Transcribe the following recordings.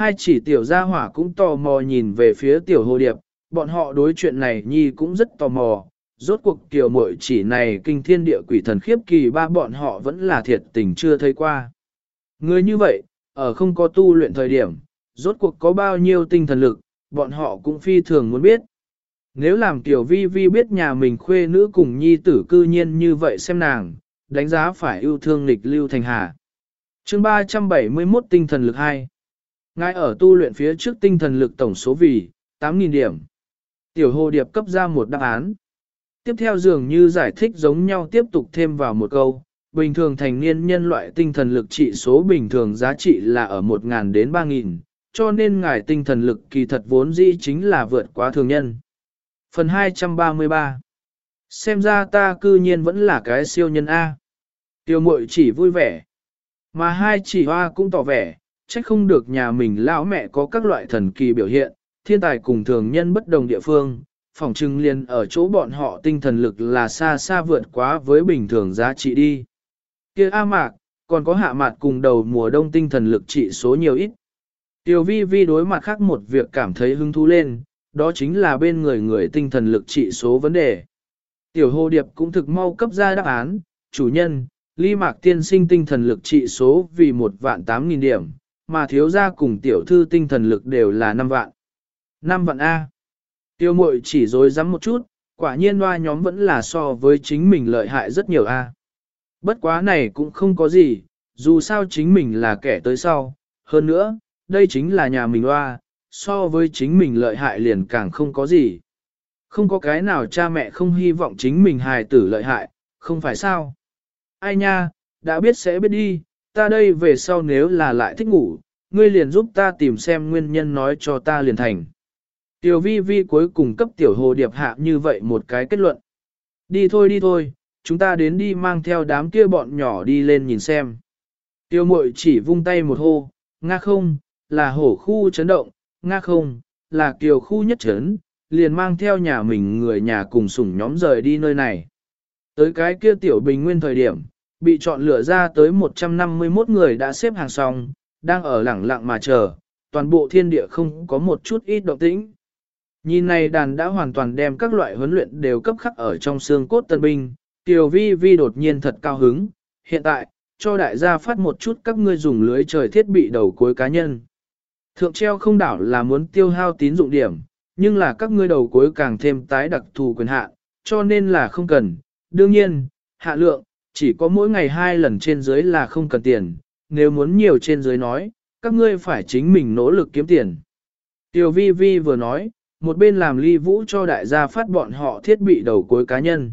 Hai chỉ tiểu gia hỏa cũng tò mò nhìn về phía tiểu hồ điệp, bọn họ đối chuyện này nhi cũng rất tò mò. Rốt cuộc tiểu muội chỉ này kinh thiên địa quỷ thần khiếp kỳ ba bọn họ vẫn là thiệt tình chưa thấy qua. Người như vậy, ở không có tu luyện thời điểm, rốt cuộc có bao nhiêu tinh thần lực, bọn họ cũng phi thường muốn biết. Nếu làm tiểu vi vi biết nhà mình khuê nữ cùng nhi tử cư nhiên như vậy xem nàng, đánh giá phải yêu thương lịch lưu thành hà. chương 371 tinh thần lực 2 ngay ở tu luyện phía trước tinh thần lực tổng số vì 8.000 điểm. Tiểu hồ điệp cấp ra một đáp án. Tiếp theo dường như giải thích giống nhau tiếp tục thêm vào một câu. Bình thường thành niên nhân loại tinh thần lực trị số bình thường giá trị là ở 1.000 đến 3.000, cho nên ngài tinh thần lực kỳ thật vốn dĩ chính là vượt quá thường nhân. Phần 233 Xem ra ta cư nhiên vẫn là cái siêu nhân A. Tiêu mội chỉ vui vẻ. Mà hai chỉ hoa cũng tỏ vẻ, trách không được nhà mình lão mẹ có các loại thần kỳ biểu hiện, thiên tài cùng thường nhân bất đồng địa phương, phỏng trưng liền ở chỗ bọn họ tinh thần lực là xa xa vượt quá với bình thường giá trị đi. kia A Mạc, còn có hạ mạc cùng đầu mùa đông tinh thần lực trị số nhiều ít. Tiểu vi vi đối mặt khác một việc cảm thấy hứng thú lên, đó chính là bên người người tinh thần lực trị số vấn đề. Tiểu hồ điệp cũng thực mau cấp ra đáp án, chủ nhân, ly mạc tiên sinh tinh thần lực trị số vì một vạn tám nghìn điểm, mà thiếu gia cùng tiểu thư tinh thần lực đều là 5 vạn. 5 vạn A. Tiêu mội chỉ dối rắm một chút, quả nhiên loa nhóm vẫn là so với chính mình lợi hại rất nhiều A. Bất quá này cũng không có gì, dù sao chính mình là kẻ tới sau. Hơn nữa, đây chính là nhà mình loa, so với chính mình lợi hại liền càng không có gì. Không có cái nào cha mẹ không hy vọng chính mình hài tử lợi hại, không phải sao? Ai nha, đã biết sẽ biết đi, ta đây về sau nếu là lại thích ngủ, ngươi liền giúp ta tìm xem nguyên nhân nói cho ta liền thành. Tiểu vi vi cuối cùng cấp tiểu hồ điệp hạ như vậy một cái kết luận. Đi thôi đi thôi, chúng ta đến đi mang theo đám kia bọn nhỏ đi lên nhìn xem. Tiêu mội chỉ vung tay một hô, nga không, là hổ khu chấn động, nga không, là kiều khu nhất chấn, liền mang theo nhà mình người nhà cùng sủng nhóm rời đi nơi này. Tới cái kia tiểu bình nguyên thời điểm, bị chọn lựa ra tới 151 người đã xếp hàng xong, đang ở lẳng lặng mà chờ, toàn bộ thiên địa không có một chút ít động tĩnh. Nhìn này đàn đã hoàn toàn đem các loại huấn luyện đều cấp khắc ở trong xương cốt tân binh, Tiểu Vi Vi đột nhiên thật cao hứng, hiện tại, cho đại gia phát một chút các ngươi dùng lưới trời thiết bị đầu cuối cá nhân. Thượng treo không đảo là muốn tiêu hao tín dụng điểm, nhưng là các ngươi đầu cuối càng thêm tái đặc thù quyền hạn, cho nên là không cần. Đương nhiên, hạ lượng, chỉ có mỗi ngày hai lần trên dưới là không cần tiền, nếu muốn nhiều trên dưới nói, các ngươi phải chính mình nỗ lực kiếm tiền. Tiểu vi vi vừa nói, một bên làm ly vũ cho đại gia phát bọn họ thiết bị đầu cuối cá nhân.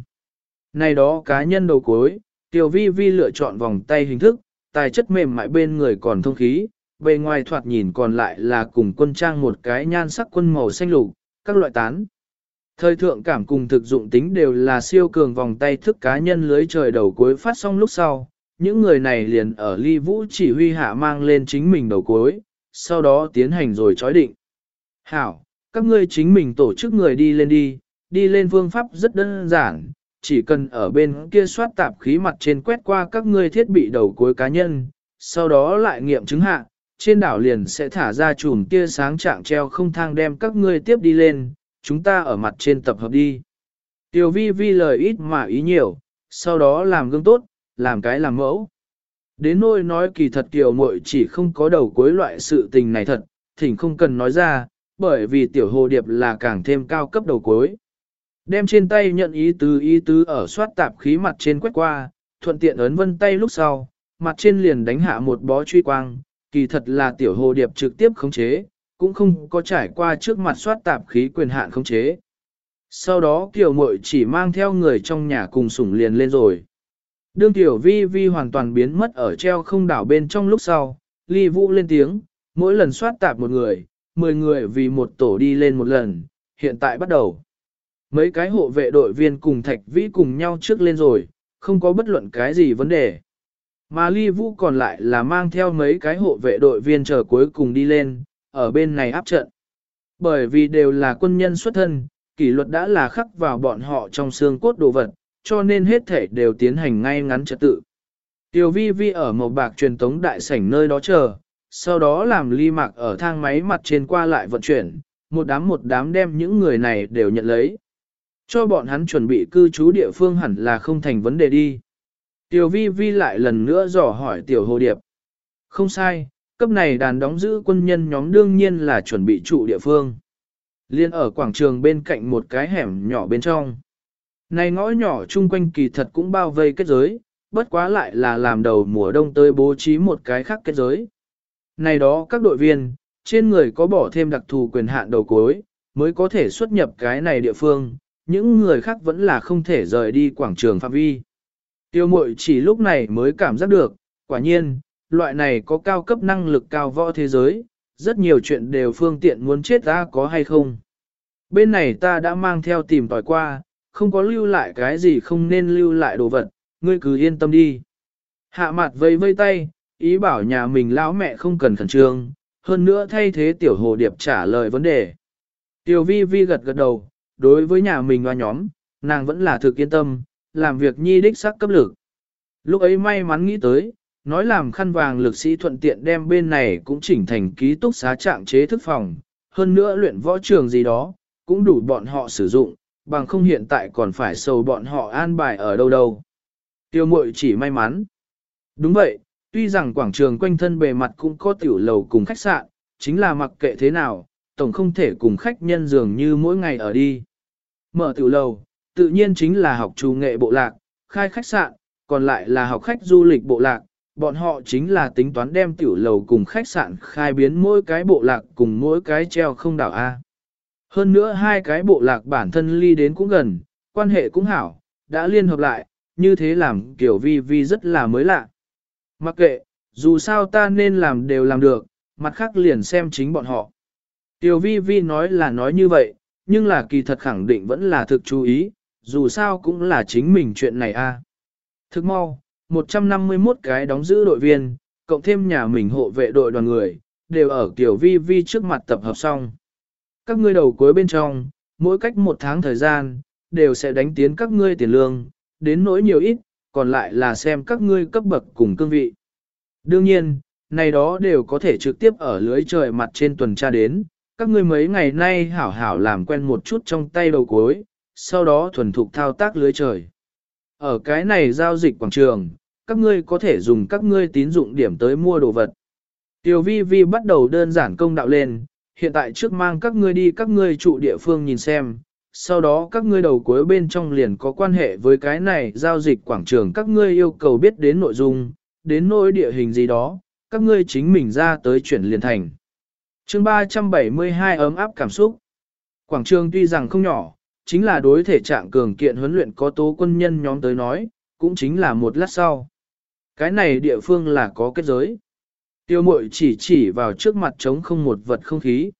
Này đó cá nhân đầu cuối, tiểu vi vi lựa chọn vòng tay hình thức, tài chất mềm mại bên người còn thông khí, bề ngoài thoạt nhìn còn lại là cùng quân trang một cái nhan sắc quân màu xanh lục, các loại tán. Thời thượng cảm cùng thực dụng tính đều là siêu cường vòng tay thức cá nhân lưới trời đầu cuối phát xong lúc sau, những người này liền ở ly vũ chỉ huy hạ mang lên chính mình đầu cuối, sau đó tiến hành rồi chói định. Hảo, các ngươi chính mình tổ chức người đi lên đi, đi lên phương pháp rất đơn giản, chỉ cần ở bên kia soát tạp khí mặt trên quét qua các ngươi thiết bị đầu cuối cá nhân, sau đó lại nghiệm chứng hạ, trên đảo liền sẽ thả ra chùm tia sáng trạng treo không thang đem các ngươi tiếp đi lên, chúng ta ở mặt trên tập hợp đi. Tiểu vi vi lời ít mà ý nhiều, sau đó làm gương tốt, làm cái làm mẫu. Đến nỗi nói kỳ thật tiểu muội chỉ không có đầu cuối loại sự tình này thật, thỉnh không cần nói ra, bởi vì tiểu hồ điệp là càng thêm cao cấp đầu cuối. Đem trên tay nhận ý tứ ý tứ ở soát tạp khí mặt trên quét qua, thuận tiện ấn vân tay lúc sau, mặt trên liền đánh hạ một bó truy quang, kỳ thật là tiểu hồ điệp trực tiếp khống chế, cũng không có trải qua trước mặt soát tạp khí quyền hạn khống chế. Sau đó tiểu muội chỉ mang theo người trong nhà cùng sủng liền lên rồi. Đương tiểu vi vi hoàn toàn biến mất ở treo không đảo bên trong lúc sau, ly vũ lên tiếng, mỗi lần soát tạp một người, mười người vì một tổ đi lên một lần, hiện tại bắt đầu. Mấy cái hộ vệ đội viên cùng thạch vĩ cùng nhau trước lên rồi, không có bất luận cái gì vấn đề. Mà ly vũ còn lại là mang theo mấy cái hộ vệ đội viên chờ cuối cùng đi lên, ở bên này áp trận. Bởi vì đều là quân nhân xuất thân, kỷ luật đã là khắc vào bọn họ trong xương cốt đồ vật, cho nên hết thể đều tiến hành ngay ngắn trật tự. Tiểu vi vi ở một bạc truyền tống đại sảnh nơi đó chờ, sau đó làm ly mạc ở thang máy mặt trên qua lại vận chuyển, một đám một đám đem những người này đều nhận lấy. Cho bọn hắn chuẩn bị cư trú địa phương hẳn là không thành vấn đề đi. Tiểu vi vi lại lần nữa dò hỏi tiểu hồ điệp. Không sai, cấp này đàn đóng giữ quân nhân nhóm đương nhiên là chuẩn bị trụ địa phương. Liên ở quảng trường bên cạnh một cái hẻm nhỏ bên trong. Này ngõ nhỏ chung quanh kỳ thật cũng bao vây kết giới, bất quá lại là làm đầu mùa đông tới bố trí một cái khác kết giới. Này đó các đội viên, trên người có bỏ thêm đặc thù quyền hạn đầu cuối, mới có thể xuất nhập cái này địa phương, những người khác vẫn là không thể rời đi quảng trường phạm vi. Tiêu mội chỉ lúc này mới cảm giác được, quả nhiên, loại này có cao cấp năng lực cao võ thế giới, rất nhiều chuyện đều phương tiện muốn chết ta có hay không. Bên này ta đã mang theo tìm tòi qua, không có lưu lại cái gì không nên lưu lại đồ vật, ngươi cứ yên tâm đi. Hạ mặt vây vây tay, ý bảo nhà mình lão mẹ không cần khẩn trương, hơn nữa thay thế tiểu hồ điệp trả lời vấn đề. Tiểu vi vi gật gật đầu, đối với nhà mình và nhóm, nàng vẫn là thực yên tâm, làm việc nhi đích sắc cấp lực. Lúc ấy may mắn nghĩ tới, nói làm khăn vàng lực sĩ thuận tiện đem bên này cũng chỉnh thành ký túc xá trạng chế thức phòng, hơn nữa luyện võ trường gì đó, cũng đủ bọn họ sử dụng, bằng không hiện tại còn phải sầu bọn họ an bài ở đâu đâu. Tiêu mội chỉ may mắn. Đúng vậy, tuy rằng quảng trường quanh thân bề mặt cũng có tiểu lầu cùng khách sạn, chính là mặc kệ thế nào, tổng không thể cùng khách nhân dường như mỗi ngày ở đi. Mở tiểu lầu, tự nhiên chính là học trù nghệ bộ lạc, khai khách sạn, còn lại là học khách du lịch bộ lạc, bọn họ chính là tính toán đem tiểu lầu cùng khách sạn khai biến mỗi cái bộ lạc cùng mỗi cái treo không đảo A. Hơn nữa hai cái bộ lạc bản thân ly đến cũng gần, quan hệ cũng hảo, đã liên hợp lại, như thế làm kiểu vi vi rất là mới lạ. Mặc kệ, dù sao ta nên làm đều làm được, mặt khác liền xem chính bọn họ. Tiểu vi vi nói là nói như vậy, nhưng là kỳ thật khẳng định vẫn là thực chú ý, dù sao cũng là chính mình chuyện này a. Thực mau, 151 cái đóng giữ đội viên, cộng thêm nhà mình hộ vệ đội đoàn người, đều ở kiểu vi vi trước mặt tập hợp xong. Các ngươi đầu cuối bên trong, mỗi cách một tháng thời gian, đều sẽ đánh tiến các ngươi tiền lương, đến nỗi nhiều ít, còn lại là xem các ngươi cấp bậc cùng cương vị. Đương nhiên, này đó đều có thể trực tiếp ở lưới trời mặt trên tuần tra đến, các ngươi mấy ngày nay hảo hảo làm quen một chút trong tay đầu cuối, sau đó thuần thục thao tác lưới trời. Ở cái này giao dịch quảng trường, các ngươi có thể dùng các ngươi tín dụng điểm tới mua đồ vật. Tiểu vi vi bắt đầu đơn giản công đạo lên, hiện tại trước mang các ngươi đi các ngươi trụ địa phương nhìn xem, sau đó các ngươi đầu cuối bên trong liền có quan hệ với cái này giao dịch quảng trường các ngươi yêu cầu biết đến nội dung, đến nỗi địa hình gì đó, các ngươi chính mình ra tới chuyển liền thành. chương 372 ấm áp cảm xúc. Quảng trường tuy rằng không nhỏ, chính là đối thể trạng cường kiện huấn luyện có tố quân nhân nhóm tới nói, cũng chính là một lát sau. Cái này địa phương là có kết giới. Tiêu mội chỉ chỉ vào trước mặt trống không một vật không khí.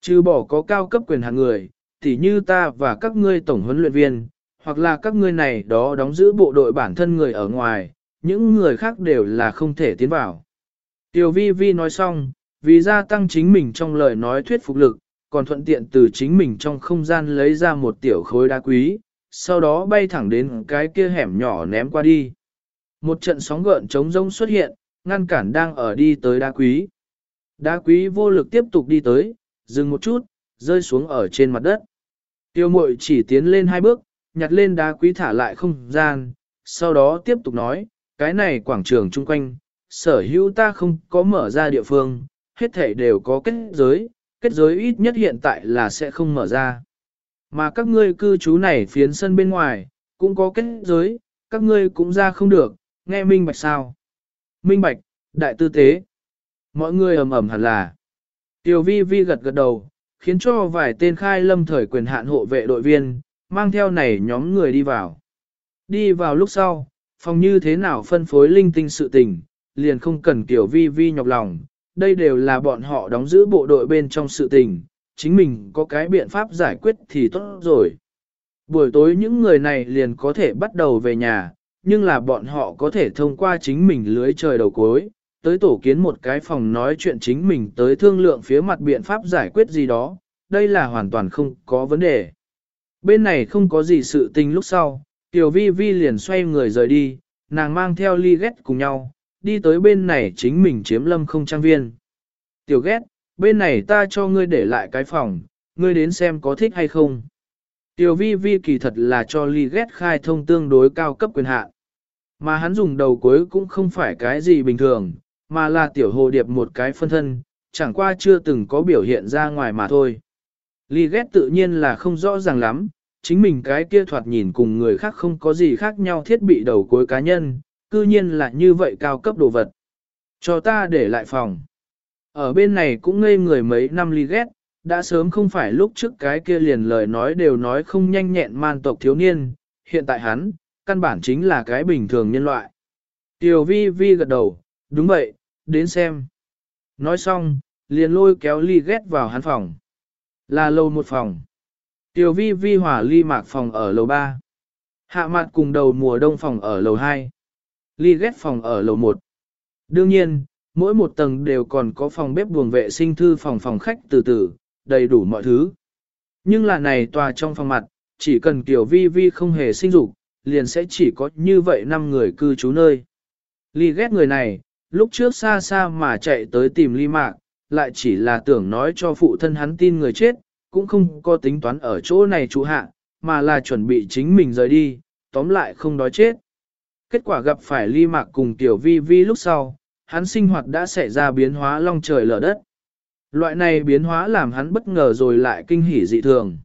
Chứ bỏ có cao cấp quyền hạng người, tỉ như ta và các ngươi tổng huấn luyện viên, hoặc là các ngươi này đó đóng giữ bộ đội bản thân người ở ngoài, những người khác đều là không thể tiến vào. tiêu vi vi nói xong, vì gia tăng chính mình trong lời nói thuyết phục lực, còn thuận tiện từ chính mình trong không gian lấy ra một tiểu khối đá quý, sau đó bay thẳng đến cái kia hẻm nhỏ ném qua đi. Một trận sóng gợn trống rông xuất hiện, ngăn cản đang ở đi tới đá quý. Đá quý vô lực tiếp tục đi tới, dừng một chút, rơi xuống ở trên mặt đất. Tiêu mội chỉ tiến lên hai bước, nhặt lên đá quý thả lại không gian, sau đó tiếp tục nói, cái này quảng trường chung quanh, sở hữu ta không có mở ra địa phương, hết thể đều có kết giới, kết giới ít nhất hiện tại là sẽ không mở ra. Mà các ngươi cư trú này phiến sân bên ngoài, cũng có kết giới, các ngươi cũng ra không được, nghe minh bạch sao. Minh bạch, đại tư tế. Mọi người ầm ầm hẳn là. Tiểu vi vi gật gật đầu, khiến cho vài tên khai lâm thời quyền hạn hộ vệ đội viên, mang theo này nhóm người đi vào. Đi vào lúc sau, phòng như thế nào phân phối linh tinh sự tình, liền không cần tiểu vi vi nhọc lòng, đây đều là bọn họ đóng giữ bộ đội bên trong sự tình, chính mình có cái biện pháp giải quyết thì tốt rồi. Buổi tối những người này liền có thể bắt đầu về nhà, nhưng là bọn họ có thể thông qua chính mình lưới trời đầu cuối, tới tổ kiến một cái phòng nói chuyện chính mình tới thương lượng phía mặt biện pháp giải quyết gì đó, đây là hoàn toàn không có vấn đề. Bên này không có gì sự tình lúc sau, Tiểu Vi Vi liền xoay người rời đi, nàng mang theo ly ghét cùng nhau, đi tới bên này chính mình chiếm lâm không trang viên. Tiểu ghét, bên này ta cho ngươi để lại cái phòng, ngươi đến xem có thích hay không. Tiểu vi vi kỳ thật là cho ly ghét khai thông tương đối cao cấp quyền hạn. Mà hắn dùng đầu cuối cũng không phải cái gì bình thường, mà là tiểu hồ điệp một cái phân thân, chẳng qua chưa từng có biểu hiện ra ngoài mà thôi. Ly ghét tự nhiên là không rõ ràng lắm, chính mình cái kia thoạt nhìn cùng người khác không có gì khác nhau thiết bị đầu cuối cá nhân, cư nhiên là như vậy cao cấp đồ vật. Cho ta để lại phòng. Ở bên này cũng ngây người mấy năm ly ghét, đã sớm không phải lúc trước cái kia liền lời nói đều nói không nhanh nhẹn man tộc thiếu niên, hiện tại hắn, căn bản chính là cái bình thường nhân loại. Tiểu vi vi gật đầu, đúng vậy, đến xem. Nói xong, liền lôi kéo ly ghét vào hắn phòng. Là lầu một phòng. Tiểu vi vi hỏa ly mạc phòng ở lầu 3. Hạ mặt cùng đầu mùa đông phòng ở lầu 2. Ly ghét phòng ở lầu 1. Đương nhiên, mỗi một tầng đều còn có phòng bếp buồng vệ sinh thư phòng phòng khách từ từ, đầy đủ mọi thứ. Nhưng là này tòa trong phòng mặt, chỉ cần kiểu Vi Vi không hề sinh dục, liền sẽ chỉ có như vậy năm người cư trú nơi. Ly ghét người này, lúc trước xa xa mà chạy tới tìm Ly Mạc, lại chỉ là tưởng nói cho phụ thân hắn tin người chết, cũng không có tính toán ở chỗ này trụ hạ, mà là chuẩn bị chính mình rời đi, tóm lại không đói chết. Kết quả gặp phải Ly Mạc cùng Tiểu Vi Vi lúc sau, hắn sinh hoạt đã xảy ra biến hóa long trời lở đất. Loại này biến hóa làm hắn bất ngờ rồi lại kinh hỉ dị thường.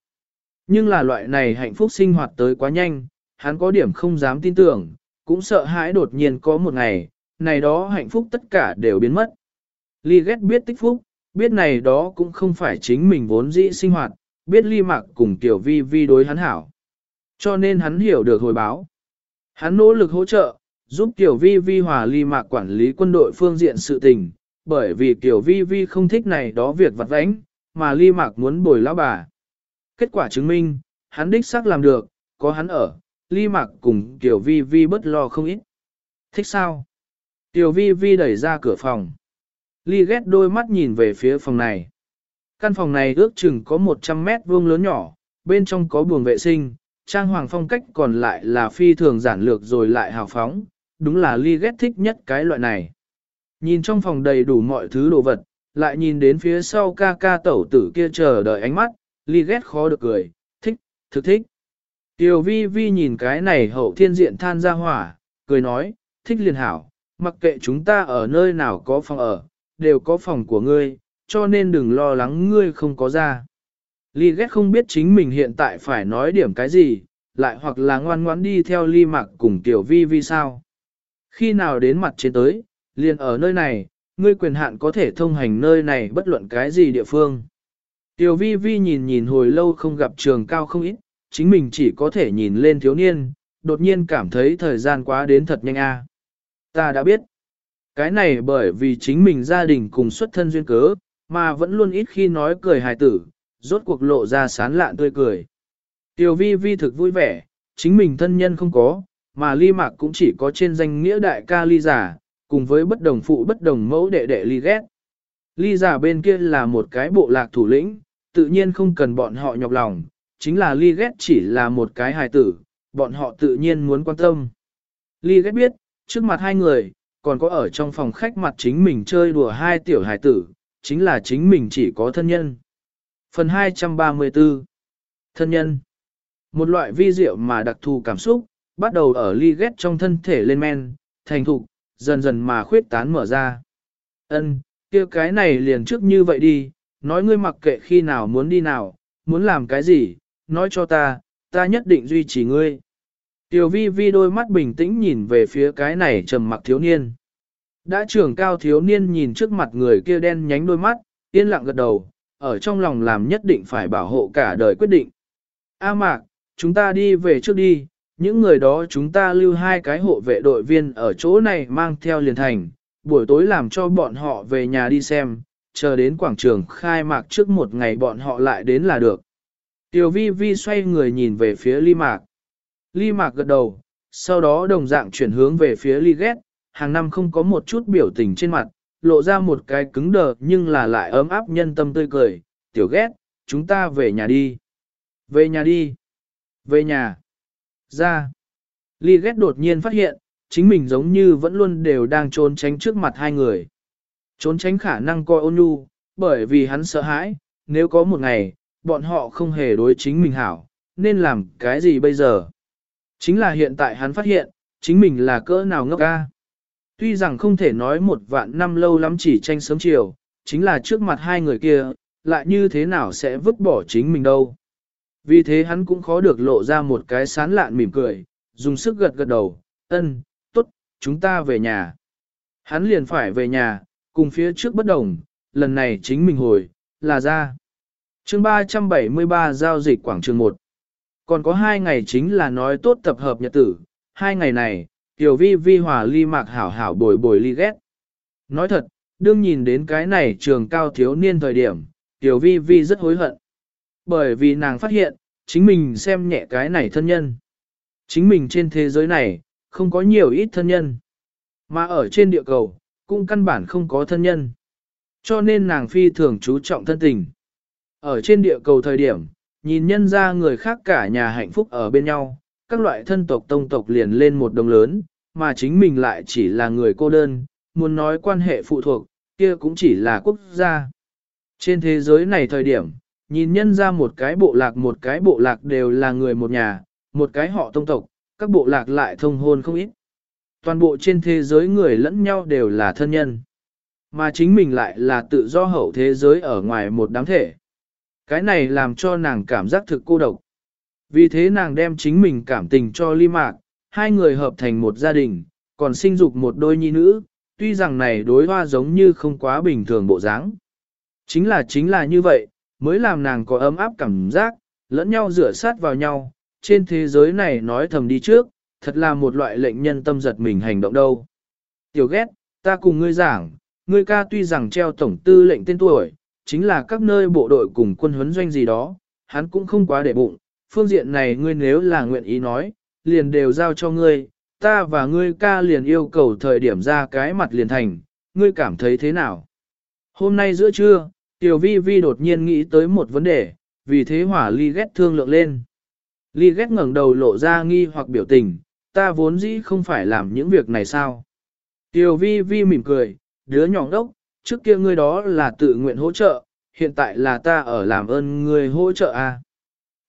Nhưng là loại này hạnh phúc sinh hoạt tới quá nhanh, hắn có điểm không dám tin tưởng, cũng sợ hãi đột nhiên có một ngày, này đó hạnh phúc tất cả đều biến mất. Ly ghét biết tích phúc, biết này đó cũng không phải chính mình vốn dĩ sinh hoạt, biết ly mặc cùng tiểu vi vi đối hắn hảo. Cho nên hắn hiểu được hồi báo. Hắn nỗ lực hỗ trợ, giúp tiểu vi vi hòa ly mạc quản lý quân đội phương diện sự tình, bởi vì tiểu vi vi không thích này đó việc vặt vãnh, mà ly mạc muốn bồi lão bà. Kết quả chứng minh, hắn đích xác làm được, có hắn ở, ly mạc cùng tiểu vi vi bất lo không ít. Thích sao? Tiểu vi vi đẩy ra cửa phòng. Ly ghét đôi mắt nhìn về phía phòng này. Căn phòng này ước chừng có 100 mét vuông lớn nhỏ, bên trong có buồng vệ sinh, trang hoàng phong cách còn lại là phi thường giản lược rồi lại hào phóng, đúng là ly ghét thích nhất cái loại này. Nhìn trong phòng đầy đủ mọi thứ đồ vật, lại nhìn đến phía sau ca ca tẩu tử kia chờ đợi ánh mắt, ly ghét khó được cười, thích, thực thích. Tiểu vi vi nhìn cái này hậu thiên diện than ra hỏa, cười nói, thích liền hảo, mặc kệ chúng ta ở nơi nào có phòng ở, đều có phòng của ngươi, cho nên đừng lo lắng ngươi không có ra. Ly ghét không biết chính mình hiện tại phải nói điểm cái gì, lại hoặc là ngoan ngoãn đi theo ly mặc cùng tiểu vi vi sao. Khi nào đến mặt trên tới, liền ở nơi này, ngươi quyền hạn có thể thông hành nơi này bất luận cái gì địa phương. Tiểu vi vi nhìn nhìn hồi lâu không gặp trường cao không ít, chính mình chỉ có thể nhìn lên thiếu niên, đột nhiên cảm thấy thời gian quá đến thật nhanh a. Ta đã biết. Cái này bởi vì chính mình gia đình cùng xuất thân duyên cớ, mà vẫn luôn ít khi nói cười hài tử, rốt cuộc lộ ra sán lạn tươi cười. Tiểu vi vi thực vui vẻ, chính mình thân nhân không có, mà ly mạc cũng chỉ có trên danh nghĩa đại ca ly giả, cùng với bất đồng phụ bất đồng mẫu đệ đệ ly ghét. Ly giả bên kia là một cái bộ lạc thủ lĩnh, tự nhiên không cần bọn họ nhọc lòng, chính là ly ghét chỉ là một cái hài tử, bọn họ tự nhiên muốn quan tâm. Ly ghét biết, trước mặt hai người, còn có ở trong phòng khách mặt chính mình chơi đùa hai tiểu hài tử, chính là chính mình chỉ có thân nhân. Phần 234 Thân nhân Một loại vi diệu mà đặc thù cảm xúc, bắt đầu ở ly ghét trong thân thể lên men, thành thục, dần dần mà khuyết tán mở ra. Ân, kia cái này liền trước như vậy đi, nói ngươi mặc kệ khi nào muốn đi nào, muốn làm cái gì, nói cho ta, ta nhất định duy trì ngươi. Tiểu vi vi đôi mắt bình tĩnh nhìn về phía cái này trầm mặc thiếu niên. Đã trưởng cao thiếu niên nhìn trước mặt người kia đen nhánh đôi mắt, yên lặng gật đầu, ở trong lòng làm nhất định phải bảo hộ cả đời quyết định. A mạc, chúng ta đi về trước đi, những người đó chúng ta lưu hai cái hộ vệ đội viên ở chỗ này mang theo liền thành, buổi tối làm cho bọn họ về nhà đi xem, chờ đến quảng trường khai mạc trước một ngày bọn họ lại đến là được. Tiểu vi vi xoay người nhìn về phía ly mạc. Ly mạc gật đầu, sau đó đồng dạng chuyển hướng về phía ly ghét, hàng năm không có một chút biểu tình trên mặt, lộ ra một cái cứng đờ nhưng là lại ấm áp nhân tâm tươi cười, tiểu ghét, chúng ta về nhà đi. Về nhà đi. Về nhà. Ra. Ly ghét đột nhiên phát hiện, chính mình giống như vẫn luôn đều đang trốn tránh trước mặt hai người. Trốn tránh khả năng coi ôn nhu, bởi vì hắn sợ hãi, nếu có một ngày, bọn họ không hề đối chính mình hảo, nên làm cái gì bây giờ? Chính là hiện tại hắn phát hiện, chính mình là cỡ nào ngốc ca. Tuy rằng không thể nói một vạn năm lâu lắm chỉ tranh sớm chiều, chính là trước mặt hai người kia, lại như thế nào sẽ vứt bỏ chính mình đâu. Vì thế hắn cũng khó được lộ ra một cái sán lạn mỉm cười, dùng sức gật gật đầu, ân, tốt, chúng ta về nhà. Hắn liền phải về nhà, cùng phía trước bất đồng, lần này chính mình hồi, là ra. chương 373 giao dịch quảng trường 1. Còn có hai ngày chính là nói tốt tập hợp nhật tử, hai ngày này, Tiểu Vi Vi hòa ly mạc hảo hảo bồi bồi ly ghét. Nói thật, đương nhìn đến cái này trường cao thiếu niên thời điểm, Tiểu Vi Vi rất hối hận. Bởi vì nàng phát hiện, chính mình xem nhẹ cái này thân nhân. Chính mình trên thế giới này, không có nhiều ít thân nhân. Mà ở trên địa cầu, cũng căn bản không có thân nhân. Cho nên nàng phi thường chú trọng thân tình. Ở trên địa cầu thời điểm, nhìn nhân ra người khác cả nhà hạnh phúc ở bên nhau, các loại thân tộc tông tộc liền lên một đồng lớn, mà chính mình lại chỉ là người cô đơn, muốn nói quan hệ phụ thuộc, kia cũng chỉ là quốc gia. Trên thế giới này thời điểm, nhìn nhân ra một cái bộ lạc một cái bộ lạc đều là người một nhà, một cái họ tông tộc, các bộ lạc lại thông hôn không ít. Toàn bộ trên thế giới người lẫn nhau đều là thân nhân. Mà chính mình lại là tự do hậu thế giới ở ngoài một đám thể. Cái này làm cho nàng cảm giác thực cô độc. Vì thế nàng đem chính mình cảm tình cho ly mạc, hai người hợp thành một gia đình, còn sinh dục một đôi nhi nữ, tuy rằng này đối hoa giống như không quá bình thường bộ dáng. Chính là chính là như vậy, mới làm nàng có ấm áp cảm giác, lẫn nhau rửa sát vào nhau, trên thế giới này nói thầm đi trước, thật là một loại lệnh nhân tâm giật mình hành động đâu. Tiểu ghét, ta cùng ngươi giảng, ngươi ca tuy rằng treo tổng tư lệnh tên tuổi, chính là các nơi bộ đội cùng quân huấn doanh gì đó, hắn cũng không quá để bụng, phương diện này ngươi nếu là nguyện ý nói, liền đều giao cho ngươi, ta và ngươi ca liền yêu cầu thời điểm ra cái mặt liền thành, ngươi cảm thấy thế nào? Hôm nay giữa trưa, Tiểu Vi Vi đột nhiên nghĩ tới một vấn đề, vì thế hỏa ly ghét thương lượng lên. Ly ghét ngẩng đầu lộ ra nghi hoặc biểu tình, ta vốn dĩ không phải làm những việc này sao? Tiểu Vi Vi mỉm cười, đứa nhỏ đốc, trước kia ngươi đó là tự nguyện hỗ trợ, hiện tại là ta ở làm ơn ngươi hỗ trợ à?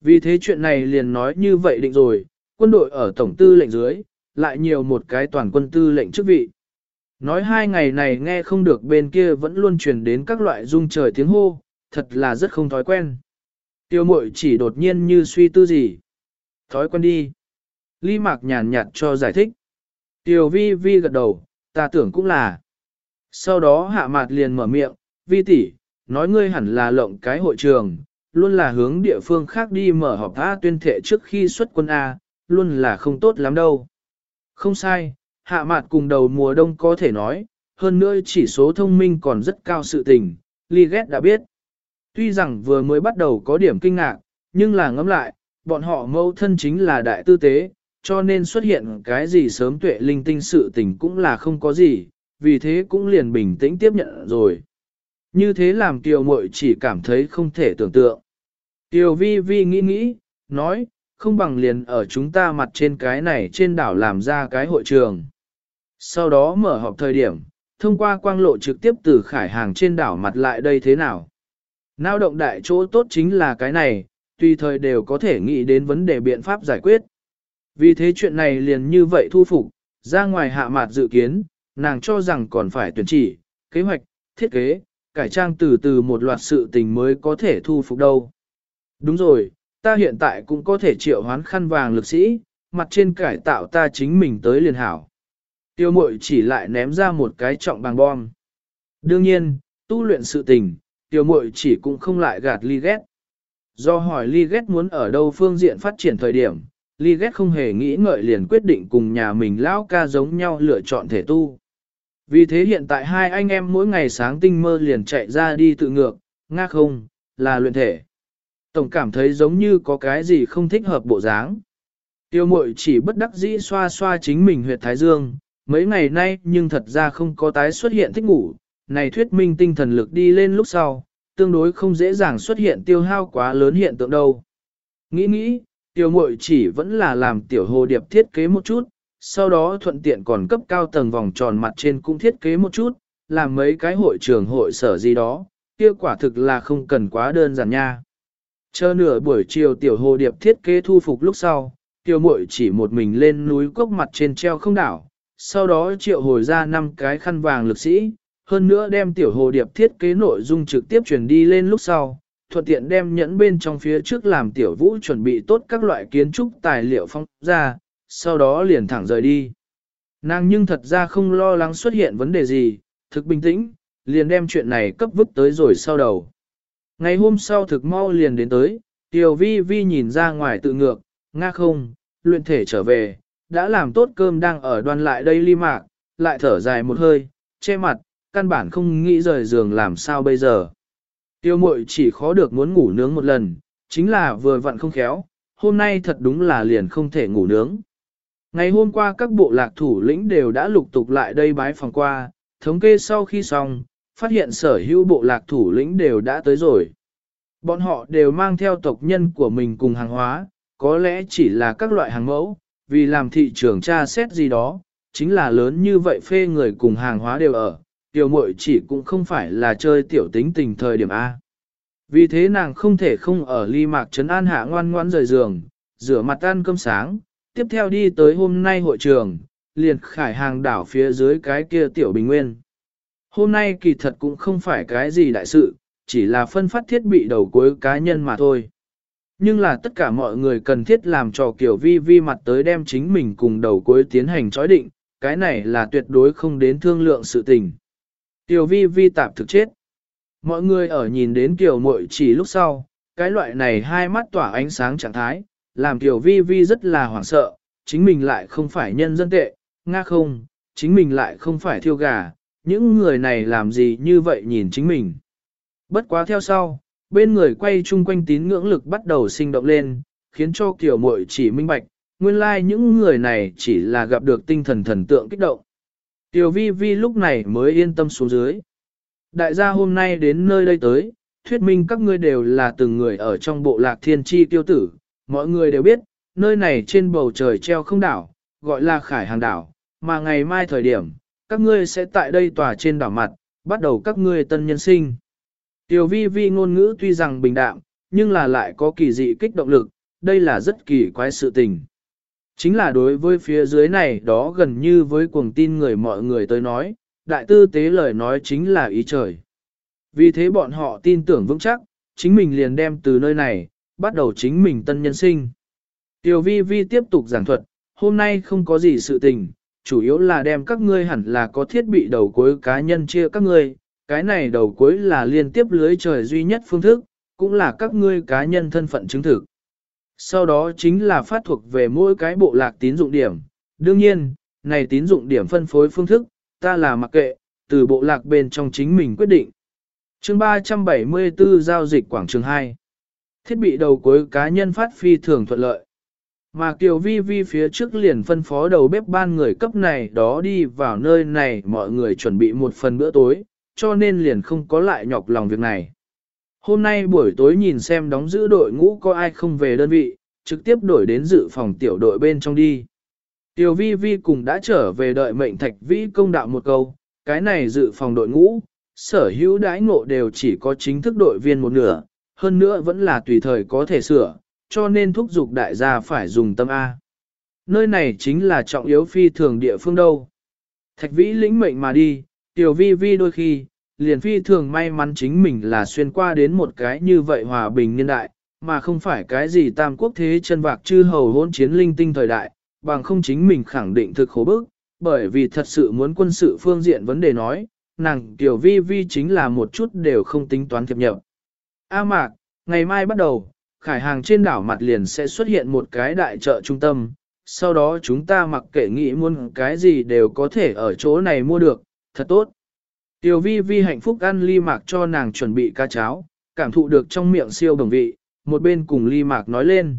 Vì thế chuyện này liền nói như vậy định rồi, quân đội ở tổng tư lệnh dưới, lại nhiều một cái toàn quân tư lệnh chức vị. Nói hai ngày này nghe không được bên kia vẫn luôn truyền đến các loại rung trời tiếng hô, thật là rất không thói quen. Tiêu mội chỉ đột nhiên như suy tư gì. Thói quen đi. Ly mạc nhàn nhạt cho giải thích. Tiêu vi vi gật đầu, ta tưởng cũng là. Sau đó hạ mạt liền mở miệng, vi tỷ, nói ngươi hẳn là lộng cái hội trường, luôn là hướng địa phương khác đi mở họp A tuyên thệ trước khi xuất quân A, luôn là không tốt lắm đâu. Không sai, hạ mạt cùng đầu mùa đông có thể nói, hơn nữa chỉ số thông minh còn rất cao sự tình, Ly Ghét đã biết. Tuy rằng vừa mới bắt đầu có điểm kinh ngạc, nhưng là ngẫm lại, bọn họ mâu thân chính là đại tư tế, cho nên xuất hiện cái gì sớm tuệ linh tinh sự tình cũng là không có gì, vì thế cũng liền bình tĩnh tiếp nhận rồi. Như thế làm Kiều Mội chỉ cảm thấy không thể tưởng tượng. Kiều Vi Vi nghĩ nghĩ, nói, không bằng liền ở chúng ta mặt trên cái này trên đảo làm ra cái hội trường. Sau đó mở họp thời điểm, thông qua quang lộ trực tiếp từ khải hàng trên đảo mặt lại đây thế nào. Nao động đại chỗ tốt chính là cái này, tùy thời đều có thể nghĩ đến vấn đề biện pháp giải quyết. Vì thế chuyện này liền như vậy thu phục, ra ngoài hạ mặt dự kiến, nàng cho rằng còn phải tuyển chỉ, kế hoạch, thiết kế, cải trang từ từ một loạt sự tình mới có thể thu phục đâu. Đúng rồi, ta hiện tại cũng có thể triệu hoán khăn vàng lực sĩ, mặt trên cải tạo ta chính mình tới liền hảo. Tiêu mội chỉ lại ném ra một cái trọng bằng bom. Đương nhiên, tu luyện sự tình, tiêu mội chỉ cũng không lại gạt ly ghét. Do hỏi ly ghét muốn ở đâu phương diện phát triển thời điểm, ly ghét không hề nghĩ ngợi liền quyết định cùng nhà mình lão ca giống nhau lựa chọn thể tu. Vì thế hiện tại hai anh em mỗi ngày sáng tinh mơ liền chạy ra đi tự ngược, ngác không, là luyện thể. Tổng cảm thấy giống như có cái gì không thích hợp bộ dáng. Tiêu mội chỉ bất đắc dĩ xoa xoa chính mình huyệt thái dương, mấy ngày nay nhưng thật ra không có tái xuất hiện thích ngủ, này thuyết minh tinh thần lực đi lên lúc sau, tương đối không dễ dàng xuất hiện tiêu hao quá lớn hiện tượng đâu. Nghĩ nghĩ, tiêu mội chỉ vẫn là làm tiểu hồ điệp thiết kế một chút, sau đó thuận tiện còn cấp cao tầng vòng tròn mặt trên cũng thiết kế một chút, làm mấy cái hội trường hội sở gì đó, kia quả thực là không cần quá đơn giản nha. Chờ nửa buổi chiều tiểu hồ điệp thiết kế thu phục lúc sau, tiểu muội chỉ một mình lên núi cốc mặt trên treo không đảo, sau đó triệu hồi ra năm cái khăn vàng lực sĩ, hơn nữa đem tiểu hồ điệp thiết kế nội dung trực tiếp truyền đi lên lúc sau, thuận tiện đem nhẫn bên trong phía trước làm tiểu vũ chuẩn bị tốt các loại kiến trúc tài liệu phong ra, sau đó liền thẳng rời đi. Nàng nhưng thật ra không lo lắng xuất hiện vấn đề gì, thực bình tĩnh, liền đem chuyện này cấp vứt tới rồi sau đầu. Ngày hôm sau thực mau liền đến tới, Tiểu Vi Vi nhìn ra ngoài tự ngược, nga không, luyện thể trở về, đã làm tốt cơm đang ở đoan lại đây ly mạc, lại thở dài một hơi, che mặt, căn bản không nghĩ rời giường làm sao bây giờ. Tiêu mội chỉ khó được muốn ngủ nướng một lần, chính là vừa vặn không khéo, hôm nay thật đúng là liền không thể ngủ nướng. Ngày hôm qua các bộ lạc thủ lĩnh đều đã lục tục lại đây bái phòng qua, thống kê sau khi xong, phát hiện sở hữu bộ lạc thủ lĩnh đều đã tới rồi. Bọn họ đều mang theo tộc nhân của mình cùng hàng hóa, có lẽ chỉ là các loại hàng mẫu, vì làm thị trường tra xét gì đó, chính là lớn như vậy phê người cùng hàng hóa đều ở, tiểu muội chỉ cũng không phải là chơi tiểu tính tình thời điểm A. Vì thế nàng không thể không ở ly mạc trấn an hạ ngoan ngoan rời giường, rửa mặt ăn cơm sáng, tiếp theo đi tới hôm nay hội trường, liền khải hàng đảo phía dưới cái kia tiểu bình nguyên. Hôm nay kỳ thật cũng không phải cái gì đại sự, chỉ là phân phát thiết bị đầu cuối cá nhân mà thôi. Nhưng là tất cả mọi người cần thiết làm cho kiểu vi vi mặt tới đem chính mình cùng đầu cuối tiến hành chói định, cái này là tuyệt đối không đến thương lượng sự tình. Tiểu vi vi tạp thực chết. Mọi người ở nhìn đến kiểu muội chỉ lúc sau, cái loại này hai mắt tỏa ánh sáng trạng thái, làm tiểu vi vi rất là hoảng sợ, chính mình lại không phải nhân dân tệ, nga không, chính mình lại không phải thiêu gà, những người này làm gì như vậy nhìn chính mình. Bất quá theo sau, bên người quay chung quanh tín ngưỡng lực bắt đầu sinh động lên, khiến cho kiểu muội chỉ minh bạch, nguyên lai like những người này chỉ là gặp được tinh thần thần tượng kích động. Tiểu vi vi lúc này mới yên tâm xuống dưới. Đại gia hôm nay đến nơi đây tới, thuyết minh các ngươi đều là từng người ở trong bộ lạc thiên tri tiêu tử, mọi người đều biết, nơi này trên bầu trời treo không đảo, gọi là khải hàng đảo, mà ngày mai thời điểm, các ngươi sẽ tại đây tòa trên đảo mặt, bắt đầu các ngươi tân nhân sinh. Tiểu vi vi ngôn ngữ tuy rằng bình đạm, nhưng là lại có kỳ dị kích động lực, đây là rất kỳ quái sự tình. Chính là đối với phía dưới này đó gần như với cuồng tin người mọi người tới nói, đại tư tế lời nói chính là ý trời. Vì thế bọn họ tin tưởng vững chắc, chính mình liền đem từ nơi này, bắt đầu chính mình tân nhân sinh. Tiểu vi vi tiếp tục giảng thuật, hôm nay không có gì sự tình, chủ yếu là đem các ngươi hẳn là có thiết bị đầu cuối cá nhân chia các ngươi, cái này đầu cuối là liên tiếp lưới trời duy nhất phương thức, cũng là các ngươi cá nhân thân phận chứng thực. Sau đó chính là phát thuộc về mỗi cái bộ lạc tín dụng điểm. Đương nhiên, này tín dụng điểm phân phối phương thức, ta là mặc kệ, từ bộ lạc bên trong chính mình quyết định. chương 374 giao dịch quảng trường 2. Thiết bị đầu cuối cá nhân phát phi thường thuận lợi. Mà Kiều Vi Vi phía trước liền phân phó đầu bếp ban người cấp này đó đi vào nơi này mọi người chuẩn bị một phần bữa tối, cho nên liền không có lại nhọc lòng việc này. Hôm nay buổi tối nhìn xem đóng giữ đội ngũ có ai không về đơn vị, trực tiếp đổi đến dự phòng tiểu đội bên trong đi. Tiểu vi vi cùng đã trở về đợi mệnh thạch vĩ công đạo một câu, cái này dự phòng đội ngũ, sở hữu đãi ngộ đều chỉ có chính thức đội viên một nửa, hơn nữa vẫn là tùy thời có thể sửa, cho nên thúc giục đại gia phải dùng tâm A. Nơi này chính là trọng yếu phi thường địa phương đâu. Thạch vĩ lĩnh mệnh mà đi, tiểu vi vi đôi khi, liền phi thường may mắn chính mình là xuyên qua đến một cái như vậy hòa bình niên đại, mà không phải cái gì tam quốc thế chân vạc chư hầu hôn chiến linh tinh thời đại, bằng không chính mình khẳng định thực khổ bức, bởi vì thật sự muốn quân sự phương diện vấn đề nói, nàng tiểu vi vi chính là một chút đều không tính toán thiệp nhập. A mạc, ngày mai bắt đầu, khải hàng trên đảo mặt liền sẽ xuất hiện một cái đại chợ trung tâm, sau đó chúng ta mặc kệ nghĩ muốn cái gì đều có thể ở chỗ này mua được, thật tốt. Tiểu vi vi hạnh phúc ăn ly mạc cho nàng chuẩn bị ca cháo, cảm thụ được trong miệng siêu đồng vị, một bên cùng ly mạc nói lên.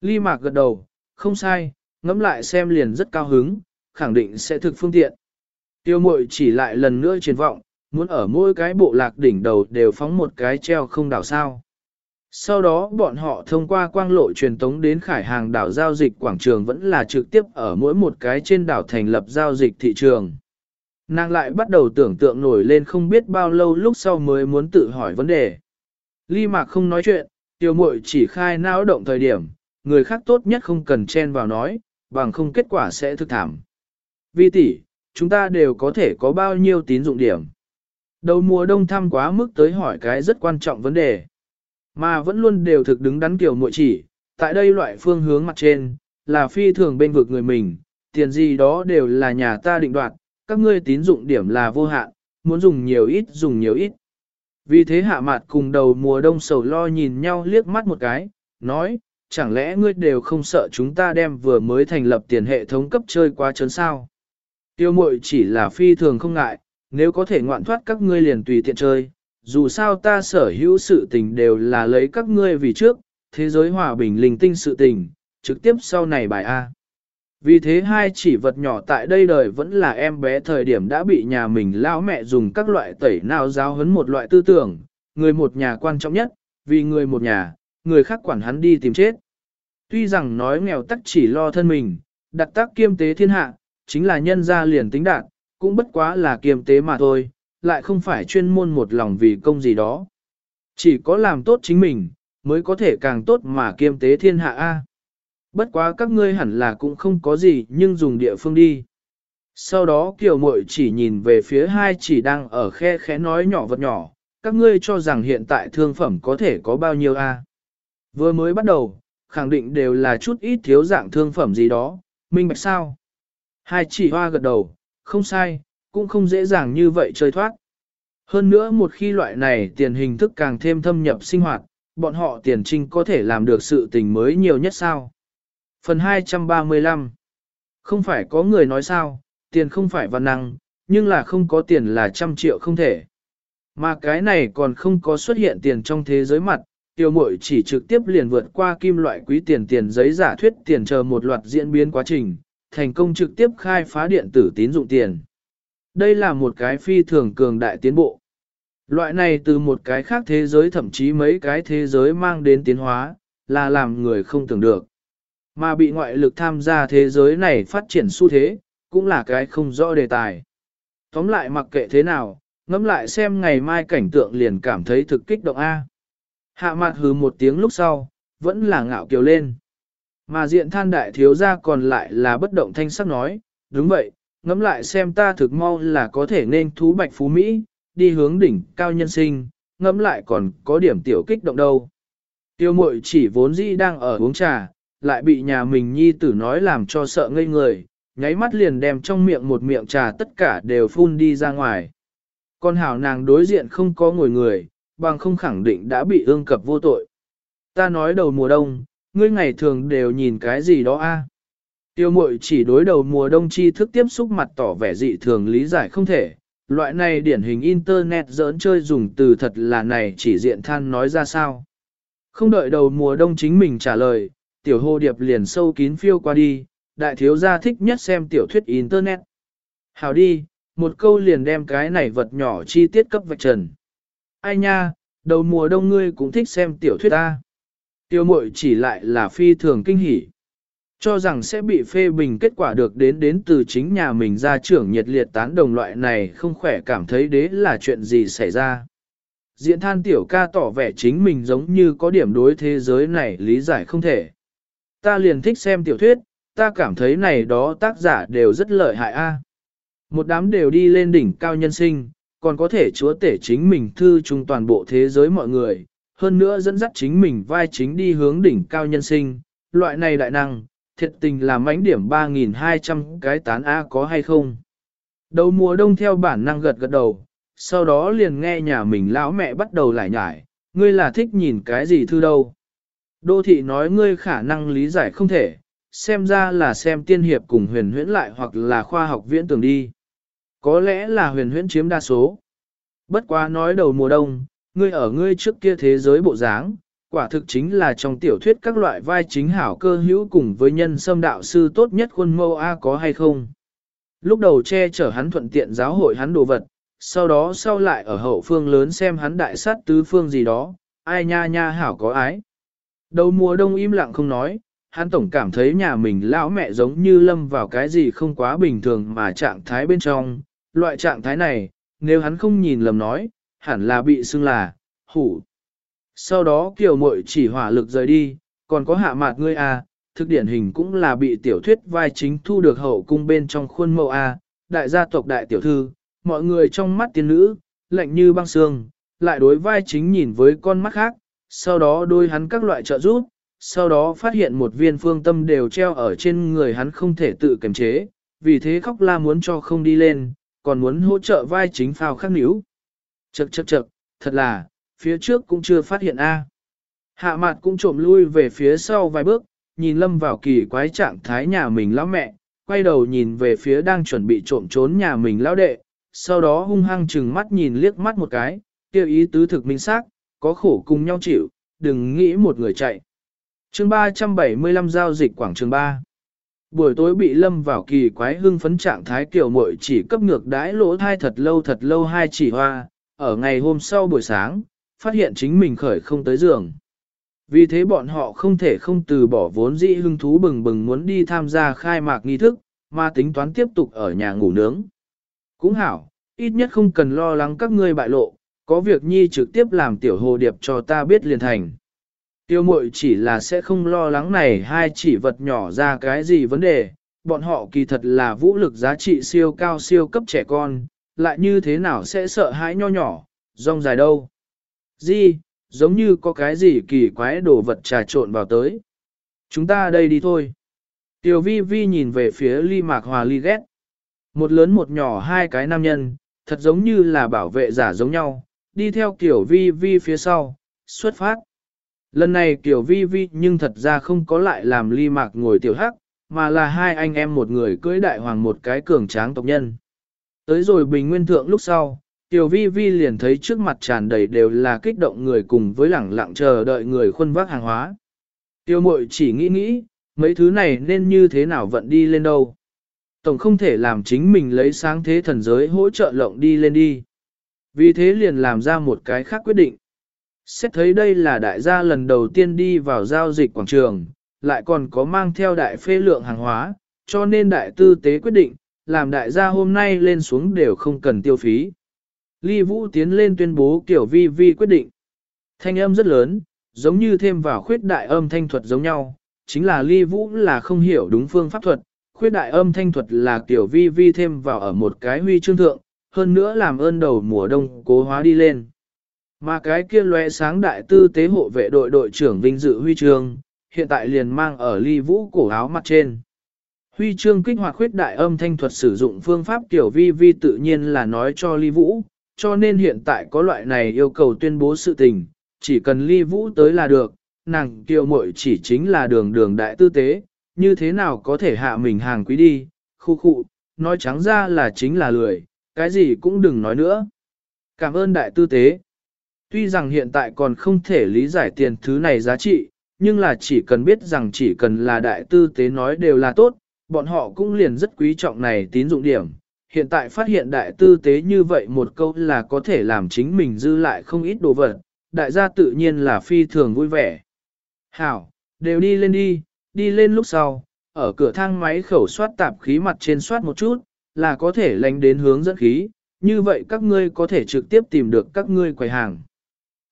Ly mạc gật đầu, không sai, ngẫm lại xem liền rất cao hứng, khẳng định sẽ thực phương tiện. Tiêu mội chỉ lại lần nữa triển vọng, muốn ở mỗi cái bộ lạc đỉnh đầu đều phóng một cái treo không đảo sao. Sau đó bọn họ thông qua quang lộ truyền tống đến khải hàng đảo giao dịch quảng trường vẫn là trực tiếp ở mỗi một cái trên đảo thành lập giao dịch thị trường. Nàng lại bắt đầu tưởng tượng nổi lên không biết bao lâu lúc sau mới muốn tự hỏi vấn đề. Ly Mạc không nói chuyện, tiêu mội chỉ khai não động thời điểm, người khác tốt nhất không cần chen vào nói, bằng không kết quả sẽ thực thảm. Vi tỷ, chúng ta đều có thể có bao nhiêu tín dụng điểm. Đầu mùa đông thăm quá mức tới hỏi cái rất quan trọng vấn đề. Mà vẫn luôn đều thực đứng đắn kiểu muội chỉ, tại đây loại phương hướng mặt trên, là phi thường bên vực người mình, tiền gì đó đều là nhà ta định đoạt, các ngươi tín dụng điểm là vô hạn, muốn dùng nhiều ít dùng nhiều ít. Vì thế hạ mặt cùng đầu mùa đông sầu lo nhìn nhau liếc mắt một cái, nói, chẳng lẽ ngươi đều không sợ chúng ta đem vừa mới thành lập tiền hệ thống cấp chơi quá chấn sao? Tiêu mội chỉ là phi thường không ngại, nếu có thể ngoạn thoát các ngươi liền tùy tiện chơi, dù sao ta sở hữu sự tình đều là lấy các ngươi vì trước, thế giới hòa bình linh tinh sự tình, trực tiếp sau này bài A. Vì thế hai chỉ vật nhỏ tại đây đời vẫn là em bé thời điểm đã bị nhà mình lão mẹ dùng các loại tẩy nào giáo hấn một loại tư tưởng, người một nhà quan trọng nhất, vì người một nhà, người khác quản hắn đi tìm chết. Tuy rằng nói nghèo tắc chỉ lo thân mình, đặt tác kiêm tế thiên hạ, chính là nhân gia liền tính đạt, cũng bất quá là kiêm tế mà thôi, lại không phải chuyên môn một lòng vì công gì đó. Chỉ có làm tốt chính mình, mới có thể càng tốt mà kiêm tế thiên hạ A. Bất quá các ngươi hẳn là cũng không có gì nhưng dùng địa phương đi. Sau đó kiều muội chỉ nhìn về phía hai chỉ đang ở khe khẽ nói nhỏ vật nhỏ, các ngươi cho rằng hiện tại thương phẩm có thể có bao nhiêu a? Vừa mới bắt đầu, khẳng định đều là chút ít thiếu dạng thương phẩm gì đó, minh bạch sao? Hai chỉ hoa gật đầu, không sai, cũng không dễ dàng như vậy chơi thoát. Hơn nữa một khi loại này tiền hình thức càng thêm thâm nhập sinh hoạt, bọn họ tiền trinh có thể làm được sự tình mới nhiều nhất sao. Phần 235 Không phải có người nói sao, tiền không phải văn năng, nhưng là không có tiền là trăm triệu không thể. Mà cái này còn không có xuất hiện tiền trong thế giới mặt, tiêu mội chỉ trực tiếp liền vượt qua kim loại quý tiền tiền giấy giả thuyết tiền chờ một loạt diễn biến quá trình, thành công trực tiếp khai phá điện tử tín dụng tiền. Đây là một cái phi thường cường đại tiến bộ. Loại này từ một cái khác thế giới thậm chí mấy cái thế giới mang đến tiến hóa, là làm người không tưởng được. Mà bị ngoại lực tham gia thế giới này phát triển xu thế, cũng là cái không rõ đề tài. Tóm lại mặc kệ thế nào, ngẫm lại xem ngày mai cảnh tượng liền cảm thấy thực kích động A. Hạ mặt hừ một tiếng lúc sau, vẫn là ngạo kiều lên. Mà diện than đại thiếu gia còn lại là bất động thanh sắc nói, đúng vậy, ngẫm lại xem ta thực mau là có thể nên thú bạch phú Mỹ, đi hướng đỉnh cao nhân sinh, ngẫm lại còn có điểm tiểu kích động đâu. Tiêu mội chỉ vốn dĩ đang ở uống trà, lại bị nhà mình nhi tử nói làm cho sợ ngây người, nháy mắt liền đem trong miệng một miệng trà tất cả đều phun đi ra ngoài. Con hảo nàng đối diện không có ngồi người, bằng không khẳng định đã bị ương cập vô tội. Ta nói đầu mùa đông, ngươi ngày thường đều nhìn cái gì đó a? Tiêu mội chỉ đối đầu mùa đông chi thức tiếp xúc mặt tỏ vẻ dị thường lý giải không thể. Loại này điển hình internet giỡn chơi dùng từ thật là này chỉ diện than nói ra sao. Không đợi đầu mùa đông chính mình trả lời, tiểu hồ điệp liền sâu kín phiêu qua đi, đại thiếu gia thích nhất xem tiểu thuyết internet. Hào đi, một câu liền đem cái này vật nhỏ chi tiết cấp vạch trần. Ai nha, đầu mùa đông ngươi cũng thích xem tiểu thuyết ta. Tiêu mội chỉ lại là phi thường kinh hỉ. Cho rằng sẽ bị phê bình kết quả được đến đến từ chính nhà mình ra trưởng nhiệt liệt tán đồng loại này không khỏe cảm thấy đế là chuyện gì xảy ra. Diễn than tiểu ca tỏ vẻ chính mình giống như có điểm đối thế giới này lý giải không thể. Ta liền thích xem tiểu thuyết, ta cảm thấy này đó tác giả đều rất lợi hại a. Một đám đều đi lên đỉnh cao nhân sinh, còn có thể chúa tể chính mình thư chung toàn bộ thế giới mọi người, hơn nữa dẫn dắt chính mình vai chính đi hướng đỉnh cao nhân sinh, loại này đại năng, thiệt tình là mánh điểm 3.200 cái tán A có hay không. Đầu mùa đông theo bản năng gật gật đầu, sau đó liền nghe nhà mình lão mẹ bắt đầu lại nhải, ngươi là thích nhìn cái gì thư đâu. Đô thị nói ngươi khả năng lý giải không thể, xem ra là xem tiên hiệp cùng huyền huyễn lại hoặc là khoa học viễn tưởng đi. Có lẽ là huyền huyễn chiếm đa số. Bất quá nói đầu mùa đông, ngươi ở ngươi trước kia thế giới bộ dáng, quả thực chính là trong tiểu thuyết các loại vai chính hảo cơ hữu cùng với nhân sâm đạo sư tốt nhất khuôn mẫu A có hay không. Lúc đầu che chở hắn thuận tiện giáo hội hắn đồ vật, sau đó sau lại ở hậu phương lớn xem hắn đại sát tứ phương gì đó, ai nha nha hảo có ái. Đầu mùa đông im lặng không nói, hắn tổng cảm thấy nhà mình lão mẹ giống như lâm vào cái gì không quá bình thường mà trạng thái bên trong. Loại trạng thái này, nếu hắn không nhìn lầm nói, hẳn là bị xưng là, hủ. Sau đó kiều muội chỉ hỏa lực rời đi, còn có hạ mạt ngươi à, thực điển hình cũng là bị tiểu thuyết vai chính thu được hậu cung bên trong khuôn mẫu A, đại gia tộc đại tiểu thư, mọi người trong mắt tiên nữ, lạnh như băng xương, lại đối vai chính nhìn với con mắt khác, sau đó đôi hắn các loại trợ giúp, sau đó phát hiện một viên phương tâm đều treo ở trên người hắn không thể tự kiềm chế, vì thế khóc la muốn cho không đi lên, còn muốn hỗ trợ vai chính phao khắc níu. Chậc chậc chậc, thật là, phía trước cũng chưa phát hiện A. Hạ mặt cũng trộm lui về phía sau vài bước, nhìn lâm vào kỳ quái trạng thái nhà mình lão mẹ, quay đầu nhìn về phía đang chuẩn bị trộm trốn nhà mình lão đệ, sau đó hung hăng chừng mắt nhìn liếc mắt một cái, kêu ý tứ thực minh xác, có khổ cùng nhau chịu, đừng nghĩ một người chạy. chương 375 giao dịch quảng trường 3 Buổi tối bị lâm vào kỳ quái hưng phấn trạng thái kiểu muội chỉ cấp ngược đãi lỗ thai thật lâu thật lâu hai chỉ hoa, ở ngày hôm sau buổi sáng, phát hiện chính mình khởi không tới giường. Vì thế bọn họ không thể không từ bỏ vốn dĩ hưng thú bừng bừng muốn đi tham gia khai mạc nghi thức, mà tính toán tiếp tục ở nhà ngủ nướng. Cũng hảo, ít nhất không cần lo lắng các ngươi bại lộ, có việc nhi trực tiếp làm tiểu hồ điệp cho ta biết liền thành. Tiêu mội chỉ là sẽ không lo lắng này hai chỉ vật nhỏ ra cái gì vấn đề, bọn họ kỳ thật là vũ lực giá trị siêu cao siêu cấp trẻ con, lại như thế nào sẽ sợ hãi nho nhỏ, rong dài đâu. Di, giống như có cái gì kỳ quái đồ vật trà trộn vào tới. Chúng ta đây đi thôi. Tiểu vi vi nhìn về phía ly mạc hòa ly ghét. Một lớn một nhỏ hai cái nam nhân, thật giống như là bảo vệ giả giống nhau, đi theo kiểu vi vi phía sau, xuất phát. Lần này kiểu vi vi nhưng thật ra không có lại làm ly mạc ngồi tiểu hắc, mà là hai anh em một người cưỡi đại hoàng một cái cường tráng tộc nhân. Tới rồi bình nguyên thượng lúc sau, Tiểu vi vi liền thấy trước mặt tràn đầy đều là kích động người cùng với lẳng lặng chờ đợi người khuân vác hàng hóa. Tiêu mội chỉ nghĩ nghĩ, mấy thứ này nên như thế nào vận đi lên đâu. Tổng không thể làm chính mình lấy sáng thế thần giới hỗ trợ lộng đi lên đi. Vì thế liền làm ra một cái khác quyết định. Xét thấy đây là đại gia lần đầu tiên đi vào giao dịch quảng trường, lại còn có mang theo đại phê lượng hàng hóa, cho nên đại tư tế quyết định, làm đại gia hôm nay lên xuống đều không cần tiêu phí. Ly Vũ tiến lên tuyên bố kiểu vi vi quyết định. Thanh âm rất lớn, giống như thêm vào khuyết đại âm thanh thuật giống nhau, chính là Ly Vũ là không hiểu đúng phương pháp thuật, khuyết đại âm thanh thuật là kiểu vi vi thêm vào ở một cái huy chương thượng, hơn nữa làm ơn đầu mùa đông cố hóa đi lên. Mà cái kia lóe sáng đại tư tế hộ vệ đội đội trưởng vinh dự huy chương, hiện tại liền mang ở ly vũ cổ áo mặt trên. Huy chương kích hoạt khuyết đại âm thanh thuật sử dụng phương pháp tiểu vi vi tự nhiên là nói cho ly vũ, cho nên hiện tại có loại này yêu cầu tuyên bố sự tình, chỉ cần ly vũ tới là được, nàng kiều muội chỉ chính là đường đường đại tư tế, như thế nào có thể hạ mình hàng quý đi, khu khu, nói trắng ra là chính là lười, cái gì cũng đừng nói nữa. Cảm ơn đại tư tế. Tuy rằng hiện tại còn không thể lý giải tiền thứ này giá trị, nhưng là chỉ cần biết rằng chỉ cần là đại tư tế nói đều là tốt, bọn họ cũng liền rất quý trọng này tín dụng điểm, hiện tại phát hiện đại tư tế như vậy một câu là có thể làm chính mình dư lại không ít đồ vật, đại gia tự nhiên là phi thường vui vẻ. Hảo, đều đi lên đi, đi lên lúc sau, ở cửa thang máy khẩu soát tạp khí mặt trên soát một chút, là có thể lánh đến hướng dẫn khí, như vậy các ngươi có thể trực tiếp tìm được các ngươi quầy hàng.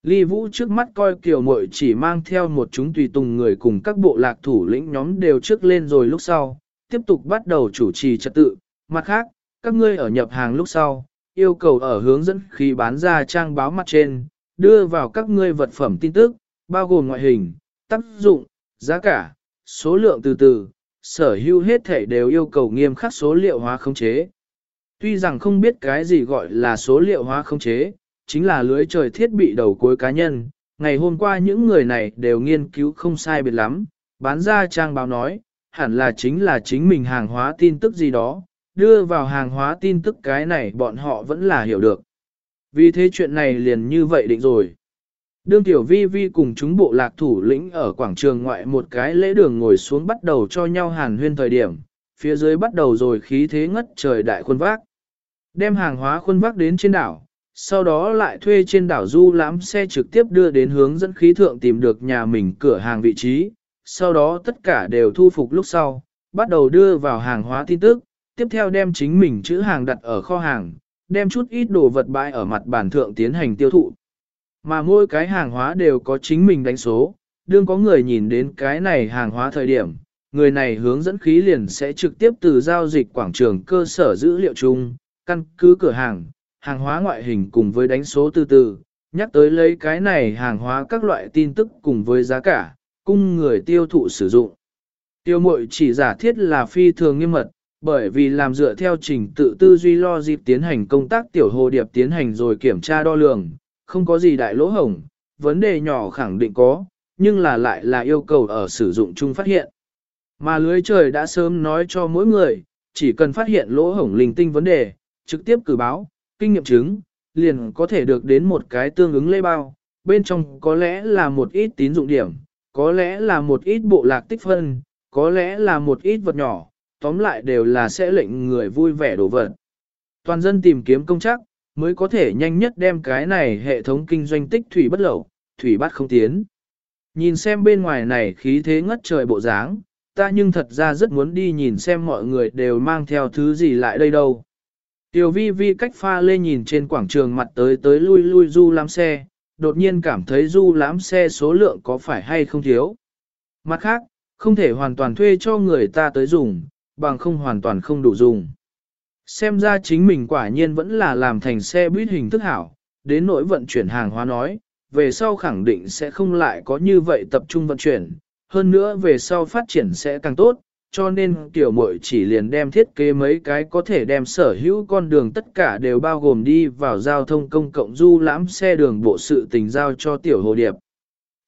Ly Vũ trước mắt coi kiều muội chỉ mang theo một chúng tùy tùng người cùng các bộ lạc thủ lĩnh nhóm đều trước lên rồi lúc sau, tiếp tục bắt đầu chủ trì trật tự, mặt khác, các ngươi ở nhập hàng lúc sau, yêu cầu ở hướng dẫn khi bán ra trang báo mặt trên, đưa vào các ngươi vật phẩm tin tức, bao gồm ngoại hình, tác dụng, giá cả, số lượng từ từ, sở hữu hết thể đều yêu cầu nghiêm khắc số liệu hóa khống chế. Tuy rằng không biết cái gì gọi là số liệu hóa khống chế, chính là lưới trời thiết bị đầu cuối cá nhân, ngày hôm qua những người này đều nghiên cứu không sai biệt lắm, bán ra trang báo nói, hẳn là chính là chính mình hàng hóa tin tức gì đó, đưa vào hàng hóa tin tức cái này bọn họ vẫn là hiểu được. Vì thế chuyện này liền như vậy định rồi. Đương tiểu vi vi cùng chúng bộ lạc thủ lĩnh ở quảng trường ngoại một cái lễ đường ngồi xuống bắt đầu cho nhau hàn huyên thời điểm, phía dưới bắt đầu rồi khí thế ngất trời đại khuôn vác. Đem hàng hóa khuôn vác đến trên đảo, sau đó lại thuê trên đảo du lãm xe trực tiếp đưa đến hướng dẫn khí thượng tìm được nhà mình cửa hàng vị trí, sau đó tất cả đều thu phục lúc sau, bắt đầu đưa vào hàng hóa tin tức, tiếp theo đem chính mình chữ hàng đặt ở kho hàng, đem chút ít đồ vật bãi ở mặt bản thượng tiến hành tiêu thụ. Mà mỗi cái hàng hóa đều có chính mình đánh số, đương có người nhìn đến cái này hàng hóa thời điểm, người này hướng dẫn khí liền sẽ trực tiếp từ giao dịch quảng trường cơ sở dữ liệu chung, căn cứ cửa hàng, hàng hóa ngoại hình cùng với đánh số từ từ, nhắc tới lấy cái này hàng hóa các loại tin tức cùng với giá cả, cung người tiêu thụ sử dụng. Tiêu mội chỉ giả thiết là phi thường nghiêm mật, bởi vì làm dựa theo trình tự tư duy lo dịp tiến hành công tác tiểu hồ điệp tiến hành rồi kiểm tra đo lường, không có gì đại lỗ hổng, vấn đề nhỏ khẳng định có, nhưng là lại là yêu cầu ở sử dụng chung phát hiện. Mà lưới trời đã sớm nói cho mỗi người, chỉ cần phát hiện lỗ hổng linh tinh vấn đề, trực tiếp cử báo, kinh nghiệm chứng, liền có thể được đến một cái tương ứng lê bao, bên trong có lẽ là một ít tín dụng điểm, có lẽ là một ít bộ lạc tích phân, có lẽ là một ít vật nhỏ, tóm lại đều là sẽ lệnh người vui vẻ đổ vật. Toàn dân tìm kiếm công chắc, mới có thể nhanh nhất đem cái này hệ thống kinh doanh tích thủy bất lậu, thủy bắt không tiến. Nhìn xem bên ngoài này khí thế ngất trời bộ dáng, ta nhưng thật ra rất muốn đi nhìn xem mọi người đều mang theo thứ gì lại đây đâu. Tiểu vi vi cách pha lê nhìn trên quảng trường mặt tới tới lui lui du lắm xe, đột nhiên cảm thấy du lãm xe số lượng có phải hay không thiếu. Mặt khác, không thể hoàn toàn thuê cho người ta tới dùng, bằng không hoàn toàn không đủ dùng. Xem ra chính mình quả nhiên vẫn là làm thành xe buýt hình thức hảo, đến nỗi vận chuyển hàng hóa nói, về sau khẳng định sẽ không lại có như vậy tập trung vận chuyển, hơn nữa về sau phát triển sẽ càng tốt, cho nên tiểu muội chỉ liền đem thiết kế mấy cái có thể đem sở hữu con đường tất cả đều bao gồm đi vào giao thông công cộng du lãm xe đường bộ sự tình giao cho tiểu hồ điệp.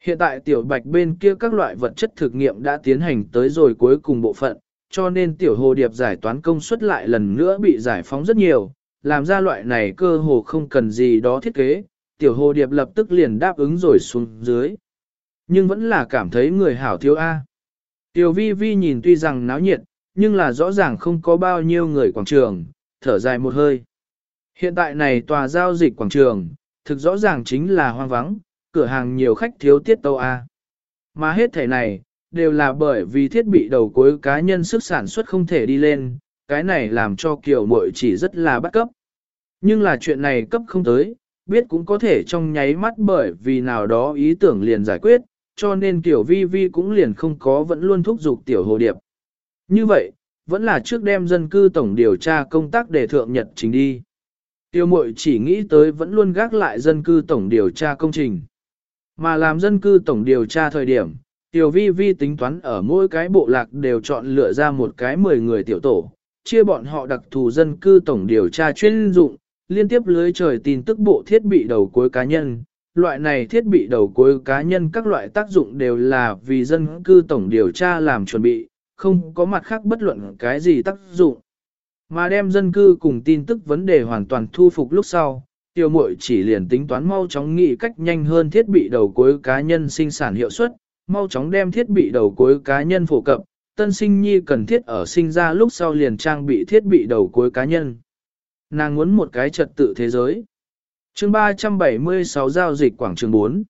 Hiện tại tiểu bạch bên kia các loại vật chất thực nghiệm đã tiến hành tới rồi cuối cùng bộ phận, cho nên tiểu hồ điệp giải toán công suất lại lần nữa bị giải phóng rất nhiều, làm ra loại này cơ hồ không cần gì đó thiết kế, tiểu hồ điệp lập tức liền đáp ứng rồi xuống dưới. Nhưng vẫn là cảm thấy người hảo thiếu A. Tiểu vi vi nhìn tuy rằng náo nhiệt, nhưng là rõ ràng không có bao nhiêu người quảng trường, thở dài một hơi. Hiện tại này tòa giao dịch quảng trường, thực rõ ràng chính là hoang vắng, cửa hàng nhiều khách thiếu tiết tâu A. Mà hết thể này, đều là bởi vì thiết bị đầu cuối cá nhân sức sản xuất không thể đi lên, cái này làm cho kiểu mội chỉ rất là bắt cấp. Nhưng là chuyện này cấp không tới, biết cũng có thể trong nháy mắt bởi vì nào đó ý tưởng liền giải quyết, cho nên tiểu vi vi cũng liền không có vẫn luôn thúc giục tiểu hồ điệp. Như vậy, vẫn là trước đem dân cư tổng điều tra công tác để thượng nhật trình đi. Tiêu mội chỉ nghĩ tới vẫn luôn gác lại dân cư tổng điều tra công trình. Mà làm dân cư tổng điều tra thời điểm, tiểu vi vi tính toán ở mỗi cái bộ lạc đều chọn lựa ra một cái 10 người tiểu tổ, chia bọn họ đặc thù dân cư tổng điều tra chuyên dụng, liên tiếp lưới trời tin tức bộ thiết bị đầu cuối cá nhân. Loại này thiết bị đầu cuối cá nhân các loại tác dụng đều là vì dân cư tổng điều tra làm chuẩn bị, không có mặt khác bất luận cái gì tác dụng. Mà đem dân cư cùng tin tức vấn đề hoàn toàn thu phục lúc sau, tiêu mội chỉ liền tính toán mau chóng nghĩ cách nhanh hơn thiết bị đầu cuối cá nhân sinh sản hiệu suất, mau chóng đem thiết bị đầu cuối cá nhân phổ cập, tân sinh nhi cần thiết ở sinh ra lúc sau liền trang bị thiết bị đầu cuối cá nhân. Nàng muốn một cái trật tự thế giới chương 376 giao dịch quảng trường 4.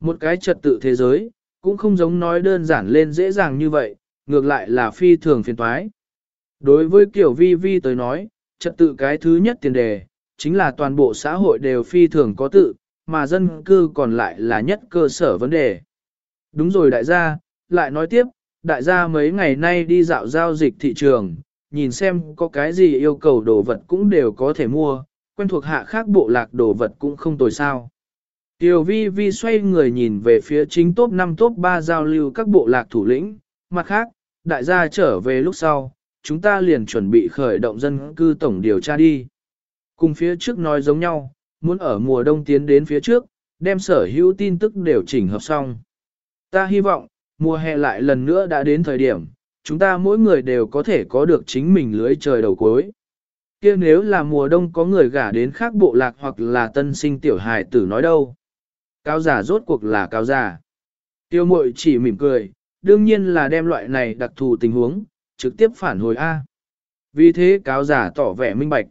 Một cái trật tự thế giới, cũng không giống nói đơn giản lên dễ dàng như vậy, ngược lại là phi thường phiền toái. Đối với kiểu vi vi tới nói, trật tự cái thứ nhất tiền đề, chính là toàn bộ xã hội đều phi thường có tự, mà dân cư còn lại là nhất cơ sở vấn đề. Đúng rồi đại gia, lại nói tiếp, đại gia mấy ngày nay đi dạo giao dịch thị trường, nhìn xem có cái gì yêu cầu đồ vật cũng đều có thể mua, quen thuộc hạ khác bộ lạc đồ vật cũng không tồi sao. Tiểu vi vi xoay người nhìn về phía chính top 5 top 3 giao lưu các bộ lạc thủ lĩnh, mặt khác, đại gia trở về lúc sau, chúng ta liền chuẩn bị khởi động dân cư tổng điều tra đi. Cùng phía trước nói giống nhau, muốn ở mùa đông tiến đến phía trước, đem sở hữu tin tức đều chỉnh hợp xong. Ta hy vọng, mùa hè lại lần nữa đã đến thời điểm, chúng ta mỗi người đều có thể có được chính mình lưới trời đầu cuối kia nếu là mùa đông có người gả đến khác bộ lạc hoặc là tân sinh tiểu hài tử nói đâu. Cao giả rốt cuộc là cao giả. Tiêu mội chỉ mỉm cười, đương nhiên là đem loại này đặc thù tình huống, trực tiếp phản hồi A. Vì thế cáo giả tỏ vẻ minh bạch.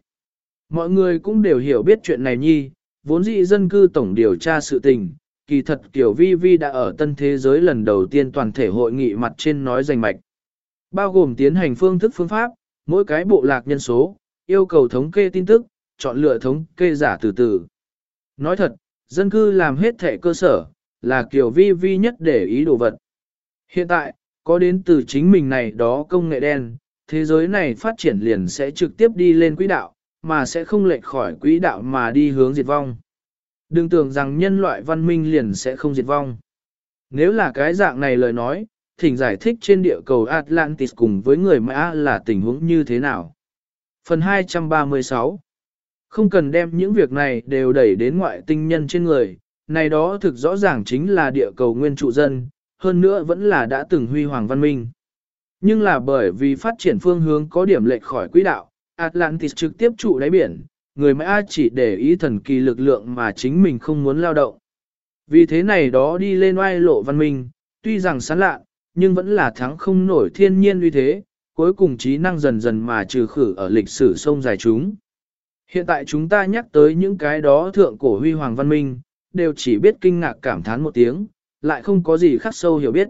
Mọi người cũng đều hiểu biết chuyện này nhi, vốn dĩ dân cư tổng điều tra sự tình, kỳ thật Kiều Vi Vi đã ở tân thế giới lần đầu tiên toàn thể hội nghị mặt trên nói danh mạch. Bao gồm tiến hành phương thức phương pháp, mỗi cái bộ lạc nhân số, yêu cầu thống kê tin tức, chọn lựa thống kê giả từ từ. Nói thật, dân cư làm hết thể cơ sở, là kiểu Vi Vi nhất để ý đồ vật. Hiện tại, có đến từ chính mình này đó công nghệ đen, thế giới này phát triển liền sẽ trực tiếp đi lên quỹ đạo, mà sẽ không lệch khỏi quỹ đạo mà đi hướng diệt vong. Đừng tưởng rằng nhân loại văn minh liền sẽ không diệt vong. Nếu là cái dạng này lời nói, thỉnh giải thích trên địa cầu Atlantis cùng với người mã là tình huống như thế nào. Phần 236 Không cần đem những việc này đều đẩy đến ngoại tinh nhân trên người, này đó thực rõ ràng chính là địa cầu nguyên trụ dân, hơn nữa vẫn là đã từng huy hoàng văn minh. Nhưng là bởi vì phát triển phương hướng có điểm lệch khỏi quỹ đạo, Atlantis trực tiếp trụ đáy biển, người Mã chỉ để ý thần kỳ lực lượng mà chính mình không muốn lao động. Vì thế này đó đi lên oai lộ văn minh, tuy rằng sán lạ, nhưng vẫn là thắng không nổi thiên nhiên uy thế, cuối cùng trí năng dần dần mà trừ khử ở lịch sử sông dài chúng. Hiện tại chúng ta nhắc tới những cái đó thượng cổ huy hoàng văn minh, đều chỉ biết kinh ngạc cảm thán một tiếng, lại không có gì khắc sâu hiểu biết.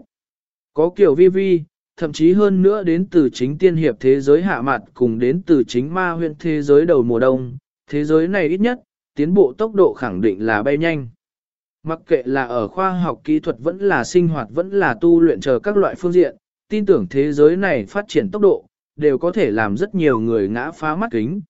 Có kiểu vi vi, thậm chí hơn nữa đến từ chính tiên hiệp thế giới hạ mặt cùng đến từ chính ma huyện thế giới đầu mùa đông, thế giới này ít nhất, tiến bộ tốc độ khẳng định là bay nhanh. Mặc kệ là ở khoa học kỹ thuật vẫn là sinh hoạt vẫn là tu luyện chờ các loại phương diện, tin tưởng thế giới này phát triển tốc độ, đều có thể làm rất nhiều người ngã phá mắt kính.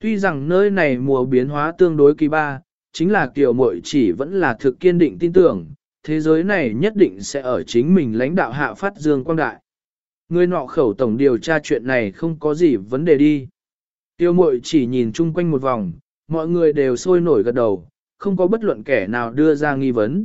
Tuy rằng nơi này mùa biến hóa tương đối kỳ ba, chính là kiểu mội chỉ vẫn là thực kiên định tin tưởng, thế giới này nhất định sẽ ở chính mình lãnh đạo hạ phát dương quang đại. Người nọ khẩu tổng điều tra chuyện này không có gì vấn đề đi. Tiêu mội chỉ nhìn chung quanh một vòng, mọi người đều sôi nổi gật đầu, không có bất luận kẻ nào đưa ra nghi vấn.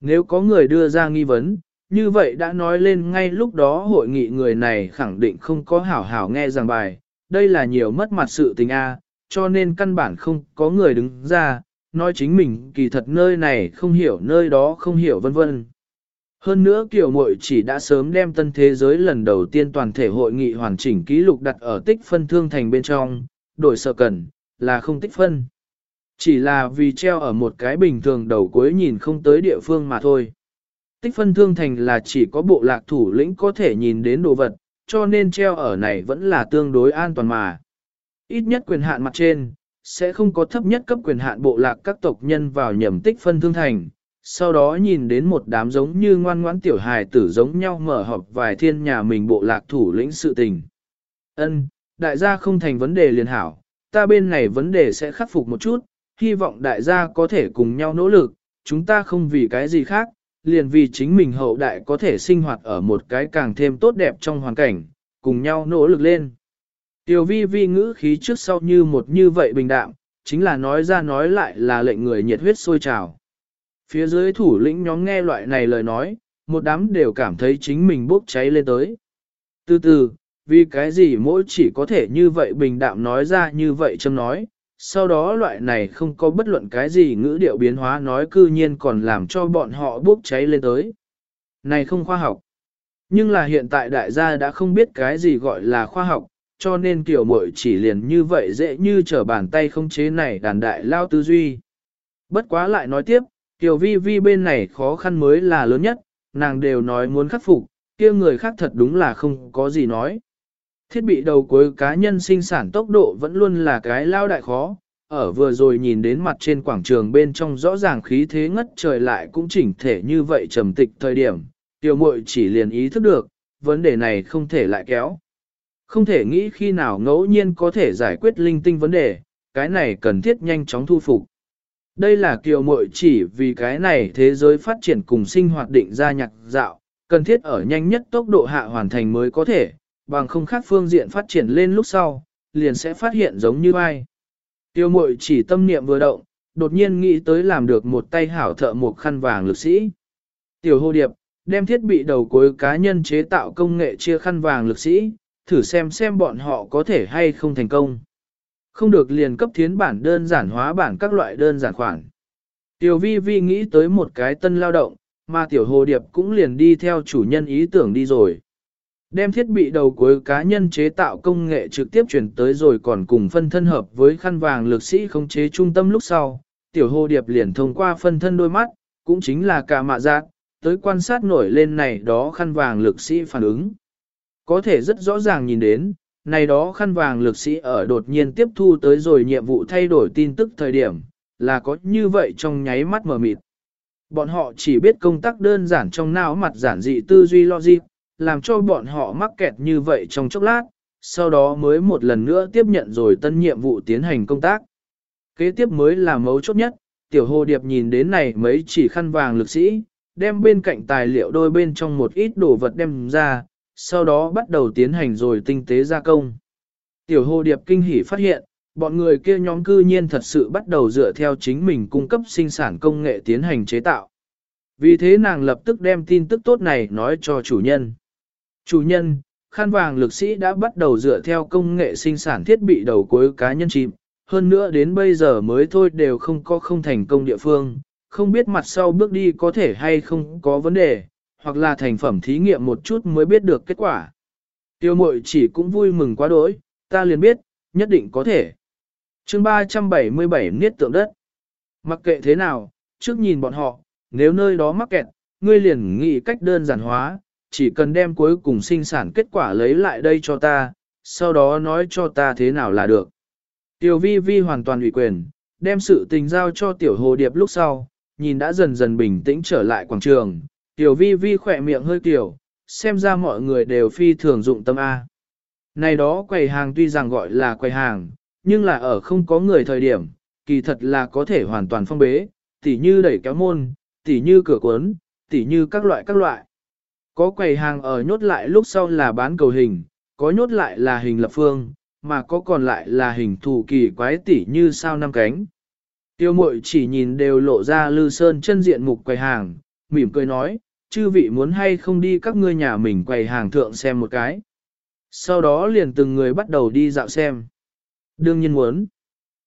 Nếu có người đưa ra nghi vấn, như vậy đã nói lên ngay lúc đó hội nghị người này khẳng định không có hảo hảo nghe giảng bài, đây là nhiều mất mặt sự tình A, cho nên căn bản không có người đứng ra, nói chính mình kỳ thật nơi này không hiểu nơi đó không hiểu vân vân. Hơn nữa kiểu muội chỉ đã sớm đem tân thế giới lần đầu tiên toàn thể hội nghị hoàn chỉnh ký lục đặt ở tích phân thương thành bên trong, đổi sợ cần, là không tích phân. Chỉ là vì treo ở một cái bình thường đầu cuối nhìn không tới địa phương mà thôi. Tích phân thương thành là chỉ có bộ lạc thủ lĩnh có thể nhìn đến đồ vật, cho nên treo ở này vẫn là tương đối an toàn mà. Ít nhất quyền hạn mặt trên, sẽ không có thấp nhất cấp quyền hạn bộ lạc các tộc nhân vào nhầm tích phân thương thành, sau đó nhìn đến một đám giống như ngoan ngoãn tiểu hài tử giống nhau mở họp vài thiên nhà mình bộ lạc thủ lĩnh sự tình. Ân, đại gia không thành vấn đề liền hảo, ta bên này vấn đề sẽ khắc phục một chút, hy vọng đại gia có thể cùng nhau nỗ lực, chúng ta không vì cái gì khác, liền vì chính mình hậu đại có thể sinh hoạt ở một cái càng thêm tốt đẹp trong hoàn cảnh, cùng nhau nỗ lực lên. Tiểu vi vi ngữ khí trước sau như một như vậy bình đạm, chính là nói ra nói lại là lệnh người nhiệt huyết sôi trào. Phía dưới thủ lĩnh nhóm nghe loại này lời nói, một đám đều cảm thấy chính mình bốc cháy lên tới. Từ từ, vì cái gì mỗi chỉ có thể như vậy bình đạm nói ra như vậy châm nói, sau đó loại này không có bất luận cái gì ngữ điệu biến hóa nói cư nhiên còn làm cho bọn họ bốc cháy lên tới. Này không khoa học. Nhưng là hiện tại đại gia đã không biết cái gì gọi là khoa học, cho nên kiểu mội chỉ liền như vậy dễ như trở bàn tay không chế này đàn đại lao tư duy. Bất quá lại nói tiếp, Tiểu vi vi bên này khó khăn mới là lớn nhất, nàng đều nói muốn khắc phục, kia người khác thật đúng là không có gì nói. Thiết bị đầu cuối cá nhân sinh sản tốc độ vẫn luôn là cái lao đại khó, ở vừa rồi nhìn đến mặt trên quảng trường bên trong rõ ràng khí thế ngất trời lại cũng chỉnh thể như vậy trầm tịch thời điểm, tiểu muội chỉ liền ý thức được, vấn đề này không thể lại kéo. Không thể nghĩ khi nào ngẫu nhiên có thể giải quyết linh tinh vấn đề, cái này cần thiết nhanh chóng thu phục. Đây là kiều muội chỉ vì cái này thế giới phát triển cùng sinh hoạt định ra nhạc dạo, cần thiết ở nhanh nhất tốc độ hạ hoàn thành mới có thể, bằng không khác phương diện phát triển lên lúc sau, liền sẽ phát hiện giống như ai. Tiêu mội chỉ tâm niệm vừa động, đột nhiên nghĩ tới làm được một tay hảo thợ một khăn vàng lực sĩ. Tiểu hô điệp, đem thiết bị đầu cuối cá nhân chế tạo công nghệ chia khăn vàng lực sĩ, thử xem xem bọn họ có thể hay không thành công. Không được liền cấp thiến bản đơn giản hóa bản các loại đơn giản khoản. Tiểu vi vi nghĩ tới một cái tân lao động, mà tiểu hồ điệp cũng liền đi theo chủ nhân ý tưởng đi rồi. Đem thiết bị đầu cuối cá nhân chế tạo công nghệ trực tiếp chuyển tới rồi còn cùng phân thân hợp với khăn vàng lực sĩ khống chế trung tâm lúc sau, tiểu hồ điệp liền thông qua phân thân đôi mắt, cũng chính là cả mạ giác, tới quan sát nổi lên này đó khăn vàng lực sĩ phản ứng. Có thể rất rõ ràng nhìn đến, này đó khăn vàng lực sĩ ở đột nhiên tiếp thu tới rồi nhiệm vụ thay đổi tin tức thời điểm, là có như vậy trong nháy mắt mở mịt. Bọn họ chỉ biết công tác đơn giản trong não mặt giản dị tư duy logic, làm cho bọn họ mắc kẹt như vậy trong chốc lát, sau đó mới một lần nữa tiếp nhận rồi tân nhiệm vụ tiến hành công tác. Kế tiếp mới là mấu chốt nhất, tiểu hồ điệp nhìn đến này mấy chỉ khăn vàng lực sĩ, đem bên cạnh tài liệu đôi bên trong một ít đồ vật đem ra, sau đó bắt đầu tiến hành rồi tinh tế gia công. Tiểu hồ điệp kinh hỉ phát hiện, bọn người kia nhóm cư nhiên thật sự bắt đầu dựa theo chính mình cung cấp sinh sản công nghệ tiến hành chế tạo. Vì thế nàng lập tức đem tin tức tốt này nói cho chủ nhân. Chủ nhân, khăn vàng lực sĩ đã bắt đầu dựa theo công nghệ sinh sản thiết bị đầu cuối cá nhân chìm, hơn nữa đến bây giờ mới thôi đều không có không thành công địa phương, không biết mặt sau bước đi có thể hay không có vấn đề, hoặc là thành phẩm thí nghiệm một chút mới biết được kết quả. Tiêu mội chỉ cũng vui mừng quá đỗi, ta liền biết, nhất định có thể. chương 377 niết tượng đất. Mặc kệ thế nào, trước nhìn bọn họ, nếu nơi đó mắc kẹt, ngươi liền nghĩ cách đơn giản hóa, chỉ cần đem cuối cùng sinh sản kết quả lấy lại đây cho ta, sau đó nói cho ta thế nào là được. Tiểu vi vi hoàn toàn ủy quyền, đem sự tình giao cho tiểu hồ điệp lúc sau, nhìn đã dần dần bình tĩnh trở lại quảng trường, tiểu vi vi khỏe miệng hơi tiểu, xem ra mọi người đều phi thường dụng tâm A. Này đó quầy hàng tuy rằng gọi là quầy hàng, nhưng là ở không có người thời điểm, kỳ thật là có thể hoàn toàn phong bế, tỉ như đẩy kéo môn, tỉ như cửa cuốn, tỉ như các loại các loại. Có quầy hàng ở nhốt lại lúc sau là bán cầu hình, có nhốt lại là hình lập phương, mà có còn lại là hình thù kỳ quái tỉ như sao năm cánh. Tiêu mội chỉ nhìn đều lộ ra lư sơn chân diện mục quầy hàng, mỉm cười nói, chư vị muốn hay không đi các ngươi nhà mình quầy hàng thượng xem một cái. Sau đó liền từng người bắt đầu đi dạo xem. Đương nhiên muốn.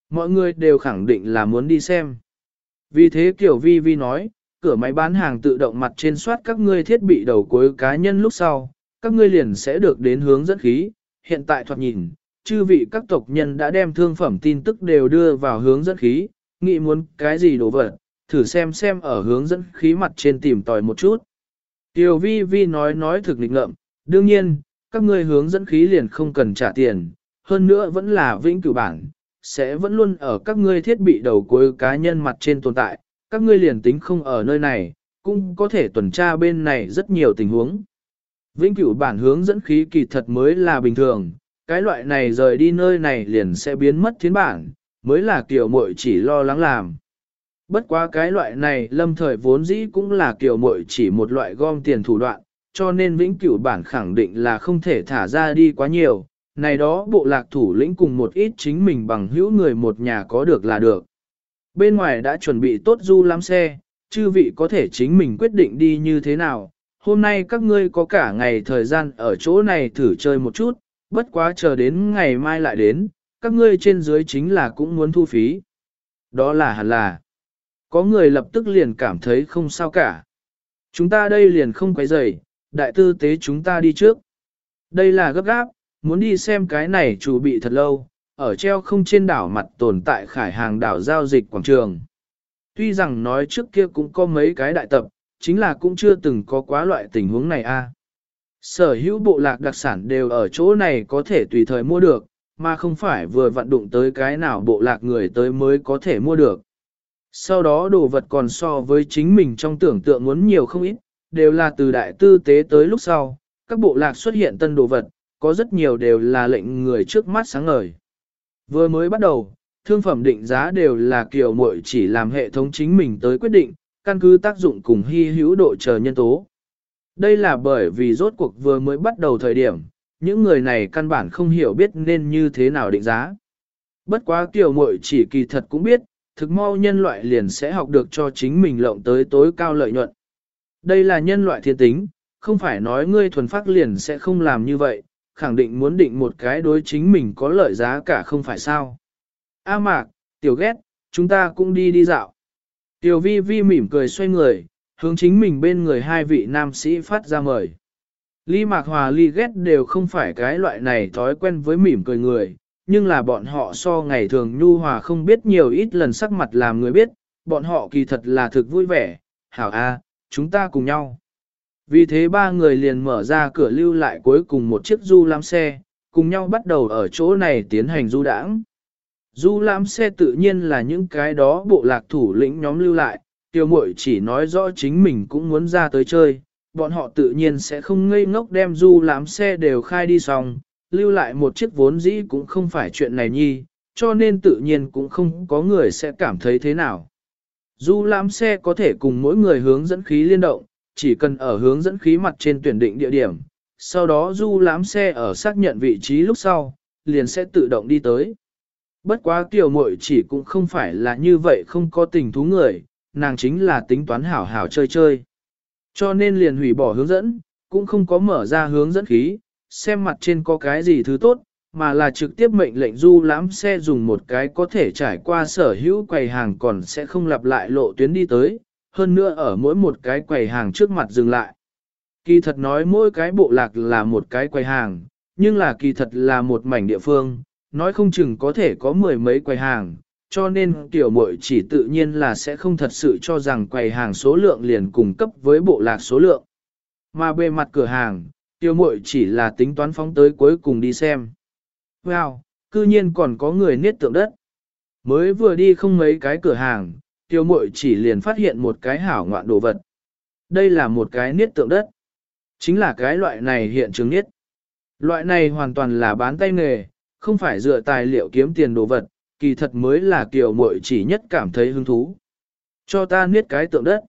Mọi người đều khẳng định là muốn đi xem. Vì thế Kiều vi vi nói, cửa máy bán hàng tự động mặt trên soát các ngươi thiết bị đầu cuối cá nhân lúc sau, các ngươi liền sẽ được đến hướng dẫn khí. Hiện tại thoạt nhìn, chư vị các tộc nhân đã đem thương phẩm tin tức đều đưa vào hướng dẫn khí, nghĩ muốn cái gì đồ vật, thử xem xem ở hướng dẫn khí mặt trên tìm tòi một chút. Tiểu vi vi nói nói thực lịch ngợm, đương nhiên, các ngươi hướng dẫn khí liền không cần trả tiền, hơn nữa vẫn là vĩnh cửu bản, sẽ vẫn luôn ở các ngươi thiết bị đầu cuối cá nhân mặt trên tồn tại, các ngươi liền tính không ở nơi này, cũng có thể tuần tra bên này rất nhiều tình huống. Vĩnh cửu bản hướng dẫn khí kỳ thật mới là bình thường, cái loại này rời đi nơi này liền sẽ biến mất thiên bản, mới là kiểu muội chỉ lo lắng làm. Bất quá cái loại này lâm thời vốn dĩ cũng là kiểu muội chỉ một loại gom tiền thủ đoạn, cho nên vĩnh cửu bản khẳng định là không thể thả ra đi quá nhiều, này đó bộ lạc thủ lĩnh cùng một ít chính mình bằng hữu người một nhà có được là được. Bên ngoài đã chuẩn bị tốt du lắm xe, chư vị có thể chính mình quyết định đi như thế nào. Hôm nay các ngươi có cả ngày thời gian ở chỗ này thử chơi một chút, bất quá chờ đến ngày mai lại đến, các ngươi trên dưới chính là cũng muốn thu phí. Đó là hẳn là. Có người lập tức liền cảm thấy không sao cả. Chúng ta đây liền không quấy rầy, đại tư tế chúng ta đi trước. Đây là gấp gáp, muốn đi xem cái này chủ bị thật lâu, ở treo không trên đảo mặt tồn tại khải hàng đảo giao dịch quảng trường. Tuy rằng nói trước kia cũng có mấy cái đại tập, chính là cũng chưa từng có quá loại tình huống này a. Sở hữu bộ lạc đặc sản đều ở chỗ này có thể tùy thời mua được, mà không phải vừa vận đụng tới cái nào bộ lạc người tới mới có thể mua được. Sau đó đồ vật còn so với chính mình trong tưởng tượng muốn nhiều không ít, đều là từ đại tư tế tới lúc sau, các bộ lạc xuất hiện tân đồ vật, có rất nhiều đều là lệnh người trước mắt sáng ngời. Vừa mới bắt đầu, thương phẩm định giá đều là kiểu muội chỉ làm hệ thống chính mình tới quyết định, căn cứ tác dụng cùng hy hữu độ chờ nhân tố. Đây là bởi vì rốt cuộc vừa mới bắt đầu thời điểm, những người này căn bản không hiểu biết nên như thế nào định giá. Bất quá kiểu muội chỉ kỳ thật cũng biết, thực mau nhân loại liền sẽ học được cho chính mình lộng tới tối cao lợi nhuận. Đây là nhân loại thiên tính, không phải nói ngươi thuần phát liền sẽ không làm như vậy, khẳng định muốn định một cái đối chính mình có lợi giá cả không phải sao. A mạc, tiểu ghét, chúng ta cũng đi đi dạo. Tiểu vi vi mỉm cười xoay người, hướng chính mình bên người hai vị nam sĩ phát ra mời. Ly Mạc Hòa Ly ghét đều không phải cái loại này thói quen với mỉm cười người, nhưng là bọn họ so ngày thường nhu hòa không biết nhiều ít lần sắc mặt làm người biết, bọn họ kỳ thật là thực vui vẻ, hảo a, chúng ta cùng nhau. Vì thế ba người liền mở ra cửa lưu lại cuối cùng một chiếc du lam xe, cùng nhau bắt đầu ở chỗ này tiến hành du đãng. Du lam xe tự nhiên là những cái đó bộ lạc thủ lĩnh nhóm lưu lại, tiêu mội chỉ nói rõ chính mình cũng muốn ra tới chơi, bọn họ tự nhiên sẽ không ngây ngốc đem du lam xe đều khai đi xong, lưu lại một chiếc vốn dĩ cũng không phải chuyện này nhi, cho nên tự nhiên cũng không có người sẽ cảm thấy thế nào. Du lam xe có thể cùng mỗi người hướng dẫn khí liên động, chỉ cần ở hướng dẫn khí mặt trên tuyển định địa điểm, sau đó du lãm xe ở xác nhận vị trí lúc sau, liền sẽ tự động đi tới. Bất quá tiểu muội chỉ cũng không phải là như vậy không có tình thú người, nàng chính là tính toán hảo hảo chơi chơi. Cho nên liền hủy bỏ hướng dẫn, cũng không có mở ra hướng dẫn khí, xem mặt trên có cái gì thứ tốt, mà là trực tiếp mệnh lệnh du lãm xe dùng một cái có thể trải qua sở hữu quầy hàng còn sẽ không lặp lại lộ tuyến đi tới, hơn nữa ở mỗi một cái quầy hàng trước mặt dừng lại. Kỳ thật nói mỗi cái bộ lạc là một cái quầy hàng, nhưng là kỳ thật là một mảnh địa phương, nói không chừng có thể có mười mấy quầy hàng, cho nên tiểu muội chỉ tự nhiên là sẽ không thật sự cho rằng quầy hàng số lượng liền cung cấp với bộ lạc số lượng. Mà bề mặt cửa hàng, tiểu muội chỉ là tính toán phóng tới cuối cùng đi xem. Wow, cư nhiên còn có người niết tượng đất. Mới vừa đi không mấy cái cửa hàng, tiêu mội chỉ liền phát hiện một cái hảo ngoạn đồ vật. Đây là một cái niết tượng đất. Chính là cái loại này hiện trường niết. Loại này hoàn toàn là bán tay nghề, không phải dựa tài liệu kiếm tiền đồ vật, kỳ thật mới là tiêu mội chỉ nhất cảm thấy hứng thú. Cho ta niết cái tượng đất.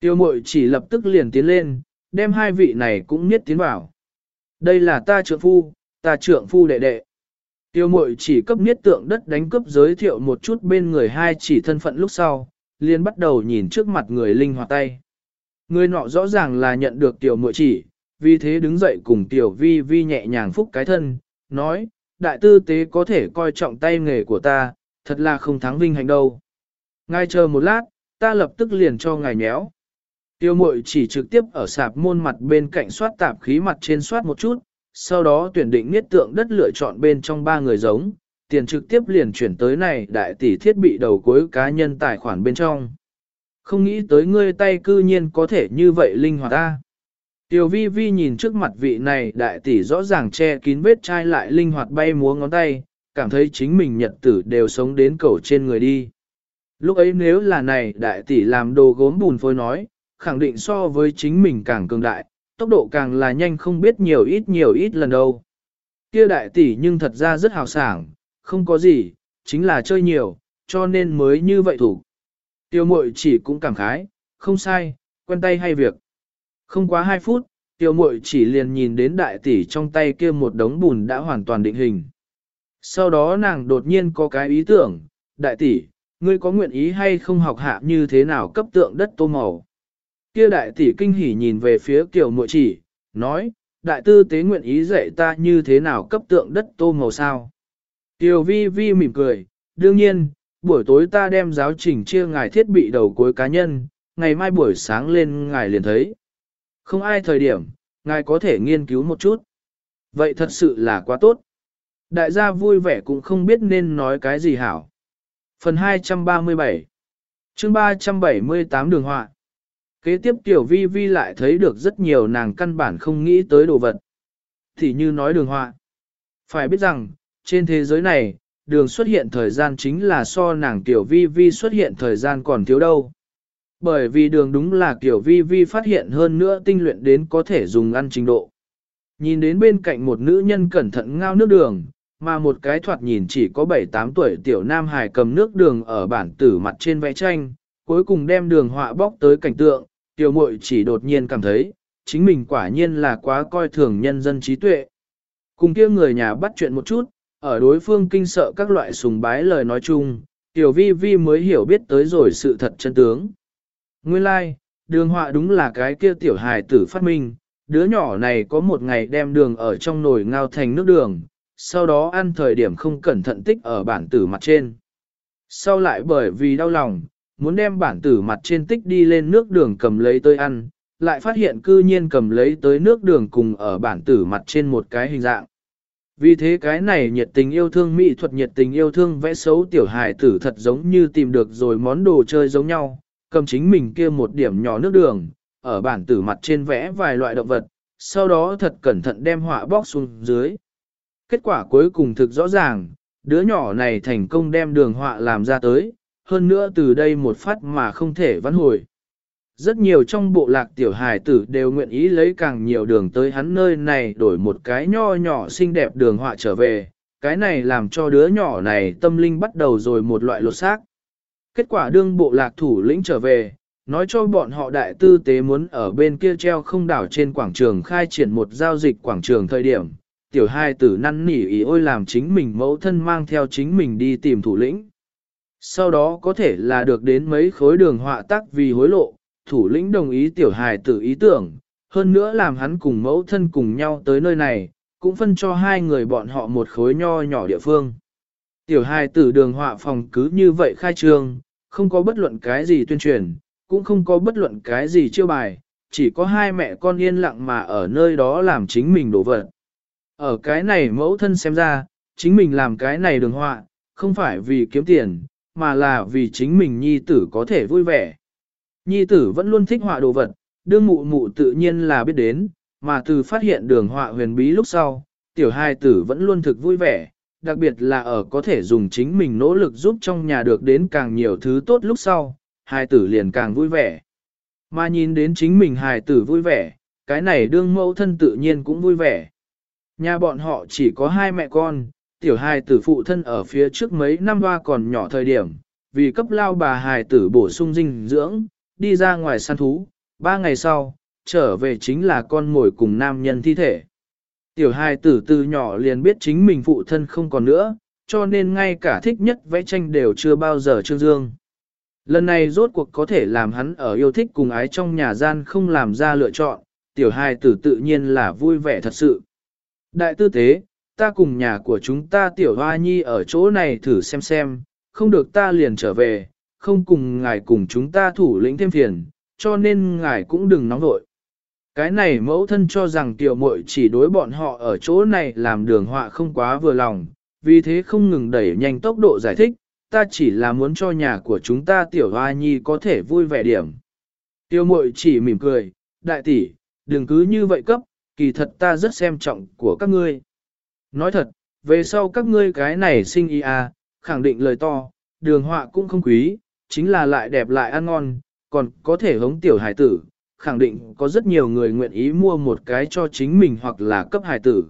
Tiêu mội chỉ lập tức liền tiến lên, đem hai vị này cũng niết tiến vào. Đây là ta trượng phu, ta trượng phu đệ đệ. Tiêu mội chỉ cấp niết tượng đất đánh cấp giới thiệu một chút bên người hai chỉ thân phận lúc sau, liền bắt đầu nhìn trước mặt người linh hoạt tay. Người nọ rõ ràng là nhận được tiểu mội chỉ, vì thế đứng dậy cùng tiểu vi vi nhẹ nhàng phúc cái thân, nói, đại tư tế có thể coi trọng tay nghề của ta, thật là không thắng vinh hạnh đâu. Ngài chờ một lát, ta lập tức liền cho ngài nhéo. Tiêu mội chỉ trực tiếp ở sạp môn mặt bên cạnh soát tạp khí mặt trên soát một chút, sau đó tuyển định niết tượng đất lựa chọn bên trong ba người giống, tiền trực tiếp liền chuyển tới này đại tỷ thiết bị đầu cuối cá nhân tài khoản bên trong. Không nghĩ tới ngươi tay cư nhiên có thể như vậy linh hoạt ta. Tiểu vi vi nhìn trước mặt vị này đại tỷ rõ ràng che kín vết chai lại linh hoạt bay múa ngón tay, cảm thấy chính mình nhật tử đều sống đến cầu trên người đi. Lúc ấy nếu là này đại tỷ làm đồ gốm bùn phôi nói, khẳng định so với chính mình càng cường đại, tốc độ càng là nhanh không biết nhiều ít nhiều ít lần đâu. Kia đại tỷ nhưng thật ra rất hào sảng, không có gì, chính là chơi nhiều, cho nên mới như vậy thủ. Tiêu mội chỉ cũng cảm khái, không sai, quen tay hay việc. Không quá 2 phút, tiêu mội chỉ liền nhìn đến đại tỷ trong tay kia một đống bùn đã hoàn toàn định hình. Sau đó nàng đột nhiên có cái ý tưởng, đại tỷ, ngươi có nguyện ý hay không học hạ như thế nào cấp tượng đất tô màu. Kia đại tỷ kinh hỉ nhìn về phía kiểu muội chỉ, nói, đại tư tế nguyện ý dạy ta như thế nào cấp tượng đất tô màu sao. Tiểu vi vi mỉm cười, đương nhiên, buổi tối ta đem giáo trình chia ngài thiết bị đầu cuối cá nhân, ngày mai buổi sáng lên ngài liền thấy. Không ai thời điểm, ngài có thể nghiên cứu một chút. Vậy thật sự là quá tốt. Đại gia vui vẻ cũng không biết nên nói cái gì hảo. Phần 237 chương 378 đường họa Kế tiếp tiểu vi vi lại thấy được rất nhiều nàng căn bản không nghĩ tới đồ vật. Thì như nói đường họa. Phải biết rằng, trên thế giới này, đường xuất hiện thời gian chính là so nàng tiểu vi vi xuất hiện thời gian còn thiếu đâu. Bởi vì đường đúng là kiểu vi vi phát hiện hơn nữa tinh luyện đến có thể dùng ăn trình độ. Nhìn đến bên cạnh một nữ nhân cẩn thận ngao nước đường, mà một cái thoạt nhìn chỉ có 7-8 tuổi tiểu nam hài cầm nước đường ở bản tử mặt trên vẽ tranh, cuối cùng đem đường họa bóc tới cảnh tượng, tiểu muội chỉ đột nhiên cảm thấy, chính mình quả nhiên là quá coi thường nhân dân trí tuệ. Cùng kia người nhà bắt chuyện một chút, ở đối phương kinh sợ các loại sùng bái lời nói chung, tiểu vi vi mới hiểu biết tới rồi sự thật chân tướng. Nguyên lai, like, đường họa đúng là cái kia tiểu hài tử phát minh, đứa nhỏ này có một ngày đem đường ở trong nồi ngao thành nước đường, sau đó ăn thời điểm không cẩn thận tích ở bản tử mặt trên. Sau lại bởi vì đau lòng, muốn đem bản tử mặt trên tích đi lên nước đường cầm lấy tới ăn, lại phát hiện cư nhiên cầm lấy tới nước đường cùng ở bản tử mặt trên một cái hình dạng. Vì thế cái này nhiệt tình yêu thương mỹ thuật nhiệt tình yêu thương vẽ xấu tiểu hài tử thật giống như tìm được rồi món đồ chơi giống nhau, cầm chính mình kia một điểm nhỏ nước đường, ở bản tử mặt trên vẽ vài loại động vật, sau đó thật cẩn thận đem họa bóc xuống dưới. Kết quả cuối cùng thực rõ ràng, đứa nhỏ này thành công đem đường họa làm ra tới, hơn nữa từ đây một phát mà không thể vãn hồi. Rất nhiều trong bộ lạc tiểu hài tử đều nguyện ý lấy càng nhiều đường tới hắn nơi này đổi một cái nho nhỏ xinh đẹp đường họa trở về, cái này làm cho đứa nhỏ này tâm linh bắt đầu rồi một loại lột xác. Kết quả đương bộ lạc thủ lĩnh trở về, nói cho bọn họ đại tư tế muốn ở bên kia treo không đảo trên quảng trường khai triển một giao dịch quảng trường thời điểm. Tiểu hai tử năn nỉ ý ôi làm chính mình mẫu thân mang theo chính mình đi tìm thủ lĩnh. Sau đó có thể là được đến mấy khối đường họa tác vì hối lộ, thủ lĩnh đồng ý tiểu hài tử ý tưởng, hơn nữa làm hắn cùng mẫu thân cùng nhau tới nơi này, cũng phân cho hai người bọn họ một khối nho nhỏ địa phương. Tiểu hài tử đường họa phòng cứ như vậy khai trương, không có bất luận cái gì tuyên truyền, cũng không có bất luận cái gì chiêu bài, chỉ có hai mẹ con yên lặng mà ở nơi đó làm chính mình đổ vật. Ở cái này mẫu thân xem ra, chính mình làm cái này đường họa, không phải vì kiếm tiền, mà là vì chính mình nhi tử có thể vui vẻ. Nhi tử vẫn luôn thích họa đồ vật, đương mụ mụ tự nhiên là biết đến, mà từ phát hiện đường họa huyền bí lúc sau, tiểu hai tử vẫn luôn thực vui vẻ, đặc biệt là ở có thể dùng chính mình nỗ lực giúp trong nhà được đến càng nhiều thứ tốt lúc sau, hai tử liền càng vui vẻ. Mà nhìn đến chính mình hài tử vui vẻ, cái này đương mẫu thân tự nhiên cũng vui vẻ. Nhà bọn họ chỉ có hai mẹ con, tiểu hài tử phụ thân ở phía trước mấy năm qua còn nhỏ thời điểm, vì cấp lao bà hài tử bổ sung dinh dưỡng, đi ra ngoài săn thú, ba ngày sau, trở về chính là con mồi cùng nam nhân thi thể. Tiểu hài tử từ nhỏ liền biết chính mình phụ thân không còn nữa, cho nên ngay cả thích nhất vẽ tranh đều chưa bao giờ trương dương. Lần này rốt cuộc có thể làm hắn ở yêu thích cùng ái trong nhà gian không làm ra lựa chọn, tiểu hài tử tự nhiên là vui vẻ thật sự. Đại tư tế, ta cùng nhà của chúng ta tiểu hoa nhi ở chỗ này thử xem xem, không được ta liền trở về, không cùng ngài cùng chúng ta thủ lĩnh thêm phiền, cho nên ngài cũng đừng nóng vội. Cái này mẫu thân cho rằng tiểu muội chỉ đối bọn họ ở chỗ này làm đường họa không quá vừa lòng, vì thế không ngừng đẩy nhanh tốc độ giải thích, ta chỉ là muốn cho nhà của chúng ta tiểu hoa nhi có thể vui vẻ điểm. Tiêu muội chỉ mỉm cười, đại tỷ, đừng cứ như vậy cấp, kỳ thật ta rất xem trọng của các ngươi. Nói thật, về sau các ngươi cái này sinh ý à, khẳng định lời to, đường họa cũng không quý, chính là lại đẹp lại ăn ngon, còn có thể hống tiểu hải tử, khẳng định có rất nhiều người nguyện ý mua một cái cho chính mình hoặc là cấp hải tử.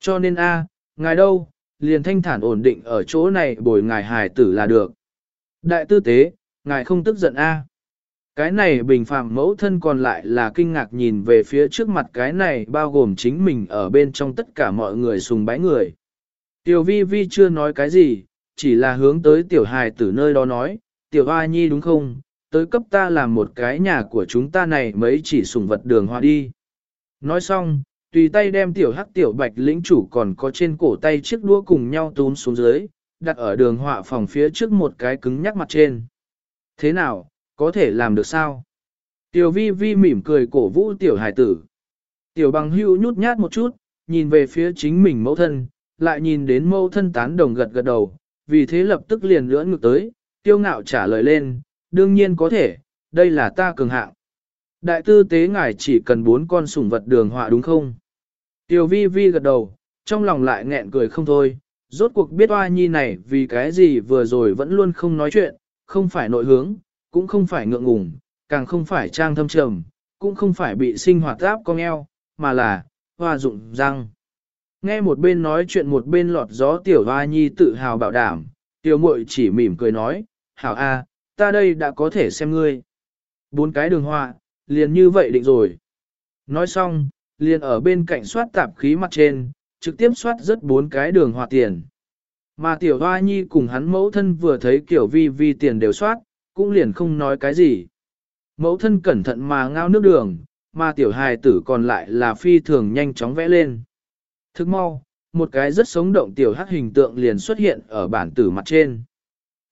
Cho nên a, ngài đâu, liền thanh thản ổn định ở chỗ này bồi ngài hải tử là được. Đại tư tế, ngài không tức giận a. Cái này bình phạm mẫu thân còn lại là kinh ngạc nhìn về phía trước mặt cái này bao gồm chính mình ở bên trong tất cả mọi người sùng bái người. Tiểu vi vi chưa nói cái gì, chỉ là hướng tới tiểu hài tử nơi đó nói, tiểu hoa nhi đúng không, tới cấp ta làm một cái nhà của chúng ta này mấy chỉ sùng vật đường hoa đi. Nói xong, tùy tay đem tiểu hắc tiểu bạch lĩnh chủ còn có trên cổ tay chiếc đũa cùng nhau túm xuống dưới, đặt ở đường họa phòng phía trước một cái cứng nhắc mặt trên. Thế nào, có thể làm được sao? Tiểu vi vi mỉm cười cổ vũ tiểu hải tử. Tiểu bằng hưu nhút nhát một chút, nhìn về phía chính mình mẫu thân, lại nhìn đến mẫu thân tán đồng gật gật đầu, vì thế lập tức liền lưỡn ngược tới, tiêu ngạo trả lời lên, đương nhiên có thể, đây là ta cường hạng. Đại tư tế ngài chỉ cần bốn con sủng vật đường họa đúng không? Tiểu vi vi gật đầu, trong lòng lại nghẹn cười không thôi, rốt cuộc biết oa nhi này vì cái gì vừa rồi vẫn luôn không nói chuyện, không phải nội hướng, cũng không phải ngượng ngùng, càng không phải trang thâm trầm, cũng không phải bị sinh hoạt áp cong eo, mà là, hoa dụng răng. Nghe một bên nói chuyện một bên lọt gió tiểu hoa nhi tự hào bảo đảm, tiểu muội chỉ mỉm cười nói, hảo a, ta đây đã có thể xem ngươi. Bốn cái đường họa, liền như vậy định rồi. Nói xong, liền ở bên cạnh soát tạp khí mặt trên, trực tiếp soát rất bốn cái đường họa tiền. Mà tiểu hoa nhi cùng hắn mẫu thân vừa thấy kiểu vi vi tiền đều soát, cũng liền không nói cái gì. Mẫu thân cẩn thận mà ngao nước đường, mà tiểu hài tử còn lại là phi thường nhanh chóng vẽ lên. Thức mau, một cái rất sống động tiểu hắc hình tượng liền xuất hiện ở bản tử mặt trên.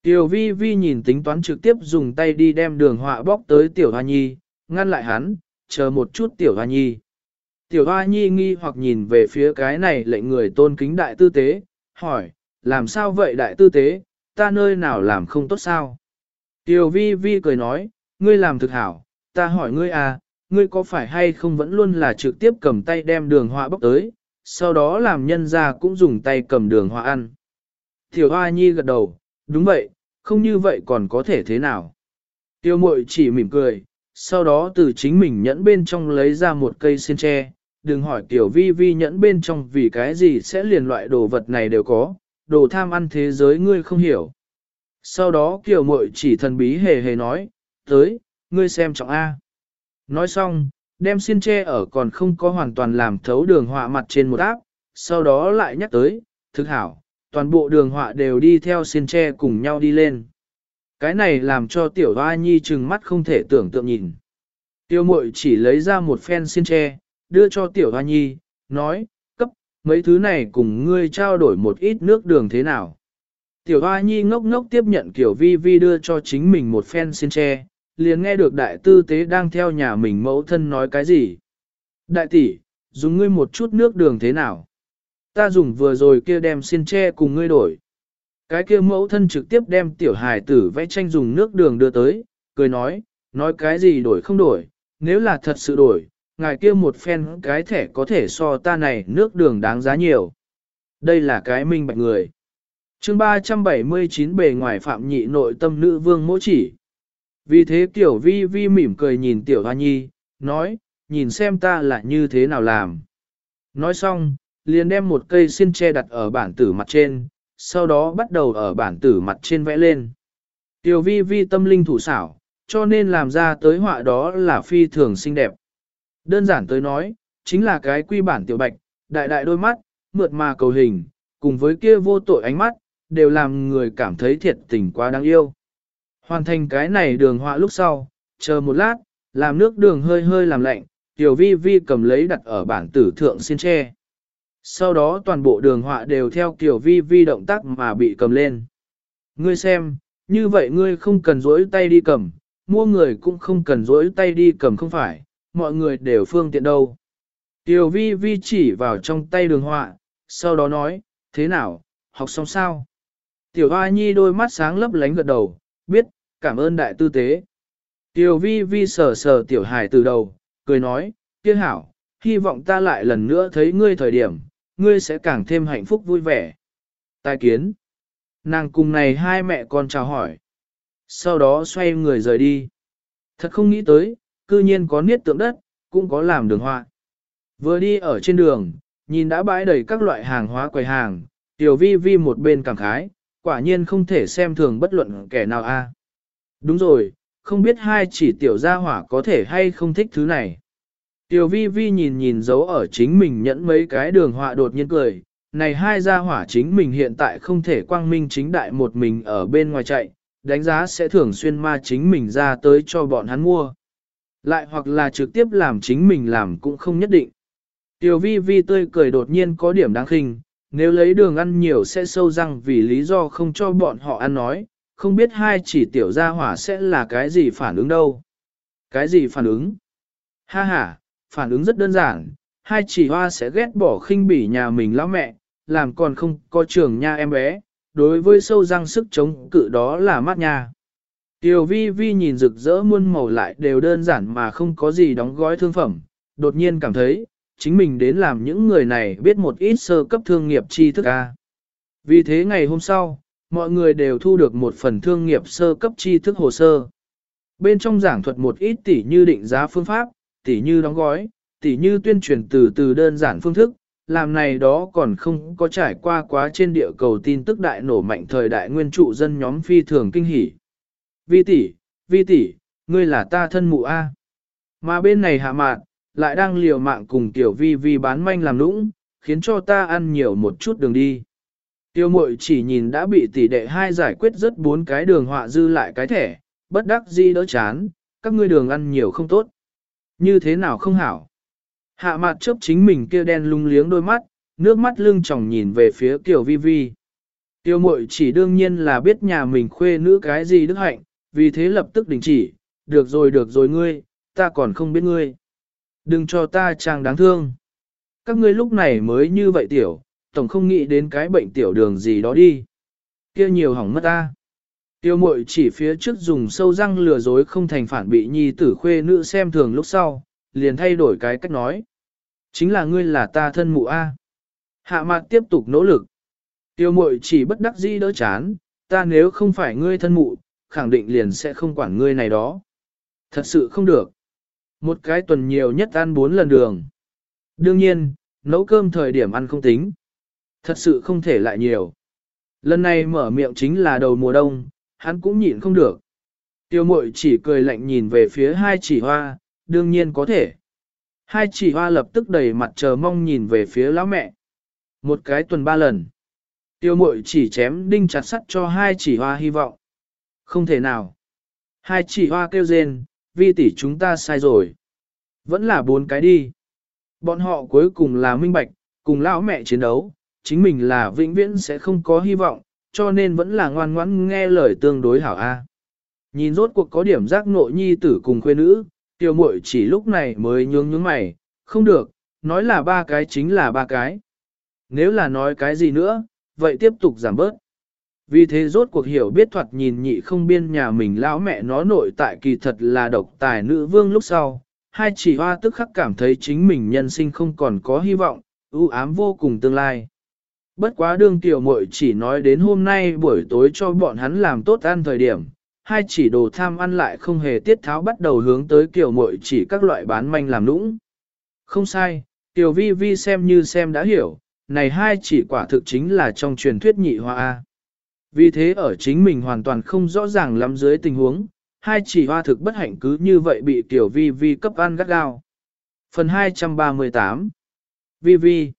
Tiểu vi vi nhìn tính toán trực tiếp dùng tay đi đem đường họa bóc tới tiểu hoa nhi, ngăn lại hắn, chờ một chút tiểu hoa nhi. Tiểu hoa nhi nghi hoặc nhìn về phía cái này lệnh người tôn kính đại tư tế, hỏi, làm sao vậy đại tư tế, ta nơi nào làm không tốt sao? Tiểu vi vi cười nói, ngươi làm thực hảo, ta hỏi ngươi à, ngươi có phải hay không vẫn luôn là trực tiếp cầm tay đem đường họa bóc tới, sau đó làm nhân ra cũng dùng tay cầm đường họa ăn. Tiểu hoa nhi gật đầu, đúng vậy, không như vậy còn có thể thế nào. Tiêu mội chỉ mỉm cười, sau đó từ chính mình nhẫn bên trong lấy ra một cây xiên tre, đừng hỏi tiểu vi vi nhẫn bên trong vì cái gì sẽ liền loại đồ vật này đều có, đồ tham ăn thế giới ngươi không hiểu. Sau đó kiểu mội chỉ thần bí hề hề nói, tới, ngươi xem trọng A. Nói xong, đem xiên tre ở còn không có hoàn toàn làm thấu đường họa mặt trên một áp, sau đó lại nhắc tới, thực hảo, toàn bộ đường họa đều đi theo xiên tre cùng nhau đi lên. Cái này làm cho tiểu hoa nhi trừng mắt không thể tưởng tượng nhìn. Tiêu mội chỉ lấy ra một phen xiên tre, đưa cho tiểu hoa nhi, nói, cấp, mấy thứ này cùng ngươi trao đổi một ít nước đường thế nào. Tiểu hoa nhi ngốc ngốc tiếp nhận kiểu vi vi đưa cho chính mình một phen xin tre, liền nghe được đại tư tế đang theo nhà mình mẫu thân nói cái gì. Đại tỷ, dùng ngươi một chút nước đường thế nào? Ta dùng vừa rồi kia đem xin tre cùng ngươi đổi. Cái kia mẫu thân trực tiếp đem tiểu hài tử vẽ tranh dùng nước đường đưa tới, cười nói, nói cái gì đổi không đổi, nếu là thật sự đổi, ngài kia một phen cái thẻ có thể so ta này nước đường đáng giá nhiều. Đây là cái minh bạch người chương 379 bề ngoài phạm nhị nội tâm nữ vương mỗi chỉ. Vì thế tiểu vi vi mỉm cười nhìn tiểu hoa nhi, nói, nhìn xem ta là như thế nào làm. Nói xong, liền đem một cây xin tre đặt ở bản tử mặt trên, sau đó bắt đầu ở bản tử mặt trên vẽ lên. Tiểu vi vi tâm linh thủ xảo, cho nên làm ra tới họa đó là phi thường xinh đẹp. Đơn giản tới nói, chính là cái quy bản tiểu bạch, đại đại đôi mắt, mượt mà cầu hình, cùng với kia vô tội ánh mắt, đều làm người cảm thấy thiệt tình quá đáng yêu. Hoàn thành cái này đường họa lúc sau, chờ một lát, làm nước đường hơi hơi làm lạnh, tiểu vi vi cầm lấy đặt ở bản tử thượng xin tre. Sau đó toàn bộ đường họa đều theo tiểu vi vi động tác mà bị cầm lên. Ngươi xem, như vậy ngươi không cần rỗi tay đi cầm, mua người cũng không cần rỗi tay đi cầm không phải, mọi người đều phương tiện đâu. Tiểu vi vi chỉ vào trong tay đường họa, sau đó nói, thế nào, học xong sao? Tiểu hoa nhi đôi mắt sáng lấp lánh gật đầu, biết, cảm ơn đại tư tế. Tiểu vi vi sờ sờ tiểu hài từ đầu, cười nói, kia hảo, hy vọng ta lại lần nữa thấy ngươi thời điểm, ngươi sẽ càng thêm hạnh phúc vui vẻ. Tài kiến. Nàng cùng này hai mẹ con chào hỏi. Sau đó xoay người rời đi. Thật không nghĩ tới, cư nhiên có niết tượng đất, cũng có làm đường họa. Vừa đi ở trên đường, nhìn đã bãi đầy các loại hàng hóa quầy hàng, tiểu vi vi một bên cảm khái, quả nhiên không thể xem thường bất luận kẻ nào a. Đúng rồi, không biết hai chỉ tiểu gia hỏa có thể hay không thích thứ này. Tiểu vi vi nhìn nhìn dấu ở chính mình nhẫn mấy cái đường họa đột nhiên cười, này hai gia hỏa chính mình hiện tại không thể quang minh chính đại một mình ở bên ngoài chạy, đánh giá sẽ thường xuyên ma chính mình ra tới cho bọn hắn mua. Lại hoặc là trực tiếp làm chính mình làm cũng không nhất định. Tiểu vi vi tươi cười đột nhiên có điểm đáng khinh, nếu lấy đường ăn nhiều sẽ sâu răng vì lý do không cho bọn họ ăn nói, không biết hai chỉ tiểu gia hỏa sẽ là cái gì phản ứng đâu. Cái gì phản ứng? Ha ha, phản ứng rất đơn giản, hai chỉ hoa sẽ ghét bỏ khinh bỉ nhà mình lão mẹ, làm còn không có trường nha em bé, đối với sâu răng sức chống cự đó là mắt nha. Tiểu vi vi nhìn rực rỡ muôn màu lại đều đơn giản mà không có gì đóng gói thương phẩm, đột nhiên cảm thấy, chính mình đến làm những người này biết một ít sơ cấp thương nghiệp tri thức A. Vì thế ngày hôm sau, mọi người đều thu được một phần thương nghiệp sơ cấp tri thức hồ sơ. Bên trong giảng thuật một ít tỉ như định giá phương pháp, tỉ như đóng gói, tỉ như tuyên truyền từ từ đơn giản phương thức, làm này đó còn không có trải qua quá trên địa cầu tin tức đại nổ mạnh thời đại nguyên trụ dân nhóm phi thường kinh hỉ. Vi tỷ, vi tỷ, ngươi là ta thân mụ A. Mà bên này hạ mạn, lại đang liều mạng cùng tiểu vi vi bán manh làm nũng, khiến cho ta ăn nhiều một chút đường đi. Tiêu mội chỉ nhìn đã bị tỷ đệ hai giải quyết rất bốn cái đường họa dư lại cái thẻ, bất đắc di đỡ chán, các ngươi đường ăn nhiều không tốt. Như thế nào không hảo? Hạ mặt chớp chính mình kia đen lung liếng đôi mắt, nước mắt lưng tròng nhìn về phía Kiều Vi Vi. Tiêu mội chỉ đương nhiên là biết nhà mình khuê nữ cái gì đức hạnh, vì thế lập tức đình chỉ, được rồi được rồi ngươi, ta còn không biết ngươi. Đừng cho ta chàng đáng thương. Các ngươi lúc này mới như vậy tiểu, tổng không nghĩ đến cái bệnh tiểu đường gì đó đi. kia nhiều hỏng mất ta. Tiêu mội chỉ phía trước dùng sâu răng lừa dối không thành phản bị nhi tử khuê nữ xem thường lúc sau, liền thay đổi cái cách nói. Chính là ngươi là ta thân mụ A. Hạ mặt tiếp tục nỗ lực. Tiêu mội chỉ bất đắc dĩ đỡ chán, ta nếu không phải ngươi thân mụ, khẳng định liền sẽ không quản ngươi này đó. Thật sự không được. Một cái tuần nhiều nhất ăn bốn lần đường. Đương nhiên, nấu cơm thời điểm ăn không tính. Thật sự không thể lại nhiều. Lần này mở miệng chính là đầu mùa đông, hắn cũng nhịn không được. Tiêu mội chỉ cười lạnh nhìn về phía hai chỉ hoa, đương nhiên có thể. Hai chỉ hoa lập tức đầy mặt chờ mong nhìn về phía lão mẹ. Một cái tuần ba lần. Tiêu mội chỉ chém đinh chặt sắt cho hai chỉ hoa hy vọng. Không thể nào. Hai chỉ hoa kêu rên, vi tỷ chúng ta sai rồi. Vẫn là bốn cái đi. Bọn họ cuối cùng là minh bạch, cùng lão mẹ chiến đấu, chính mình là vĩnh viễn sẽ không có hy vọng, cho nên vẫn là ngoan ngoãn nghe lời tương đối hảo A. Nhìn rốt cuộc có điểm giác nội nhi tử cùng khuê nữ, tiêu muội chỉ lúc này mới nhướng nhướng mày, không được, nói là ba cái chính là ba cái. Nếu là nói cái gì nữa, vậy tiếp tục giảm bớt. Vì thế rốt cuộc hiểu biết thoạt nhìn nhị không biên nhà mình lão mẹ nó nội tại kỳ thật là độc tài nữ vương lúc sau, hai chỉ hoa tức khắc cảm thấy chính mình nhân sinh không còn có hy vọng, ưu ám vô cùng tương lai. Bất quá đương tiểu muội chỉ nói đến hôm nay buổi tối cho bọn hắn làm tốt ăn thời điểm, hai chỉ đồ tham ăn lại không hề tiết tháo bắt đầu hướng tới kiểu muội chỉ các loại bán manh làm nũng. Không sai, tiểu vi vi xem như xem đã hiểu, này hai chỉ quả thực chính là trong truyền thuyết nhị hoa A. Vì thế ở chính mình hoàn toàn không rõ ràng lắm dưới tình huống, hai chỉ hoa thực bất hạnh cứ như vậy bị tiểu vi vi cấp ăn gắt gao. Phần 238 Vi Vi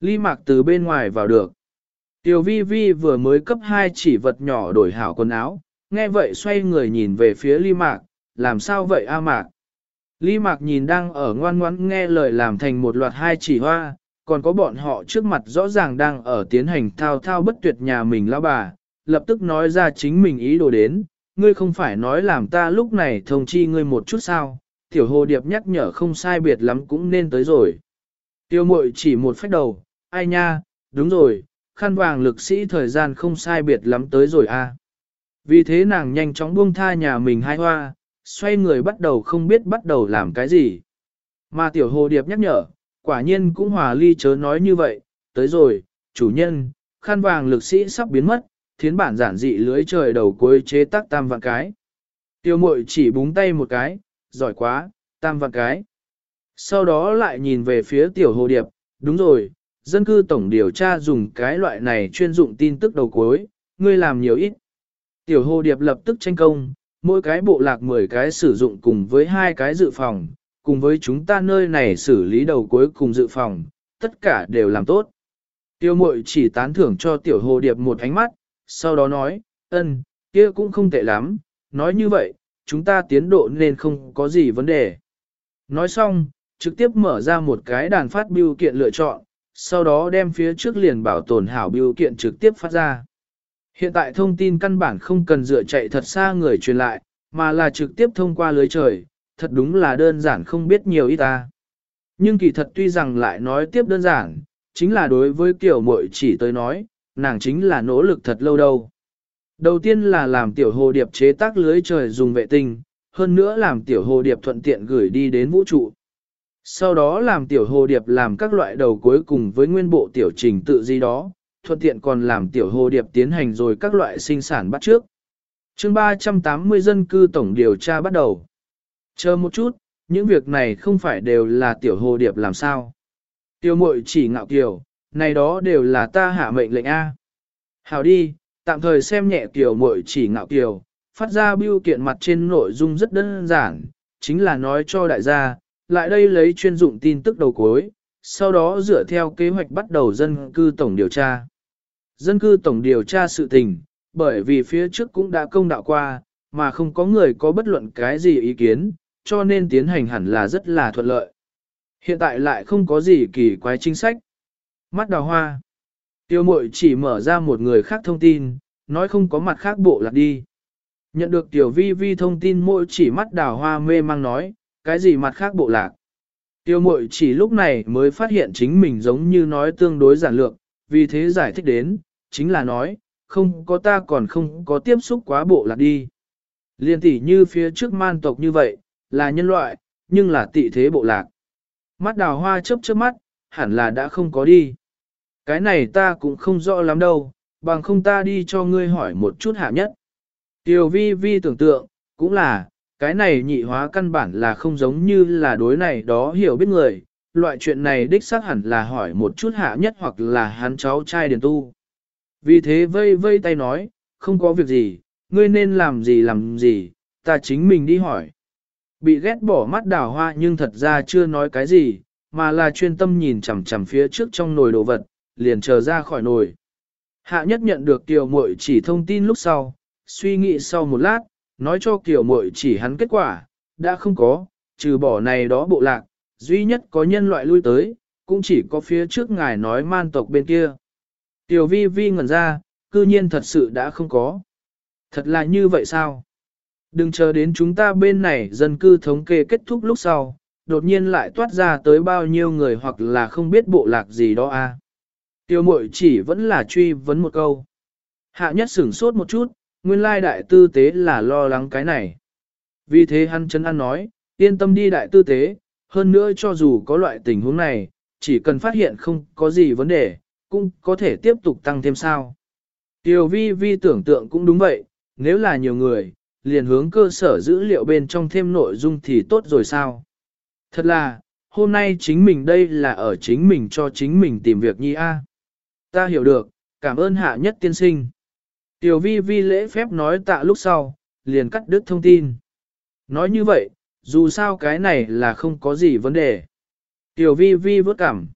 Ly Mạc từ bên ngoài vào được. Tiểu Vi Vi vừa mới cấp hai chỉ vật nhỏ đổi hảo quần áo, nghe vậy xoay người nhìn về phía Ly Mạc, làm sao vậy A Mạc? Ly Mạc nhìn đang ở ngoan ngoãn nghe lời làm thành một loạt hai chỉ hoa, còn có bọn họ trước mặt rõ ràng đang ở tiến hành thao thao bất tuyệt nhà mình lão bà, lập tức nói ra chính mình ý đồ đến, ngươi không phải nói làm ta lúc này thông chi ngươi một chút sao, tiểu hồ điệp nhắc nhở không sai biệt lắm cũng nên tới rồi. Tiêu mội chỉ một phách đầu, ai nha, đúng rồi, khăn vàng lực sĩ thời gian không sai biệt lắm tới rồi a. À. Vì thế nàng nhanh chóng buông tha nhà mình hai hoa, xoay người bắt đầu không biết bắt đầu làm cái gì. Mà tiểu hồ điệp nhắc nhở, quả nhiên cũng hòa ly chớ nói như vậy, tới rồi, chủ nhân, khăn vàng lực sĩ sắp biến mất, thiến bản giản dị lưới trời đầu cuối chế tác tam vạn cái. Tiêu mội chỉ búng tay một cái, giỏi quá, tam vạn cái. Sau đó lại nhìn về phía tiểu hồ điệp, đúng rồi, dân cư tổng điều tra dùng cái loại này chuyên dụng tin tức đầu cuối, ngươi làm nhiều ít. Tiểu hồ điệp lập tức tranh công, mỗi cái bộ lạc 10 cái sử dụng cùng với hai cái dự phòng, cùng với chúng ta nơi này xử lý đầu cuối cùng dự phòng, tất cả đều làm tốt. Tiêu mội chỉ tán thưởng cho tiểu hồ điệp một ánh mắt, sau đó nói, ân, kia cũng không tệ lắm, nói như vậy, chúng ta tiến độ nên không có gì vấn đề. Nói xong, trực tiếp mở ra một cái đàn phát biểu kiện lựa chọn, sau đó đem phía trước liền bảo tồn hảo biểu kiện trực tiếp phát ra. Hiện tại thông tin căn bản không cần dựa chạy thật xa người truyền lại, mà là trực tiếp thông qua lưới trời, thật đúng là đơn giản không biết nhiều ít ta. Nhưng kỳ thật tuy rằng lại nói tiếp đơn giản, chính là đối với kiểu muội chỉ tới nói, nàng chính là nỗ lực thật lâu đâu. Đầu tiên là làm tiểu hồ điệp chế tác lưới trời dùng vệ tinh, hơn nữa làm tiểu hồ điệp thuận tiện gửi đi đến vũ trụ. Sau đó làm tiểu hồ điệp làm các loại đầu cuối cùng với nguyên bộ tiểu trình tự gì đó, thuận tiện còn làm tiểu hồ điệp tiến hành rồi các loại sinh sản bắt trước. chương 380 dân cư tổng điều tra bắt đầu. Chờ một chút, những việc này không phải đều là tiểu hồ điệp làm sao. Tiểu mội chỉ ngạo kiều, này đó đều là ta hạ mệnh lệnh A. Hào đi, tạm thời xem nhẹ tiểu mội chỉ ngạo tiểu phát ra biêu kiện mặt trên nội dung rất đơn giản, chính là nói cho đại gia, lại đây lấy chuyên dụng tin tức đầu cuối, sau đó dựa theo kế hoạch bắt đầu dân cư tổng điều tra. Dân cư tổng điều tra sự tình, bởi vì phía trước cũng đã công đạo qua, mà không có người có bất luận cái gì ý kiến, cho nên tiến hành hẳn là rất là thuận lợi. Hiện tại lại không có gì kỳ quái chính sách. Mắt đào hoa. Tiêu mội chỉ mở ra một người khác thông tin, nói không có mặt khác bộ lạc đi. Nhận được tiểu vi vi thông tin mội chỉ mắt đào hoa mê mang nói, cái gì mặt khác bộ lạc. Tiêu mội chỉ lúc này mới phát hiện chính mình giống như nói tương đối giản lược, vì thế giải thích đến, chính là nói, không có ta còn không có tiếp xúc quá bộ lạc đi. Liên tỷ như phía trước man tộc như vậy, là nhân loại, nhưng là tị thế bộ lạc. Mắt đào hoa chớp chớp mắt, hẳn là đã không có đi. Cái này ta cũng không rõ lắm đâu, bằng không ta đi cho ngươi hỏi một chút hạ nhất. Tiểu vi vi tưởng tượng, cũng là, cái này nhị hóa căn bản là không giống như là đối này đó hiểu biết người, loại chuyện này đích xác hẳn là hỏi một chút hạ nhất hoặc là hắn cháu trai điền tu. Vì thế vây vây tay nói, không có việc gì, ngươi nên làm gì làm gì, ta chính mình đi hỏi. Bị ghét bỏ mắt đào hoa nhưng thật ra chưa nói cái gì, mà là chuyên tâm nhìn chằm chằm phía trước trong nồi đồ vật, liền chờ ra khỏi nồi. Hạ nhất nhận được tiểu muội chỉ thông tin lúc sau, suy nghĩ sau một lát, nói cho tiểu muội chỉ hắn kết quả, đã không có, trừ bỏ này đó bộ lạc, duy nhất có nhân loại lui tới, cũng chỉ có phía trước ngài nói man tộc bên kia. Tiểu vi vi ngẩn ra, cư nhiên thật sự đã không có. Thật là như vậy sao? Đừng chờ đến chúng ta bên này dân cư thống kê kết thúc lúc sau, đột nhiên lại toát ra tới bao nhiêu người hoặc là không biết bộ lạc gì đó a. À? Tiêu mội chỉ vẫn là truy vấn một câu. Hạ nhất sửng sốt một chút, nguyên lai đại tư tế là lo lắng cái này. Vì thế hắn chấn ăn nói, yên tâm đi đại tư tế, hơn nữa cho dù có loại tình huống này, chỉ cần phát hiện không có gì vấn đề, cũng có thể tiếp tục tăng thêm sao. Tiêu vi vi tưởng tượng cũng đúng vậy, nếu là nhiều người, liền hướng cơ sở dữ liệu bên trong thêm nội dung thì tốt rồi sao. Thật là, hôm nay chính mình đây là ở chính mình cho chính mình tìm việc nhi a. Ta hiểu được, cảm ơn hạ nhất tiên sinh. Tiểu vi vi lễ phép nói tạ lúc sau, liền cắt đứt thông tin. Nói như vậy, dù sao cái này là không có gì vấn đề. Tiểu vi vi vớt cảm.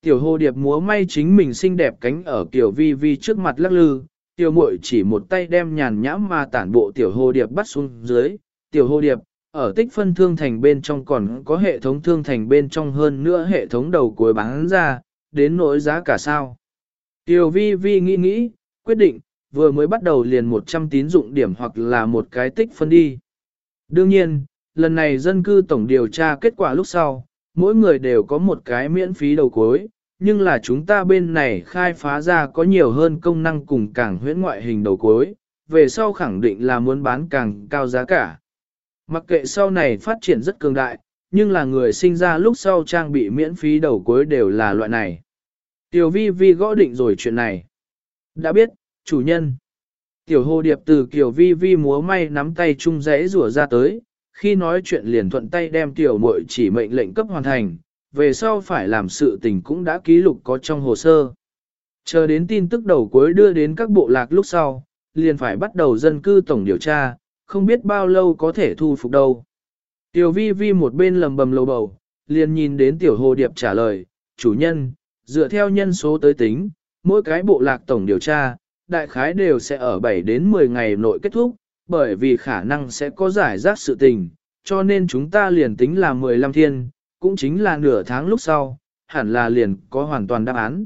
Tiểu hồ điệp múa may chính mình xinh đẹp cánh ở tiểu vi vi trước mặt lắc lư. Tiểu muội chỉ một tay đem nhàn nhãm mà tản bộ tiểu hồ điệp bắt xuống dưới. Tiểu hồ điệp, ở tích phân thương thành bên trong còn có hệ thống thương thành bên trong hơn nữa hệ thống đầu cuối bán ra, đến nỗi giá cả sao. Tiểu vi vi nghĩ nghĩ, quyết định, vừa mới bắt đầu liền 100 tín dụng điểm hoặc là một cái tích phân đi. Đương nhiên, lần này dân cư tổng điều tra kết quả lúc sau, mỗi người đều có một cái miễn phí đầu cuối, nhưng là chúng ta bên này khai phá ra có nhiều hơn công năng cùng càng huyễn ngoại hình đầu cuối, về sau khẳng định là muốn bán càng cao giá cả. Mặc kệ sau này phát triển rất cường đại, nhưng là người sinh ra lúc sau trang bị miễn phí đầu cuối đều là loại này. Tiểu vi vi gõ định rồi chuyện này. Đã biết, chủ nhân. Tiểu hồ điệp từ kiểu vi vi múa may nắm tay chung rẽ rủa ra tới, khi nói chuyện liền thuận tay đem tiểu muội chỉ mệnh lệnh cấp hoàn thành, về sau phải làm sự tình cũng đã ký lục có trong hồ sơ. Chờ đến tin tức đầu cuối đưa đến các bộ lạc lúc sau, liền phải bắt đầu dân cư tổng điều tra, không biết bao lâu có thể thu phục đâu. Tiểu vi vi một bên lầm bầm lầu bầu, liền nhìn đến tiểu hồ điệp trả lời, chủ nhân, dựa theo nhân số tới tính, mỗi cái bộ lạc tổng điều tra, đại khái đều sẽ ở 7 đến 10 ngày nội kết thúc, bởi vì khả năng sẽ có giải rác sự tình, cho nên chúng ta liền tính là 15 thiên, cũng chính là nửa tháng lúc sau, hẳn là liền có hoàn toàn đáp án.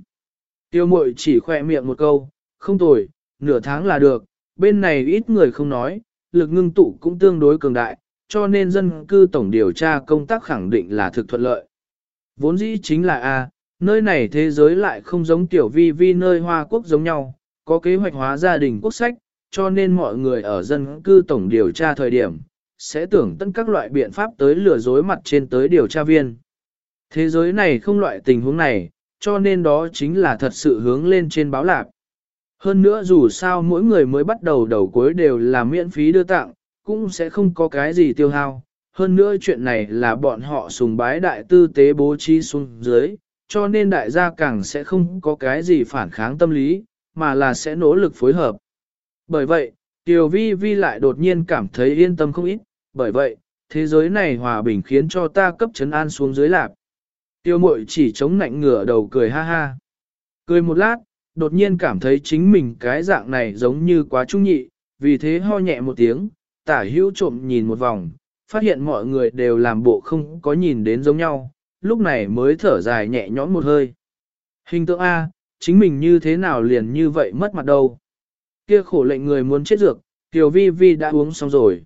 Tiêu mội chỉ khỏe miệng một câu, không tồi, nửa tháng là được, bên này ít người không nói, lực ngưng tụ cũng tương đối cường đại, cho nên dân cư tổng điều tra công tác khẳng định là thực thuận lợi. Vốn dĩ chính là A, nơi này thế giới lại không giống tiểu vi vi nơi Hoa Quốc giống nhau, có kế hoạch hóa gia đình quốc sách, cho nên mọi người ở dân cư tổng điều tra thời điểm, sẽ tưởng tận các loại biện pháp tới lừa dối mặt trên tới điều tra viên. Thế giới này không loại tình huống này, cho nên đó chính là thật sự hướng lên trên báo lạc. Hơn nữa dù sao mỗi người mới bắt đầu đầu cuối đều là miễn phí đưa tặng, cũng sẽ không có cái gì tiêu hao. Hơn nữa chuyện này là bọn họ sùng bái đại tư tế bố trí xuống dưới, cho nên đại gia càng sẽ không có cái gì phản kháng tâm lý, mà là sẽ nỗ lực phối hợp. Bởi vậy, Tiểu Vi Vi lại đột nhiên cảm thấy yên tâm không ít, bởi vậy, thế giới này hòa bình khiến cho ta cấp chấn an xuống dưới lạc. Tiêu mội chỉ chống nạnh ngửa đầu cười ha ha. Cười một lát, đột nhiên cảm thấy chính mình cái dạng này giống như quá trung nhị, vì thế ho nhẹ một tiếng, tả hữu trộm nhìn một vòng, phát hiện mọi người đều làm bộ không có nhìn đến giống nhau, lúc này mới thở dài nhẹ nhõm một hơi. Hình tượng A, chính mình như thế nào liền như vậy mất mặt đâu. Kia khổ lệnh người muốn chết dược, Tiểu Vi Vi đã uống xong rồi.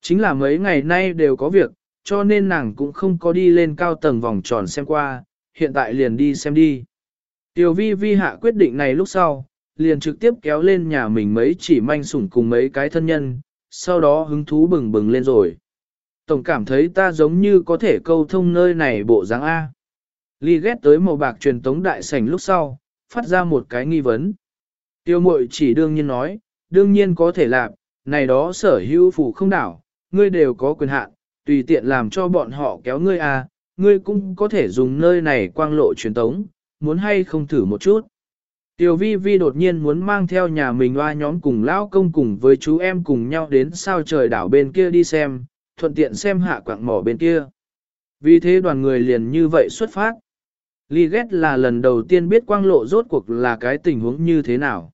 Chính là mấy ngày nay đều có việc, cho nên nàng cũng không có đi lên cao tầng vòng tròn xem qua, hiện tại liền đi xem đi. Tiểu vi vi hạ quyết định này lúc sau, liền trực tiếp kéo lên nhà mình mấy chỉ manh sủng cùng mấy cái thân nhân, sau đó hứng thú bừng bừng lên rồi. Tổng cảm thấy ta giống như có thể câu thông nơi này bộ dáng A. Ly ghét tới màu bạc truyền tống đại sảnh lúc sau, phát ra một cái nghi vấn. Tiêu mội chỉ đương nhiên nói, đương nhiên có thể làm, này đó sở hữu phủ không đảo, ngươi đều có quyền hạn, tùy tiện làm cho bọn họ kéo ngươi A, ngươi cũng có thể dùng nơi này quang lộ truyền tống, muốn hay không thử một chút. Tiểu vi vi đột nhiên muốn mang theo nhà mình hoa nhóm cùng lão công cùng với chú em cùng nhau đến sao trời đảo bên kia đi xem, thuận tiện xem hạ quạng mỏ bên kia. Vì thế đoàn người liền như vậy xuất phát. Ly ghét là lần đầu tiên biết quang lộ rốt cuộc là cái tình huống như thế nào.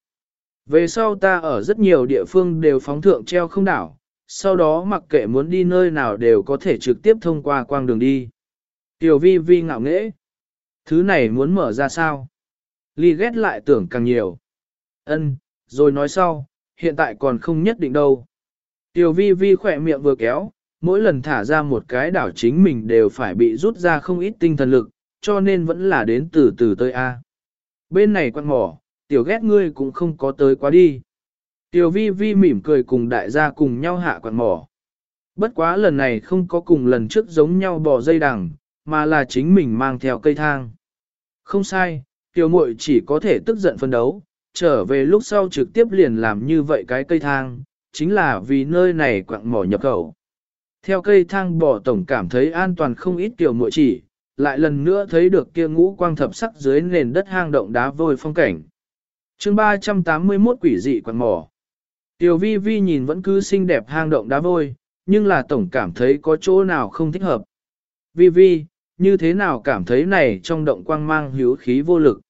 Về sau ta ở rất nhiều địa phương đều phóng thượng treo không đảo, sau đó mặc kệ muốn đi nơi nào đều có thể trực tiếp thông qua quang đường đi. Tiểu vi vi ngạo nghễ. Thứ này muốn mở ra sao? Ly ghét lại tưởng càng nhiều. Ân, rồi nói sau, hiện tại còn không nhất định đâu. Tiểu vi vi khỏe miệng vừa kéo, mỗi lần thả ra một cái đảo chính mình đều phải bị rút ra không ít tinh thần lực, cho nên vẫn là đến từ từ tới A. Bên này quan mỏ, tiểu ghét ngươi cũng không có tới quá đi. Tiểu vi vi mỉm cười cùng đại gia cùng nhau hạ quan mỏ. Bất quá lần này không có cùng lần trước giống nhau bỏ dây đằng, mà là chính mình mang theo cây thang. Không sai, tiểu muội chỉ có thể tức giận phân đấu, trở về lúc sau trực tiếp liền làm như vậy cái cây thang, chính là vì nơi này quặng mỏ nhập khẩu. Theo cây thang bỏ tổng cảm thấy an toàn không ít tiểu muội chỉ, lại lần nữa thấy được kia ngũ quang thập sắc dưới nền đất hang động đá vôi phong cảnh. chương 381 quỷ dị quạt mỏ. Tiểu vi vi nhìn vẫn cứ xinh đẹp hang động đá vôi, nhưng là tổng cảm thấy có chỗ nào không thích hợp. Vi vi, như thế nào cảm thấy này trong động quang mang hữu khí vô lực.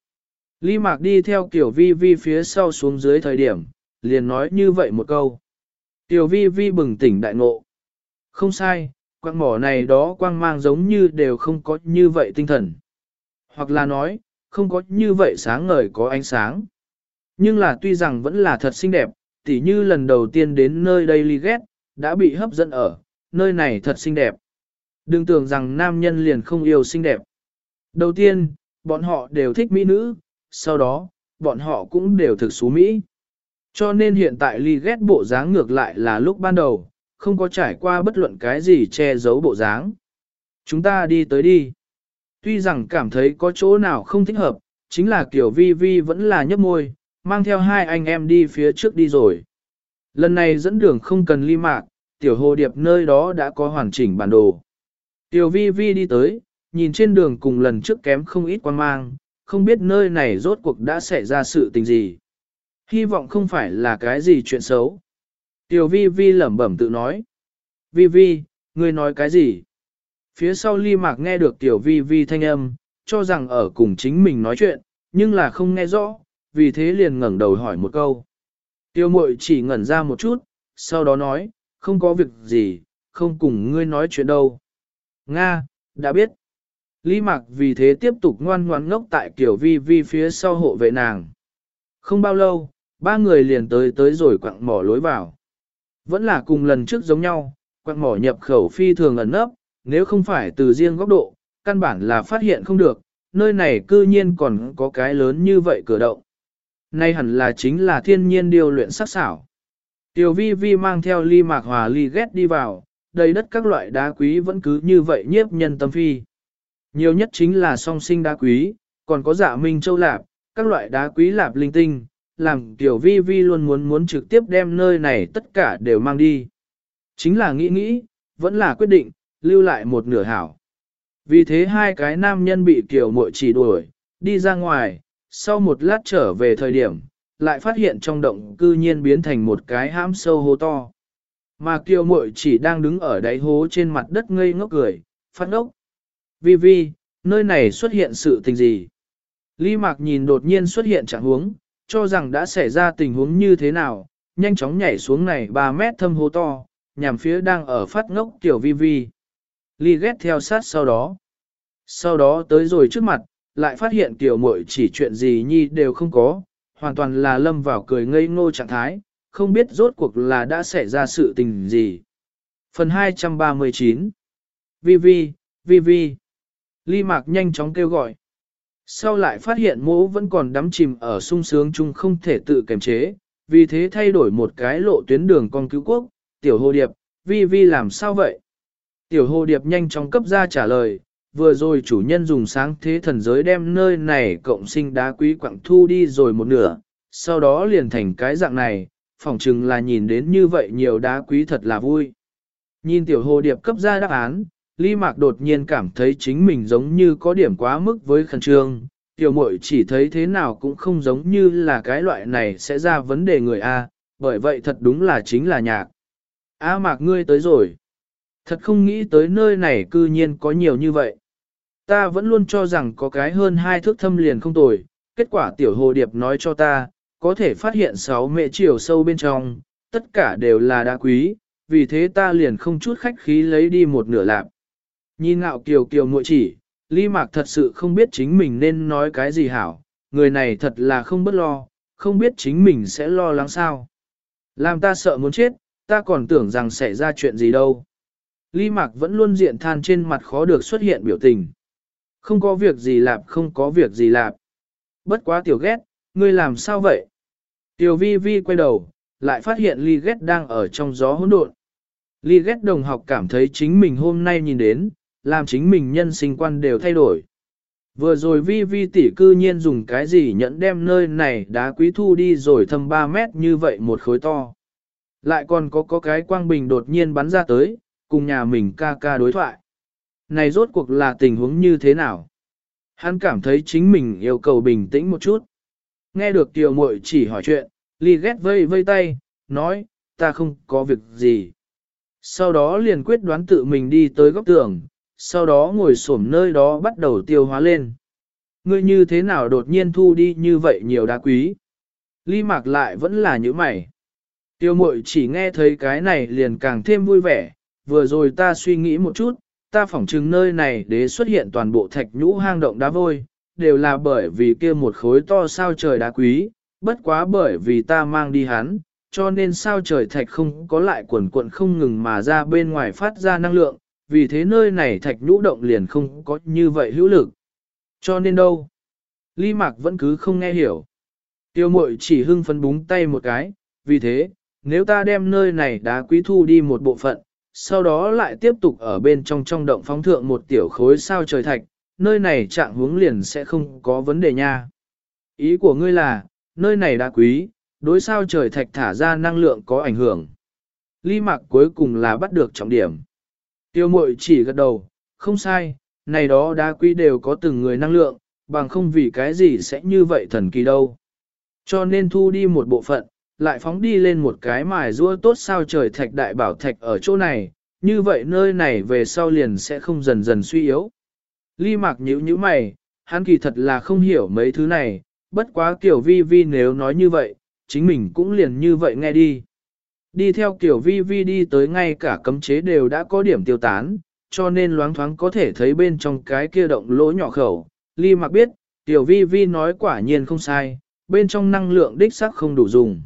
Ly Mạc đi theo Tiểu Vi Vi phía sau xuống dưới thời điểm, liền nói như vậy một câu. Tiểu Vi Vi bừng tỉnh đại ngộ. Không sai, quang mỏ này đó quang mang giống như đều không có như vậy tinh thần. Hoặc là nói, không có như vậy sáng ngời có ánh sáng. Nhưng là tuy rằng vẫn là thật xinh đẹp, tỉ như lần đầu tiên đến nơi đây ly ghét, đã bị hấp dẫn ở, nơi này thật xinh đẹp. Đừng tưởng rằng nam nhân liền không yêu xinh đẹp. Đầu tiên, bọn họ đều thích mỹ nữ, sau đó, bọn họ cũng đều thực xú mỹ. Cho nên hiện tại ly ghét bộ dáng ngược lại là lúc ban đầu, không có trải qua bất luận cái gì che giấu bộ dáng. Chúng ta đi tới đi. Tuy rằng cảm thấy có chỗ nào không thích hợp, chính là kiểu vi vi vẫn là nhấp môi, mang theo hai anh em đi phía trước đi rồi. Lần này dẫn đường không cần ly mạc, tiểu hồ điệp nơi đó đã có hoàn chỉnh bản đồ. Tiểu vi vi đi tới, nhìn trên đường cùng lần trước kém không ít quan mang, không biết nơi này rốt cuộc đã xảy ra sự tình gì. Hy vọng không phải là cái gì chuyện xấu. Tiểu vi vi lẩm bẩm tự nói. Vi vi, ngươi nói cái gì? Phía sau ly mạc nghe được tiểu vi vi thanh âm, cho rằng ở cùng chính mình nói chuyện, nhưng là không nghe rõ, vì thế liền ngẩng đầu hỏi một câu. Tiêu mội chỉ ngẩn ra một chút, sau đó nói, không có việc gì, không cùng ngươi nói chuyện đâu. Nga, đã biết. Lý Mạc vì thế tiếp tục ngoan ngoãn ngốc tại kiểu vi vi phía sau hộ vệ nàng. Không bao lâu, ba người liền tới tới rồi quặng mỏ lối vào. Vẫn là cùng lần trước giống nhau, quặng mỏ nhập khẩu phi thường ẩn nấp, nếu không phải từ riêng góc độ, căn bản là phát hiện không được, nơi này cư nhiên còn có cái lớn như vậy cửa động. Nay hẳn là chính là thiên nhiên điều luyện sắc xảo. Tiểu vi vi mang theo ly mạc hòa ly ghét đi vào, đầy đất các loại đá quý vẫn cứ như vậy nhiếp nhân tâm phi. Nhiều nhất chính là song sinh đá quý, còn có dạ minh châu lạp, các loại đá quý lạp linh tinh, làm tiểu vi vi luôn muốn muốn trực tiếp đem nơi này tất cả đều mang đi. Chính là nghĩ nghĩ, vẫn là quyết định, lưu lại một nửa hảo. Vì thế hai cái nam nhân bị Tiểu muội chỉ đuổi, đi ra ngoài, sau một lát trở về thời điểm, lại phát hiện trong động cư nhiên biến thành một cái hãm sâu hố to. Mà kiều muội chỉ đang đứng ở đáy hố trên mặt đất ngây ngốc cười, phát ngốc. Vi vi, nơi này xuất hiện sự tình gì? Lý Mạc nhìn đột nhiên xuất hiện trạng huống, cho rằng đã xảy ra tình huống như thế nào, nhanh chóng nhảy xuống này 3 mét thâm hố to, nhằm phía đang ở phát ngốc tiểu vi vi. Ly ghét theo sát sau đó. Sau đó tới rồi trước mặt, lại phát hiện tiểu muội chỉ chuyện gì nhi đều không có, hoàn toàn là lâm vào cười ngây ngô trạng thái, không biết rốt cuộc là đã xảy ra sự tình gì. Phần 239 vi vi, vi vi. Ly Mạc nhanh chóng kêu gọi. Sau lại phát hiện mỗ vẫn còn đắm chìm ở sung sướng chung không thể tự kiềm chế, vì thế thay đổi một cái lộ tuyến đường con cứu quốc, tiểu hồ điệp, vi vi làm sao vậy? Tiểu hồ điệp nhanh chóng cấp ra trả lời, vừa rồi chủ nhân dùng sáng thế thần giới đem nơi này cộng sinh đá quý quặng thu đi rồi một nửa, sau đó liền thành cái dạng này, phỏng chừng là nhìn đến như vậy nhiều đá quý thật là vui. Nhìn tiểu hồ điệp cấp ra đáp án, Ly Mạc đột nhiên cảm thấy chính mình giống như có điểm quá mức với khẩn trương, tiểu muội chỉ thấy thế nào cũng không giống như là cái loại này sẽ ra vấn đề người A, bởi vậy thật đúng là chính là nhạc. A Mạc ngươi tới rồi. Thật không nghĩ tới nơi này cư nhiên có nhiều như vậy. Ta vẫn luôn cho rằng có cái hơn hai thước thâm liền không tồi, kết quả tiểu hồ điệp nói cho ta, có thể phát hiện sáu mẹ chiều sâu bên trong, tất cả đều là đá quý, vì thế ta liền không chút khách khí lấy đi một nửa lạp. Nhìn ngạo kiều kiều muội chỉ, ly mạc thật sự không biết chính mình nên nói cái gì hảo, người này thật là không bất lo, không biết chính mình sẽ lo lắng sao. Làm ta sợ muốn chết, ta còn tưởng rằng sẽ ra chuyện gì đâu. Ly mạc vẫn luôn diện than trên mặt khó được xuất hiện biểu tình. Không có việc gì lạp không có việc gì lạp. Bất quá tiểu ghét, ngươi làm sao vậy? Tiểu vi vi quay đầu, lại phát hiện ly ghét đang ở trong gió hỗn độn. Ly ghét đồng học cảm thấy chính mình hôm nay nhìn đến, làm chính mình nhân sinh quan đều thay đổi. Vừa rồi vi vi tỷ cư nhiên dùng cái gì nhẫn đem nơi này đá quý thu đi rồi thâm 3 mét như vậy một khối to. Lại còn có có cái quang bình đột nhiên bắn ra tới, cùng nhà mình ca ca đối thoại. Này rốt cuộc là tình huống như thế nào? Hắn cảm thấy chính mình yêu cầu bình tĩnh một chút. Nghe được tiểu muội chỉ hỏi chuyện, ly ghét vây vây tay, nói, ta không có việc gì. Sau đó liền quyết đoán tự mình đi tới góc tường, sau đó ngồi xổm nơi đó bắt đầu tiêu hóa lên. Ngươi như thế nào đột nhiên thu đi như vậy nhiều đá quý? Ly mạc lại vẫn là như mày. Tiêu mội chỉ nghe thấy cái này liền càng thêm vui vẻ, vừa rồi ta suy nghĩ một chút, ta phỏng chừng nơi này để xuất hiện toàn bộ thạch nhũ hang động đá vôi, đều là bởi vì kia một khối to sao trời đá quý, bất quá bởi vì ta mang đi hắn, cho nên sao trời thạch không có lại quần cuộn không ngừng mà ra bên ngoài phát ra năng lượng, vì thế nơi này thạch nhũ động liền không có như vậy hữu lực. Cho nên đâu? Ly Mạc vẫn cứ không nghe hiểu. Tiêu mội chỉ hưng phấn búng tay một cái, vì thế, nếu ta đem nơi này đá quý thu đi một bộ phận, sau đó lại tiếp tục ở bên trong trong động phóng thượng một tiểu khối sao trời thạch, nơi này trạng hướng liền sẽ không có vấn đề nha. Ý của ngươi là, nơi này đá quý, đối sao trời thạch thả ra năng lượng có ảnh hưởng. Ly Mạc cuối cùng là bắt được trọng điểm. Tiêu mội chỉ gật đầu, không sai, này đó đá quý đều có từng người năng lượng, bằng không vì cái gì sẽ như vậy thần kỳ đâu. Cho nên thu đi một bộ phận, lại phóng đi lên một cái mài rua tốt sao trời thạch đại bảo thạch ở chỗ này, như vậy nơi này về sau liền sẽ không dần dần suy yếu. Ly mạc nhíu nhíu mày, hắn kỳ thật là không hiểu mấy thứ này, bất quá kiểu vi vi nếu nói như vậy, chính mình cũng liền như vậy nghe đi. Đi theo kiểu vi vi đi tới ngay cả cấm chế đều đã có điểm tiêu tán, cho nên loáng thoáng có thể thấy bên trong cái kia động lỗ nhỏ khẩu. Ly mặc biết, tiểu vi vi nói quả nhiên không sai, bên trong năng lượng đích sắc không đủ dùng.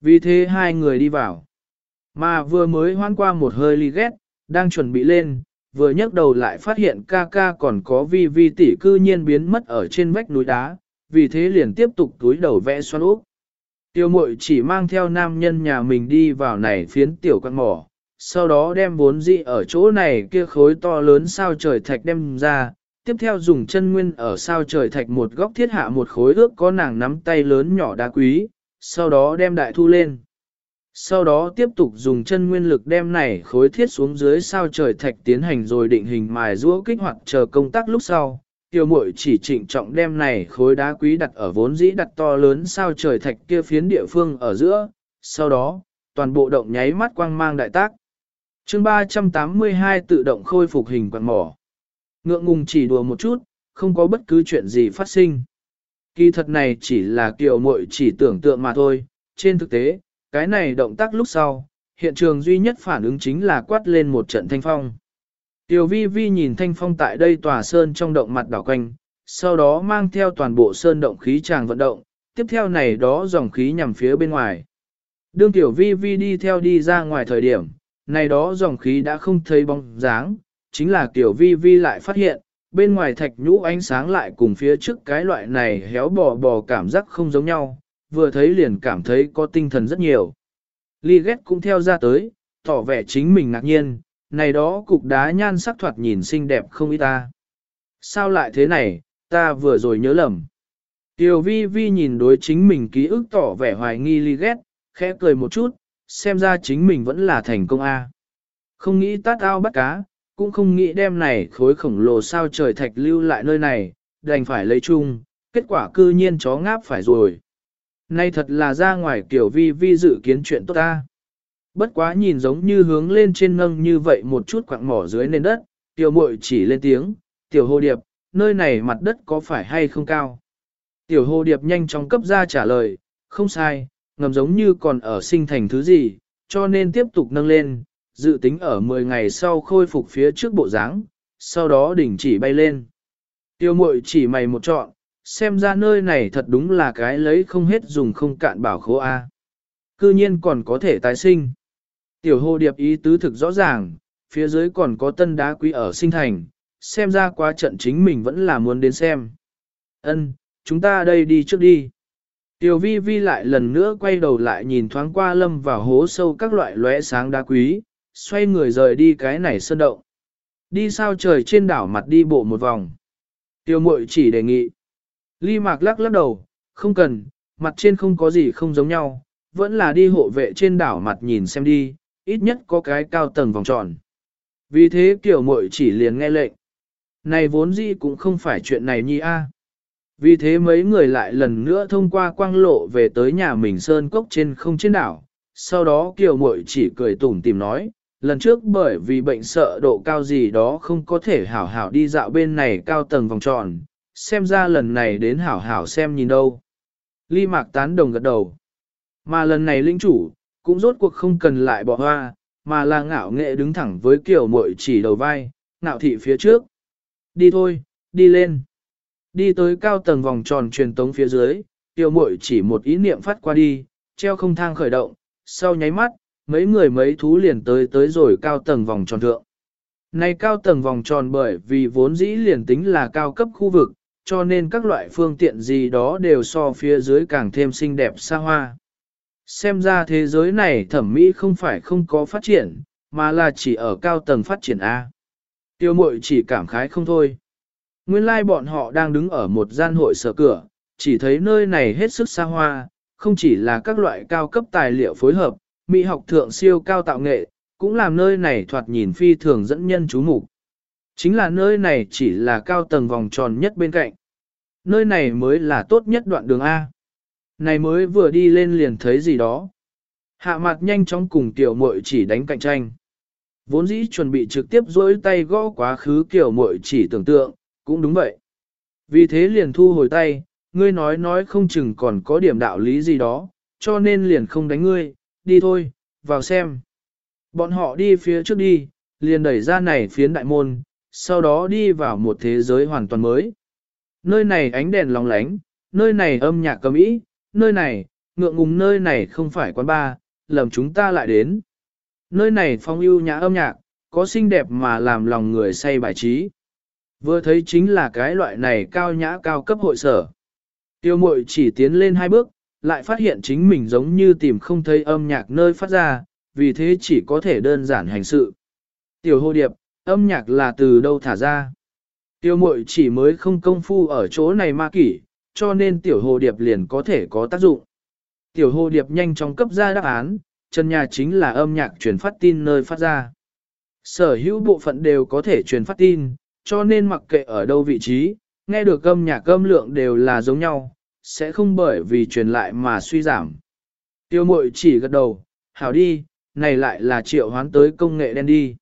Vì thế hai người đi vào. Mà vừa mới hoan qua một hơi ly ghét, đang chuẩn bị lên, vừa nhấc đầu lại phát hiện ca ca còn có vi vi tỷ cư nhiên biến mất ở trên vách núi đá, vì thế liền tiếp tục túi đầu vẽ xoắn úp. Tiêu mội chỉ mang theo nam nhân nhà mình đi vào này phiến tiểu quan mỏ, sau đó đem vốn dị ở chỗ này kia khối to lớn sao trời thạch đem ra, tiếp theo dùng chân nguyên ở sao trời thạch một góc thiết hạ một khối ước có nàng nắm tay lớn nhỏ đá quý, sau đó đem đại thu lên. Sau đó tiếp tục dùng chân nguyên lực đem này khối thiết xuống dưới sao trời thạch tiến hành rồi định hình mài rũa kích hoạt chờ công tác lúc sau, Tiêu muội chỉ trịnh trọng đem này khối đá quý đặt ở vốn dĩ đặt to lớn sao trời thạch kia phiến địa phương ở giữa, sau đó, toàn bộ động nháy mắt quang mang đại tác. chương 382 tự động khôi phục hình quạt mỏ. Ngượng ngùng chỉ đùa một chút, không có bất cứ chuyện gì phát sinh. Kỳ thật này chỉ là kiểu muội chỉ tưởng tượng mà thôi, trên thực tế, cái này động tác lúc sau, hiện trường duy nhất phản ứng chính là quát lên một trận thanh phong. Tiểu vi vi nhìn thanh phong tại đây tòa sơn trong động mặt đảo quanh, sau đó mang theo toàn bộ sơn động khí tràng vận động, tiếp theo này đó dòng khí nhằm phía bên ngoài. Đương tiểu vi vi đi theo đi ra ngoài thời điểm, này đó dòng khí đã không thấy bóng dáng, chính là Tiểu vi vi lại phát hiện, bên ngoài thạch nhũ ánh sáng lại cùng phía trước cái loại này héo bò bò cảm giác không giống nhau, vừa thấy liền cảm thấy có tinh thần rất nhiều. Ly ghét cũng theo ra tới, tỏ vẻ chính mình ngạc nhiên, này đó cục đá nhan sắc thoạt nhìn xinh đẹp không ít ta. Sao lại thế này, ta vừa rồi nhớ lầm. Tiểu vi vi nhìn đối chính mình ký ức tỏ vẻ hoài nghi ly ghét, khẽ cười một chút, xem ra chính mình vẫn là thành công A. Không nghĩ tát ao bắt cá, cũng không nghĩ đem này khối khổng lồ sao trời thạch lưu lại nơi này, đành phải lấy chung, kết quả cư nhiên chó ngáp phải rồi. Nay thật là ra ngoài kiểu vi vi dự kiến chuyện tốt ta. Bất quá nhìn giống như hướng lên trên nâng như vậy một chút quạng mỏ dưới nền đất, tiểu muội chỉ lên tiếng, tiểu hồ điệp, nơi này mặt đất có phải hay không cao. Tiểu hồ điệp nhanh chóng cấp ra trả lời, không sai, ngầm giống như còn ở sinh thành thứ gì, cho nên tiếp tục nâng lên, dự tính ở 10 ngày sau khôi phục phía trước bộ dáng, sau đó đỉnh chỉ bay lên. Tiêu muội chỉ mày một trọn, xem ra nơi này thật đúng là cái lấy không hết dùng không cạn bảo khố A. Cư nhiên còn có thể tái sinh. Tiểu hồ điệp ý tứ thực rõ ràng, phía dưới còn có tân đá quý ở sinh thành, xem ra qua trận chính mình vẫn là muốn đến xem. Ân, chúng ta đây đi trước đi. Tiểu vi vi lại lần nữa quay đầu lại nhìn thoáng qua lâm vào hố sâu các loại lóe sáng đá quý, xoay người rời đi cái này sơn động. Đi sao trời trên đảo mặt đi bộ một vòng. Tiêu mội chỉ đề nghị. Ly mạc lắc lắc đầu, không cần, mặt trên không có gì không giống nhau, vẫn là đi hộ vệ trên đảo mặt nhìn xem đi, ít nhất có cái cao tầng vòng tròn. Vì thế tiểu muội chỉ liền nghe lệnh. Này vốn gì cũng không phải chuyện này nhi a. Vì thế mấy người lại lần nữa thông qua quang lộ về tới nhà mình sơn cốc trên không trên đảo. Sau đó kiều muội chỉ cười tủm tìm nói, lần trước bởi vì bệnh sợ độ cao gì đó không có thể hảo hảo đi dạo bên này cao tầng vòng tròn, xem ra lần này đến hảo hảo xem nhìn đâu. Ly mạc tán đồng gật đầu. Mà lần này linh chủ, cũng rốt cuộc không cần lại bỏ hoa, mà là ngạo nghệ đứng thẳng với kiểu muội chỉ đầu vai, ngạo thị phía trước. Đi thôi, đi lên. Đi tới cao tầng vòng tròn truyền tống phía dưới, tiểu muội chỉ một ý niệm phát qua đi, treo không thang khởi động, sau nháy mắt, mấy người mấy thú liền tới tới rồi cao tầng vòng tròn thượng. Này cao tầng vòng tròn bởi vì vốn dĩ liền tính là cao cấp khu vực, cho nên các loại phương tiện gì đó đều so phía dưới càng thêm xinh đẹp xa hoa. Xem ra thế giới này thẩm mỹ không phải không có phát triển, mà là chỉ ở cao tầng phát triển A. Tiêu mội chỉ cảm khái không thôi. Nguyên lai like bọn họ đang đứng ở một gian hội sở cửa, chỉ thấy nơi này hết sức xa hoa, không chỉ là các loại cao cấp tài liệu phối hợp, mỹ học thượng siêu cao tạo nghệ, cũng làm nơi này thoạt nhìn phi thường dẫn nhân chú mục. Chính là nơi này chỉ là cao tầng vòng tròn nhất bên cạnh. Nơi này mới là tốt nhất đoạn đường A. Này mới vừa đi lên liền thấy gì đó. Hạ mặt nhanh chóng cùng tiểu muội chỉ đánh cạnh tranh. Vốn dĩ chuẩn bị trực tiếp dối tay gõ quá khứ kiểu muội chỉ tưởng tượng, cũng đúng vậy. Vì thế liền thu hồi tay, ngươi nói nói không chừng còn có điểm đạo lý gì đó, cho nên liền không đánh ngươi, đi thôi, vào xem. Bọn họ đi phía trước đi, liền đẩy ra này phiến đại môn, sau đó đi vào một thế giới hoàn toàn mới. Nơi này ánh đèn lóng lánh, nơi này âm nhạc cầm ý, nơi này, ngượng ngùng nơi này không phải quán bar, lầm chúng ta lại đến. Nơi này phong ưu nhã âm nhạc, có xinh đẹp mà làm lòng người say bài trí. Vừa thấy chính là cái loại này cao nhã cao cấp hội sở. Tiêu mội chỉ tiến lên hai bước, lại phát hiện chính mình giống như tìm không thấy âm nhạc nơi phát ra, vì thế chỉ có thể đơn giản hành sự. Tiểu hồ điệp, âm nhạc là từ đâu thả ra? Tiêu mội chỉ mới không công phu ở chỗ này ma kỷ, cho nên tiểu hồ điệp liền có thể có tác dụng. Tiểu hồ điệp nhanh chóng cấp ra đáp án, chân nhà chính là âm nhạc truyền phát tin nơi phát ra. Sở hữu bộ phận đều có thể truyền phát tin, cho nên mặc kệ ở đâu vị trí, nghe được âm nhạc âm lượng đều là giống nhau, sẽ không bởi vì truyền lại mà suy giảm. Tiêu mội chỉ gật đầu, hảo đi, này lại là triệu hoán tới công nghệ đen đi.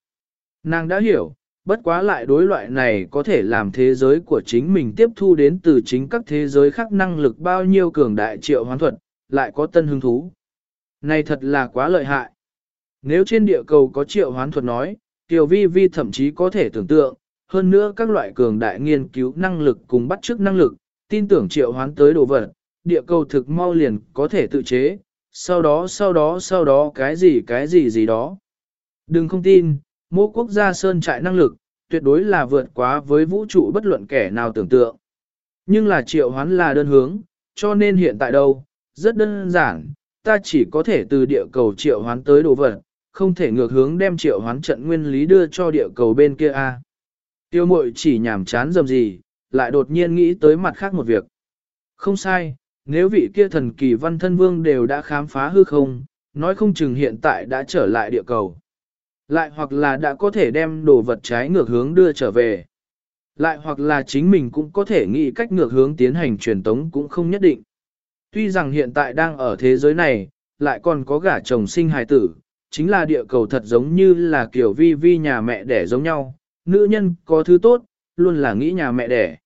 Nàng đã hiểu, bất quá lại đối loại này có thể làm thế giới của chính mình tiếp thu đến từ chính các thế giới khác năng lực bao nhiêu cường đại triệu hoán thuật, lại có tân hứng thú. Này thật là quá lợi hại. Nếu trên địa cầu có triệu hoán thuật nói, Tiểu Vi Vi thậm chí có thể tưởng tượng, hơn nữa các loại cường đại nghiên cứu năng lực cùng bắt chước năng lực, tin tưởng triệu hoán tới đồ vật, địa cầu thực mau liền có thể tự chế, sau đó sau đó sau đó cái gì cái gì gì đó. Đừng không tin, mỗi quốc gia sơn trại năng lực, tuyệt đối là vượt quá với vũ trụ bất luận kẻ nào tưởng tượng. Nhưng là triệu hoán là đơn hướng, cho nên hiện tại đâu, rất đơn giản, ta chỉ có thể từ địa cầu triệu hoán tới đồ vật, không thể ngược hướng đem triệu hoán trận nguyên lý đưa cho địa cầu bên kia a. Tiêu mội chỉ nhảm chán dầm gì, lại đột nhiên nghĩ tới mặt khác một việc. Không sai, nếu vị kia thần kỳ văn thân vương đều đã khám phá hư không, nói không chừng hiện tại đã trở lại địa cầu. Lại hoặc là đã có thể đem đồ vật trái ngược hướng đưa trở về. Lại hoặc là chính mình cũng có thể nghĩ cách ngược hướng tiến hành truyền tống cũng không nhất định. Tuy rằng hiện tại đang ở thế giới này, lại còn có gả chồng sinh hài tử, chính là địa cầu thật giống như là kiểu vi vi nhà mẹ đẻ giống nhau, nữ nhân có thứ tốt, luôn là nghĩ nhà mẹ đẻ.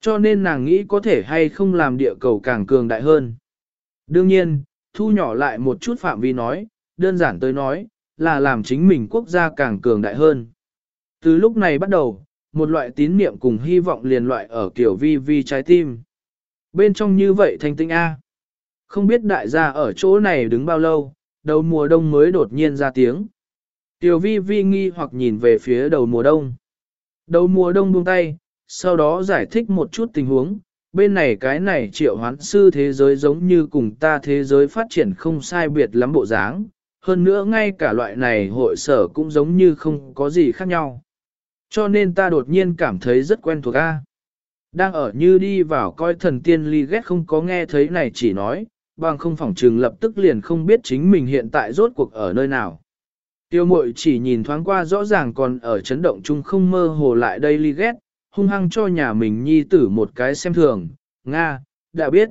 Cho nên nàng nghĩ có thể hay không làm địa cầu càng cường đại hơn. Đương nhiên, thu nhỏ lại một chút phạm vi nói, đơn giản tới nói, là làm chính mình quốc gia càng cường đại hơn. Từ lúc này bắt đầu, một loại tín niệm cùng hy vọng liền loại ở kiểu vi vi trái tim. Bên trong như vậy thanh tinh A. Không biết đại gia ở chỗ này đứng bao lâu, đầu mùa đông mới đột nhiên ra tiếng. Tiểu vi vi nghi hoặc nhìn về phía đầu mùa đông. Đầu mùa đông buông tay, sau đó giải thích một chút tình huống. Bên này cái này triệu hoán sư thế giới giống như cùng ta thế giới phát triển không sai biệt lắm bộ dáng. Hơn nữa ngay cả loại này hội sở cũng giống như không có gì khác nhau. Cho nên ta đột nhiên cảm thấy rất quen thuộc A. Đang ở như đi vào coi thần tiên ly ghét không có nghe thấy này chỉ nói, bằng không phỏng trừng lập tức liền không biết chính mình hiện tại rốt cuộc ở nơi nào. Tiêu mội chỉ nhìn thoáng qua rõ ràng còn ở chấn động chung không mơ hồ lại đây ly ghét, hung hăng cho nhà mình nhi tử một cái xem thường, Nga, đã biết.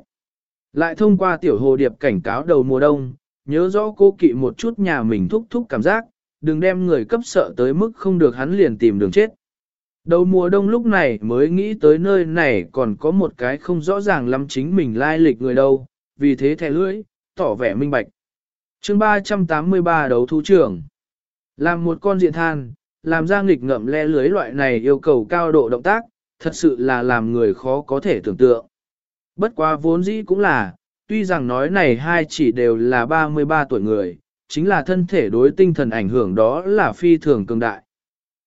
Lại thông qua tiểu hồ điệp cảnh cáo đầu mùa đông, nhớ rõ cô kỵ một chút nhà mình thúc thúc cảm giác, đừng đem người cấp sợ tới mức không được hắn liền tìm đường chết. Đầu mùa đông lúc này mới nghĩ tới nơi này còn có một cái không rõ ràng lắm chính mình lai lịch người đâu, vì thế thẻ lưỡi, tỏ vẻ minh bạch. chương 383 đấu thú trưởng. Làm một con diện than, làm ra nghịch ngậm le lưới loại này yêu cầu cao độ động tác, thật sự là làm người khó có thể tưởng tượng. Bất quá vốn dĩ cũng là, tuy rằng nói này hai chỉ đều là 33 tuổi người, chính là thân thể đối tinh thần ảnh hưởng đó là phi thường cường đại.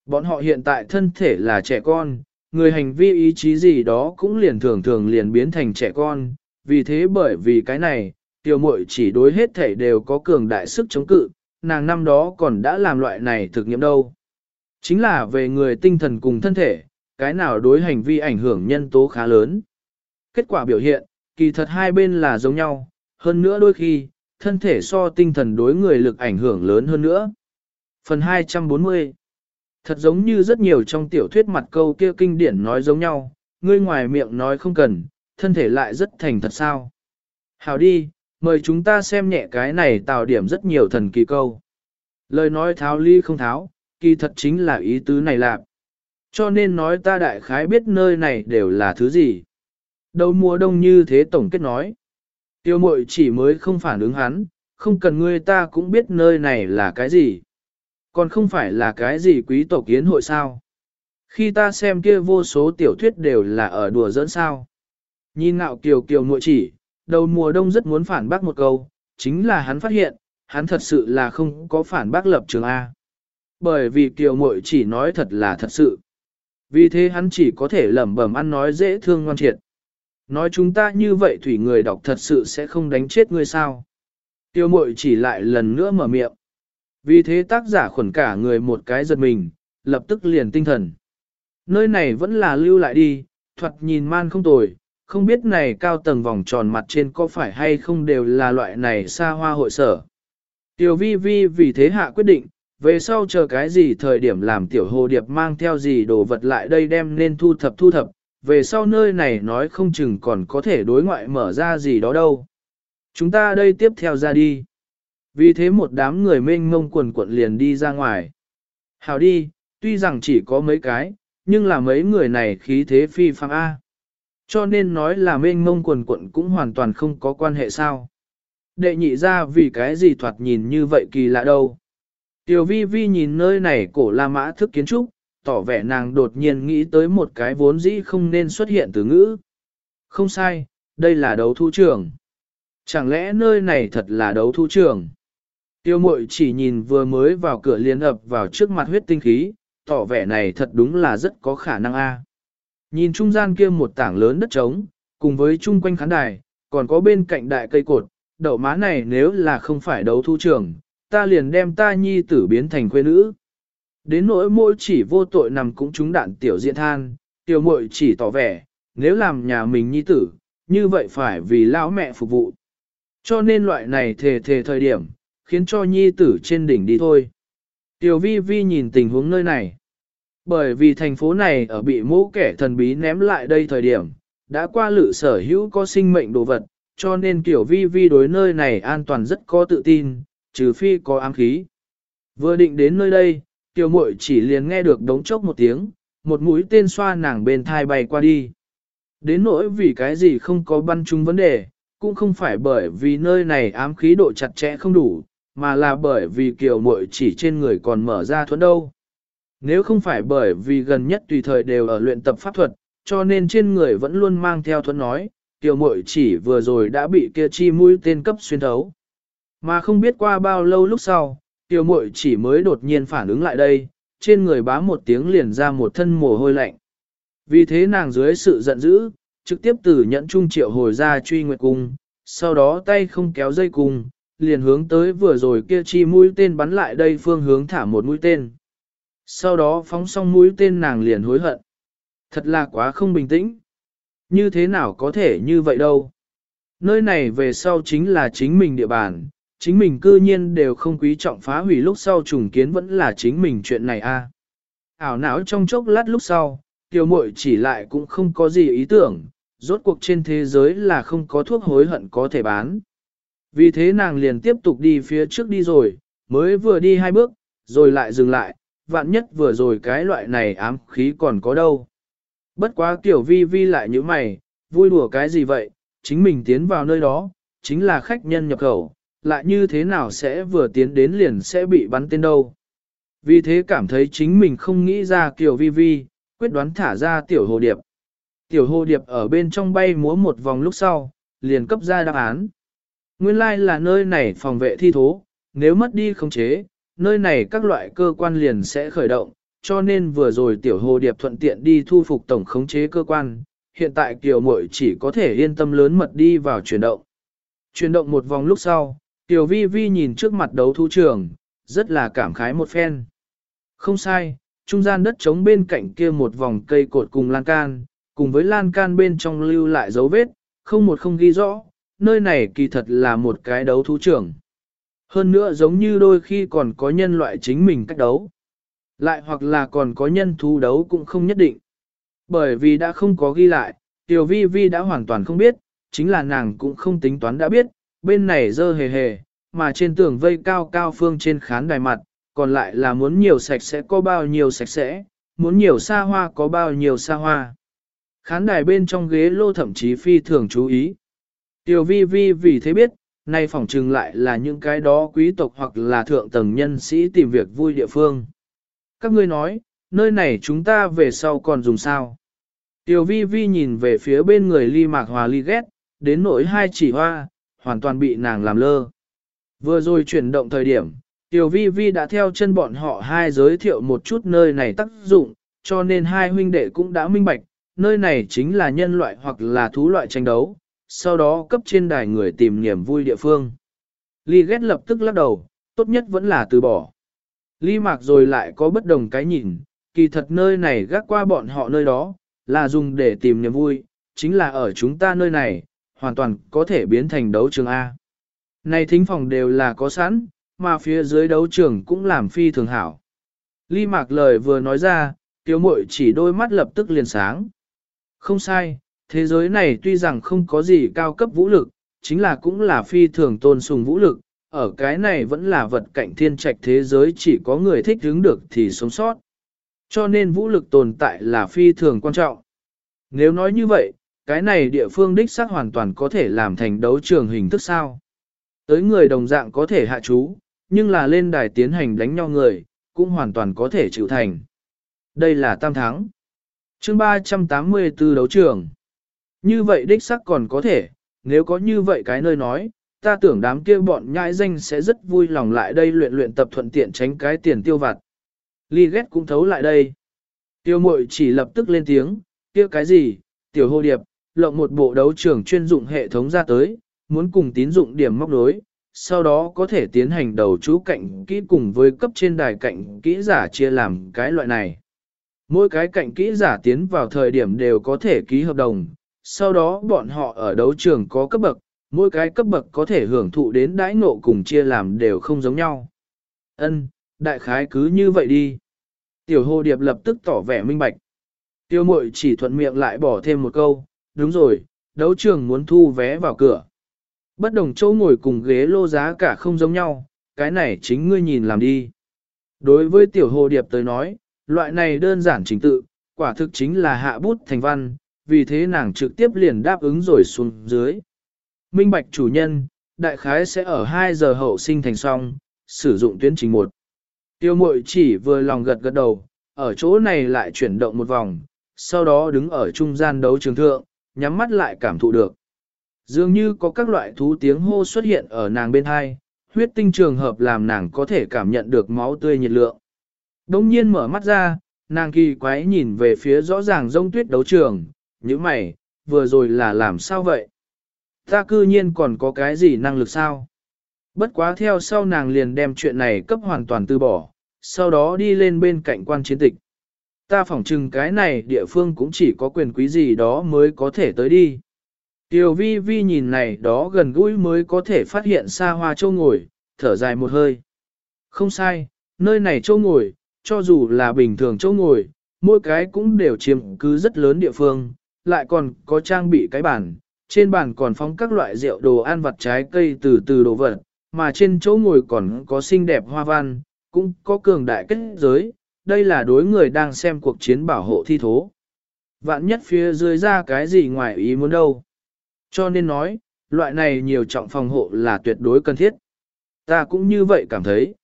Bọn họ hiện tại thân thể là trẻ con, người hành vi ý chí gì đó cũng liền thường thường liền biến thành trẻ con, vì thế bởi vì cái này, tiểu muội chỉ đối hết thể đều có cường đại sức chống cự, nàng năm đó còn đã làm loại này thực nghiệm đâu. Chính là về người tinh thần cùng thân thể, cái nào đối hành vi ảnh hưởng nhân tố khá lớn. Kết quả biểu hiện, kỳ thật hai bên là giống nhau, hơn nữa đôi khi, thân thể so tinh thần đối người lực ảnh hưởng lớn hơn nữa. Phần 240 Thật giống như rất nhiều trong tiểu thuyết mặt câu kia kinh điển nói giống nhau, ngươi ngoài miệng nói không cần, thân thể lại rất thành thật sao. Hào đi, mời chúng ta xem nhẹ cái này tạo điểm rất nhiều thần kỳ câu. Lời nói tháo ly không tháo, kỳ thật chính là ý tứ này lạc. Cho nên nói ta đại khái biết nơi này đều là thứ gì. Đầu mùa đông như thế tổng kết nói. Tiêu mội chỉ mới không phản ứng hắn, không cần ngươi ta cũng biết nơi này là cái gì. Còn không phải là cái gì quý tộc kiến hội sao. Khi ta xem kia vô số tiểu thuyết đều là ở đùa dẫn sao. Nhìn ngạo kiều kiều muội chỉ, đầu mùa đông rất muốn phản bác một câu, chính là hắn phát hiện, hắn thật sự là không có phản bác lập trường A. Bởi vì kiều muội chỉ nói thật là thật sự. Vì thế hắn chỉ có thể lẩm bẩm ăn nói dễ thương ngoan triệt. Nói chúng ta như vậy thủy người đọc thật sự sẽ không đánh chết ngươi sao. Tiêu mội chỉ lại lần nữa mở miệng. Vì thế tác giả khuẩn cả người một cái giật mình, lập tức liền tinh thần. Nơi này vẫn là lưu lại đi, thoạt nhìn man không tồi, không biết này cao tầng vòng tròn mặt trên có phải hay không đều là loại này xa hoa hội sở. Tiểu vi vi vì thế hạ quyết định, về sau chờ cái gì thời điểm làm tiểu hồ điệp mang theo gì đồ vật lại đây đem nên thu thập thu thập, về sau nơi này nói không chừng còn có thể đối ngoại mở ra gì đó đâu. Chúng ta đây tiếp theo ra đi. Vì thế một đám người mênh ngông quần quận liền đi ra ngoài. Hào đi, tuy rằng chỉ có mấy cái, nhưng là mấy người này khí thế phi phàm A. Cho nên nói là mênh mông quần quận cũng hoàn toàn không có quan hệ sao. Đệ nhị ra vì cái gì thoạt nhìn như vậy kỳ lạ đâu. Tiểu vi vi nhìn nơi này cổ La Mã thức kiến trúc, tỏ vẻ nàng đột nhiên nghĩ tới một cái vốn dĩ không nên xuất hiện từ ngữ. Không sai, đây là đấu thu trường. Chẳng lẽ nơi này thật là đấu thu trường? Tiêu mội chỉ nhìn vừa mới vào cửa liên ập vào trước mặt huyết tinh khí, tỏ vẻ này thật đúng là rất có khả năng a. Nhìn trung gian kia một tảng lớn đất trống, cùng với chung quanh khán đài, còn có bên cạnh đại cây cột, đậu má này nếu là không phải đấu thu trường, ta liền đem ta nhi tử biến thành quê nữ. Đến nỗi môi chỉ vô tội nằm cũng trúng đạn tiểu diện than, tiểu muội chỉ tỏ vẻ, nếu làm nhà mình nhi tử, như vậy phải vì lão mẹ phục vụ. Cho nên loại này thề thề thời điểm, khiến cho nhi tử trên đỉnh đi thôi. Tiểu vi vi nhìn tình huống nơi này. Bởi vì thành phố này ở bị mũ kẻ thần bí ném lại đây thời điểm, đã qua lự sở hữu có sinh mệnh đồ vật, cho nên tiểu vi vi đối nơi này an toàn rất có tự tin, trừ phi có ám khí. Vừa định đến nơi đây, tiểu muội chỉ liền nghe được đống chốc một tiếng, một mũi tên xoa nàng bên thai bay qua đi. Đến nỗi vì cái gì không có băn chung vấn đề, cũng không phải bởi vì nơi này ám khí độ chặt chẽ không đủ, mà là bởi vì kiều muội chỉ trên người còn mở ra thuẫn đâu. Nếu không phải bởi vì gần nhất tùy thời đều ở luyện tập pháp thuật, cho nên trên người vẫn luôn mang theo thuẫn nói, kiều muội chỉ vừa rồi đã bị kia chi mũi tên cấp xuyên thấu. Mà không biết qua bao lâu lúc sau, Tiểu muội chỉ mới đột nhiên phản ứng lại đây, trên người bá một tiếng liền ra một thân mồ hôi lạnh. Vì thế nàng dưới sự giận dữ, trực tiếp từ nhẫn trung triệu hồi ra truy nguyệt cung, sau đó tay không kéo dây cung, liền hướng tới vừa rồi kia chi mũi tên bắn lại đây phương hướng thả một mũi tên. Sau đó phóng xong mũi tên nàng liền hối hận. Thật là quá không bình tĩnh. Như thế nào có thể như vậy đâu. Nơi này về sau chính là chính mình địa bàn, chính mình cư nhiên đều không quý trọng phá hủy lúc sau trùng kiến vẫn là chính mình chuyện này a. À. Ảo não trong chốc lát lúc sau, tiểu muội chỉ lại cũng không có gì ý tưởng, rốt cuộc trên thế giới là không có thuốc hối hận có thể bán. Vì thế nàng liền tiếp tục đi phía trước đi rồi, mới vừa đi hai bước, rồi lại dừng lại, vạn nhất vừa rồi cái loại này ám khí còn có đâu. Bất quá tiểu vi vi lại như mày, vui đùa cái gì vậy, chính mình tiến vào nơi đó, chính là khách nhân nhập khẩu, lại như thế nào sẽ vừa tiến đến liền sẽ bị bắn tên đâu. Vì thế cảm thấy chính mình không nghĩ ra kiểu vi vi, quyết đoán thả ra tiểu hồ điệp. Tiểu hồ điệp ở bên trong bay múa một vòng lúc sau, liền cấp ra đáp án. Nguyên lai like là nơi này phòng vệ thi thố, nếu mất đi khống chế, nơi này các loại cơ quan liền sẽ khởi động, cho nên vừa rồi tiểu hồ điệp thuận tiện đi thu phục tổng khống chế cơ quan, hiện tại kiều muội chỉ có thể yên tâm lớn mật đi vào chuyển động. Chuyển động một vòng lúc sau, tiểu vi vi nhìn trước mặt đấu thú trường, rất là cảm khái một phen. Không sai, trung gian đất trống bên cạnh kia một vòng cây cột cùng lan can, cùng với lan can bên trong lưu lại dấu vết, không một không ghi rõ, nơi này kỳ thật là một cái đấu thú trường. Hơn nữa giống như đôi khi còn có nhân loại chính mình cách đấu. Lại hoặc là còn có nhân thú đấu cũng không nhất định. Bởi vì đã không có ghi lại, Tiểu Vi Vi đã hoàn toàn không biết, chính là nàng cũng không tính toán đã biết, bên này dơ hề hề, mà trên tường vây cao cao phương trên khán đài mặt, còn lại là muốn nhiều sạch sẽ có bao nhiêu sạch sẽ, muốn nhiều xa hoa có bao nhiêu xa hoa. Khán đài bên trong ghế lô thậm chí phi thường chú ý. Tiểu vi vi vì thế biết, nay phỏng trừng lại là những cái đó quý tộc hoặc là thượng tầng nhân sĩ tìm việc vui địa phương. Các ngươi nói, nơi này chúng ta về sau còn dùng sao? Tiểu vi vi nhìn về phía bên người ly mạc hòa ly ghét, đến nỗi hai chỉ hoa, hoàn toàn bị nàng làm lơ. Vừa rồi chuyển động thời điểm, Tiểu vi vi đã theo chân bọn họ hai giới thiệu một chút nơi này tác dụng, cho nên hai huynh đệ cũng đã minh bạch, nơi này chính là nhân loại hoặc là thú loại tranh đấu, sau đó cấp trên đài người tìm niềm vui địa phương. Ly ghét lập tức lắc đầu, tốt nhất vẫn là từ bỏ. Ly mạc rồi lại có bất đồng cái nhìn, kỳ thật nơi này gác qua bọn họ nơi đó, là dùng để tìm niềm vui, chính là ở chúng ta nơi này, hoàn toàn có thể biến thành đấu trường A. Này thính phòng đều là có sẵn, mà phía dưới đấu trường cũng làm phi thường hảo. Ly mạc lời vừa nói ra, tiểu muội chỉ đôi mắt lập tức liền sáng. Không sai, thế giới này tuy rằng không có gì cao cấp vũ lực, chính là cũng là phi thường tôn sùng vũ lực, ở cái này vẫn là vật cạnh thiên trạch thế giới chỉ có người thích hứng được thì sống sót. Cho nên vũ lực tồn tại là phi thường quan trọng. Nếu nói như vậy, cái này địa phương đích xác hoàn toàn có thể làm thành đấu trường hình thức sao. Tới người đồng dạng có thể hạ chú, nhưng là lên đài tiến hành đánh nhau người, cũng hoàn toàn có thể chịu thành. Đây là tam thắng. chương 384 đấu trường. Như vậy đích sắc còn có thể, nếu có như vậy cái nơi nói, ta tưởng đám kia bọn nhãi danh sẽ rất vui lòng lại đây luyện luyện tập thuận tiện tránh cái tiền tiêu vặt. Ly ghét cũng thấu lại đây. Tiêu mội chỉ lập tức lên tiếng, kia cái gì, tiểu hô điệp, lộng một bộ đấu trường chuyên dụng hệ thống ra tới, muốn cùng tín dụng điểm móc đối, sau đó có thể tiến hành đầu chú cạnh kỹ cùng với cấp trên đài cạnh kỹ giả chia làm cái loại này. Mỗi cái cạnh kỹ giả tiến vào thời điểm đều có thể ký hợp đồng, sau đó bọn họ ở đấu trường có cấp bậc, mỗi cái cấp bậc có thể hưởng thụ đến đãi ngộ cùng chia làm đều không giống nhau. Ân, đại khái cứ như vậy đi. Tiểu hồ điệp lập tức tỏ vẻ minh bạch. Tiêu mội chỉ thuận miệng lại bỏ thêm một câu, đúng rồi, đấu trường muốn thu vé vào cửa. Bất đồng chỗ ngồi cùng ghế lô giá cả không giống nhau, cái này chính ngươi nhìn làm đi. Đối với tiểu hồ điệp tới nói, loại này đơn giản trình tự, quả thực chính là hạ bút thành văn, vì thế nàng trực tiếp liền đáp ứng rồi xuống dưới. Minh bạch chủ nhân, đại khái sẽ ở 2 giờ hậu sinh thành xong, sử dụng tuyến trình một. Tiêu mội chỉ vừa lòng gật gật đầu, ở chỗ này lại chuyển động một vòng, sau đó đứng ở trung gian đấu trường thượng, nhắm mắt lại cảm thụ được. Dường như có các loại thú tiếng hô xuất hiện ở nàng bên hai, huyết tinh trường hợp làm nàng có thể cảm nhận được máu tươi nhiệt lượng. Đông nhiên mở mắt ra, nàng kỳ quái nhìn về phía rõ ràng rông tuyết đấu trường, như mày, vừa rồi là làm sao vậy? Ta cư nhiên còn có cái gì năng lực sao? Bất quá theo sau nàng liền đem chuyện này cấp hoàn toàn từ bỏ, sau đó đi lên bên cạnh quan chiến tịch. Ta phỏng chừng cái này địa phương cũng chỉ có quyền quý gì đó mới có thể tới đi. Tiểu vi vi nhìn này đó gần gũi mới có thể phát hiện xa hoa châu ngồi, thở dài một hơi. Không sai, nơi này châu ngồi, cho dù là bình thường châu ngồi, mỗi cái cũng đều chiếm cứ rất lớn địa phương, lại còn có trang bị cái bàn, trên bàn còn phóng các loại rượu đồ ăn vặt trái cây từ từ đồ vật, mà trên chỗ ngồi còn có xinh đẹp hoa văn, cũng có cường đại kết giới, đây là đối người đang xem cuộc chiến bảo hộ thi thố. Vạn nhất phía dưới ra cái gì ngoài ý muốn đâu. Cho nên nói, loại này nhiều trọng phòng hộ là tuyệt đối cần thiết. Ta cũng như vậy cảm thấy.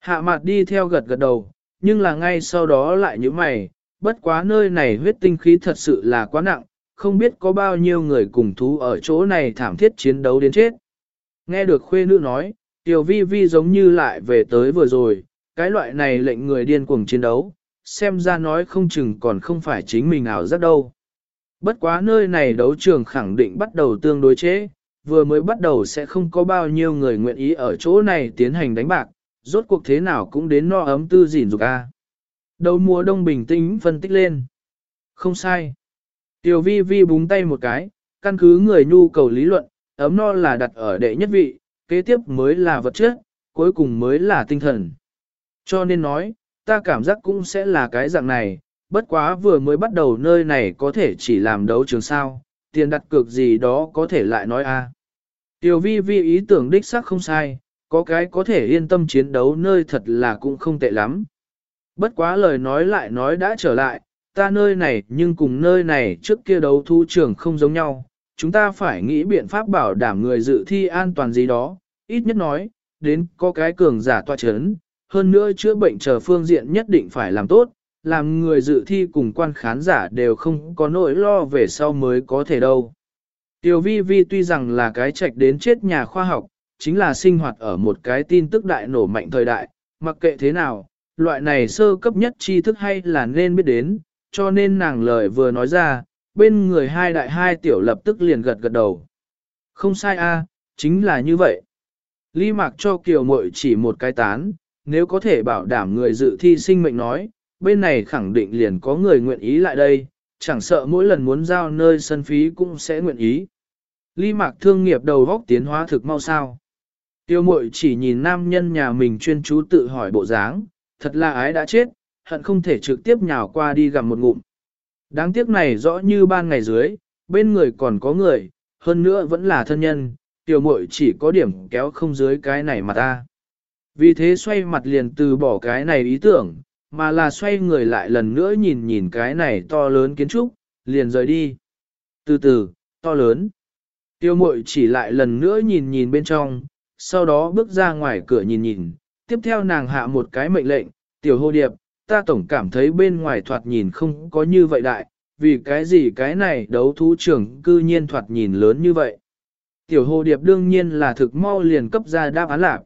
Hạ mặt đi theo gật gật đầu, nhưng là ngay sau đó lại như mày, bất quá nơi này huyết tinh khí thật sự là quá nặng, không biết có bao nhiêu người cùng thú ở chỗ này thảm thiết chiến đấu đến chết. Nghe được khuê nữ nói, tiểu vi vi giống như lại về tới vừa rồi, cái loại này lệnh người điên cuồng chiến đấu, xem ra nói không chừng còn không phải chính mình ảo giác đâu. Bất quá nơi này đấu trường khẳng định bắt đầu tương đối chế, vừa mới bắt đầu sẽ không có bao nhiêu người nguyện ý ở chỗ này tiến hành đánh bạc, rốt cuộc thế nào cũng đến no ấm tư gìn dục a. Đầu mùa đông bình tĩnh phân tích lên. Không sai. Tiểu vi vi búng tay một cái, căn cứ người nhu cầu lý luận, ấm no là đặt ở đệ nhất vị, kế tiếp mới là vật chất, cuối cùng mới là tinh thần. Cho nên nói, ta cảm giác cũng sẽ là cái dạng này, bất quá vừa mới bắt đầu nơi này có thể chỉ làm đấu trường sao, tiền đặt cược gì đó có thể lại nói a. Tiểu vi vi ý tưởng đích xác không sai, có cái có thể yên tâm chiến đấu nơi thật là cũng không tệ lắm. Bất quá lời nói lại nói đã trở lại, ta nơi này nhưng cùng nơi này trước kia đấu thu trường không giống nhau, chúng ta phải nghĩ biện pháp bảo đảm người dự thi an toàn gì đó, ít nhất nói, đến có cái cường giả toa chấn, hơn nữa chữa bệnh chờ phương diện nhất định phải làm tốt, làm người dự thi cùng quan khán giả đều không có nỗi lo về sau mới có thể đâu. Tiểu vi vi tuy rằng là cái trạch đến chết nhà khoa học, chính là sinh hoạt ở một cái tin tức đại nổ mạnh thời đại, mặc kệ thế nào, loại này sơ cấp nhất tri thức hay là nên biết đến, cho nên nàng lời vừa nói ra, bên người hai đại hai tiểu lập tức liền gật gật đầu. Không sai a, chính là như vậy. Ly mạc cho kiều muội chỉ một cái tán, nếu có thể bảo đảm người dự thi sinh mệnh nói, bên này khẳng định liền có người nguyện ý lại đây, chẳng sợ mỗi lần muốn giao nơi sân phí cũng sẽ nguyện ý. Ly mạc thương nghiệp đầu góc tiến hóa thực mau sao. Tiêu mội chỉ nhìn nam nhân nhà mình chuyên chú tự hỏi bộ dáng, thật là ái đã chết, hận không thể trực tiếp nhào qua đi gặm một ngụm. Đáng tiếc này rõ như ban ngày dưới, bên người còn có người, hơn nữa vẫn là thân nhân, tiểu mội chỉ có điểm kéo không dưới cái này mà ta. Vì thế xoay mặt liền từ bỏ cái này ý tưởng, mà là xoay người lại lần nữa nhìn nhìn cái này to lớn kiến trúc, liền rời đi. Từ từ, to lớn. Tiêu mội chỉ lại lần nữa nhìn nhìn bên trong, sau đó bước ra ngoài cửa nhìn nhìn, tiếp theo nàng hạ một cái mệnh lệnh, tiểu hô điệp, ta tổng cảm thấy bên ngoài thoạt nhìn không có như vậy đại, vì cái gì cái này đấu thú trưởng cư nhiên thoạt nhìn lớn như vậy. Tiểu hồ điệp đương nhiên là thực mau liền cấp ra đáp án lạc.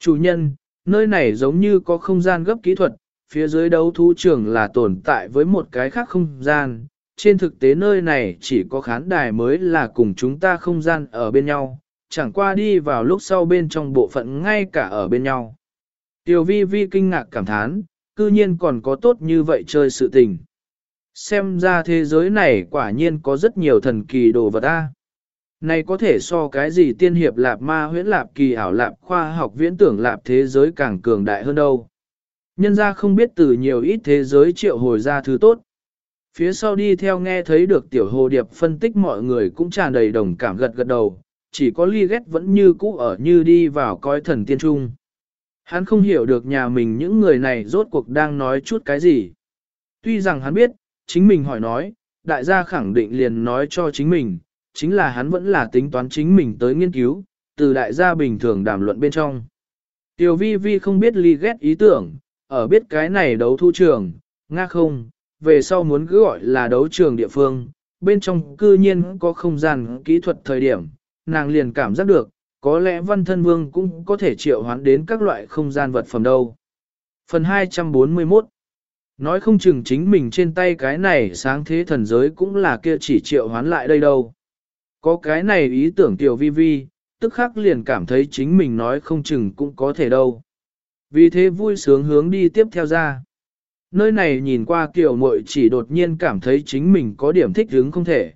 Chủ nhân, nơi này giống như có không gian gấp kỹ thuật, phía dưới đấu thú trường là tồn tại với một cái khác không gian, trên thực tế nơi này chỉ có khán đài mới là cùng chúng ta không gian ở bên nhau, chẳng qua đi vào lúc sau bên trong bộ phận ngay cả ở bên nhau. Tiểu vi vi kinh ngạc cảm thán, cư nhiên còn có tốt như vậy chơi sự tình. Xem ra thế giới này quả nhiên có rất nhiều thần kỳ đồ vật ta. Này có thể so cái gì tiên hiệp lạp ma huyễn lạp kỳ ảo lạp khoa học viễn tưởng lạp thế giới càng cường đại hơn đâu. Nhân ra không biết từ nhiều ít thế giới triệu hồi ra thứ tốt. Phía sau đi theo nghe thấy được tiểu hồ điệp phân tích mọi người cũng tràn đầy đồng cảm gật gật đầu, chỉ có ly ghét vẫn như cũ ở như đi vào coi thần tiên trung. Hắn không hiểu được nhà mình những người này rốt cuộc đang nói chút cái gì. Tuy rằng hắn biết, chính mình hỏi nói, đại gia khẳng định liền nói cho chính mình, chính là hắn vẫn là tính toán chính mình tới nghiên cứu, từ đại gia bình thường đàm luận bên trong. Tiểu vi vi không biết ly ghét ý tưởng, ở biết cái này đấu thu trường, nga không, về sau muốn cứ gọi là đấu trường địa phương, bên trong cư nhiên có không gian kỹ thuật thời điểm, nàng liền cảm giác được, có lẽ văn thân vương cũng có thể triệu hoán đến các loại không gian vật phẩm đâu. Phần 241 Nói không chừng chính mình trên tay cái này sáng thế thần giới cũng là kia chỉ triệu hoán lại đây đâu. Có cái này ý tưởng tiểu vi vi, tức khắc liền cảm thấy chính mình nói không chừng cũng có thể đâu. Vì thế vui sướng hướng đi tiếp theo ra. Nơi này nhìn qua kiểu muội chỉ đột nhiên cảm thấy chính mình có điểm thích hướng không thể.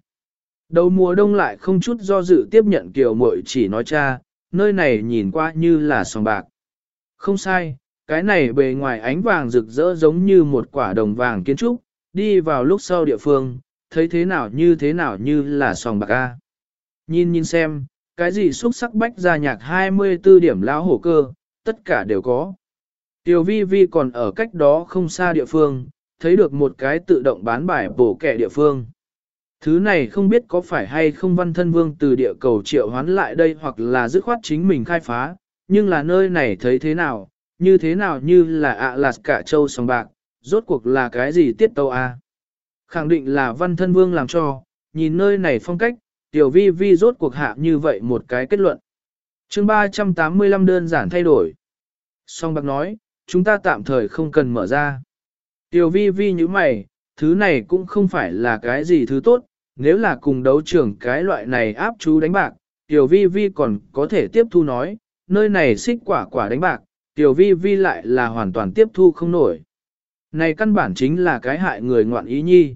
Đầu mùa đông lại không chút do dự tiếp nhận kiểu muội chỉ nói cha, nơi này nhìn qua như là sòng bạc. Không sai, cái này bề ngoài ánh vàng rực rỡ giống như một quả đồng vàng kiến trúc, đi vào lúc sau địa phương, thấy thế nào như thế nào như là sòng bạc A. Nhìn nhìn xem, cái gì xuất sắc bách ra nhạc 24 điểm lão hổ cơ, tất cả đều có. Tiểu vi vi còn ở cách đó không xa địa phương, thấy được một cái tự động bán bài bổ kẻ địa phương. Thứ này không biết có phải hay không văn thân vương từ địa cầu triệu hoán lại đây hoặc là dứt khoát chính mình khai phá, nhưng là nơi này thấy thế nào, như thế nào như là ạ lạt cả châu sòng bạc, rốt cuộc là cái gì tiết tâu a? Khẳng định là văn thân vương làm cho, nhìn nơi này phong cách, tiểu vi vi rốt cuộc hạ như vậy một cái kết luận. chương 385 đơn giản thay đổi. Song bạc nói, chúng ta tạm thời không cần mở ra. Tiểu vi vi như mày, thứ này cũng không phải là cái gì thứ tốt, nếu là cùng đấu trưởng cái loại này áp chú đánh bạc, tiểu vi vi còn có thể tiếp thu nói, nơi này xích quả quả đánh bạc, tiểu vi vi lại là hoàn toàn tiếp thu không nổi. Này căn bản chính là cái hại người ngoạn ý nhi.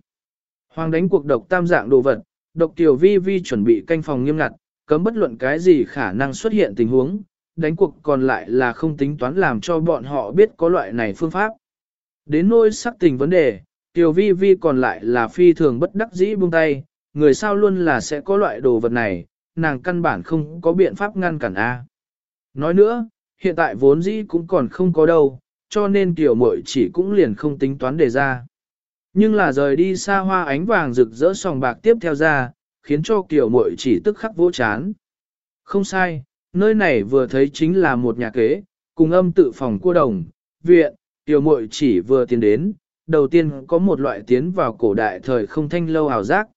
Hoàng đánh cuộc độc tam dạng đồ vật, độc tiểu vi vi chuẩn bị canh phòng nghiêm ngặt, cấm bất luận cái gì khả năng xuất hiện tình huống, đánh cuộc còn lại là không tính toán làm cho bọn họ biết có loại này phương pháp. Đến nỗi sắc tình vấn đề, tiểu vi vi còn lại là phi thường bất đắc dĩ buông tay, người sao luôn là sẽ có loại đồ vật này, nàng căn bản không có biện pháp ngăn cản A. Nói nữa, hiện tại vốn dĩ cũng còn không có đâu, cho nên tiểu muội chỉ cũng liền không tính toán đề ra. Nhưng là rời đi xa hoa ánh vàng rực rỡ sòng bạc tiếp theo ra, khiến cho tiểu muội chỉ tức khắc vỗ chán. Không sai, nơi này vừa thấy chính là một nhà kế, cùng âm tự phòng cua đồng, viện, tiểu muội chỉ vừa tiến đến, đầu tiên có một loại tiến vào cổ đại thời không thanh lâu ảo giác.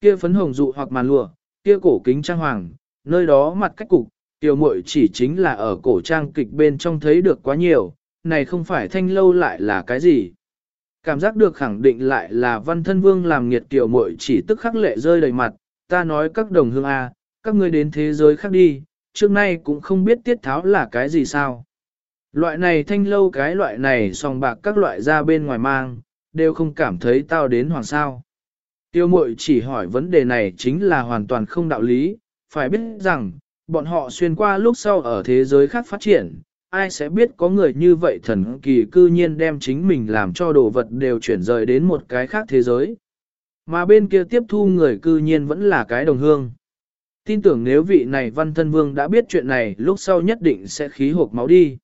Kia phấn hồng dụ hoặc màn lụa, kia cổ kính trang hoàng, nơi đó mặt cách cục, tiểu muội chỉ chính là ở cổ trang kịch bên trong thấy được quá nhiều, này không phải thanh lâu lại là cái gì. Cảm giác được khẳng định lại là văn thân vương làm nghiệt tiểu muội chỉ tức khắc lệ rơi đầy mặt, ta nói các đồng hương A, các ngươi đến thế giới khác đi, trước nay cũng không biết tiết tháo là cái gì sao. Loại này thanh lâu cái loại này sòng bạc các loại ra bên ngoài mang, đều không cảm thấy tao đến hoàng sao. Tiêu mội chỉ hỏi vấn đề này chính là hoàn toàn không đạo lý, phải biết rằng, bọn họ xuyên qua lúc sau ở thế giới khác phát triển, ai sẽ biết có người như vậy thần kỳ cư nhiên đem chính mình làm cho đồ vật đều chuyển rời đến một cái khác thế giới. Mà bên kia tiếp thu người cư nhiên vẫn là cái đồng hương. Tin tưởng nếu vị này văn thân vương đã biết chuyện này lúc sau nhất định sẽ khí hộp máu đi.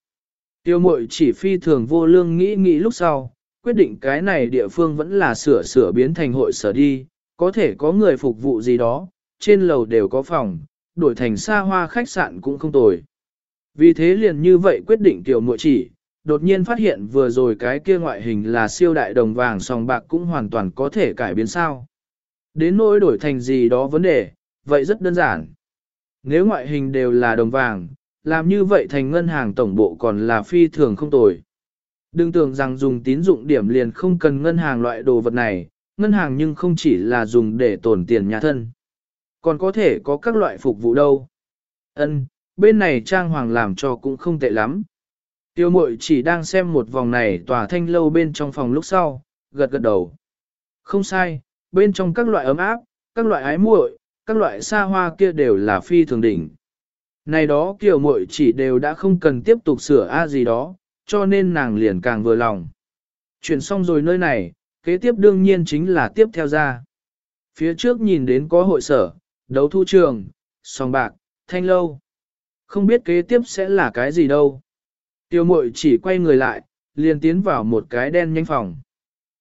Tiêu mội chỉ phi thường vô lương nghĩ nghĩ lúc sau, quyết định cái này địa phương vẫn là sửa sửa biến thành hội sở đi, có thể có người phục vụ gì đó, trên lầu đều có phòng, đổi thành xa hoa khách sạn cũng không tồi. Vì thế liền như vậy quyết định tiểu muội chỉ, đột nhiên phát hiện vừa rồi cái kia ngoại hình là siêu đại đồng vàng sòng bạc cũng hoàn toàn có thể cải biến sao. Đến nỗi đổi thành gì đó vấn đề, vậy rất đơn giản. Nếu ngoại hình đều là đồng vàng, làm như vậy thành ngân hàng tổng bộ còn là phi thường không tồi. Đừng tưởng rằng dùng tín dụng điểm liền không cần ngân hàng loại đồ vật này, ngân hàng nhưng không chỉ là dùng để tổn tiền nhà thân. Còn có thể có các loại phục vụ đâu. Ân, bên này trang hoàng làm cho cũng không tệ lắm. Tiêu mội chỉ đang xem một vòng này tòa thanh lâu bên trong phòng lúc sau, gật gật đầu. Không sai, bên trong các loại ấm áp, các loại ái muội, các loại xa hoa kia đều là phi thường đỉnh. Này đó kiểu muội chỉ đều đã không cần tiếp tục sửa a gì đó, cho nên nàng liền càng vừa lòng. Chuyển xong rồi nơi này, kế tiếp đương nhiên chính là tiếp theo ra. Phía trước nhìn đến có hội sở, đấu thu trường, song bạc, thanh lâu. Không biết kế tiếp sẽ là cái gì đâu. Tiêu mội chỉ quay người lại, liền tiến vào một cái đen nhanh phòng.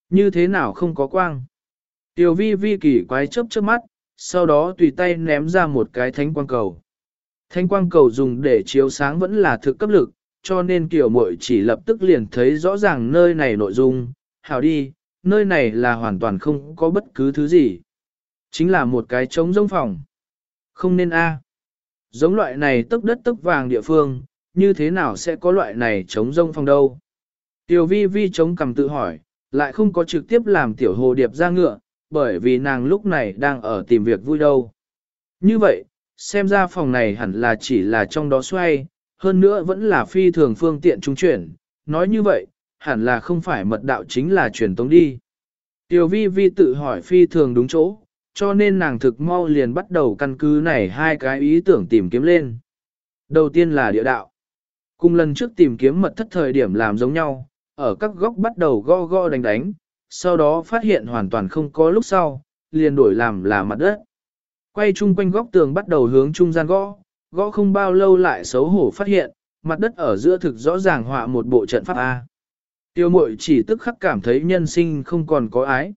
Như thế nào không có quang. Tiêu vi vi kỳ quái chớp chớp mắt, sau đó tùy tay ném ra một cái thánh quang cầu. Thánh quang cầu dùng để chiếu sáng vẫn là thực cấp lực, cho nên kiểu mội chỉ lập tức liền thấy rõ ràng nơi này nội dung. Hảo đi, nơi này là hoàn toàn không có bất cứ thứ gì. Chính là một cái trống rông phòng. Không nên A. Giống loại này tức đất tức vàng địa phương, như thế nào sẽ có loại này chống rông phong đâu? Tiểu vi vi chống cầm tự hỏi, lại không có trực tiếp làm tiểu hồ điệp ra ngựa, bởi vì nàng lúc này đang ở tìm việc vui đâu. Như vậy, xem ra phòng này hẳn là chỉ là trong đó xoay, hơn nữa vẫn là phi thường phương tiện trung chuyển, nói như vậy, hẳn là không phải mật đạo chính là truyền tống đi. Tiểu vi vi tự hỏi phi thường đúng chỗ, cho nên nàng thực mau liền bắt đầu căn cứ này hai cái ý tưởng tìm kiếm lên. Đầu tiên là địa đạo. Cùng lần trước tìm kiếm mật thất thời điểm làm giống nhau, ở các góc bắt đầu go go đánh đánh, sau đó phát hiện hoàn toàn không có lúc sau, liền đổi làm là mặt đất. Quay chung quanh góc tường bắt đầu hướng trung gian gõ, gõ không bao lâu lại xấu hổ phát hiện, mặt đất ở giữa thực rõ ràng họa một bộ trận pháp A. Tiêu mội chỉ tức khắc cảm thấy nhân sinh không còn có ái.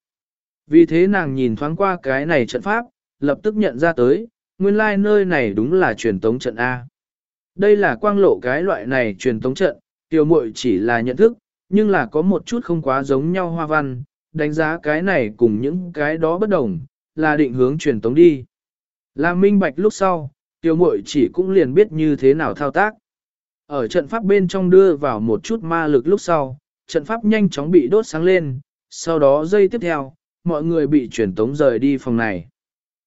Vì thế nàng nhìn thoáng qua cái này trận pháp, lập tức nhận ra tới, nguyên lai like nơi này đúng là truyền tống trận A. Đây là quang lộ cái loại này truyền tống trận, tiêu muội chỉ là nhận thức, nhưng là có một chút không quá giống nhau hoa văn, đánh giá cái này cùng những cái đó bất đồng, là định hướng truyền tống đi. Là minh bạch lúc sau, tiêu muội chỉ cũng liền biết như thế nào thao tác. Ở trận pháp bên trong đưa vào một chút ma lực lúc sau, trận pháp nhanh chóng bị đốt sáng lên, sau đó giây tiếp theo, mọi người bị truyền tống rời đi phòng này.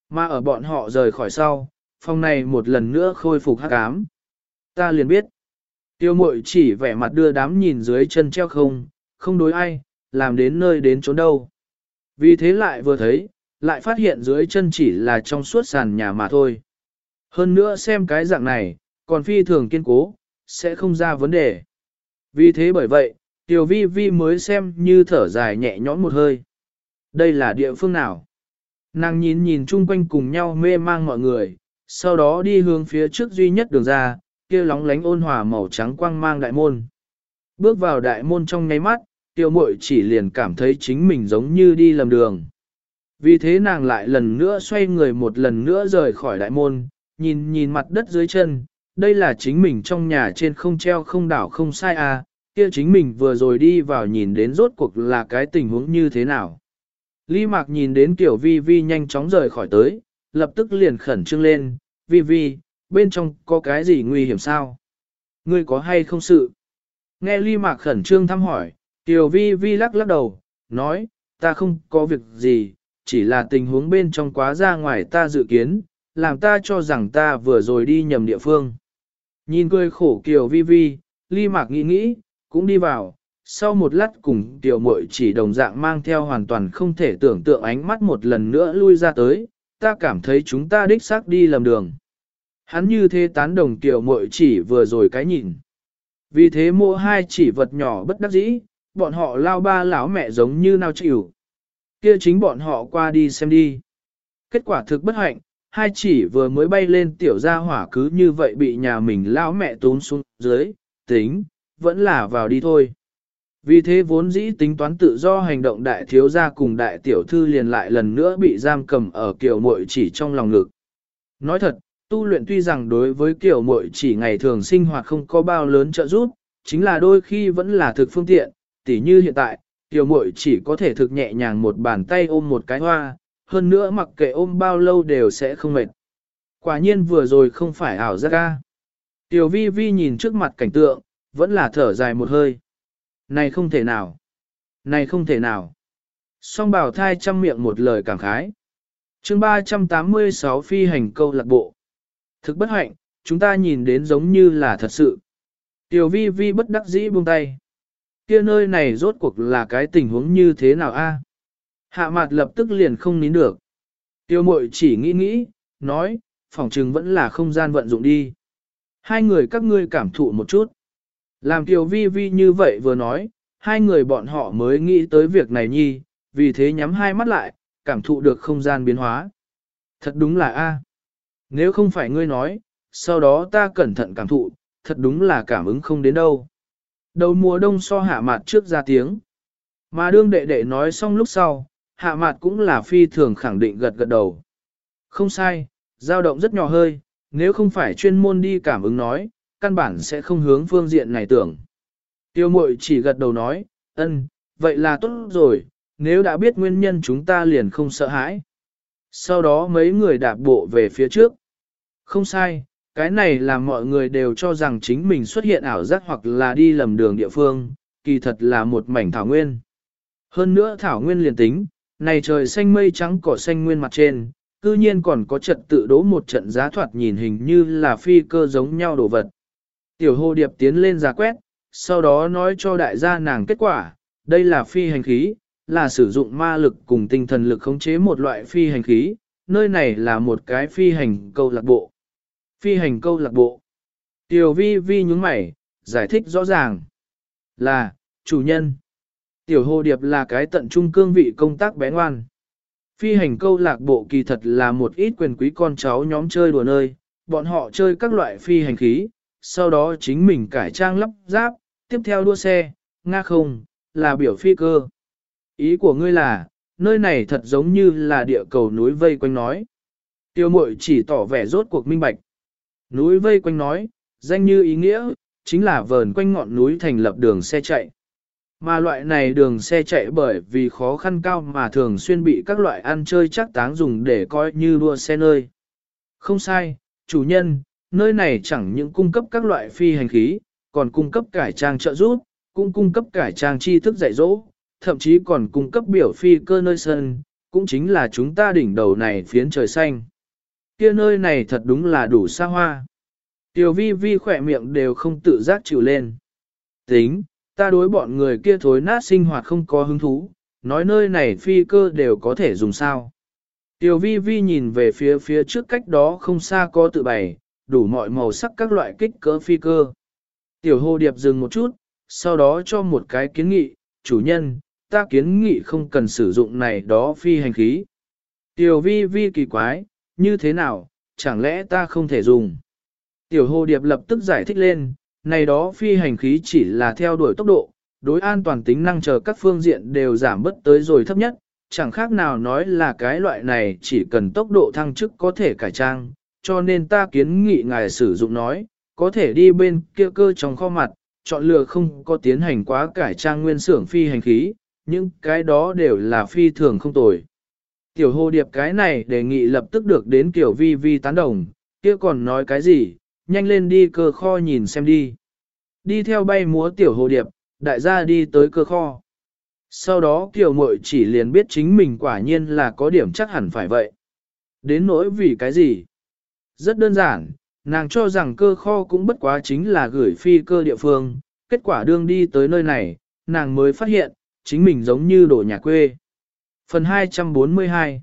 Mà ở bọn họ rời khỏi sau, phòng này một lần nữa khôi phục hắc ám. Ta liền biết. Tiêu mội chỉ vẻ mặt đưa đám nhìn dưới chân treo không, không đối ai, làm đến nơi đến trốn đâu. Vì thế lại vừa thấy, lại phát hiện dưới chân chỉ là trong suốt sàn nhà mà thôi. Hơn nữa xem cái dạng này, còn phi thường kiên cố, sẽ không ra vấn đề. Vì thế bởi vậy, Tiểu Vi Vi mới xem như thở dài nhẹ nhõm một hơi. Đây là địa phương nào? Nàng nhìn nhìn chung quanh cùng nhau mê mang mọi người, sau đó đi hướng phía trước duy nhất đường ra, kia lóng lánh ôn hòa màu trắng quang mang đại môn. Bước vào đại môn trong nháy mắt, tiêu mội chỉ liền cảm thấy chính mình giống như đi lầm đường. Vì thế nàng lại lần nữa xoay người một lần nữa rời khỏi đại môn, nhìn nhìn mặt đất dưới chân, đây là chính mình trong nhà trên không treo không đảo không sai à, kia chính mình vừa rồi đi vào nhìn đến rốt cuộc là cái tình huống như thế nào. Lý Mạc nhìn đến Tiểu Vi Vi nhanh chóng rời khỏi tới, lập tức liền khẩn trương lên, Vi Vi, bên trong có cái gì nguy hiểm sao? Ngươi có hay không sự? Nghe Lý Mạc khẩn trương thăm hỏi, Tiểu Vi Vi lắc lắc đầu, nói, ta không có việc gì, chỉ là tình huống bên trong quá ra ngoài ta dự kiến, làm ta cho rằng ta vừa rồi đi nhầm địa phương. Nhìn cười khổ Kiều Vi Vi, Lý Mạc nghĩ nghĩ, cũng đi vào, sau một lát cùng tiểu muội chỉ đồng dạng mang theo hoàn toàn không thể tưởng tượng ánh mắt một lần nữa lui ra tới, ta cảm thấy chúng ta đích xác đi lầm đường. Hắn như thế tán đồng tiểu muội chỉ vừa rồi cái nhìn. Vì thế mua hai chỉ vật nhỏ bất đắc dĩ, bọn họ lao ba lão mẹ giống như nào chịu. Kia chính bọn họ qua đi xem đi. Kết quả thực bất hạnh, hai chỉ vừa mới bay lên tiểu gia hỏa cứ như vậy bị nhà mình lão mẹ tốn xuống dưới, tính, vẫn là vào đi thôi. Vì thế vốn dĩ tính toán tự do hành động đại thiếu gia cùng đại tiểu thư liền lại lần nữa bị giam cầm ở kiểu muội chỉ trong lòng ngực. Nói thật, tu luyện tuy rằng đối với kiểu muội chỉ ngày thường sinh hoạt không có bao lớn trợ giúp, chính là đôi khi vẫn là thực phương tiện, tỉ như hiện tại, tiểu muội chỉ có thể thực nhẹ nhàng một bàn tay ôm một cái hoa, hơn nữa mặc kệ ôm bao lâu đều sẽ không mệt. Quả nhiên vừa rồi không phải ảo giác ca. Tiểu vi vi nhìn trước mặt cảnh tượng, vẫn là thở dài một hơi này không thể nào, này không thể nào. Song bảo thai chăm miệng một lời cảm khái. chương 386 phi hành câu lạc bộ. Thực bất hạnh, chúng ta nhìn đến giống như là thật sự. Tiểu vi vi bất đắc dĩ buông tay. Kia nơi này rốt cuộc là cái tình huống như thế nào a? Hạ mặt lập tức liền không nín được. Tiêu mội chỉ nghĩ nghĩ, nói, phòng trừng vẫn là không gian vận dụng đi. Hai người các ngươi cảm thụ một chút. Làm Kiều Vi Vi như vậy vừa nói, hai người bọn họ mới nghĩ tới việc này nhi, vì thế nhắm hai mắt lại, cảm thụ được không gian biến hóa. Thật đúng là A. Nếu không phải ngươi nói, sau đó ta cẩn thận cảm thụ, thật đúng là cảm ứng không đến đâu. Đầu mùa đông so hạ mặt trước ra tiếng. Mà đương đệ đệ nói xong lúc sau, hạ mặt cũng là phi thường khẳng định gật gật đầu. Không sai, dao động rất nhỏ hơi, nếu không phải chuyên môn đi cảm ứng nói, căn bản sẽ không hướng phương diện này tưởng. Tiêu mội chỉ gật đầu nói, ân, vậy là tốt rồi, nếu đã biết nguyên nhân chúng ta liền không sợ hãi. Sau đó mấy người đạp bộ về phía trước. Không sai, cái này là mọi người đều cho rằng chính mình xuất hiện ảo giác hoặc là đi lầm đường địa phương, kỳ thật là một mảnh thảo nguyên. Hơn nữa thảo nguyên liền tính, này trời xanh mây trắng cỏ xanh nguyên mặt trên, cư nhiên còn có trật tự đố một trận giá thoạt nhìn hình như là phi cơ giống nhau đồ vật. Tiểu hồ điệp tiến lên giả quét, sau đó nói cho đại gia nàng kết quả, đây là phi hành khí, là sử dụng ma lực cùng tinh thần lực khống chế một loại phi hành khí, nơi này là một cái phi hành câu lạc bộ. Phi hành câu lạc bộ. Tiểu vi vi nhúng mày, giải thích rõ ràng. Là, chủ nhân. Tiểu hồ điệp là cái tận trung cương vị công tác bé ngoan. Phi hành câu lạc bộ kỳ thật là một ít quyền quý con cháu nhóm chơi đùa nơi, bọn họ chơi các loại phi hành khí, sau đó chính mình cải trang lắp ráp, tiếp theo đua xe, nga không, là biểu phi cơ. Ý của ngươi là, nơi này thật giống như là địa cầu núi vây quanh nói. Tiêu mội chỉ tỏ vẻ rốt cuộc minh bạch. Núi vây quanh nói, danh như ý nghĩa, chính là vờn quanh ngọn núi thành lập đường xe chạy. Mà loại này đường xe chạy bởi vì khó khăn cao mà thường xuyên bị các loại ăn chơi chắc táng dùng để coi như đua xe nơi. Không sai, chủ nhân, nơi này chẳng những cung cấp các loại phi hành khí, còn cung cấp cải trang trợ giúp, cũng cung cấp cải trang tri thức dạy dỗ, thậm chí còn cung cấp biểu phi cơ nơi sân, cũng chính là chúng ta đỉnh đầu này phiến trời xanh. Kia nơi này thật đúng là đủ xa hoa. Tiểu vi vi khỏe miệng đều không tự giác chịu lên. Tính, ta đối bọn người kia thối nát sinh hoạt không có hứng thú, nói nơi này phi cơ đều có thể dùng sao. Tiểu vi vi nhìn về phía phía trước cách đó không xa có tự bày, đủ mọi màu sắc các loại kích cỡ phi cơ. Tiểu hồ điệp dừng một chút, sau đó cho một cái kiến nghị, chủ nhân, ta kiến nghị không cần sử dụng này đó phi hành khí. Tiểu vi vi kỳ quái, như thế nào, chẳng lẽ ta không thể dùng? Tiểu hồ điệp lập tức giải thích lên, này đó phi hành khí chỉ là theo đuổi tốc độ, đối an toàn tính năng chờ các phương diện đều giảm bất tới rồi thấp nhất, chẳng khác nào nói là cái loại này chỉ cần tốc độ thăng chức có thể cải trang, cho nên ta kiến nghị ngài sử dụng nói, có thể đi bên kia cơ trong kho mặt, chọn lựa không có tiến hành quá cải trang nguyên xưởng phi hành khí, những cái đó đều là phi thường không tồi. Tiểu hồ điệp cái này đề nghị lập tức được đến kiểu vi vi tán đồng, kia còn nói cái gì, nhanh lên đi cơ kho nhìn xem đi. Đi theo bay múa tiểu hồ điệp, đại gia đi tới cơ kho. Sau đó kiểu mội chỉ liền biết chính mình quả nhiên là có điểm chắc hẳn phải vậy. Đến nỗi vì cái gì? Rất đơn giản, nàng cho rằng cơ kho cũng bất quá chính là gửi phi cơ địa phương, kết quả đương đi tới nơi này, nàng mới phát hiện, chính mình giống như đổ nhà quê. Phần 242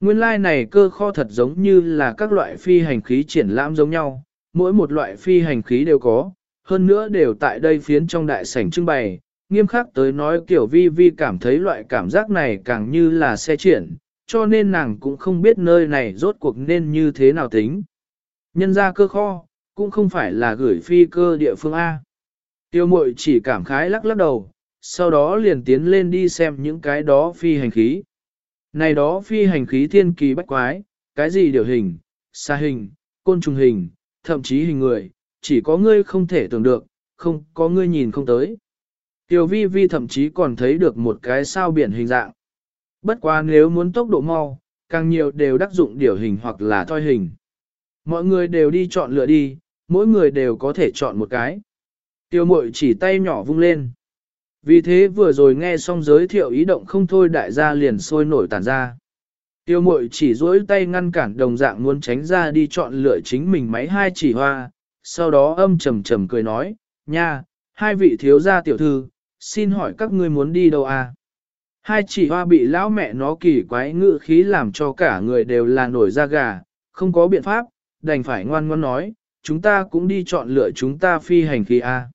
Nguyên lai like này cơ kho thật giống như là các loại phi hành khí triển lãm giống nhau, mỗi một loại phi hành khí đều có, hơn nữa đều tại đây phiến trong đại sảnh trưng bày. Nghiêm khắc tới nói kiểu vi vi cảm thấy loại cảm giác này càng như là xe triển, cho nên nàng cũng không biết nơi này rốt cuộc nên như thế nào tính. Nhân ra cơ kho, cũng không phải là gửi phi cơ địa phương A. Tiêu mội chỉ cảm khái lắc lắc đầu, sau đó liền tiến lên đi xem những cái đó phi hành khí. Này đó phi hành khí thiên kỳ bách quái, cái gì điều hình, xa hình, côn trùng hình, thậm chí hình người, chỉ có ngươi không thể tưởng được, không có ngươi nhìn không tới. Tiểu vi vi thậm chí còn thấy được một cái sao biển hình dạng. Bất quá nếu muốn tốc độ mau, càng nhiều đều đắc dụng điều hình hoặc là thoi hình. Mọi người đều đi chọn lựa đi, mỗi người đều có thể chọn một cái. Tiêu mội chỉ tay nhỏ vung lên. Vì thế vừa rồi nghe xong giới thiệu ý động không thôi đại gia liền sôi nổi tản ra. Tiêu mội chỉ duỗi tay ngăn cản đồng dạng muốn tránh ra đi chọn lựa chính mình máy hai chỉ hoa, sau đó âm trầm trầm cười nói, nha, hai vị thiếu gia tiểu thư, xin hỏi các ngươi muốn đi đâu à? Hai chỉ hoa bị lão mẹ nó kỳ quái ngự khí làm cho cả người đều là nổi da gà, không có biện pháp, đành phải ngoan ngoan nói, chúng ta cũng đi chọn lựa chúng ta phi hành khí A. À.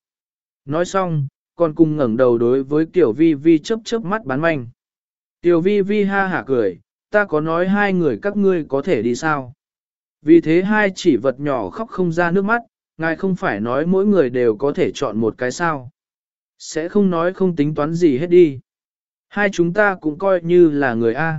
Nói xong, còn cùng ngẩng đầu đối với Tiểu Vi Vi chớp chớp mắt bán manh. Tiểu Vi Vi ha hả cười, ta có nói hai người các ngươi có thể đi sao? Vì thế hai chỉ vật nhỏ khóc không ra nước mắt, ngài không phải nói mỗi người đều có thể chọn một cái sao. Sẽ không nói không tính toán gì hết đi. Hai chúng ta cũng coi như là người A.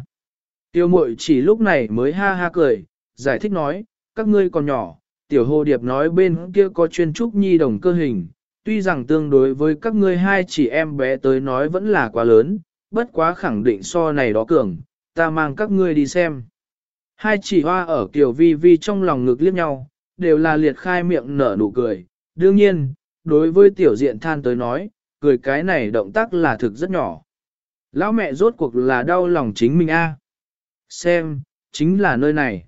Tiêu mội chỉ lúc này mới ha ha cười, giải thích nói, các ngươi còn nhỏ, tiểu hồ điệp nói bên kia có chuyên trúc nhi đồng cơ hình, tuy rằng tương đối với các ngươi hai chỉ em bé tới nói vẫn là quá lớn, bất quá khẳng định so này đó cường, ta mang các ngươi đi xem. Hai chỉ hoa ở kiểu vi vi trong lòng ngực liếc nhau, đều là liệt khai miệng nở nụ cười. Đương nhiên, đối với tiểu diện than tới nói, cười cái này động tác là thực rất nhỏ. Lão mẹ rốt cuộc là đau lòng chính mình a. Xem, chính là nơi này.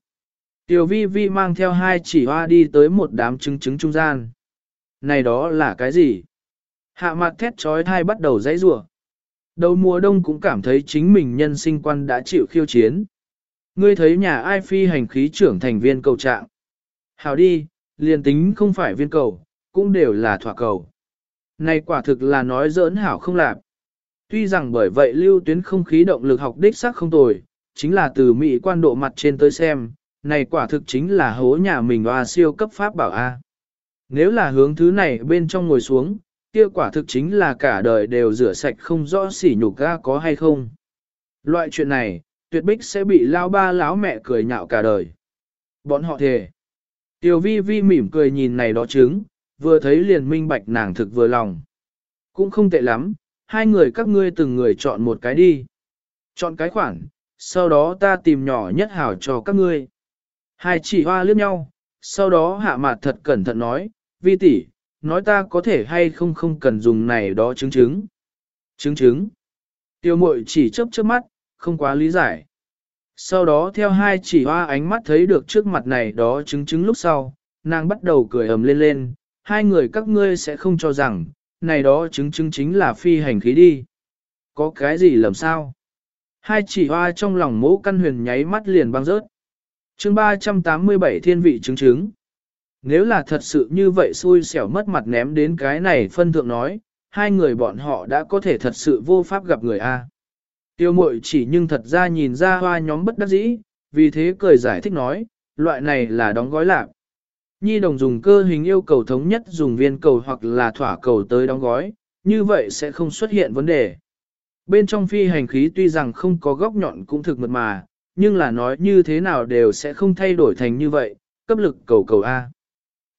Tiểu vi vi mang theo hai chỉ hoa đi tới một đám trứng trứng trung gian. Này đó là cái gì? Hạ mặt thét trói thai bắt đầu dãy rủa. Đầu mùa đông cũng cảm thấy chính mình nhân sinh quan đã chịu khiêu chiến. Ngươi thấy nhà ai phi hành khí trưởng thành viên cầu trạng. Hào đi, liền tính không phải viên cầu, cũng đều là thỏa cầu. Này quả thực là nói giỡn hảo không lạp. Tuy rằng bởi vậy lưu tuyến không khí động lực học đích sắc không tồi, chính là từ Mỹ quan độ mặt trên tới xem, này quả thực chính là hố nhà mình hoa siêu cấp pháp bảo A. Nếu là hướng thứ này bên trong ngồi xuống, kia quả thực chính là cả đời đều rửa sạch không rõ xỉ nhục ga có hay không. Loại chuyện này, tuyệt bích sẽ bị lao ba láo mẹ cười nhạo cả đời. Bọn họ thề. Tiểu vi vi mỉm cười nhìn này đó trứng, vừa thấy liền minh bạch nàng thực vừa lòng. Cũng không tệ lắm, hai người các ngươi từng người chọn một cái đi. Chọn cái khoản, sau đó ta tìm nhỏ nhất hảo cho các ngươi. Hai chỉ hoa liếc nhau, sau đó hạ mặt thật cẩn thận nói, vi tỷ, nói ta có thể hay không không cần dùng này đó chứng chứng. Chứng chứng. Tiêu mội chỉ chớp chớp mắt, không quá lý giải. Sau đó theo hai chỉ hoa ánh mắt thấy được trước mặt này đó chứng chứng lúc sau, nàng bắt đầu cười ầm lên lên, hai người các ngươi sẽ không cho rằng, này đó chứng chứng chính là phi hành khí đi. Có cái gì lầm sao? Hai chỉ hoa trong lòng mỗ căn huyền nháy mắt liền băng rớt. chương 387 thiên vị chứng chứng. Nếu là thật sự như vậy xui xẻo mất mặt ném đến cái này phân thượng nói, hai người bọn họ đã có thể thật sự vô pháp gặp người A. Tiêu mội chỉ nhưng thật ra nhìn ra hoa nhóm bất đắc dĩ, vì thế cười giải thích nói, loại này là đóng gói lạc. Nhi đồng dùng cơ hình yêu cầu thống nhất dùng viên cầu hoặc là thỏa cầu tới đóng gói, như vậy sẽ không xuất hiện vấn đề. Bên trong phi hành khí tuy rằng không có góc nhọn cũng thực mật mà, nhưng là nói như thế nào đều sẽ không thay đổi thành như vậy, cấp lực cầu cầu A.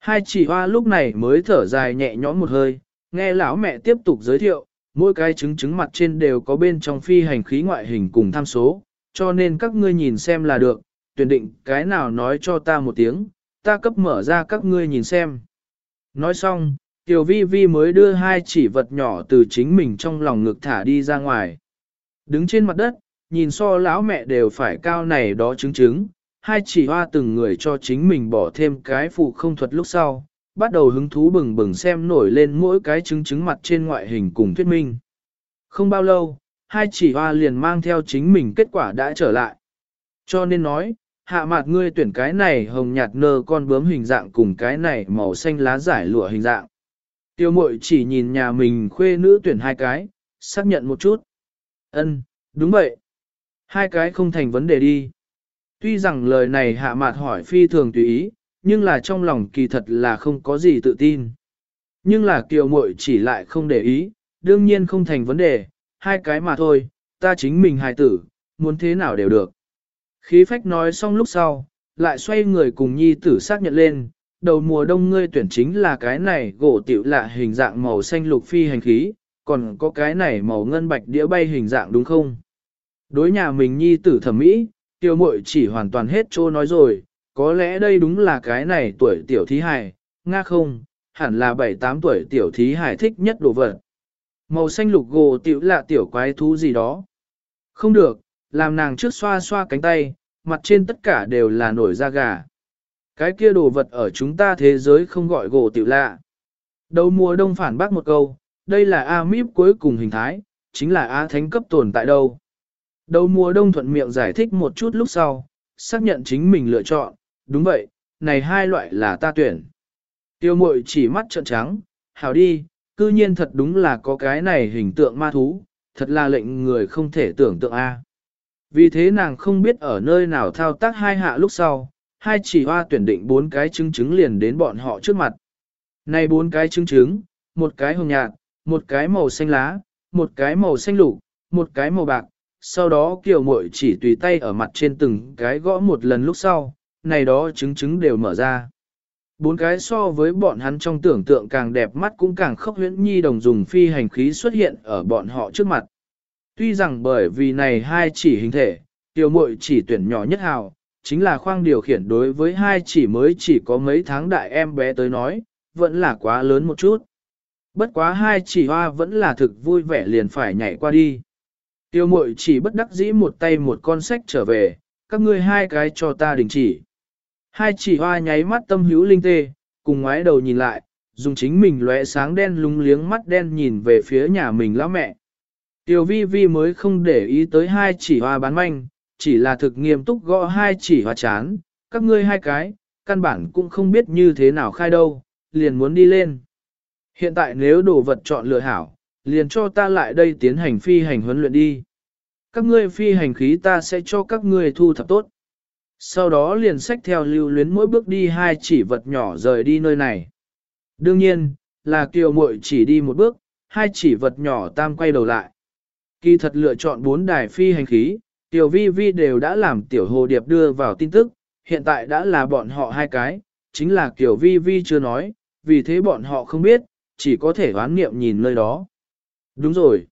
Hai chỉ hoa lúc này mới thở dài nhẹ nhõm một hơi, nghe lão mẹ tiếp tục giới thiệu, mỗi cái trứng trứng mặt trên đều có bên trong phi hành khí ngoại hình cùng tham số, cho nên các ngươi nhìn xem là được, tuyển định cái nào nói cho ta một tiếng, ta cấp mở ra các ngươi nhìn xem. Nói xong, Tiểu Vi Vi mới đưa hai chỉ vật nhỏ từ chính mình trong lòng ngực thả đi ra ngoài. Đứng trên mặt đất, nhìn so lão mẹ đều phải cao này đó trứng trứng, hai chỉ hoa từng người cho chính mình bỏ thêm cái phụ không thuật lúc sau, bắt đầu hứng thú bừng bừng xem nổi lên mỗi cái trứng trứng mặt trên ngoại hình cùng thuyết minh. Không bao lâu, hai chỉ hoa liền mang theo chính mình kết quả đã trở lại. Cho nên nói, hạ mặt ngươi tuyển cái này hồng nhạt nơ con bướm hình dạng cùng cái này màu xanh lá giải lụa hình dạng. Tiêu mội chỉ nhìn nhà mình khuê nữ tuyển hai cái, xác nhận một chút. Ân, đúng vậy. Hai cái không thành vấn đề đi. Tuy rằng lời này hạ mạt hỏi phi thường tùy ý, nhưng là trong lòng kỳ thật là không có gì tự tin. Nhưng là kiều muội chỉ lại không để ý, đương nhiên không thành vấn đề, hai cái mà thôi, ta chính mình hài tử, muốn thế nào đều được. Khí phách nói xong lúc sau, lại xoay người cùng nhi tử xác nhận lên, đầu mùa đông ngươi tuyển chính là cái này gỗ tiểu lạ hình dạng màu xanh lục phi hành khí, còn có cái này màu ngân bạch đĩa bay hình dạng đúng không? Đối nhà mình nhi tử thẩm mỹ, tiêu mội chỉ hoàn toàn hết trô nói rồi, có lẽ đây đúng là cái này tuổi tiểu thí hài, nga không, hẳn là 7-8 tuổi tiểu thí hài thích nhất đồ vật. Màu xanh lục gồ tiểu lạ tiểu quái thú gì đó. Không được, làm nàng trước xoa xoa cánh tay, mặt trên tất cả đều là nổi da gà. Cái kia đồ vật ở chúng ta thế giới không gọi gỗ tiểu lạ. Đầu mùa đông phản bác một câu, đây là A-MIP cuối cùng hình thái, chính là A thánh cấp tồn tại đâu. Đầu mùa đông thuận miệng giải thích một chút lúc sau, xác nhận chính mình lựa chọn, đúng vậy, này hai loại là ta tuyển. Tiêu mội chỉ mắt trợn trắng, hảo đi, cư nhiên thật đúng là có cái này hình tượng ma thú, thật là lệnh người không thể tưởng tượng A. Vì thế nàng không biết ở nơi nào thao tác hai hạ lúc sau, hai chỉ hoa tuyển định bốn cái trứng trứng liền đến bọn họ trước mặt. Này bốn cái trứng trứng, một cái hồng nhạt, một cái màu xanh lá, một cái màu xanh lục, một cái màu bạc, sau đó kiều muội chỉ tùy tay ở mặt trên từng cái gõ một lần lúc sau, này đó trứng trứng đều mở ra. Bốn cái so với bọn hắn trong tưởng tượng càng đẹp mắt cũng càng khốc huyễn nhi đồng dùng phi hành khí xuất hiện ở bọn họ trước mặt. Tuy rằng bởi vì này hai chỉ hình thể, tiểu muội chỉ tuyển nhỏ nhất hào, chính là khoang điều khiển đối với hai chỉ mới chỉ có mấy tháng đại em bé tới nói, vẫn là quá lớn một chút. Bất quá hai chỉ hoa vẫn là thực vui vẻ liền phải nhảy qua đi. Tiêu mội chỉ bất đắc dĩ một tay một con sách trở về, các ngươi hai cái cho ta đình chỉ. Hai chỉ hoa nháy mắt tâm hữu linh tê, cùng ngoái đầu nhìn lại, dùng chính mình lóe sáng đen lúng liếng mắt đen nhìn về phía nhà mình lão mẹ. Tiểu vi vi mới không để ý tới hai chỉ hoa bán manh, chỉ là thực nghiêm túc gõ hai chỉ hoa chán, các ngươi hai cái, căn bản cũng không biết như thế nào khai đâu, liền muốn đi lên. Hiện tại nếu đồ vật chọn lựa hảo, liền cho ta lại đây tiến hành phi hành huấn luyện đi. Các ngươi phi hành khí ta sẽ cho các ngươi thu thập tốt. Sau đó liền xách theo lưu luyến mỗi bước đi hai chỉ vật nhỏ rời đi nơi này. Đương nhiên, là kiều muội chỉ đi một bước, hai chỉ vật nhỏ tam quay đầu lại. Kỳ thật lựa chọn bốn đài phi hành khí, tiểu vi vi đều đã làm tiểu hồ điệp đưa vào tin tức, hiện tại đã là bọn họ hai cái, chính là kiểu vi vi chưa nói, vì thế bọn họ không biết, chỉ có thể đoán niệm nhìn nơi đó. Đúng rồi.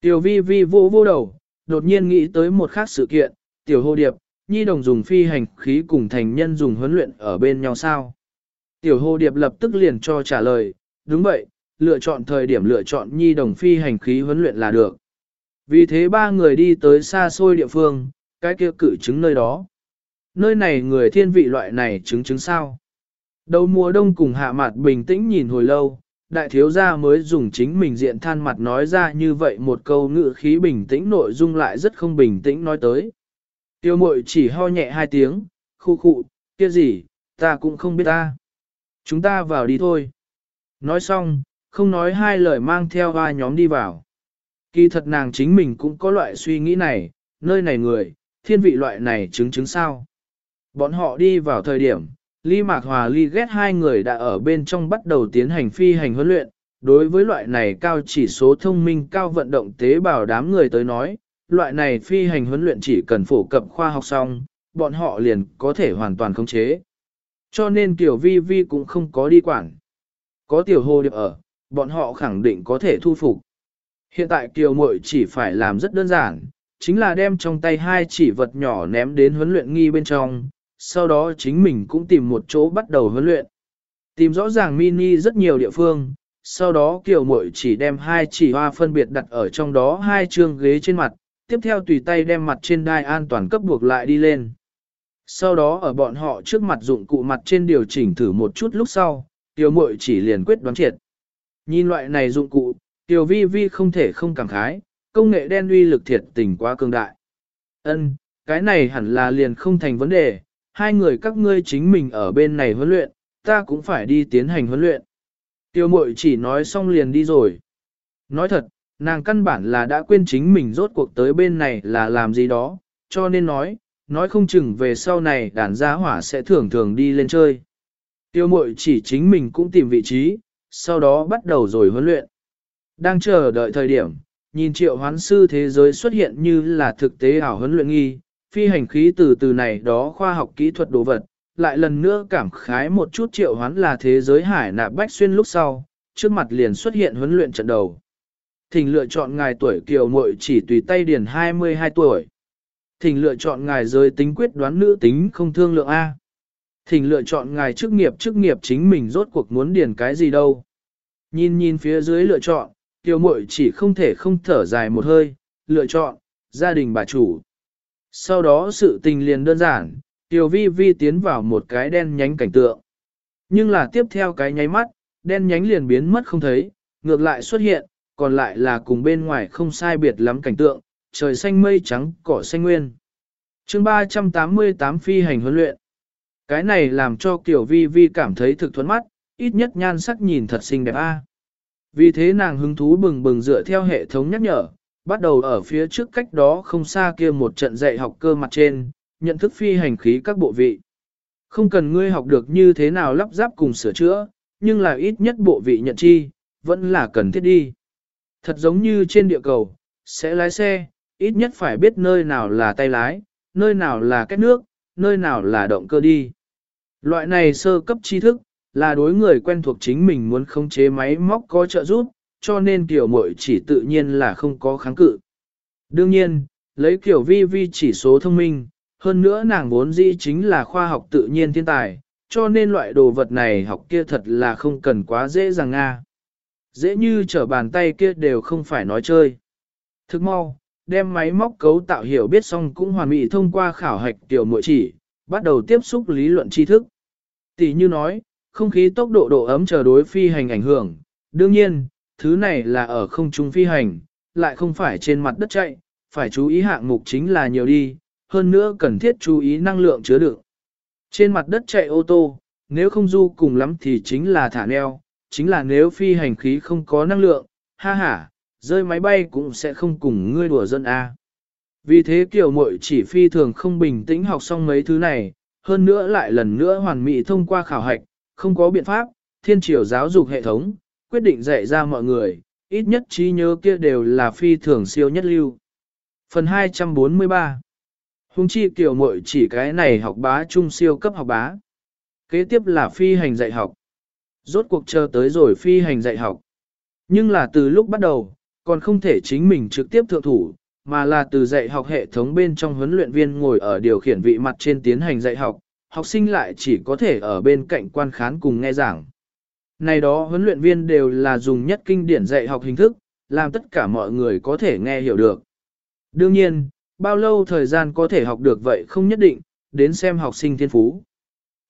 Tiểu vi vi vô vô đầu, đột nhiên nghĩ tới một khác sự kiện, tiểu hồ điệp, nhi đồng dùng phi hành khí cùng thành nhân dùng huấn luyện ở bên nhau sao. Tiểu hồ điệp lập tức liền cho trả lời, đúng vậy, lựa chọn thời điểm lựa chọn nhi đồng phi hành khí huấn luyện là được. Vì thế ba người đi tới xa xôi địa phương, cái kia cử chứng nơi đó. Nơi này người thiên vị loại này chứng chứng sao. Đầu mùa đông cùng hạ mặt bình tĩnh nhìn hồi lâu, đại thiếu gia mới dùng chính mình diện than mặt nói ra như vậy một câu ngữ khí bình tĩnh nội dung lại rất không bình tĩnh nói tới. Tiêu mội chỉ ho nhẹ hai tiếng, khu khụ, kia gì, ta cũng không biết ta. Chúng ta vào đi thôi. Nói xong, không nói hai lời mang theo ba nhóm đi vào. Kỳ thật nàng chính mình cũng có loại suy nghĩ này, nơi này người, thiên vị loại này chứng chứng sao. Bọn họ đi vào thời điểm, Ly Mạc Hòa Ly ghét hai người đã ở bên trong bắt đầu tiến hành phi hành huấn luyện. Đối với loại này cao chỉ số thông minh cao vận động tế bào đám người tới nói, loại này phi hành huấn luyện chỉ cần phổ cập khoa học xong, bọn họ liền có thể hoàn toàn khống chế. Cho nên Tiểu Vi Vi cũng không có đi quản. Có Tiểu Hồ Điệp ở, bọn họ khẳng định có thể thu phục. Hiện tại Kiều muội chỉ phải làm rất đơn giản, chính là đem trong tay hai chỉ vật nhỏ ném đến huấn luyện nghi bên trong, sau đó chính mình cũng tìm một chỗ bắt đầu huấn luyện. Tìm rõ ràng mini rất nhiều địa phương, sau đó Kiều muội chỉ đem hai chỉ hoa phân biệt đặt ở trong đó hai chương ghế trên mặt, tiếp theo tùy tay đem mặt trên đai an toàn cấp buộc lại đi lên. Sau đó ở bọn họ trước mặt dụng cụ mặt trên điều chỉnh thử một chút lúc sau, Kiều muội chỉ liền quyết đoán triệt. Nhìn loại này dụng cụ, Tiểu Vi Vi không thể không cảm khái, công nghệ đen uy lực thiệt tình quá cường đại. Ân, cái này hẳn là liền không thành vấn đề, hai người các ngươi chính mình ở bên này huấn luyện, ta cũng phải đi tiến hành huấn luyện. Tiêu mội chỉ nói xong liền đi rồi. Nói thật, nàng căn bản là đã quên chính mình rốt cuộc tới bên này là làm gì đó, cho nên nói, nói không chừng về sau này đàn gia hỏa sẽ thường thường đi lên chơi. Tiêu mội chỉ chính mình cũng tìm vị trí, sau đó bắt đầu rồi huấn luyện. Đang chờ đợi thời điểm, nhìn triệu hoán sư thế giới xuất hiện như là thực tế ảo huấn luyện nghi, phi hành khí từ từ này đó khoa học kỹ thuật đồ vật, lại lần nữa cảm khái một chút triệu hoán là thế giới hải nạp bách xuyên lúc sau, trước mặt liền xuất hiện huấn luyện trận đầu. Thỉnh lựa chọn ngài tuổi kiều muội chỉ tùy tay điển 22 tuổi. Thỉnh lựa chọn ngài giới tính quyết đoán nữ tính không thương lượng A. Thỉnh lựa chọn ngài chức nghiệp chức nghiệp chính mình rốt cuộc muốn điển cái gì đâu. Nhìn nhìn phía dưới lựa chọn, tiểu muội chỉ không thể không thở dài một hơi, lựa chọn, gia đình bà chủ. Sau đó sự tình liền đơn giản, tiểu vi vi tiến vào một cái đen nhánh cảnh tượng. Nhưng là tiếp theo cái nháy mắt, đen nhánh liền biến mất không thấy, ngược lại xuất hiện, còn lại là cùng bên ngoài không sai biệt lắm cảnh tượng, trời xanh mây trắng, cỏ xanh nguyên. chương 388 phi hành huấn luyện. Cái này làm cho Kiều Vi Vi cảm thấy thực thuẫn mắt, ít nhất nhan sắc nhìn thật xinh đẹp a. Vì thế nàng hứng thú bừng bừng dựa theo hệ thống nhắc nhở, bắt đầu ở phía trước cách đó không xa kia một trận dạy học cơ mặt trên, nhận thức phi hành khí các bộ vị. Không cần ngươi học được như thế nào lắp ráp cùng sửa chữa, nhưng là ít nhất bộ vị nhận chi, vẫn là cần thiết đi. Thật giống như trên địa cầu, sẽ lái xe, ít nhất phải biết nơi nào là tay lái, nơi nào là cách nước, nơi nào là động cơ đi. Loại này sơ cấp tri thức, là đối người quen thuộc chính mình muốn khống chế máy móc có trợ giúp, cho nên tiểu muội chỉ tự nhiên là không có kháng cự. Đương nhiên, lấy kiểu vi vi chỉ số thông minh, hơn nữa nàng vốn dĩ chính là khoa học tự nhiên thiên tài, cho nên loại đồ vật này học kia thật là không cần quá dễ dàng nga. Dễ như trở bàn tay kia đều không phải nói chơi. Thức mau, đem máy móc cấu tạo hiểu biết xong cũng hoàn mỹ thông qua khảo hạch tiểu muội chỉ, bắt đầu tiếp xúc lý luận tri thức. Tỷ như nói, không khí tốc độ độ ấm chờ đối phi hành ảnh hưởng, đương nhiên, thứ này là ở không trung phi hành, lại không phải trên mặt đất chạy, phải chú ý hạng mục chính là nhiều đi, hơn nữa cần thiết chú ý năng lượng chứa đựng. Trên mặt đất chạy ô tô, nếu không du cùng lắm thì chính là thả neo, chính là nếu phi hành khí không có năng lượng, ha ha, rơi máy bay cũng sẽ không cùng ngươi đùa dân A. Vì thế kiểu mội chỉ phi thường không bình tĩnh học xong mấy thứ này, hơn nữa lại lần nữa hoàn mỹ thông qua khảo hạch, không có biện pháp, thiên triều giáo dục hệ thống, quyết định dạy ra mọi người, ít nhất trí nhớ kia đều là phi thường siêu nhất lưu. Phần 243 Hùng chi kiểu mội chỉ cái này học bá trung siêu cấp học bá. Kế tiếp là phi hành dạy học. Rốt cuộc chờ tới rồi phi hành dạy học. Nhưng là từ lúc bắt đầu, còn không thể chính mình trực tiếp thượng thủ, mà là từ dạy học hệ thống bên trong huấn luyện viên ngồi ở điều khiển vị mặt trên tiến hành dạy học, học sinh lại chỉ có thể ở bên cạnh quan khán cùng nghe giảng. Này đó huấn luyện viên đều là dùng nhất kinh điển dạy học hình thức, làm tất cả mọi người có thể nghe hiểu được. Đương nhiên, bao lâu thời gian có thể học được vậy không nhất định, đến xem học sinh thiên phú.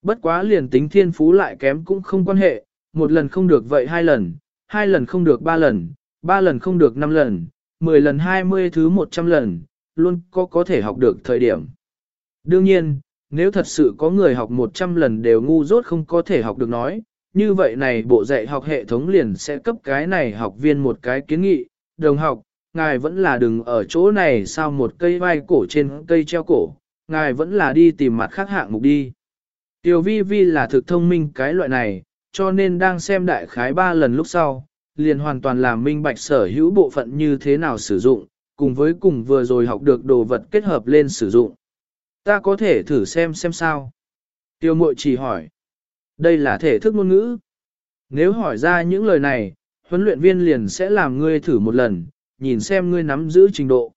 Bất quá liền tính thiên phú lại kém cũng không quan hệ, một lần không được vậy hai lần, hai lần không được ba lần, ba lần không được năm lần, mười lần hai mươi thứ một trăm lần, luôn có có thể học được thời điểm. Đương nhiên, nếu thật sự có người học một trăm lần đều ngu dốt không có thể học được nói, như vậy này bộ dạy học hệ thống liền sẽ cấp cái này học viên một cái kiến nghị, đồng học, ngài vẫn là đừng ở chỗ này sao một cây vai cổ trên cây treo cổ, ngài vẫn là đi tìm mặt khác hạng mục đi. Tiểu vi vi là thực thông minh cái loại này, cho nên đang xem đại khái ba lần lúc sau, liền hoàn toàn làm minh bạch sở hữu bộ phận như thế nào sử dụng, cùng với cùng vừa rồi học được đồ vật kết hợp lên sử dụng. Ta có thể thử xem xem sao. Tiêu mội chỉ hỏi. Đây là thể thức ngôn ngữ. Nếu hỏi ra những lời này, huấn luyện viên liền sẽ làm ngươi thử một lần, nhìn xem ngươi nắm giữ trình độ.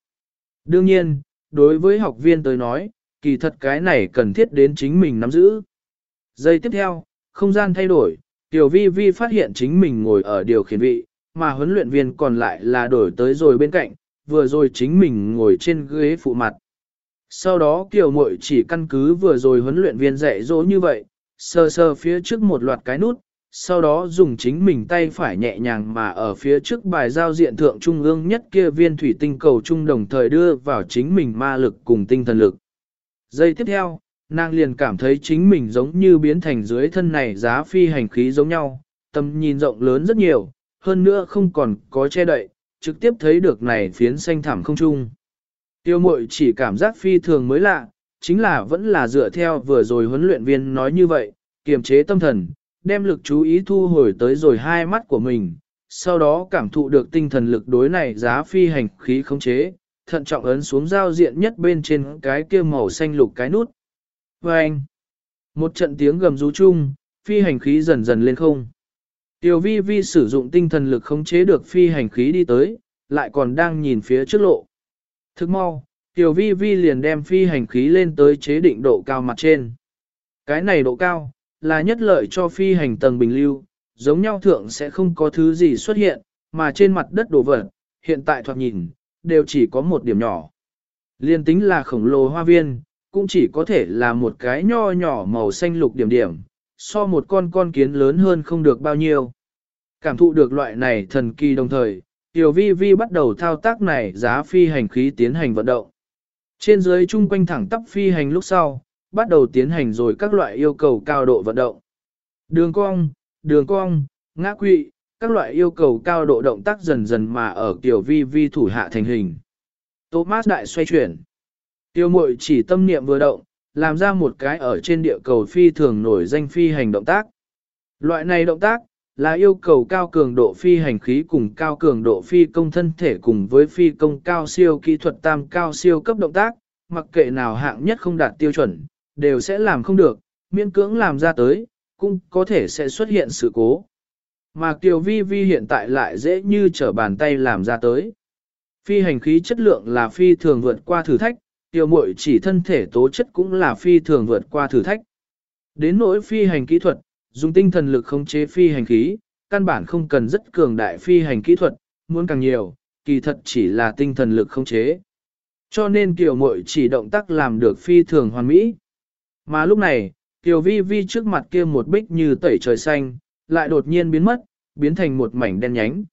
Đương nhiên, đối với học viên tới nói, kỳ thật cái này cần thiết đến chính mình nắm giữ. Giây tiếp theo, không gian thay đổi, Tiểu Vi Vi phát hiện chính mình ngồi ở điều khiển vị, mà huấn luyện viên còn lại là đổi tới rồi bên cạnh, vừa rồi chính mình ngồi trên ghế phụ mặt. Sau đó Kiều Mội chỉ căn cứ vừa rồi huấn luyện viên dạy dỗ như vậy, sờ sờ phía trước một loạt cái nút, sau đó dùng chính mình tay phải nhẹ nhàng mà ở phía trước bài giao diện thượng trung ương nhất kia viên thủy tinh cầu trung đồng thời đưa vào chính mình ma lực cùng tinh thần lực. Giây tiếp theo, nàng liền cảm thấy chính mình giống như biến thành dưới thân này giá phi hành khí giống nhau, tầm nhìn rộng lớn rất nhiều, hơn nữa không còn có che đậy, trực tiếp thấy được này phiến xanh thảm không trung. Tiêu mội chỉ cảm giác phi thường mới lạ, chính là vẫn là dựa theo vừa rồi huấn luyện viên nói như vậy, kiềm chế tâm thần, đem lực chú ý thu hồi tới rồi hai mắt của mình, sau đó cảm thụ được tinh thần lực đối này giá phi hành khí khống chế, thận trọng ấn xuống giao diện nhất bên trên cái kia màu xanh lục cái nút. Và anh, một trận tiếng gầm rú chung, phi hành khí dần dần lên không. Tiểu vi vi sử dụng tinh thần lực khống chế được phi hành khí đi tới, lại còn đang nhìn phía trước lộ. Thức mau, Tiểu vi vi liền đem phi hành khí lên tới chế định độ cao mặt trên. Cái này độ cao, là nhất lợi cho phi hành tầng bình lưu, giống nhau thượng sẽ không có thứ gì xuất hiện, mà trên mặt đất đổ vật, hiện tại thoạt nhìn, đều chỉ có một điểm nhỏ. Liên tính là khổng lồ hoa viên, cũng chỉ có thể là một cái nho nhỏ màu xanh lục điểm điểm, so một con con kiến lớn hơn không được bao nhiêu. Cảm thụ được loại này thần kỳ đồng thời, Tiểu Vi Vi bắt đầu thao tác này giá phi hành khí tiến hành vận động. Trên dưới chung quanh thẳng tắp phi hành lúc sau, bắt đầu tiến hành rồi các loại yêu cầu cao độ vận động. Đường cong, đường cong, ngã quỵ, các loại yêu cầu cao độ động tác dần dần mà ở Tiểu Vi Vi thủ hạ thành hình. Thomas đại xoay chuyển. Tiêu mội chỉ tâm niệm vừa động, làm ra một cái ở trên địa cầu phi thường nổi danh phi hành động tác. Loại này động tác, là yêu cầu cao cường độ phi hành khí cùng cao cường độ phi công thân thể cùng với phi công cao siêu kỹ thuật tam cao siêu cấp động tác, mặc kệ nào hạng nhất không đạt tiêu chuẩn, đều sẽ làm không được, miễn cưỡng làm ra tới, cũng có thể sẽ xuất hiện sự cố. Mà Kiều Vi Vi hiện tại lại dễ như trở bàn tay làm ra tới. Phi hành khí chất lượng là phi thường vượt qua thử thách, Tiêu mội chỉ thân thể tố chất cũng là phi thường vượt qua thử thách. Đến nỗi phi hành kỹ thuật, dùng tinh thần lực khống chế phi hành khí, căn bản không cần rất cường đại phi hành kỹ thuật, muốn càng nhiều, kỳ thật chỉ là tinh thần lực khống chế. Cho nên Kiều Mội chỉ động tác làm được phi thường hoàn mỹ. Mà lúc này, Kiều Vi Vi trước mặt kia một bích như tẩy trời xanh, lại đột nhiên biến mất, biến thành một mảnh đen nhánh.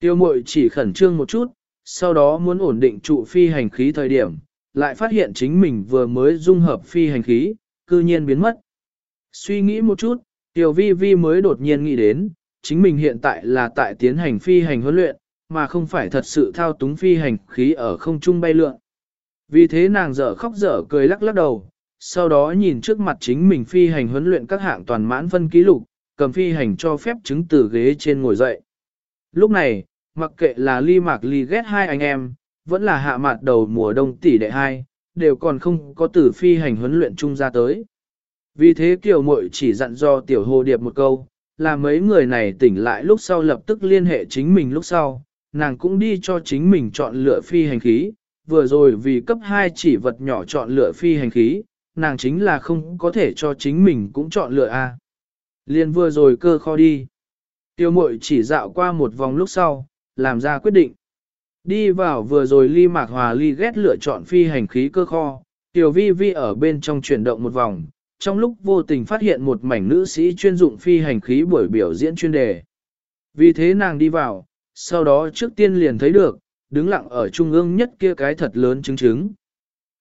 Tiêu mội chỉ khẩn trương một chút, sau đó muốn ổn định trụ phi hành khí thời điểm, lại phát hiện chính mình vừa mới dung hợp phi hành khí, cư nhiên biến mất. Suy nghĩ một chút, Tiểu Vi Vi mới đột nhiên nghĩ đến, chính mình hiện tại là tại tiến hành phi hành huấn luyện, mà không phải thật sự thao túng phi hành khí ở không trung bay lượn. Vì thế nàng dở khóc dở cười lắc lắc đầu, sau đó nhìn trước mặt chính mình phi hành huấn luyện các hạng toàn mãn phân ký lục, cầm phi hành cho phép chứng từ ghế trên ngồi dậy. Lúc này, mặc kệ là ly mạc ly ghét hai anh em, vẫn là hạ mặt đầu mùa đông tỷ đệ hai, đều còn không có tử phi hành huấn luyện chung ra tới. Vì thế Kiều Mội chỉ dặn do Tiểu Hồ Điệp một câu, là mấy người này tỉnh lại lúc sau lập tức liên hệ chính mình lúc sau, nàng cũng đi cho chính mình chọn lựa phi hành khí, vừa rồi vì cấp 2 chỉ vật nhỏ chọn lựa phi hành khí, nàng chính là không có thể cho chính mình cũng chọn lựa A. Liên vừa rồi cơ kho đi. Tiêu mội chỉ dạo qua một vòng lúc sau, làm ra quyết định. Đi vào vừa rồi ly mạc hòa ly ghét lựa chọn phi hành khí cơ kho, Tiểu vi vi ở bên trong chuyển động một vòng, trong lúc vô tình phát hiện một mảnh nữ sĩ chuyên dụng phi hành khí buổi biểu diễn chuyên đề. Vì thế nàng đi vào, sau đó trước tiên liền thấy được, đứng lặng ở trung ương nhất kia cái thật lớn trứng trứng.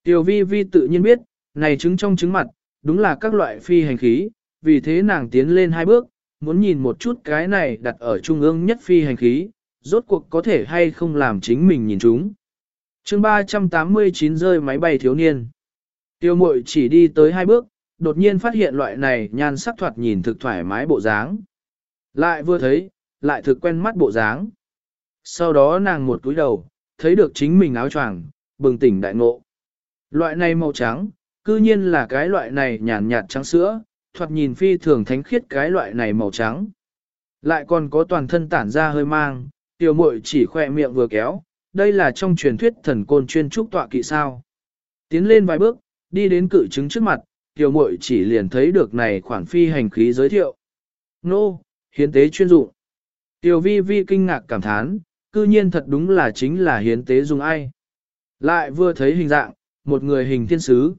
Tiểu vi vi tự nhiên biết, này trứng trong trứng mặt, đúng là các loại phi hành khí, vì thế nàng tiến lên hai bước, muốn nhìn một chút cái này đặt ở trung ương nhất phi hành khí, rốt cuộc có thể hay không làm chính mình nhìn chúng. chương 389 rơi máy bay thiếu niên. Tiêu mội chỉ đi tới hai bước, đột nhiên phát hiện loại này nhan sắc thoạt nhìn thực thoải mái bộ dáng. Lại vừa thấy, lại thực quen mắt bộ dáng. Sau đó nàng một cúi đầu, thấy được chính mình áo choàng, bừng tỉnh đại ngộ. Loại này màu trắng, cư nhiên là cái loại này nhàn nhạt trắng sữa, thoạt nhìn phi thường thánh khiết cái loại này màu trắng. Lại còn có toàn thân tản ra hơi mang, tiểu muội chỉ khoe miệng vừa kéo, đây là trong truyền thuyết thần côn chuyên trúc tọa kỵ sao. Tiến lên vài bước, đi đến cự chứng trước mặt, tiểu muội chỉ liền thấy được này khoản phi hành khí giới thiệu. Nô, hiến tế chuyên dụng. Tiểu vi vi kinh ngạc cảm thán, cư nhiên thật đúng là chính là hiến tế dùng ai. Lại vừa thấy hình dạng, một người hình thiên sứ.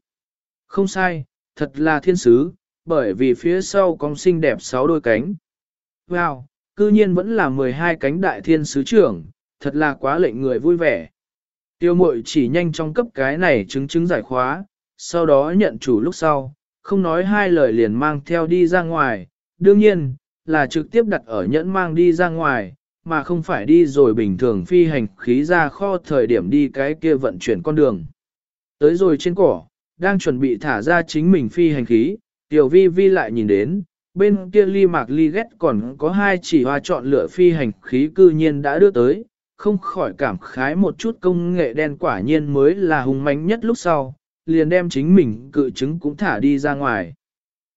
Không sai, thật là thiên sứ, bởi vì phía sau con xinh đẹp sáu đôi cánh. Wow, cư nhiên vẫn là 12 cánh đại thiên sứ trưởng, thật là quá lệnh người vui vẻ. Tiêu mội chỉ nhanh trong cấp cái này chứng chứng giải khóa, sau đó nhận chủ lúc sau, không nói hai lời liền mang theo đi ra ngoài, đương nhiên, là trực tiếp đặt ở nhẫn mang đi ra ngoài, mà không phải đi rồi bình thường phi hành khí ra kho thời điểm đi cái kia vận chuyển con đường. Tới rồi trên cỏ, đang chuẩn bị thả ra chính mình phi hành khí, tiểu vi vi lại nhìn đến, bên kia ly mạc ly ghét còn có hai chỉ hoa chọn lựa phi hành khí cư nhiên đã đưa tới, không khỏi cảm khái một chút công nghệ đen quả nhiên mới là hùng mạnh nhất lúc sau, liền đem chính mình cự chứng cũng thả đi ra ngoài.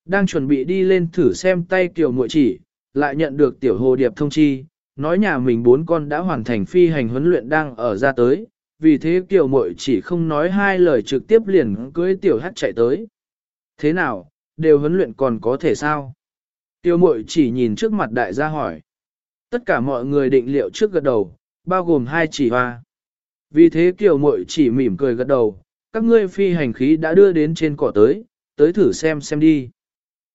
Đang chuẩn bị đi lên thử xem tay tiểu muội chỉ, lại nhận được tiểu hồ điệp thông chi, nói nhà mình bốn con đã hoàn thành phi hành huấn luyện đang ở ra tới, vì thế tiểu muội chỉ không nói hai lời trực tiếp liền cưới tiểu hát chạy tới. Thế nào, đều huấn luyện còn có thể sao? Tiểu muội chỉ nhìn trước mặt đại gia hỏi. Tất cả mọi người định liệu trước gật đầu, bao gồm hai chỉ hoa. Vì thế kiểu muội chỉ mỉm cười gật đầu, các ngươi phi hành khí đã đưa đến trên cỏ tới, tới thử xem xem đi.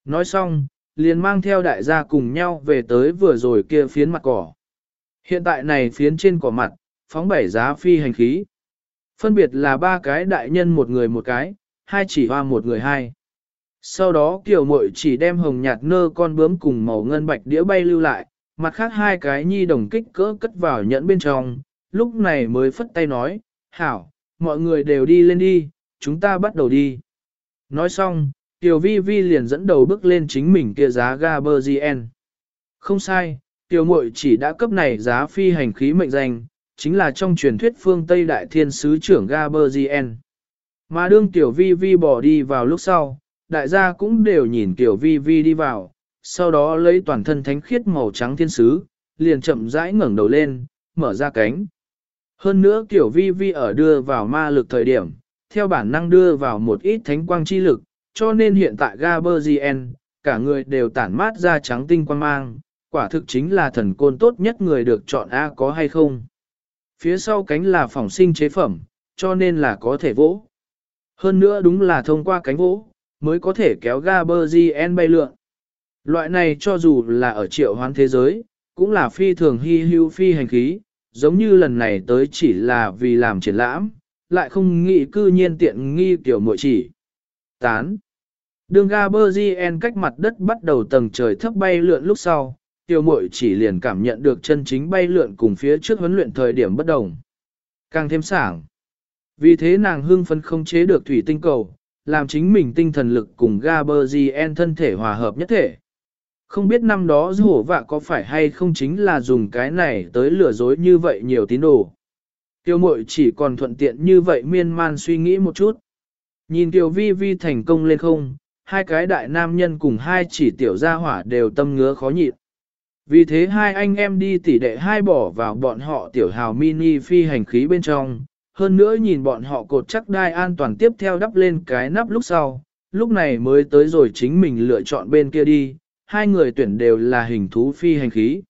Nói xong, liền mang theo đại gia cùng nhau về tới vừa rồi kia phiến mặt cỏ. Hiện tại này phiến trên cỏ mặt, phóng bảy giá phi hành khí. Phân biệt là ba cái đại nhân một người một cái, hai chỉ hoa một người hai. Sau đó kiểu mội chỉ đem hồng nhạt nơ con bướm cùng màu ngân bạch đĩa bay lưu lại, mặt khác hai cái nhi đồng kích cỡ cất vào nhẫn bên trong, lúc này mới phất tay nói, hảo, mọi người đều đi lên đi, chúng ta bắt đầu đi. Nói xong, Tiểu Vi Vi liền dẫn đầu bước lên chính mình kia giá Gaberzien. Không sai, Tiểu Mội chỉ đã cấp này giá phi hành khí mệnh danh, chính là trong truyền thuyết phương Tây Đại Thiên Sứ trưởng Gaberzien. Mà đương Tiểu Vi Vi bỏ đi vào lúc sau, đại gia cũng đều nhìn Tiểu Vi Vi đi vào, sau đó lấy toàn thân thánh khiết màu trắng thiên sứ, liền chậm rãi ngẩng đầu lên, mở ra cánh. Hơn nữa Tiểu Vi Vi ở đưa vào ma lực thời điểm, theo bản năng đưa vào một ít thánh quang chi lực, cho nên hiện tại Gaberzien, cả người đều tản mát ra trắng tinh quang mang, quả thực chính là thần côn tốt nhất người được chọn A có hay không. Phía sau cánh là phòng sinh chế phẩm, cho nên là có thể vỗ. Hơn nữa đúng là thông qua cánh vỗ, mới có thể kéo Gaberzien bay lượn. Loại này cho dù là ở triệu hoán thế giới, cũng là phi thường hy hữu phi hành khí, giống như lần này tới chỉ là vì làm triển lãm, lại không nghĩ cư nhiên tiện nghi tiểu muội chỉ. Tán. Đường Gaberzien cách mặt đất bắt đầu tầng trời thấp bay lượn lúc sau, tiểu muội chỉ liền cảm nhận được chân chính bay lượn cùng phía trước huấn luyện thời điểm bất đồng. Càng thêm sảng. Vì thế nàng hưng phấn không chế được thủy tinh cầu, làm chính mình tinh thần lực cùng Gaberzien thân thể hòa hợp nhất thể. Không biết năm đó hổ vạ có phải hay không chính là dùng cái này tới lừa dối như vậy nhiều tín đồ. Tiêu mội chỉ còn thuận tiện như vậy miên man suy nghĩ một chút. Nhìn Tiêu vi vi thành công lên không, hai cái đại nam nhân cùng hai chỉ tiểu gia hỏa đều tâm ngứa khó nhịn. Vì thế hai anh em đi tỉ đệ hai bỏ vào bọn họ tiểu hào mini phi hành khí bên trong, hơn nữa nhìn bọn họ cột chắc đai an toàn tiếp theo đắp lên cái nắp lúc sau, lúc này mới tới rồi chính mình lựa chọn bên kia đi, hai người tuyển đều là hình thú phi hành khí.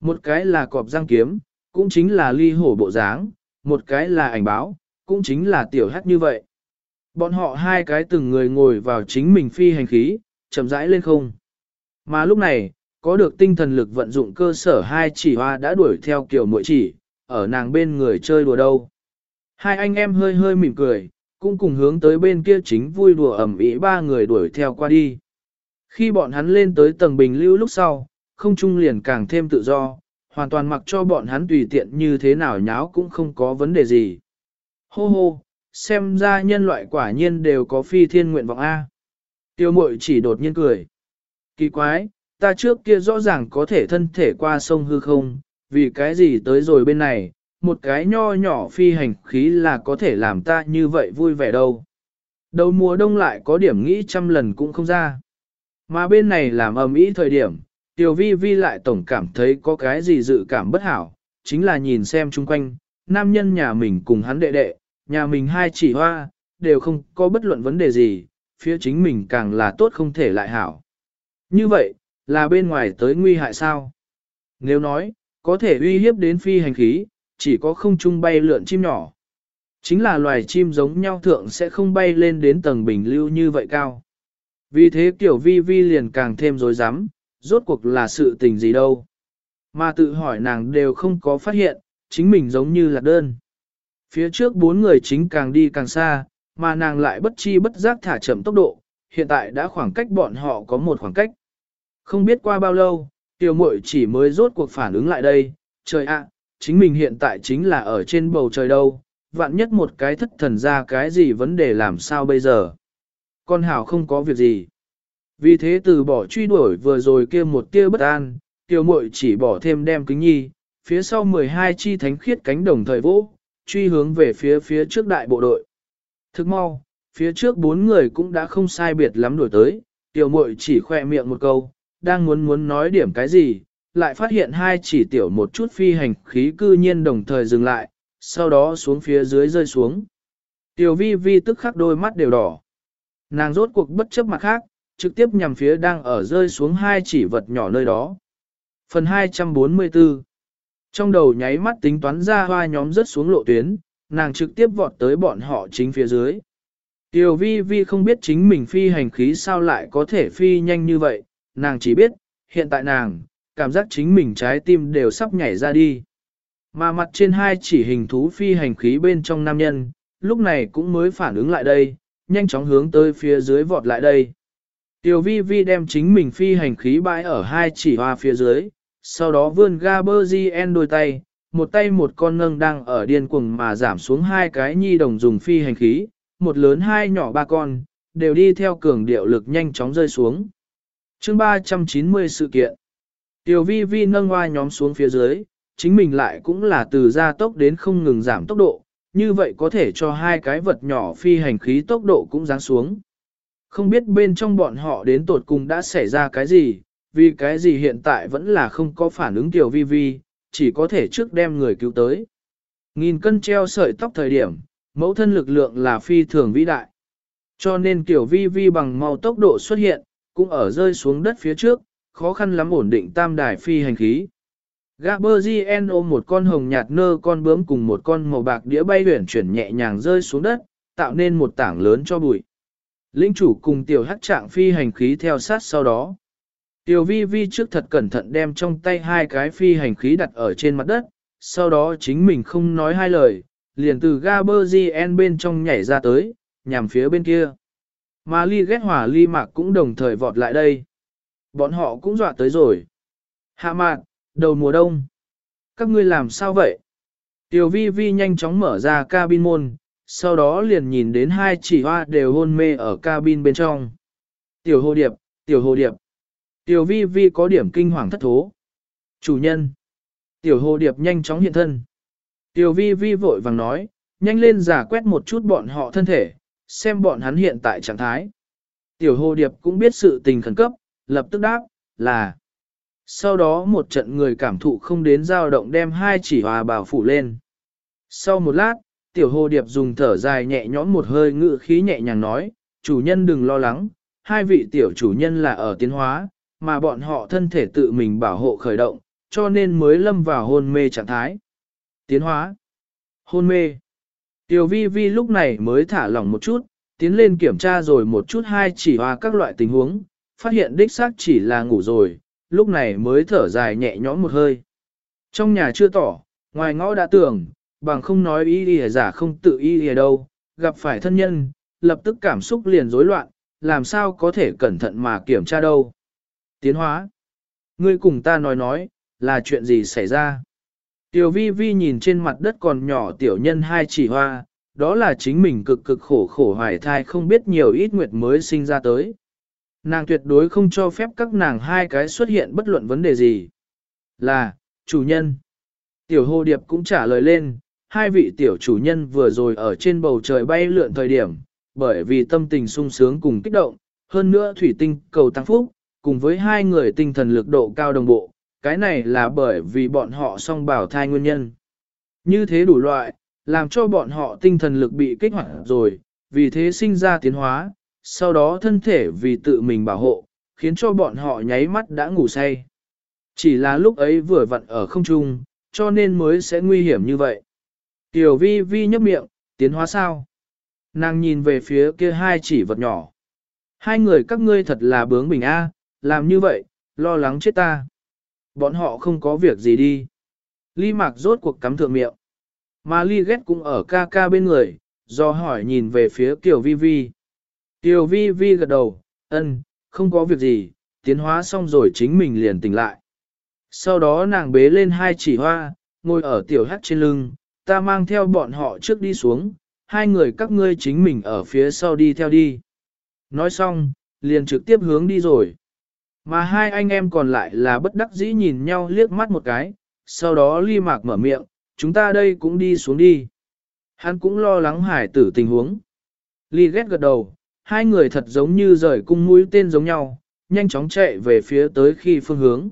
Một cái là cọp răng kiếm, cũng chính là ly hổ bộ dáng, một cái là ảnh báo, cũng chính là tiểu hát như vậy. Bọn họ hai cái từng người ngồi vào chính mình phi hành khí, chậm rãi lên không. Mà lúc này, có được tinh thần lực vận dụng cơ sở hai chỉ hoa đã đuổi theo kiểu mỗi chỉ, ở nàng bên người chơi đùa đâu. Hai anh em hơi hơi mỉm cười, cũng cùng hướng tới bên kia chính vui đùa ẩm ý ba người đuổi theo qua đi. Khi bọn hắn lên tới tầng bình lưu lúc sau, không trung liền càng thêm tự do, hoàn toàn mặc cho bọn hắn tùy tiện như thế nào nháo cũng không có vấn đề gì. Hô hô, xem ra nhân loại quả nhiên đều có phi thiên nguyện vọng A. Tiêu mội chỉ đột nhiên cười. Kỳ quái, ta trước kia rõ ràng có thể thân thể qua sông hư không, vì cái gì tới rồi bên này, một cái nho nhỏ phi hành khí là có thể làm ta như vậy vui vẻ đâu. Đầu mùa đông lại có điểm nghĩ trăm lần cũng không ra. Mà bên này làm ầm ĩ thời điểm, Tiểu Vi Vi lại tổng cảm thấy có cái gì dự cảm bất hảo, chính là nhìn xem chung quanh, nam nhân nhà mình cùng hắn đệ đệ, nhà mình hai chỉ hoa, đều không có bất luận vấn đề gì, phía chính mình càng là tốt không thể lại hảo. Như vậy, là bên ngoài tới nguy hại sao? Nếu nói, có thể uy hiếp đến phi hành khí, chỉ có không trung bay lượn chim nhỏ. Chính là loài chim giống nhau thượng sẽ không bay lên đến tầng bình lưu như vậy cao. Vì thế tiểu vi vi liền càng thêm rối rắm, rốt cuộc là sự tình gì đâu. Mà tự hỏi nàng đều không có phát hiện, chính mình giống như là đơn. Phía trước bốn người chính càng đi càng xa, mà nàng lại bất chi bất giác thả chậm tốc độ, hiện tại đã khoảng cách bọn họ có một khoảng cách. Không biết qua bao lâu, tiểu muội chỉ mới rốt cuộc phản ứng lại đây, trời ạ, chính mình hiện tại chính là ở trên bầu trời đâu, vạn nhất một cái thất thần ra cái gì vấn đề làm sao bây giờ. Con hảo không có việc gì. Vì thế từ bỏ truy đuổi vừa rồi kia một tia bất an, tiểu muội chỉ bỏ thêm đem kính nhi, phía sau 12 chi thánh khiết cánh đồng thời vỗ, truy hướng về phía phía trước đại bộ đội. Thức mau, phía trước bốn người cũng đã không sai biệt lắm đổi tới, tiểu muội chỉ khoe miệng một câu, đang muốn muốn nói điểm cái gì, lại phát hiện hai chỉ tiểu một chút phi hành khí cư nhiên đồng thời dừng lại, sau đó xuống phía dưới rơi xuống. Tiểu vi vi tức khắc đôi mắt đều đỏ. Nàng rốt cuộc bất chấp mặt khác, trực tiếp nhằm phía đang ở rơi xuống hai chỉ vật nhỏ nơi đó. Phần 244 Trong đầu nháy mắt tính toán ra hoa nhóm rớt xuống lộ tuyến, nàng trực tiếp vọt tới bọn họ chính phía dưới. Tiểu vi vi không biết chính mình phi hành khí sao lại có thể phi nhanh như vậy, nàng chỉ biết, hiện tại nàng, cảm giác chính mình trái tim đều sắp nhảy ra đi. Mà mặt trên hai chỉ hình thú phi hành khí bên trong nam nhân, lúc này cũng mới phản ứng lại đây, nhanh chóng hướng tới phía dưới vọt lại đây. Tiểu vi vi đem chính mình phi hành khí bãi ở hai chỉ hoa phía dưới, sau đó vươn Gaberzien đôi tay, một tay một con nâng đang ở điên cuồng mà giảm xuống hai cái nhi đồng dùng phi hành khí, một lớn hai nhỏ ba con, đều đi theo cường điệu lực nhanh chóng rơi xuống. chương 390 sự kiện. Tiểu vi vi nâng hoa nhóm xuống phía dưới, chính mình lại cũng là từ gia tốc đến không ngừng giảm tốc độ, như vậy có thể cho hai cái vật nhỏ phi hành khí tốc độ cũng giáng xuống. Không biết bên trong bọn họ đến tột cùng đã xảy ra cái gì, vì cái gì hiện tại vẫn là không có phản ứng tiểu vi vi, chỉ có thể trước đem người cứu tới. Nghìn cân treo sợi tóc thời điểm, mẫu thân lực lượng là phi thường vĩ đại. Cho nên tiểu vi vi bằng mau tốc độ xuất hiện, cũng ở rơi xuống đất phía trước, khó khăn lắm ổn định tam đài phi hành khí. Gaberzien ôm một con hồng nhạt nơ con bướm cùng một con màu bạc đĩa bay huyển chuyển nhẹ nhàng rơi xuống đất, tạo nên một tảng lớn cho bụi. Linh chủ cùng tiểu hắc trạng phi hành khí theo sát sau đó. Tiểu vi vi trước thật cẩn thận đem trong tay hai cái phi hành khí đặt ở trên mặt đất, sau đó chính mình không nói hai lời, liền từ Gaberzien bên trong nhảy ra tới, nhằm phía bên kia. Mà ly ghét hỏa ly mạc cũng đồng thời vọt lại đây. Bọn họ cũng dọa tới rồi. Hạ mạc, đầu mùa đông. Các ngươi làm sao vậy? Tiểu vi vi nhanh chóng mở ra cabin môn, sau đó liền nhìn đến hai chỉ hoa đều hôn mê ở cabin bên trong. Tiểu hồ điệp, tiểu hồ điệp. Tiểu vi vi có điểm kinh hoàng thất thố. Chủ nhân. Tiểu hồ điệp nhanh chóng hiện thân. Tiểu vi vi vội vàng nói, nhanh lên giả quét một chút bọn họ thân thể, xem bọn hắn hiện tại trạng thái. Tiểu hồ điệp cũng biết sự tình khẩn cấp, lập tức đáp, là. Sau đó một trận người cảm thụ không đến dao động đem hai chỉ hòa bảo phủ lên. Sau một lát, tiểu hồ điệp dùng thở dài nhẹ nhõm một hơi ngự khí nhẹ nhàng nói, chủ nhân đừng lo lắng, hai vị tiểu chủ nhân là ở tiến hóa, mà bọn họ thân thể tự mình bảo hộ khởi động, cho nên mới lâm vào hôn mê trạng thái. Tiến hóa. Hôn mê. Tiểu vi vi lúc này mới thả lỏng một chút, tiến lên kiểm tra rồi một chút hai chỉ hòa các loại tình huống, phát hiện đích xác chỉ là ngủ rồi, lúc này mới thở dài nhẹ nhõm một hơi. Trong nhà chưa tỏ, ngoài ngõ đã tưởng, bằng không nói ý gì giả không tự ý gì đâu, gặp phải thân nhân, lập tức cảm xúc liền rối loạn, làm sao có thể cẩn thận mà kiểm tra đâu. Tiến hóa. Ngươi cùng ta nói nói, là chuyện gì xảy ra? Tiểu vi vi nhìn trên mặt đất còn nhỏ tiểu nhân hai chỉ hoa, đó là chính mình cực cực khổ khổ hoài thai không biết nhiều ít nguyệt mới sinh ra tới. Nàng tuyệt đối không cho phép các nàng hai cái xuất hiện bất luận vấn đề gì. Là, chủ nhân. Tiểu hồ điệp cũng trả lời lên, hai vị tiểu chủ nhân vừa rồi ở trên bầu trời bay lượn thời điểm, bởi vì tâm tình sung sướng cùng kích động, hơn nữa thủy tinh cầu tăng phúc, cùng với hai người tinh thần lực độ cao đồng bộ, cái này là bởi vì bọn họ song bảo thai nguyên nhân. Như thế đủ loại, làm cho bọn họ tinh thần lực bị kích hoạt rồi, vì thế sinh ra tiến hóa, sau đó thân thể vì tự mình bảo hộ, khiến cho bọn họ nháy mắt đã ngủ say. Chỉ là lúc ấy vừa vặn ở không trung, cho nên mới sẽ nguy hiểm như vậy. Tiểu vi vi nhấp miệng, tiến hóa sao? Nàng nhìn về phía kia hai chỉ vật nhỏ. Hai người các ngươi thật là bướng bình a, làm như vậy, lo lắng chết ta. Bọn họ không có việc gì đi. Ly mạc rốt cuộc cắm thượng miệng. Mà ly ghét cũng ở ca ca bên người, do hỏi nhìn về phía Kiều Vi Vi. Tiêu Vi Vi gật đầu, ân, không có việc gì, tiến hóa xong rồi chính mình liền tỉnh lại. Sau đó nàng bế lên hai chỉ hoa, ngồi ở tiểu hắt trên lưng, ta mang theo bọn họ trước đi xuống, hai người các ngươi chính mình ở phía sau đi theo đi. Nói xong, liền trực tiếp hướng đi rồi. Mà hai anh em còn lại là bất đắc dĩ nhìn nhau liếc mắt một cái, sau đó ly mạc mở miệng, chúng ta đây cũng đi xuống đi. Hắn cũng lo lắng hải tử tình huống. Ly ghét gật đầu, hai người thật giống như rời cung mũi tên giống nhau, nhanh chóng chạy về phía tới khi phương hướng.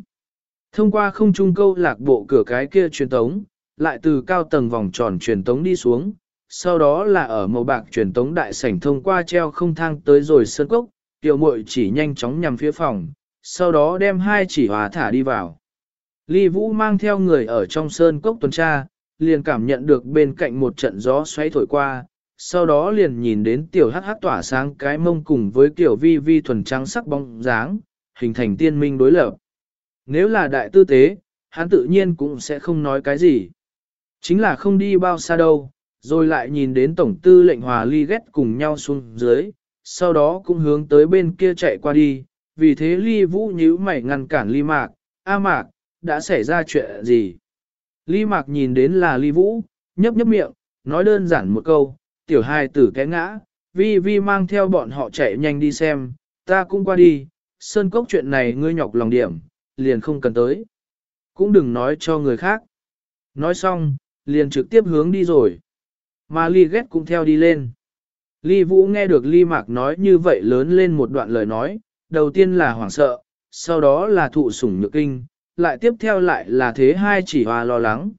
Thông qua không trung câu lạc bộ cửa cái kia truyền tống, lại từ cao tầng vòng tròn truyền tống đi xuống, sau đó là ở màu bạc truyền tống đại sảnh thông qua treo không thang tới rồi sơn cốc, tiểu muội chỉ nhanh chóng nhằm phía phòng, sau đó đem hai chỉ hòa thả đi vào. Ly Vũ mang theo người ở trong sơn cốc tuần tra, liền cảm nhận được bên cạnh một trận gió xoáy thổi qua, sau đó liền nhìn đến tiểu hắc hắc tỏa sáng cái mông cùng với tiểu vi vi thuần trắng sắc bóng dáng, hình thành tiên minh đối lập. Nếu là đại tư tế, hắn tự nhiên cũng sẽ không nói cái gì. Chính là không đi bao xa đâu, rồi lại nhìn đến tổng tư lệnh hòa ly ghét cùng nhau xuống dưới, sau đó cũng hướng tới bên kia chạy qua đi, vì thế ly vũ nhíu mày ngăn cản ly mạc, a mạc, đã xảy ra chuyện gì? Ly mạc nhìn đến là ly vũ, nhấp nhấp miệng, nói đơn giản một câu, tiểu hai tử té ngã, vi vi mang theo bọn họ chạy nhanh đi xem, ta cũng qua đi, sơn cốc chuyện này ngươi nhọc lòng điểm, liền không cần tới. Cũng đừng nói cho người khác. Nói xong, liền trực tiếp hướng đi rồi. Mà ly ghét cũng theo đi lên. Ly Vũ nghe được Ly Mạc nói như vậy lớn lên một đoạn lời nói, đầu tiên là hoảng sợ, sau đó là thụ sủng nhược kinh, lại tiếp theo lại là thế hai chỉ hòa lo lắng.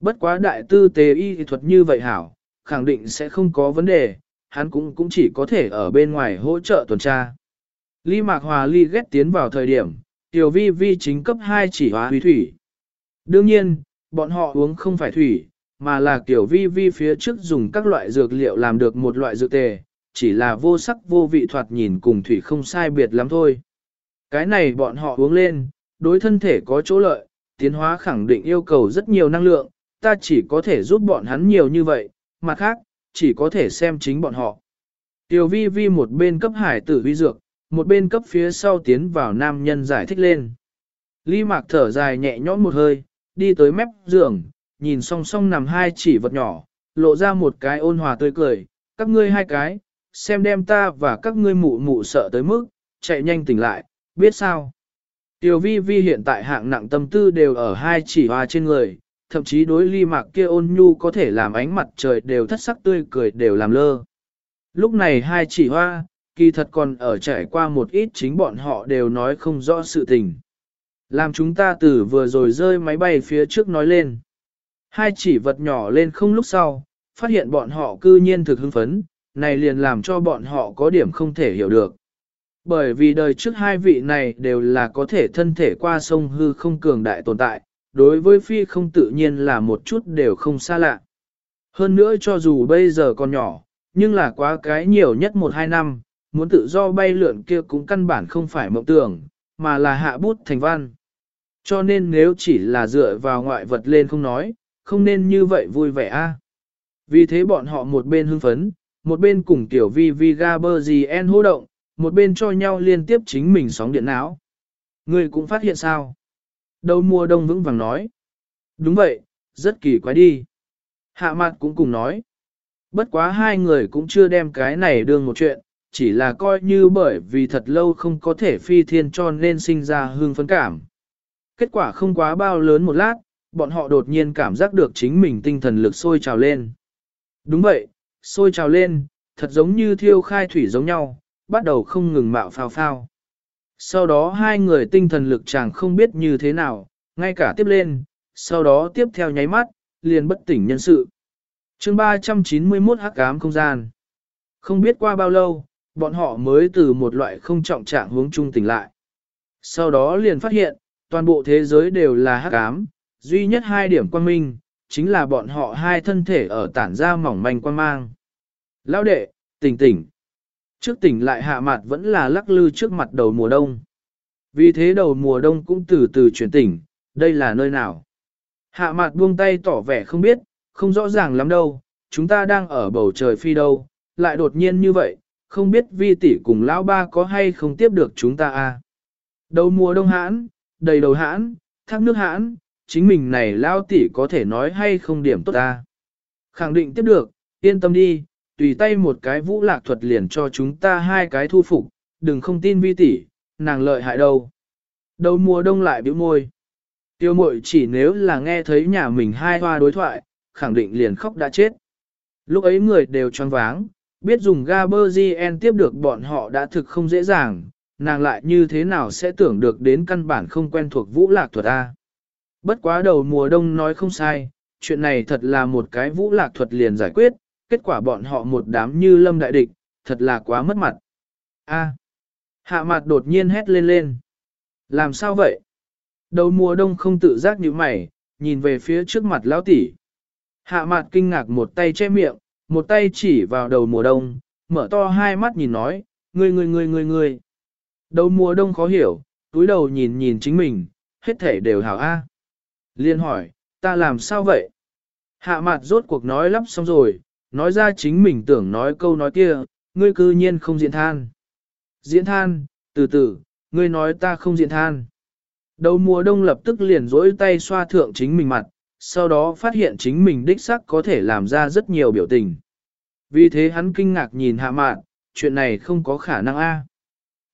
Bất quá đại tư tế y thuật như vậy hảo, khẳng định sẽ không có vấn đề, hắn cũng cũng chỉ có thể ở bên ngoài hỗ trợ tuần tra. Ly Mạc Hòa Ly ghét tiến vào thời điểm, Tiểu Vi Vi chính cấp 2 chỉ hóa huy thủy. Đương nhiên, bọn họ uống không phải thủy, mà là Tiểu Vi Vi phía trước dùng các loại dược liệu làm được một loại dược tề, chỉ là vô sắc vô vị thoạt nhìn cùng thủy không sai biệt lắm thôi. Cái này bọn họ uống lên, đối thân thể có chỗ lợi, tiến hóa khẳng định yêu cầu rất nhiều năng lượng, ta chỉ có thể giúp bọn hắn nhiều như vậy, mặt khác, chỉ có thể xem chính bọn họ. Tiểu vi vi một bên cấp hải tử vi dược, một bên cấp phía sau tiến vào nam nhân giải thích lên. Ly mạc thở dài nhẹ nhõm một hơi, đi tới mép giường, nhìn song song nằm hai chỉ vật nhỏ, lộ ra một cái ôn hòa tươi cười, các ngươi hai cái, xem đem ta và các ngươi mụ mụ sợ tới mức, chạy nhanh tỉnh lại, biết sao. Tiểu vi vi hiện tại hạng nặng tâm tư đều ở hai chỉ hoa trên người, thậm chí đối ly mạc kia ôn nhu có thể làm ánh mặt trời đều thất sắc tươi cười đều làm lơ. Lúc này hai chỉ hoa, kỳ thật còn ở trải qua một ít chính bọn họ đều nói không rõ sự tình. Làm chúng ta từ vừa rồi rơi máy bay phía trước nói lên. Hai chỉ vật nhỏ lên không lúc sau, phát hiện bọn họ cư nhiên thực hưng phấn, này liền làm cho bọn họ có điểm không thể hiểu được. Bởi vì đời trước hai vị này đều là có thể thân thể qua sông hư không cường đại tồn tại, đối với phi không tự nhiên là một chút đều không xa lạ. Hơn nữa cho dù bây giờ còn nhỏ, nhưng là quá cái nhiều nhất một hai năm, muốn tự do bay lượn kia cũng căn bản không phải mộng tưởng, mà là hạ bút thành văn. Cho nên nếu chỉ là dựa vào ngoại vật lên không nói, không nên như vậy vui vẻ a. Vì thế bọn họ một bên hưng phấn, một bên cùng tiểu vi vi ga bơ gì en hô động, một bên cho nhau liên tiếp chính mình sóng điện não. Người cũng phát hiện sao? Đầu mùa đông vững vàng nói. Đúng vậy, rất kỳ quái đi. Hạ mặt cũng cùng nói. Bất quá hai người cũng chưa đem cái này đương một chuyện, chỉ là coi như bởi vì thật lâu không có thể phi thiên cho nên sinh ra hương phấn cảm. Kết quả không quá bao lớn một lát, bọn họ đột nhiên cảm giác được chính mình tinh thần lực sôi trào lên. Đúng vậy, sôi trào lên, thật giống như thiêu khai thủy giống nhau, bắt đầu không ngừng mạo phao phao. Sau đó hai người tinh thần lực chàng không biết như thế nào, ngay cả tiếp lên, sau đó tiếp theo nháy mắt, liền bất tỉnh nhân sự. chương 391 hắc ám không gian. Không biết qua bao lâu, bọn họ mới từ một loại không trọng trạng hướng chung tỉnh lại. Sau đó liền phát hiện, toàn bộ thế giới đều là hắc ám, duy nhất hai điểm quan minh, chính là bọn họ hai thân thể ở tản ra mỏng manh quan mang. Lão đệ, tỉnh tỉnh. Trước tỉnh lại hạ mặt vẫn là lắc lư trước mặt đầu mùa đông. Vì thế đầu mùa đông cũng từ từ chuyển tỉnh, đây là nơi nào. Hạ mặt buông tay tỏ vẻ không biết, không rõ ràng lắm đâu, chúng ta đang ở bầu trời phi đâu, lại đột nhiên như vậy, không biết vi tỷ cùng lão ba có hay không tiếp được chúng ta à. Đầu mùa đông hãn, đầy đầu hãn, thác nước hãn, chính mình này lao tỷ có thể nói hay không điểm tốt ta. Khẳng định tiếp được, yên tâm đi, tùy tay một cái vũ lạc thuật liền cho chúng ta hai cái thu phục, đừng không tin vi tỷ, nàng lợi hại đâu. Đầu mùa đông lại bĩu môi. Tiêu mội chỉ nếu là nghe thấy nhà mình hai hoa đối thoại, khẳng định liền khóc đã chết. Lúc ấy người đều choáng váng, biết dùng Gaberzien tiếp được bọn họ đã thực không dễ dàng, nàng lại như thế nào sẽ tưởng được đến căn bản không quen thuộc vũ lạc thuật A. Bất quá đầu mùa đông nói không sai, chuyện này thật là một cái vũ lạc thuật liền giải quyết, kết quả bọn họ một đám như lâm đại địch, thật là quá mất mặt. A. Hạ mặt đột nhiên hét lên lên. Làm sao vậy? Đầu mùa đông không tự giác như mày, nhìn về phía trước mặt lão tỷ. Hạ mặt kinh ngạc một tay che miệng, một tay chỉ vào đầu mùa đông, mở to hai mắt nhìn nói, ngươi ngươi ngươi ngươi ngươi. Đầu mùa đông khó hiểu, túi đầu nhìn nhìn chính mình, hết thể đều hảo a. Liên hỏi, ta làm sao vậy? Hạ mặt rốt cuộc nói lắp xong rồi, nói ra chính mình tưởng nói câu nói kia, ngươi cư nhiên không diễn than. Diễn than, từ từ, ngươi nói ta không diễn than. Đầu mùa đông lập tức liền rỗi tay xoa thượng chính mình mặt, sau đó phát hiện chính mình đích sắc có thể làm ra rất nhiều biểu tình. Vì thế hắn kinh ngạc nhìn hạ mạn, chuyện này không có khả năng a.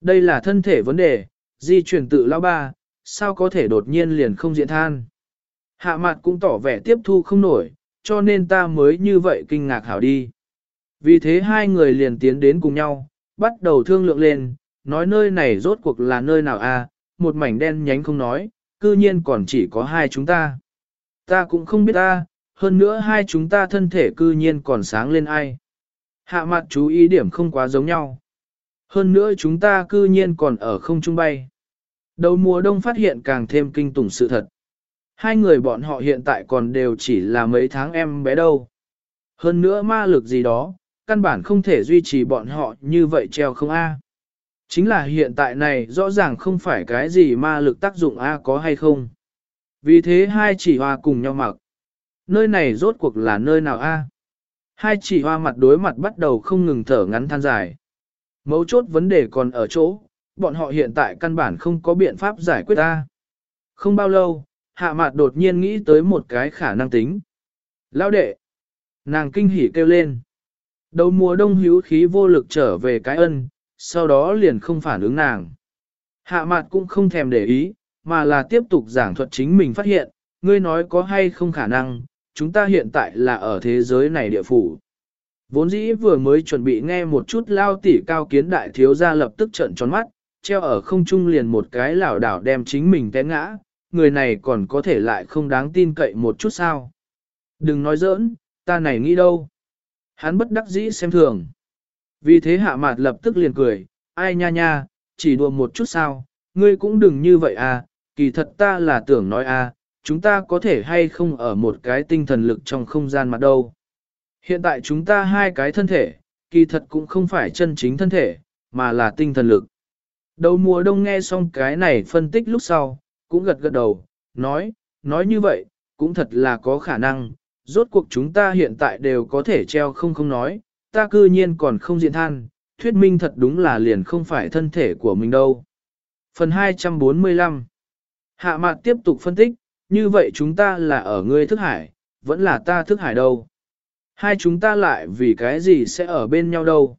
Đây là thân thể vấn đề, di chuyển tự lao ba, sao có thể đột nhiên liền không diễn than. Hạ mạn cũng tỏ vẻ tiếp thu không nổi, cho nên ta mới như vậy kinh ngạc hảo đi. Vì thế hai người liền tiến đến cùng nhau, bắt đầu thương lượng lên, nói nơi này rốt cuộc là nơi nào a? một mảnh đen nhánh không nói, cư nhiên còn chỉ có hai chúng ta. Ta cũng không biết ta, hơn nữa hai chúng ta thân thể cư nhiên còn sáng lên ai. Hạ mặt chú ý điểm không quá giống nhau. Hơn nữa chúng ta cư nhiên còn ở không trung bay. Đầu mùa đông phát hiện càng thêm kinh tủng sự thật. Hai người bọn họ hiện tại còn đều chỉ là mấy tháng em bé đâu. Hơn nữa ma lực gì đó, căn bản không thể duy trì bọn họ như vậy treo không A. Chính là hiện tại này rõ ràng không phải cái gì ma lực tác dụng A có hay không. Vì thế hai chỉ hoa cùng nhau mặc. Nơi này rốt cuộc là nơi nào A. Hai chỉ hoa mặt đối mặt bắt đầu không ngừng thở ngắn than dài. Mấu chốt vấn đề còn ở chỗ, bọn họ hiện tại căn bản không có biện pháp giải quyết A. Không bao lâu, hạ mặt đột nhiên nghĩ tới một cái khả năng tính. Lão đệ! Nàng kinh hỉ kêu lên. Đầu mùa đông hữu khí vô lực trở về cái ân, sau đó liền không phản ứng nàng. Hạ mặt cũng không thèm để ý, mà là tiếp tục giảng thuật chính mình phát hiện, ngươi nói có hay không khả năng, chúng ta hiện tại là ở thế giới này địa phủ. Vốn dĩ vừa mới chuẩn bị nghe một chút lao tỉ cao kiến đại thiếu ra lập tức trận tròn mắt, treo ở không trung liền một cái lảo đảo đem chính mình té ngã, người này còn có thể lại không đáng tin cậy một chút sao. Đừng nói giỡn, ta này nghĩ đâu. Hắn bất đắc dĩ xem thường. Vì thế hạ mạt lập tức liền cười, ai nha nha, chỉ đùa một chút sao, ngươi cũng đừng như vậy à, kỳ thật ta là tưởng nói à, chúng ta có thể hay không ở một cái tinh thần lực trong không gian mặt đâu. Hiện tại chúng ta hai cái thân thể, kỳ thật cũng không phải chân chính thân thể, mà là tinh thần lực. Đầu mùa đông nghe xong cái này phân tích lúc sau, cũng gật gật đầu, nói, nói như vậy, cũng thật là có khả năng, rốt cuộc chúng ta hiện tại đều có thể treo không không nói, ta cư nhiên còn không diện than, thuyết minh thật đúng là liền không phải thân thể của mình đâu. Phần 245 Hạ mạn tiếp tục phân tích, như vậy chúng ta là ở ngươi thức hải, vẫn là ta thức hải đâu. Hai chúng ta lại vì cái gì sẽ ở bên nhau đâu.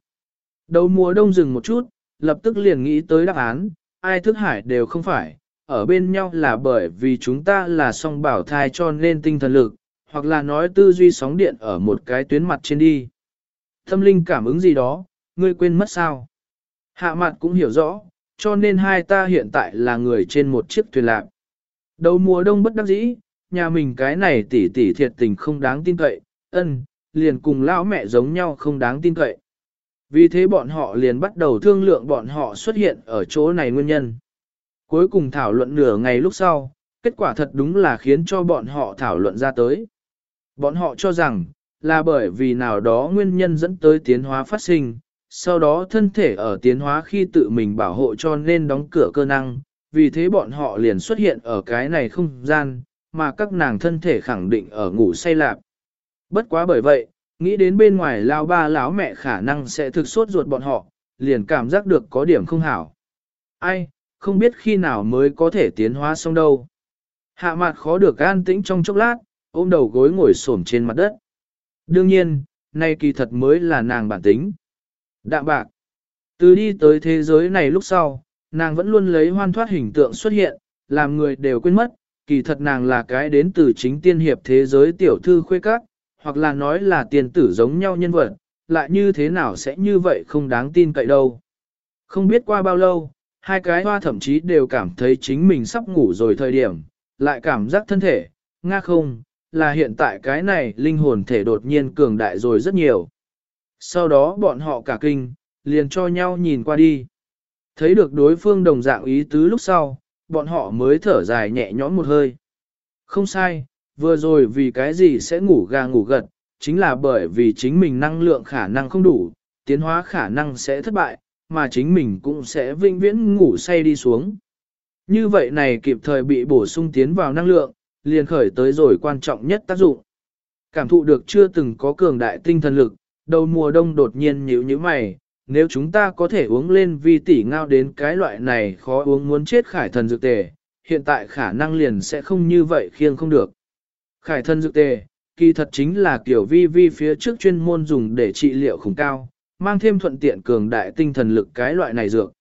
Đầu mùa đông dừng một chút, lập tức liền nghĩ tới đáp án, ai thức hải đều không phải, ở bên nhau là bởi vì chúng ta là song bảo thai cho nên tinh thần lực, hoặc là nói tư duy sóng điện ở một cái tuyến mặt trên đi. Tâm linh cảm ứng gì đó, ngươi quên mất sao? Hạ mặt cũng hiểu rõ, cho nên hai ta hiện tại là người trên một chiếc thuyền lạc. Đầu mùa đông bất đắc dĩ, nhà mình cái này tỉ tỉ thiệt tình không đáng tin cậy, ân, liền cùng lão mẹ giống nhau không đáng tin cậy. Vì thế bọn họ liền bắt đầu thương lượng bọn họ xuất hiện ở chỗ này nguyên nhân. Cuối cùng thảo luận nửa ngày lúc sau, kết quả thật đúng là khiến cho bọn họ thảo luận ra tới. Bọn họ cho rằng, là bởi vì nào đó nguyên nhân dẫn tới tiến hóa phát sinh, sau đó thân thể ở tiến hóa khi tự mình bảo hộ cho nên đóng cửa cơ năng, vì thế bọn họ liền xuất hiện ở cái này không gian, mà các nàng thân thể khẳng định ở ngủ say lạp. Bất quá bởi vậy, nghĩ đến bên ngoài lao ba lão mẹ khả năng sẽ thực sốt ruột bọn họ, liền cảm giác được có điểm không hảo. Ai, không biết khi nào mới có thể tiến hóa xong đâu. Hạ mặt khó được an tĩnh trong chốc lát, ôm đầu gối ngồi xổm trên mặt đất. Đương nhiên, nay kỳ thật mới là nàng bản tính. Đạm bạc. Từ đi tới thế giới này lúc sau, nàng vẫn luôn lấy hoan thoát hình tượng xuất hiện, làm người đều quên mất, kỳ thật nàng là cái đến từ chính tiên hiệp thế giới tiểu thư khuê các, hoặc là nói là tiền tử giống nhau nhân vật, lại như thế nào sẽ như vậy không đáng tin cậy đâu. Không biết qua bao lâu, hai cái hoa thậm chí đều cảm thấy chính mình sắp ngủ rồi thời điểm, lại cảm giác thân thể, nga không, là hiện tại cái này linh hồn thể đột nhiên cường đại rồi rất nhiều. Sau đó bọn họ cả kinh, liền cho nhau nhìn qua đi. Thấy được đối phương đồng dạng ý tứ lúc sau, bọn họ mới thở dài nhẹ nhõm một hơi. Không sai, vừa rồi vì cái gì sẽ ngủ gà ngủ gật, chính là bởi vì chính mình năng lượng khả năng không đủ, tiến hóa khả năng sẽ thất bại, mà chính mình cũng sẽ vinh viễn ngủ say đi xuống. Như vậy này kịp thời bị bổ sung tiến vào năng lượng, liền khởi tới rồi quan trọng nhất tác dụng. Cảm thụ được chưa từng có cường đại tinh thần lực, đầu mùa đông đột nhiên nhíu như mày, nếu chúng ta có thể uống lên vi tỷ ngao đến cái loại này khó uống muốn chết khải thần dược tề, hiện tại khả năng liền sẽ không như vậy khiêng không được. Khải thần dược tề, kỳ thật chính là kiểu vi vi phía trước chuyên môn dùng để trị liệu khủng cao, mang thêm thuận tiện cường đại tinh thần lực cái loại này dược.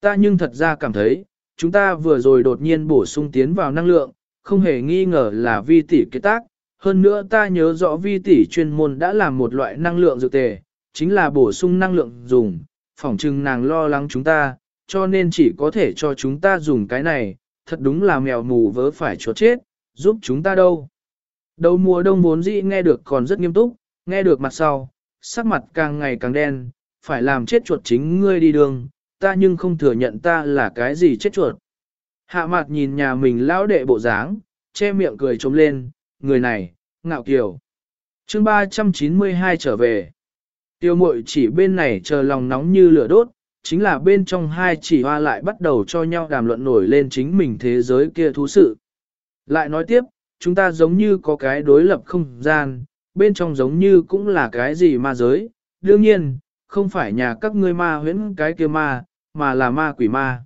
Ta nhưng thật ra cảm thấy, chúng ta vừa rồi đột nhiên bổ sung tiến vào năng lượng, không hề nghi ngờ là vi tỷ kết tác. Hơn nữa ta nhớ rõ vi tỷ chuyên môn đã làm một loại năng lượng dược tề, chính là bổ sung năng lượng dùng, phỏng chừng nàng lo lắng chúng ta, cho nên chỉ có thể cho chúng ta dùng cái này, thật đúng là mèo mù vớ phải chốt chết, giúp chúng ta đâu. Đầu mùa đông vốn dĩ nghe được còn rất nghiêm túc, nghe được mặt sau, sắc mặt càng ngày càng đen, phải làm chết chuột chính ngươi đi đường, ta nhưng không thừa nhận ta là cái gì chết chuột. Hạ mặt nhìn nhà mình lão đệ bộ dáng, che miệng cười trống lên, người này, ngạo kiều. chương 392 trở về. Tiêu mội chỉ bên này chờ lòng nóng như lửa đốt, chính là bên trong hai chỉ hoa lại bắt đầu cho nhau đàm luận nổi lên chính mình thế giới kia thú sự. Lại nói tiếp, chúng ta giống như có cái đối lập không gian, bên trong giống như cũng là cái gì ma giới, đương nhiên, không phải nhà các ngươi ma huyễn cái kia ma, mà là ma quỷ ma.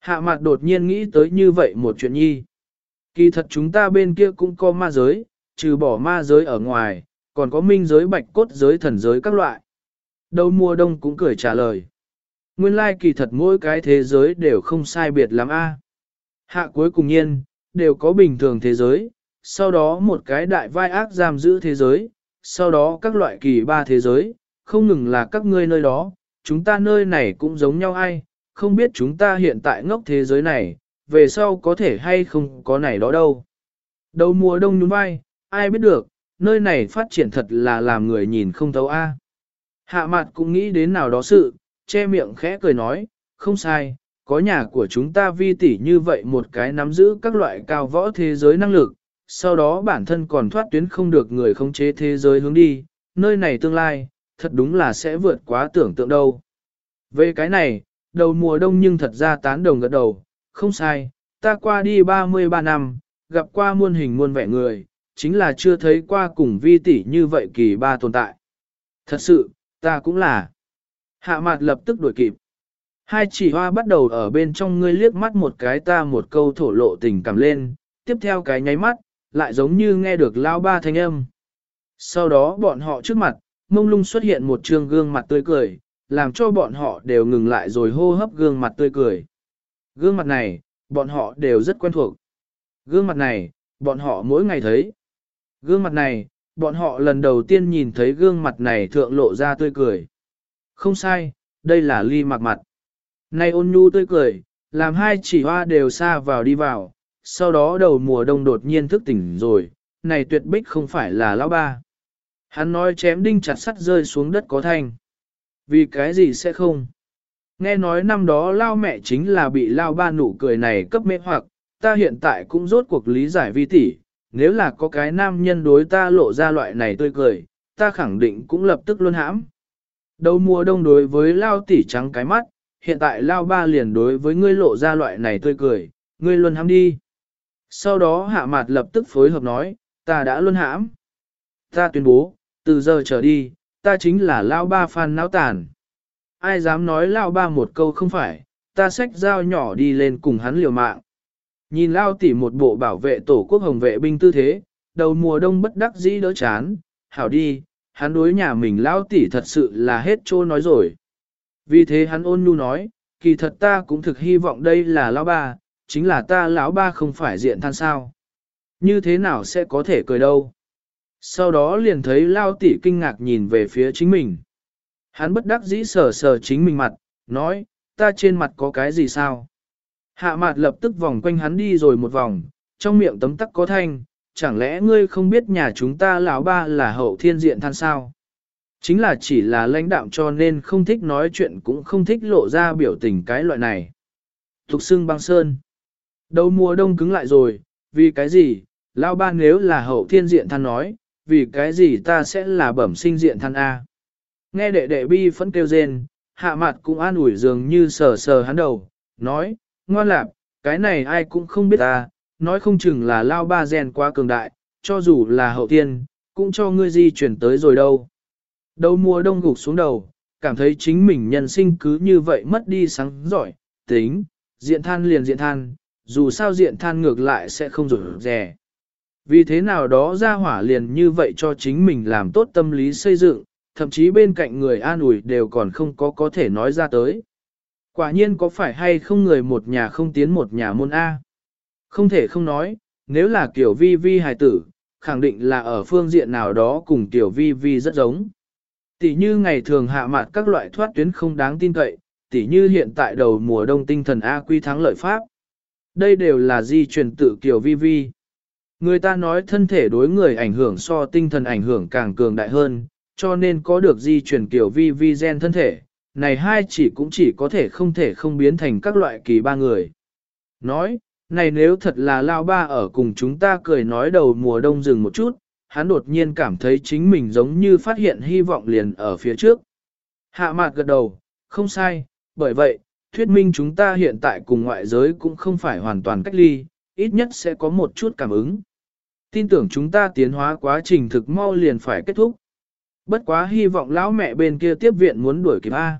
Hạ mặt đột nhiên nghĩ tới như vậy một chuyện nhi. Kỳ thật chúng ta bên kia cũng có ma giới, trừ bỏ ma giới ở ngoài, còn có minh giới bạch cốt giới thần giới các loại. Đầu mùa đông cũng cười trả lời. Nguyên lai kỳ thật mỗi cái thế giới đều không sai biệt lắm a. Hạ cuối cùng nhiên, đều có bình thường thế giới, sau đó một cái đại vai ác giam giữ thế giới, sau đó các loại kỳ ba thế giới, không ngừng là các ngươi nơi đó, chúng ta nơi này cũng giống nhau ai, không biết chúng ta hiện tại ngốc thế giới này, về sau có thể hay không có này đó đâu. Đầu mùa đông nhún vai, ai biết được, nơi này phát triển thật là làm người nhìn không thấu a. Hạ mặt cũng nghĩ đến nào đó sự, che miệng khẽ cười nói, không sai, có nhà của chúng ta vi tỷ như vậy một cái nắm giữ các loại cao võ thế giới năng lực, sau đó bản thân còn thoát tuyến không được người khống chế thế giới hướng đi, nơi này tương lai, thật đúng là sẽ vượt quá tưởng tượng đâu. Về cái này, đầu mùa đông nhưng thật ra tán đồng gật đầu, không sai, ta qua đi 33 năm, gặp qua muôn hình muôn vẻ người, chính là chưa thấy qua cùng vi tỷ như vậy kỳ ba tồn tại. Thật sự, ta cũng là. Hạ mặt lập tức đuổi kịp. Hai chỉ hoa bắt đầu ở bên trong ngươi liếc mắt một cái ta một câu thổ lộ tình cảm lên, tiếp theo cái nháy mắt, lại giống như nghe được lao ba thanh âm. Sau đó bọn họ trước mặt, mông lung xuất hiện một trường gương mặt tươi cười, làm cho bọn họ đều ngừng lại rồi hô hấp gương mặt tươi cười. Gương mặt này, bọn họ đều rất quen thuộc. Gương mặt này, bọn họ mỗi ngày thấy. Gương mặt này, bọn họ lần đầu tiên nhìn thấy gương mặt này thượng lộ ra tươi cười. Không sai, đây là ly mặt mặt. Này ôn nhu tươi cười, làm hai chỉ hoa đều xa vào đi vào, sau đó đầu mùa đông đột nhiên thức tỉnh rồi, này tuyệt bích không phải là lão ba. Hắn nói chém đinh chặt sắt rơi xuống đất có thanh. Vì cái gì sẽ không? Nghe nói năm đó lao mẹ chính là bị lao ba nụ cười này cấp mê hoặc, ta hiện tại cũng rốt cuộc lý giải vi tỷ, nếu là có cái nam nhân đối ta lộ ra loại này tươi cười, ta khẳng định cũng lập tức luôn hãm. Đầu mùa đông đối với lao tỷ trắng cái mắt, hiện tại lao ba liền đối với ngươi lộ ra loại này tươi cười, ngươi luôn hãm đi. Sau đó hạ mặt lập tức phối hợp nói, ta đã luôn hãm. Ta tuyên bố, từ giờ trở đi, ta chính là lao ba phan náo tàn. Ai dám nói lao ba một câu không phải, ta xách dao nhỏ đi lên cùng hắn liều mạng. Nhìn lao tỉ một bộ bảo vệ tổ quốc hồng vệ binh tư thế, đầu mùa đông bất đắc dĩ đỡ chán, hảo đi, hắn đối nhà mình lao tỉ thật sự là hết trô nói rồi. Vì thế hắn ôn nhu nói, kỳ thật ta cũng thực hy vọng đây là lao ba, chính là ta lão ba không phải diện than sao. Như thế nào sẽ có thể cười đâu. Sau đó liền thấy lao tỷ kinh ngạc nhìn về phía chính mình. Hắn bất đắc dĩ sờ sờ chính mình mặt, nói, ta trên mặt có cái gì sao? Hạ mặt lập tức vòng quanh hắn đi rồi một vòng, trong miệng tấm tắc có thanh, chẳng lẽ ngươi không biết nhà chúng ta lão ba là hậu thiên diện than sao? Chính là chỉ là lãnh đạm cho nên không thích nói chuyện cũng không thích lộ ra biểu tình cái loại này. Thục xưng băng sơn. Đầu mùa đông cứng lại rồi, vì cái gì, lao ba nếu là hậu thiên diện than nói, vì cái gì ta sẽ là bẩm sinh diện than A. Nghe đệ đệ bi phẫn kêu rên, hạ mặt cũng an ủi dường như sờ sờ hắn đầu, nói, ngoan lạp, cái này ai cũng không biết ta, nói không chừng là lao ba gen quá cường đại, cho dù là hậu thiên, cũng cho ngươi di chuyển tới rồi đâu. Đầu mùa đông gục xuống đầu, cảm thấy chính mình nhân sinh cứ như vậy mất đi sáng giỏi, tính, diện than liền diện than, dù sao diện than ngược lại sẽ không rủi rẻ. Vì thế nào đó ra hỏa liền như vậy cho chính mình làm tốt tâm lý xây dựng, thậm chí bên cạnh người an ủi đều còn không có có thể nói ra tới. Quả nhiên có phải hay không người một nhà không tiến một nhà môn A. Không thể không nói, nếu là kiểu vi vi hài tử, khẳng định là ở phương diện nào đó cùng tiểu vi vi rất giống. Tỷ như ngày thường hạ mặt các loại thoát tuyến không đáng tin cậy, tỷ như hiện tại đầu mùa đông tinh thần A quy thắng lợi pháp. Đây đều là di truyền tự kiểu vi vi. Người ta nói thân thể đối người ảnh hưởng so tinh thần ảnh hưởng càng cường đại hơn, cho nên có được di truyền kiểu vi vi gen thân thể, này hai chỉ cũng chỉ có thể không thể không biến thành các loại kỳ ba người. Nói, này nếu thật là lao ba ở cùng chúng ta cười nói đầu mùa đông dừng một chút, hắn đột nhiên cảm thấy chính mình giống như phát hiện hy vọng liền ở phía trước. Hạ mạc gật đầu, không sai, bởi vậy, thuyết minh chúng ta hiện tại cùng ngoại giới cũng không phải hoàn toàn cách ly, ít nhất sẽ có một chút cảm ứng. Tin tưởng chúng ta tiến hóa quá trình thực mau liền phải kết thúc. Bất quá hy vọng lão mẹ bên kia tiếp viện muốn đuổi kịp A.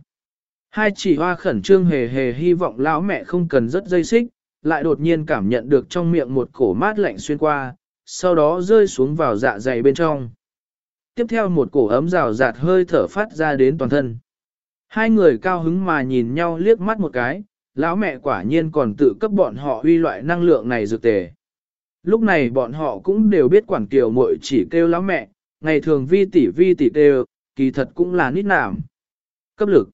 Hai chỉ hoa khẩn trương hề hề hy vọng lão mẹ không cần rất dây xích, lại đột nhiên cảm nhận được trong miệng một cổ mát lạnh xuyên qua, sau đó rơi xuống vào dạ dày bên trong. Tiếp theo một cổ ấm rào rạt hơi thở phát ra đến toàn thân. Hai người cao hứng mà nhìn nhau liếc mắt một cái, lão mẹ quả nhiên còn tự cấp bọn họ huy loại năng lượng này dược tề. Lúc này bọn họ cũng đều biết quản kiều muội chỉ kêu lão mẹ, ngày thường vi tỷ vi tỷ kêu, kỳ thật cũng là nít nảm. Cấp lực.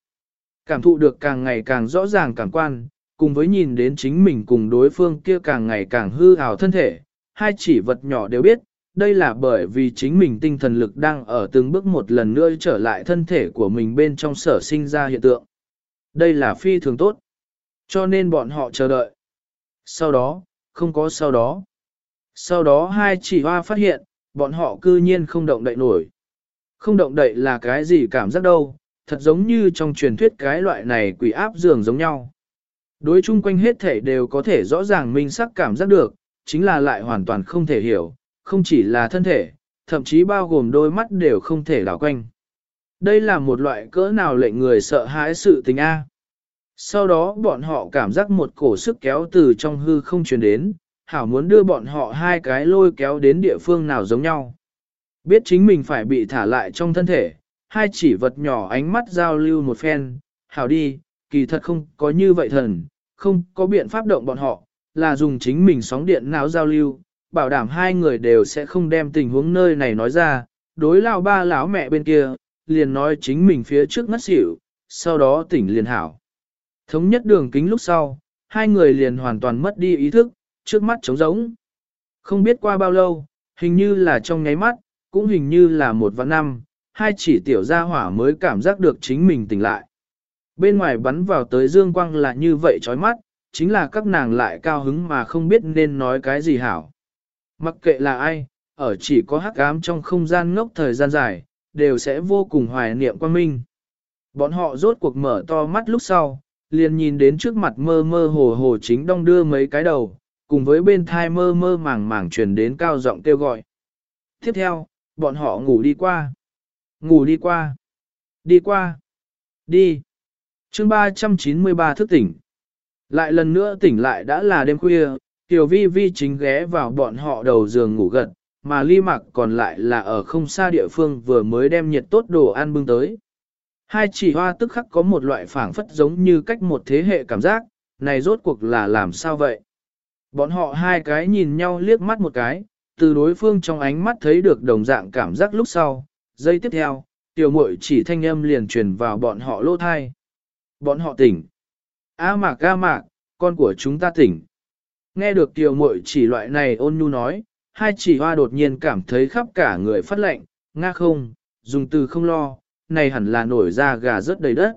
Cảm thụ được càng ngày càng rõ ràng càng quan, cùng với nhìn đến chính mình cùng đối phương kia càng ngày càng hư ảo thân thể, hai chỉ vật nhỏ đều biết, đây là bởi vì chính mình tinh thần lực đang ở từng bước một lần nữa trở lại thân thể của mình bên trong sở sinh ra hiện tượng. Đây là phi thường tốt. Cho nên bọn họ chờ đợi. Sau đó, không có sau đó. Sau đó hai chỉ hoa phát hiện, bọn họ cư nhiên không động đậy nổi. Không động đậy là cái gì cảm giác đâu, thật giống như trong truyền thuyết cái loại này quỷ áp giường giống nhau. Đối chung quanh hết thể đều có thể rõ ràng minh sắc cảm giác được, chính là lại hoàn toàn không thể hiểu, không chỉ là thân thể, thậm chí bao gồm đôi mắt đều không thể đảo quanh. Đây là một loại cỡ nào lệnh người sợ hãi sự tình A. Sau đó bọn họ cảm giác một cổ sức kéo từ trong hư không truyền đến, hảo muốn đưa bọn họ hai cái lôi kéo đến địa phương nào giống nhau. Biết chính mình phải bị thả lại trong thân thể, hai chỉ vật nhỏ ánh mắt giao lưu một phen, hảo đi, kỳ thật không có như vậy thần, không có biện pháp động bọn họ, là dùng chính mình sóng điện não giao lưu, bảo đảm hai người đều sẽ không đem tình huống nơi này nói ra, đối lao ba lão mẹ bên kia, liền nói chính mình phía trước ngất xỉu, sau đó tỉnh liền hảo. Thống nhất đường kính lúc sau, hai người liền hoàn toàn mất đi ý thức, trước mắt trống rỗng. Không biết qua bao lâu, hình như là trong nháy mắt, cũng hình như là một vạn năm, hai chỉ tiểu gia hỏa mới cảm giác được chính mình tỉnh lại. Bên ngoài bắn vào tới dương quang là như vậy chói mắt, chính là các nàng lại cao hứng mà không biết nên nói cái gì hảo. Mặc kệ là ai, ở chỉ có hắc ám trong không gian ngốc thời gian dài, đều sẽ vô cùng hoài niệm quan minh. Bọn họ rốt cuộc mở to mắt lúc sau, liền nhìn đến trước mặt mơ mơ hồ hồ chính đong đưa mấy cái đầu, cùng với bên thai mơ mơ màng màng truyền đến cao giọng kêu gọi. Tiếp theo, bọn họ ngủ đi qua. Ngủ đi qua. Đi qua. Đi. chương 393 thức tỉnh. Lại lần nữa tỉnh lại đã là đêm khuya, Tiểu Vi Vi chính ghé vào bọn họ đầu giường ngủ gật, mà ly mặc còn lại là ở không xa địa phương vừa mới đem nhiệt tốt đồ ăn bưng tới. Hai chỉ hoa tức khắc có một loại phảng phất giống như cách một thế hệ cảm giác, này rốt cuộc là làm sao vậy? Bọn họ hai cái nhìn nhau liếc mắt một cái, từ đối phương trong ánh mắt thấy được đồng dạng cảm giác lúc sau. Giây tiếp theo, tiểu muội chỉ thanh âm liền truyền vào bọn họ lỗ thai. Bọn họ tỉnh. A mạc a mạc, con của chúng ta tỉnh. Nghe được tiểu muội chỉ loại này ôn nhu nói, hai chỉ hoa đột nhiên cảm thấy khắp cả người phát lạnh, nga không, dùng từ không lo, này hẳn là nổi ra gà rất đầy đất.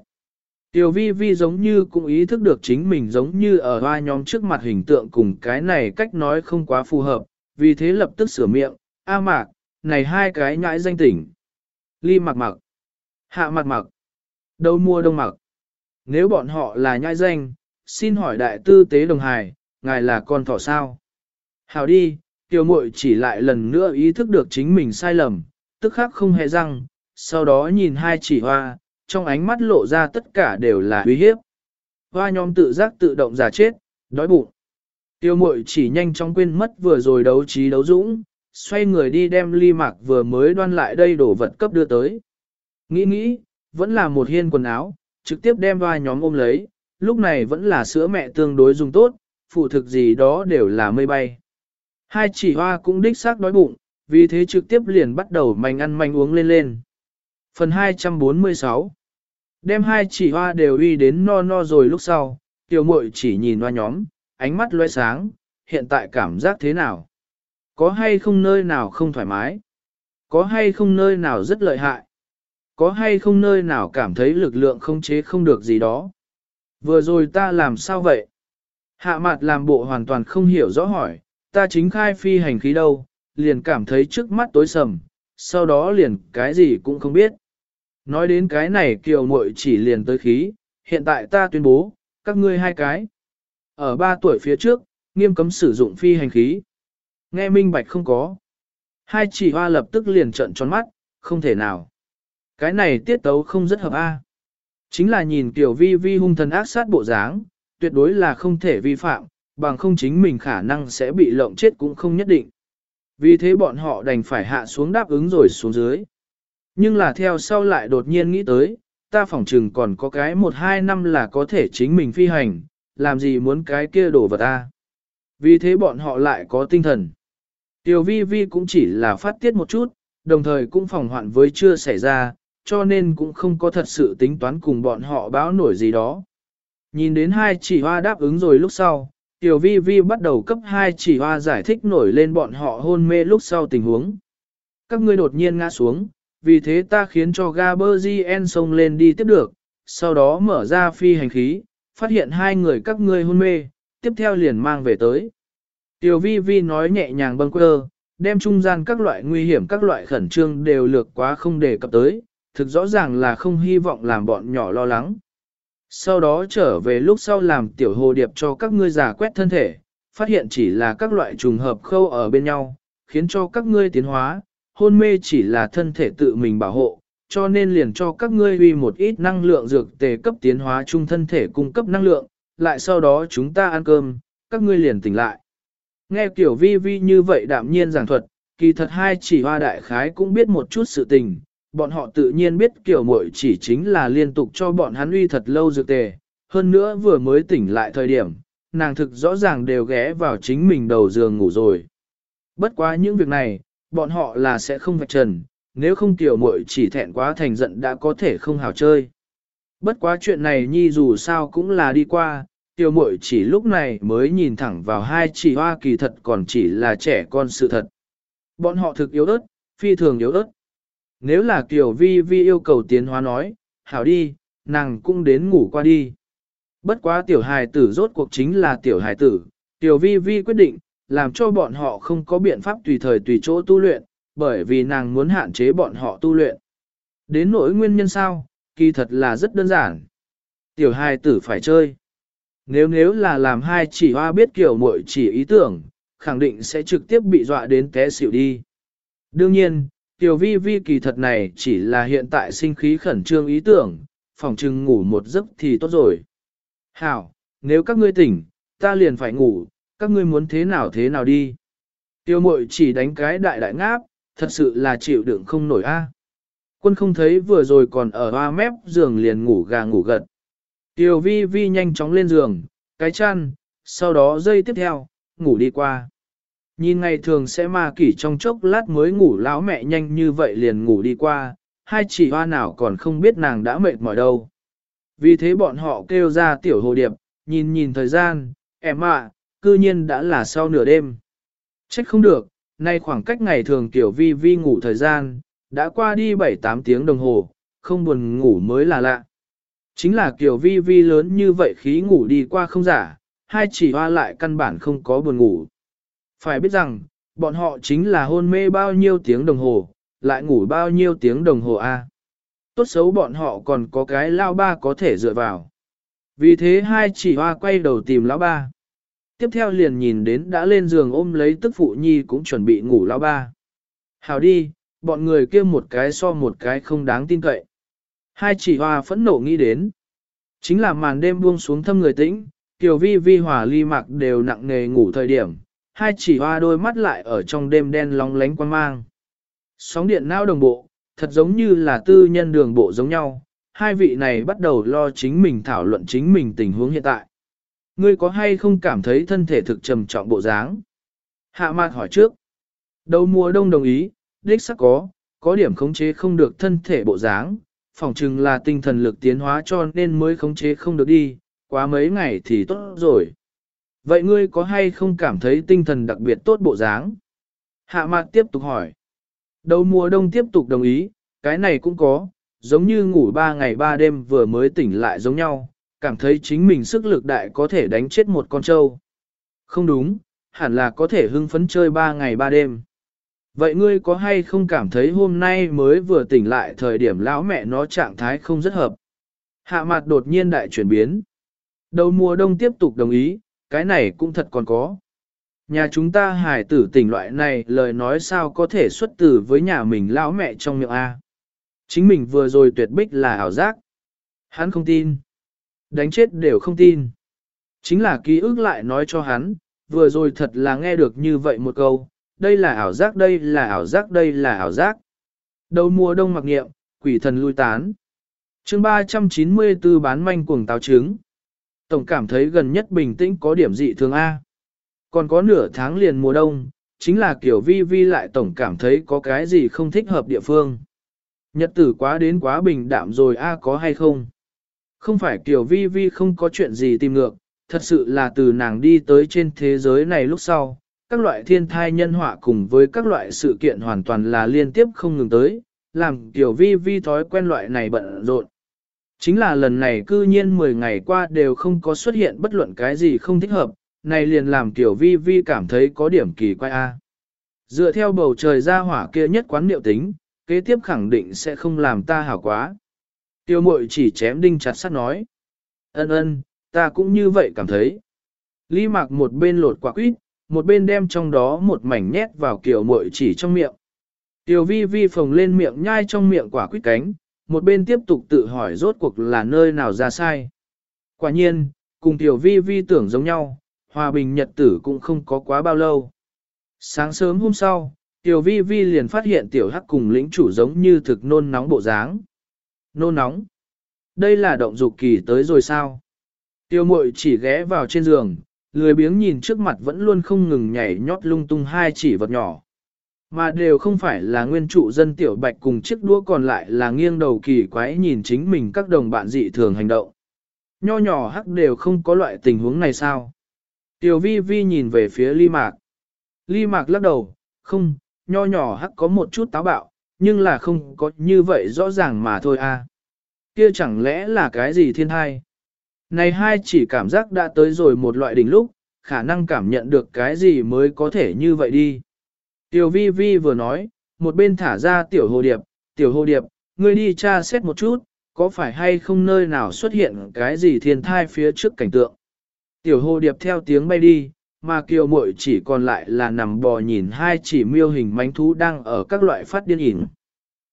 Tiểu vi vi giống như cũng ý thức được chính mình giống như ở hoa nhóm trước mặt hình tượng cùng cái này cách nói không quá phù hợp, vì thế lập tức sửa miệng, A mạc, này hai cái nhãi danh tỉnh. Ly mặc mặc, hạ mặc mặc, đâu mua đông mặc. Nếu bọn họ là nhãi danh, xin hỏi đại tư tế đồng hài, ngài là con thỏ sao? Hào đi, tiểu muội chỉ lại lần nữa ý thức được chính mình sai lầm, tức khắc không hề răng, sau đó nhìn hai chỉ hoa, trong ánh mắt lộ ra tất cả đều là uy hiếp. Hoa nhóm tự giác tự động giả chết, đói bụng. Tiêu mội chỉ nhanh chóng quên mất vừa rồi đấu trí đấu dũng, xoay người đi đem ly mạc vừa mới đoan lại đây đổ vật cấp đưa tới. Nghĩ nghĩ, vẫn là một hiên quần áo, trực tiếp đem hoa nhóm ôm lấy, lúc này vẫn là sữa mẹ tương đối dùng tốt, phụ thực gì đó đều là mây bay. Hai chỉ hoa cũng đích xác đói bụng, vì thế trực tiếp liền bắt đầu manh ăn manh uống lên lên. Phần 246 Đem hai chỉ hoa đều uy đến no no rồi lúc sau, tiểu muội chỉ nhìn hoa nhóm, ánh mắt loe sáng, hiện tại cảm giác thế nào? Có hay không nơi nào không thoải mái? Có hay không nơi nào rất lợi hại? Có hay không nơi nào cảm thấy lực lượng không chế không được gì đó? Vừa rồi ta làm sao vậy? Hạ mặt làm bộ hoàn toàn không hiểu rõ hỏi, ta chính khai phi hành khí đâu, liền cảm thấy trước mắt tối sầm, sau đó liền cái gì cũng không biết. Nói đến cái này kiều muội chỉ liền tới khí, hiện tại ta tuyên bố, các ngươi hai cái. Ở ba tuổi phía trước, nghiêm cấm sử dụng phi hành khí. Nghe minh bạch không có. Hai chỉ hoa lập tức liền trận tròn mắt, không thể nào. Cái này tiết tấu không rất hợp a. Chính là nhìn tiểu vi vi hung thần ác sát bộ dáng, tuyệt đối là không thể vi phạm, bằng không chính mình khả năng sẽ bị lộng chết cũng không nhất định. Vì thế bọn họ đành phải hạ xuống đáp ứng rồi xuống dưới. Nhưng là theo sau lại đột nhiên nghĩ tới, ta phỏng chừng còn có cái một hai năm là có thể chính mình phi hành, làm gì muốn cái kia đổ vào ta. Vì thế bọn họ lại có tinh thần. Tiểu vi vi cũng chỉ là phát tiết một chút, đồng thời cũng phòng hoạn với chưa xảy ra, cho nên cũng không có thật sự tính toán cùng bọn họ báo nổi gì đó. Nhìn đến hai chỉ hoa đáp ứng rồi lúc sau, Tiểu vi vi bắt đầu cấp hai chỉ hoa giải thích nổi lên bọn họ hôn mê lúc sau tình huống. Các ngươi đột nhiên ngã xuống, vì thế ta khiến cho Gaberzien xông lên đi tiếp được, sau đó mở ra phi hành khí, phát hiện hai người các ngươi hôn mê, tiếp theo liền mang về tới. Tiểu vi vi nói nhẹ nhàng bâng quơ, đem trung gian các loại nguy hiểm các loại khẩn trương đều lược quá không đề cập tới, thực rõ ràng là không hy vọng làm bọn nhỏ lo lắng. Sau đó trở về lúc sau làm tiểu hồ điệp cho các ngươi giả quét thân thể, phát hiện chỉ là các loại trùng hợp khâu ở bên nhau, khiến cho các ngươi tiến hóa, hôn mê chỉ là thân thể tự mình bảo hộ, cho nên liền cho các ngươi uy một ít năng lượng dược tề cấp tiến hóa chung thân thể cung cấp năng lượng, lại sau đó chúng ta ăn cơm, các ngươi liền tỉnh lại. Nghe kiểu vi vi như vậy đạm nhiên giảng thuật, kỳ thật hai chỉ hoa đại khái cũng biết một chút sự tình, bọn họ tự nhiên biết kiểu muội chỉ chính là liên tục cho bọn hắn uy thật lâu dược tề, hơn nữa vừa mới tỉnh lại thời điểm, nàng thực rõ ràng đều ghé vào chính mình đầu giường ngủ rồi. Bất quá những việc này, bọn họ là sẽ không vạch trần, nếu không tiểu muội chỉ thẹn quá thành giận đã có thể không hào chơi. Bất quá chuyện này nhi dù sao cũng là đi qua, tiểu muội chỉ lúc này mới nhìn thẳng vào hai chỉ hoa kỳ thật còn chỉ là trẻ con sự thật. Bọn họ thực yếu ớt, phi thường yếu ớt. Nếu là tiểu vi vi yêu cầu tiến hóa nói, hảo đi, nàng cũng đến ngủ qua đi. Bất quá tiểu hài tử rốt cuộc chính là tiểu hài tử, tiểu vi vi quyết định, làm cho bọn họ không có biện pháp tùy thời tùy chỗ tu luyện, bởi vì nàng muốn hạn chế bọn họ tu luyện. Đến nỗi nguyên nhân sao, kỳ thật là rất đơn giản. Tiểu hài tử phải chơi. Nếu nếu là làm hai chỉ hoa biết kiểu muội chỉ ý tưởng, khẳng định sẽ trực tiếp bị dọa đến té xỉu đi. Đương nhiên, tiểu vi vi kỳ thật này chỉ là hiện tại sinh khí khẩn trương ý tưởng, phòng trừng ngủ một giấc thì tốt rồi. Hảo, nếu các ngươi tỉnh, ta liền phải ngủ, các ngươi muốn thế nào thế nào đi. Tiêu mội chỉ đánh cái đại đại ngáp, thật sự là chịu đựng không nổi a. Quân không thấy vừa rồi còn ở hoa mép giường liền ngủ gà ngủ gật. Tiêu vi vi nhanh chóng lên giường, cái chăn, sau đó dây tiếp theo, ngủ đi qua. Nhìn ngày thường sẽ ma kỷ trong chốc lát mới ngủ lão mẹ nhanh như vậy liền ngủ đi qua, hai chỉ hoa nào còn không biết nàng đã mệt mỏi đâu. Vì thế bọn họ kêu ra tiểu hồ điệp, nhìn nhìn thời gian, em ạ, cư nhiên đã là sau nửa đêm. Trách không được, nay khoảng cách ngày thường tiểu vi vi ngủ thời gian, đã qua đi 7-8 tiếng đồng hồ, không buồn ngủ mới là lạ. Chính là kiểu vi vi lớn như vậy khí ngủ đi qua không giả, hai chỉ hoa lại căn bản không có buồn ngủ. Phải biết rằng, bọn họ chính là hôn mê bao nhiêu tiếng đồng hồ, lại ngủ bao nhiêu tiếng đồng hồ a. À? Tốt xấu bọn họ còn có cái lao ba có thể dựa vào. Vì thế hai chỉ hoa quay đầu tìm lão ba. Tiếp theo liền nhìn đến đã lên giường ôm lấy tức phụ nhi cũng chuẩn bị ngủ lão ba. Hào đi, bọn người kia một cái so một cái không đáng tin cậy. Hai chỉ hoa phẫn nộ nghĩ đến. Chính là màn đêm buông xuống thâm người tĩnh, Kiều Vi Vi hòa ly mạc đều nặng nề ngủ thời điểm, hai chỉ hoa đôi mắt lại ở trong đêm đen lóng lánh quan mang. Sóng điện não đồng bộ, thật giống như là tư nhân đường bộ giống nhau, hai vị này bắt đầu lo chính mình thảo luận chính mình tình huống hiện tại. Ngươi có hay không cảm thấy thân thể thực trầm trọng bộ dáng? Hạ mạn hỏi trước. Đầu mùa đông đồng ý, đích sắc có, có điểm khống chế không được thân thể bộ dáng, phỏng chừng là tinh thần lực tiến hóa cho nên mới khống chế không được đi, quá mấy ngày thì tốt rồi. Vậy ngươi có hay không cảm thấy tinh thần đặc biệt tốt bộ dáng? Hạ mạc tiếp tục hỏi. Đầu mùa đông tiếp tục đồng ý, cái này cũng có, giống như ngủ ba ngày ba đêm vừa mới tỉnh lại giống nhau, cảm thấy chính mình sức lực đại có thể đánh chết một con trâu. Không đúng, hẳn là có thể hưng phấn chơi ba ngày ba đêm. Vậy ngươi có hay không cảm thấy hôm nay mới vừa tỉnh lại thời điểm lão mẹ nó trạng thái không rất hợp? Hạ mặt đột nhiên đại chuyển biến. Đầu mùa đông tiếp tục đồng ý, cái này cũng thật còn có. Nhà chúng ta hài tử tỉnh loại này lời nói sao có thể xuất tử với nhà mình lão mẹ trong miệng A. Chính mình vừa rồi tuyệt bích là ảo giác. Hắn không tin. Đánh chết đều không tin. Chính là ký ức lại nói cho hắn, vừa rồi thật là nghe được như vậy một câu, đây là ảo giác đây là ảo giác đây là ảo giác. Đầu mùa đông mặc nghiệm, quỷ thần lui tán. chương 394 bán manh cuồng táo trứng. Tổng cảm thấy gần nhất bình tĩnh có điểm dị thường A. Còn có nửa tháng liền mùa đông, chính là kiểu vi vi lại tổng cảm thấy có cái gì không thích hợp địa phương. Nhật tử quá đến quá bình đạm rồi A có hay không? Không phải kiểu vi vi không có chuyện gì tìm ngược, thật sự là từ nàng đi tới trên thế giới này lúc sau, các loại thiên thai nhân họa cùng với các loại sự kiện hoàn toàn là liên tiếp không ngừng tới, làm kiểu vi vi thói quen loại này bận rộn. Chính là lần này cư nhiên 10 ngày qua đều không có xuất hiện bất luận cái gì không thích hợp, này liền làm tiểu vi vi cảm thấy có điểm kỳ quái a. Dựa theo bầu trời ra hỏa kia nhất quán liệu tính, kế tiếp khẳng định sẽ không làm ta hảo quá. Tiêu mội chỉ chém đinh chặt sắt nói. Ân ân, ta cũng như vậy cảm thấy. Lý mạc một bên lột quả quýt, một bên đem trong đó một mảnh nhét vào kiểu mội chỉ trong miệng. Tiểu vi vi phồng lên miệng nhai trong miệng quả quýt cánh, một bên tiếp tục tự hỏi rốt cuộc là nơi nào ra sai. Quả nhiên, cùng tiểu vi vi tưởng giống nhau, hòa bình nhật tử cũng không có quá bao lâu. Sáng sớm hôm sau, tiểu vi vi liền phát hiện tiểu hắc cùng lĩnh chủ giống như thực nôn nóng bộ dáng. Nôn nóng. Đây là động dục kỳ tới rồi sao? Tiêu mội chỉ ghé vào trên giường, lười biếng nhìn trước mặt vẫn luôn không ngừng nhảy nhót lung tung hai chỉ vật nhỏ. Mà đều không phải là nguyên trụ dân tiểu bạch cùng chiếc đũa còn lại là nghiêng đầu kỳ quái nhìn chính mình các đồng bạn dị thường hành động. Nho nhỏ hắc đều không có loại tình huống này sao? Tiểu vi vi nhìn về phía ly mạc. Ly mạc lắc đầu, không, nho nhỏ hắc có một chút táo bạo, nhưng là không có như vậy rõ ràng mà thôi a. À. Kia chẳng lẽ là cái gì thiên hai? Này hai chỉ cảm giác đã tới rồi một loại đỉnh lúc, khả năng cảm nhận được cái gì mới có thể như vậy đi. Tiểu vi vi vừa nói, một bên thả ra tiểu hồ điệp, tiểu hồ điệp, ngươi đi tra xét một chút, có phải hay không nơi nào xuất hiện cái gì thiên thai phía trước cảnh tượng. Tiểu hồ điệp theo tiếng bay đi, mà kiều muội chỉ còn lại là nằm bò nhìn hai chỉ miêu hình mánh thú đang ở các loại phát điên ỉn.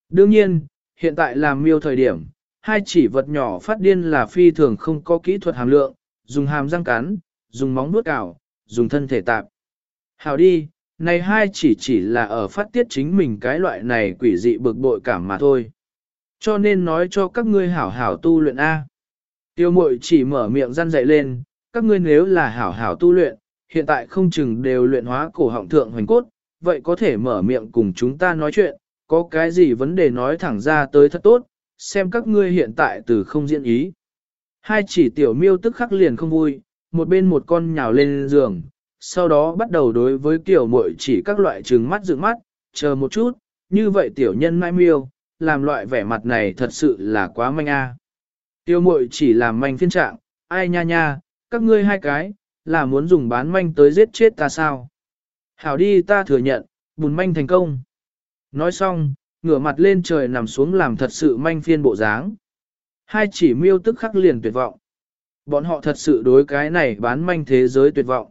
Đương nhiên, hiện tại là miêu thời điểm, hai chỉ vật nhỏ phát điên là phi thường không có kỹ thuật hàm lượng, dùng hàm răng cắn, dùng móng nuốt cào, dùng thân thể tạp. Hào đi, này hai chỉ chỉ là ở phát tiết chính mình cái loại này quỷ dị bực bội cảm mà thôi. Cho nên nói cho các ngươi hảo hảo tu luyện A. Tiêu mội chỉ mở miệng răn dậy lên, các ngươi nếu là hảo hảo tu luyện, hiện tại không chừng đều luyện hóa cổ họng thượng hoành cốt, vậy có thể mở miệng cùng chúng ta nói chuyện, có cái gì vấn đề nói thẳng ra tới thật tốt, xem các ngươi hiện tại từ không diễn ý. Hai chỉ tiểu miêu tức khắc liền không vui, một bên một con nhào lên giường, sau đó bắt đầu đối với tiểu muội chỉ các loại trừng mắt dựng mắt, chờ một chút, như vậy tiểu nhân mai miêu, làm loại vẻ mặt này thật sự là quá manh a. tiểu muội chỉ làm manh phiên trạng, ai nha nha, các ngươi hai cái, là muốn dùng bán manh tới giết chết ta sao? Hảo đi ta thừa nhận, bùn manh thành công. Nói xong, ngửa mặt lên trời nằm xuống làm thật sự manh phiên bộ dáng. Hai chỉ miêu tức khắc liền tuyệt vọng. Bọn họ thật sự đối cái này bán manh thế giới tuyệt vọng.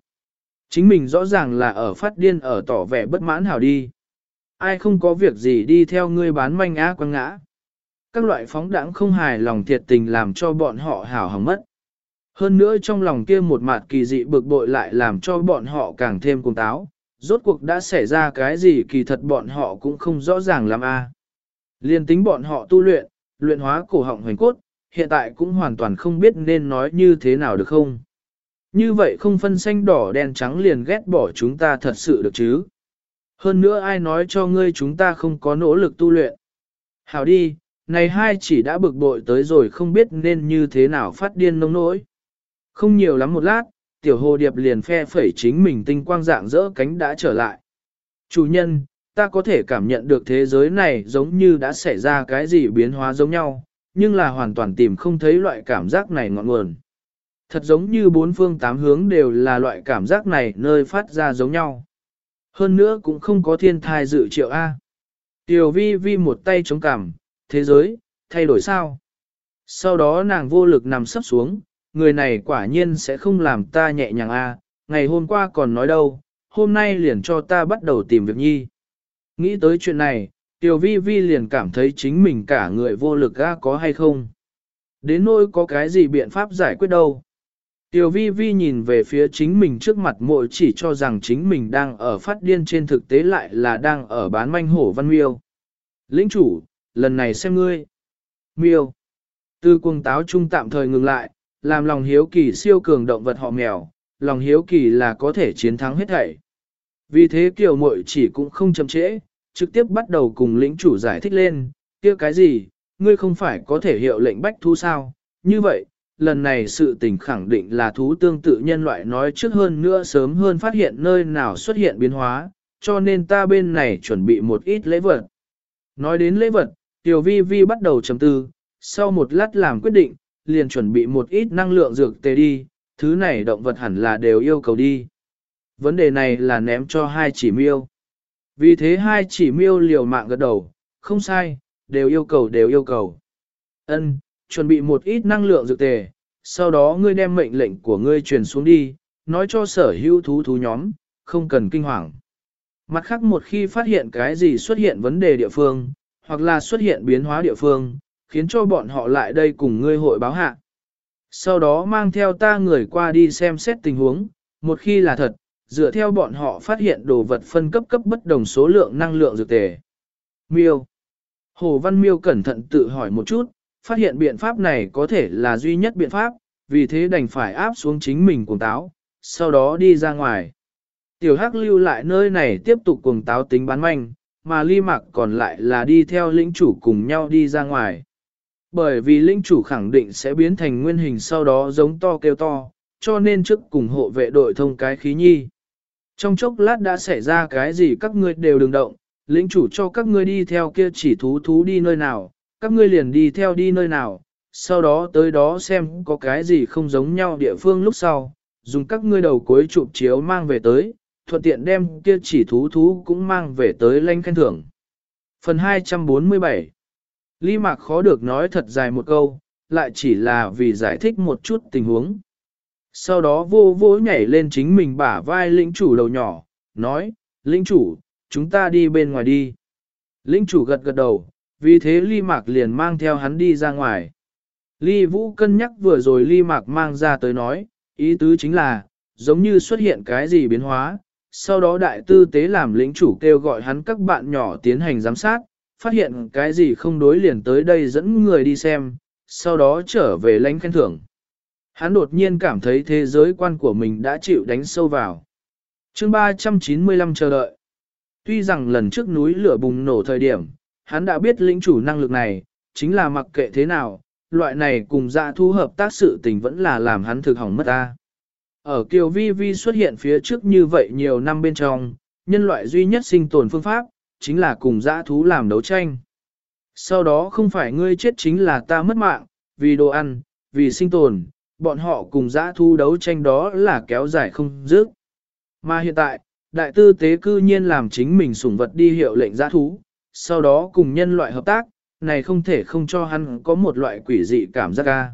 Chính mình rõ ràng là ở phát điên ở tỏ vẻ bất mãn hảo đi. Ai không có việc gì đi theo ngươi bán manh á quăng ngã. Các loại phóng đãng không hài lòng thiệt tình làm cho bọn họ hảo hỏng mất. Hơn nữa trong lòng kia một mặt kỳ dị bực bội lại làm cho bọn họ càng thêm cuồng táo. Rốt cuộc đã xảy ra cái gì kỳ thật bọn họ cũng không rõ ràng lắm a. Liên tính bọn họ tu luyện, luyện hóa cổ họng hoành cốt, hiện tại cũng hoàn toàn không biết nên nói như thế nào được không. Như vậy không phân xanh đỏ đen trắng liền ghét bỏ chúng ta thật sự được chứ. Hơn nữa ai nói cho ngươi chúng ta không có nỗ lực tu luyện. Hảo đi, này hai chỉ đã bực bội tới rồi không biết nên như thế nào phát điên nông nỗi. Không nhiều lắm một lát, tiểu hồ điệp liền phe phẩy chính mình tinh quang dạng dỡ cánh đã trở lại. Chủ nhân, ta có thể cảm nhận được thế giới này giống như đã xảy ra cái gì biến hóa giống nhau, nhưng là hoàn toàn tìm không thấy loại cảm giác này ngọn nguồn. Thật giống như bốn phương tám hướng đều là loại cảm giác này nơi phát ra giống nhau. Hơn nữa cũng không có thiên thai dự triệu A. Tiểu vi vi một tay chống cảm thế giới, thay đổi sao? Sau đó nàng vô lực nằm sấp xuống, người này quả nhiên sẽ không làm ta nhẹ nhàng A, ngày hôm qua còn nói đâu, hôm nay liền cho ta bắt đầu tìm việc nhi. Nghĩ tới chuyện này, Tiểu vi vi liền cảm thấy chính mình cả người vô lực A có hay không? Đến nỗi có cái gì biện pháp giải quyết đâu? Tiểu vi vi nhìn về phía chính mình trước mặt mội chỉ cho rằng chính mình đang ở phát điên trên thực tế lại là đang ở bán manh hổ văn miêu. Lĩnh chủ, lần này xem ngươi. Miêu. Tư cuồng táo trung tạm thời ngừng lại, làm lòng hiếu kỳ siêu cường động vật họ mèo, lòng hiếu kỳ là có thể chiến thắng hết thảy. Vì thế kiểu mội chỉ cũng không chậm trễ, trực tiếp bắt đầu cùng lĩnh chủ giải thích lên, kia cái gì, ngươi không phải có thể hiệu lệnh bách thú sao, như vậy, lần này sự tình khẳng định là thú tương tự nhân loại nói trước hơn nữa sớm hơn phát hiện nơi nào xuất hiện biến hóa, cho nên ta bên này chuẩn bị một ít lễ vật. Nói đến lễ vật, Tiểu Vi Vi bắt đầu chấm tư, sau một lát làm quyết định, liền chuẩn bị một ít năng lượng dược tề đi, thứ này động vật hẳn là đều yêu cầu đi. Vấn đề này là ném cho hai chỉ miêu. Vì thế hai chỉ miêu liều mạng gật đầu, không sai, đều yêu cầu đều yêu cầu. Ân, chuẩn bị một ít năng lượng dược tề, sau đó ngươi đem mệnh lệnh của ngươi truyền xuống đi, nói cho sở hữu thú thú nhóm, không cần kinh hoàng. Mặt khác một khi phát hiện cái gì xuất hiện vấn đề địa phương, hoặc là xuất hiện biến hóa địa phương, khiến cho bọn họ lại đây cùng ngươi hội báo hạ. Sau đó mang theo ta người qua đi xem xét tình huống, một khi là thật, dựa theo bọn họ phát hiện đồ vật phân cấp cấp bất đồng số lượng năng lượng dược tề. Miêu Hồ Văn Miêu cẩn thận tự hỏi một chút, phát hiện biện pháp này có thể là duy nhất biện pháp, vì thế đành phải áp xuống chính mình cuồng táo, sau đó đi ra ngoài. Tiểu Hắc lưu lại nơi này tiếp tục cuồng táo tính bán manh, mà ly mặc còn lại là đi theo lĩnh chủ cùng nhau đi ra ngoài. Bởi vì lĩnh chủ khẳng định sẽ biến thành nguyên hình sau đó giống to kêu to, cho nên trước cùng hộ vệ đội thông cái khí nhi. Trong chốc lát đã xảy ra cái gì các ngươi đều đừng động, lĩnh chủ cho các ngươi đi theo kia chỉ thú thú đi nơi nào, các ngươi liền đi theo đi nơi nào, sau đó tới đó xem có cái gì không giống nhau địa phương lúc sau, dùng các ngươi đầu cuối chụp chiếu mang về tới, thuận tiện đem kia chỉ thú thú cũng mang về tới lanh khen thưởng. Phần 247 Lý Mạc khó được nói thật dài một câu, lại chỉ là vì giải thích một chút tình huống. Sau đó vô vô nhảy lên chính mình bả vai lĩnh chủ đầu nhỏ, nói, lĩnh chủ, chúng ta đi bên ngoài đi. Lĩnh chủ gật gật đầu, vì thế ly mạc liền mang theo hắn đi ra ngoài. Ly vũ cân nhắc vừa rồi ly mạc mang ra tới nói, ý tứ chính là, giống như xuất hiện cái gì biến hóa, sau đó đại tư tế làm lĩnh chủ kêu gọi hắn các bạn nhỏ tiến hành giám sát, phát hiện cái gì không đối liền tới đây dẫn người đi xem, sau đó trở về lãnh khen thưởng. Hắn đột nhiên cảm thấy thế giới quan của mình đã chịu đánh sâu vào. chương 395 chờ đợi. Tuy rằng lần trước núi lửa bùng nổ thời điểm, hắn đã biết lĩnh chủ năng lực này, chính là mặc kệ thế nào, loại này cùng dạ thu hợp tác sự tình vẫn là làm hắn thực hỏng mất ta. Ở Kiều Vi Vi xuất hiện phía trước như vậy nhiều năm bên trong, nhân loại duy nhất sinh tồn phương pháp, chính là cùng dã thú làm đấu tranh. Sau đó không phải ngươi chết chính là ta mất mạng, vì đồ ăn, vì sinh tồn, bọn họ cùng dã thú đấu tranh đó là kéo dài không dứt. Mà hiện tại, đại tư tế cư nhiên làm chính mình sủng vật đi hiệu lệnh dã thú, sau đó cùng nhân loại hợp tác, này không thể không cho hắn có một loại quỷ dị cảm giác ca.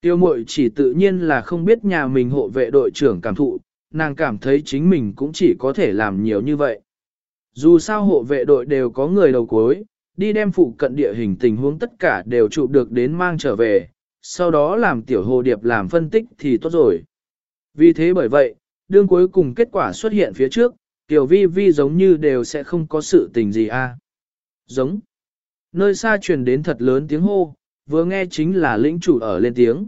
Tiêu mội chỉ tự nhiên là không biết nhà mình hộ vệ đội trưởng cảm thụ, nàng cảm thấy chính mình cũng chỉ có thể làm nhiều như vậy. Dù sao hộ vệ đội đều có người đầu cuối, đi đem phụ cận địa hình tình huống tất cả đều chụp được đến mang trở về, sau đó làm tiểu hồ điệp làm phân tích thì tốt rồi. Vì thế bởi vậy, đương cuối cùng kết quả xuất hiện phía trước, tiểu vi vi giống như đều sẽ không có sự tình gì a. Giống. Nơi xa truyền đến thật lớn tiếng hô, vừa nghe chính là lĩnh chủ ở lên tiếng.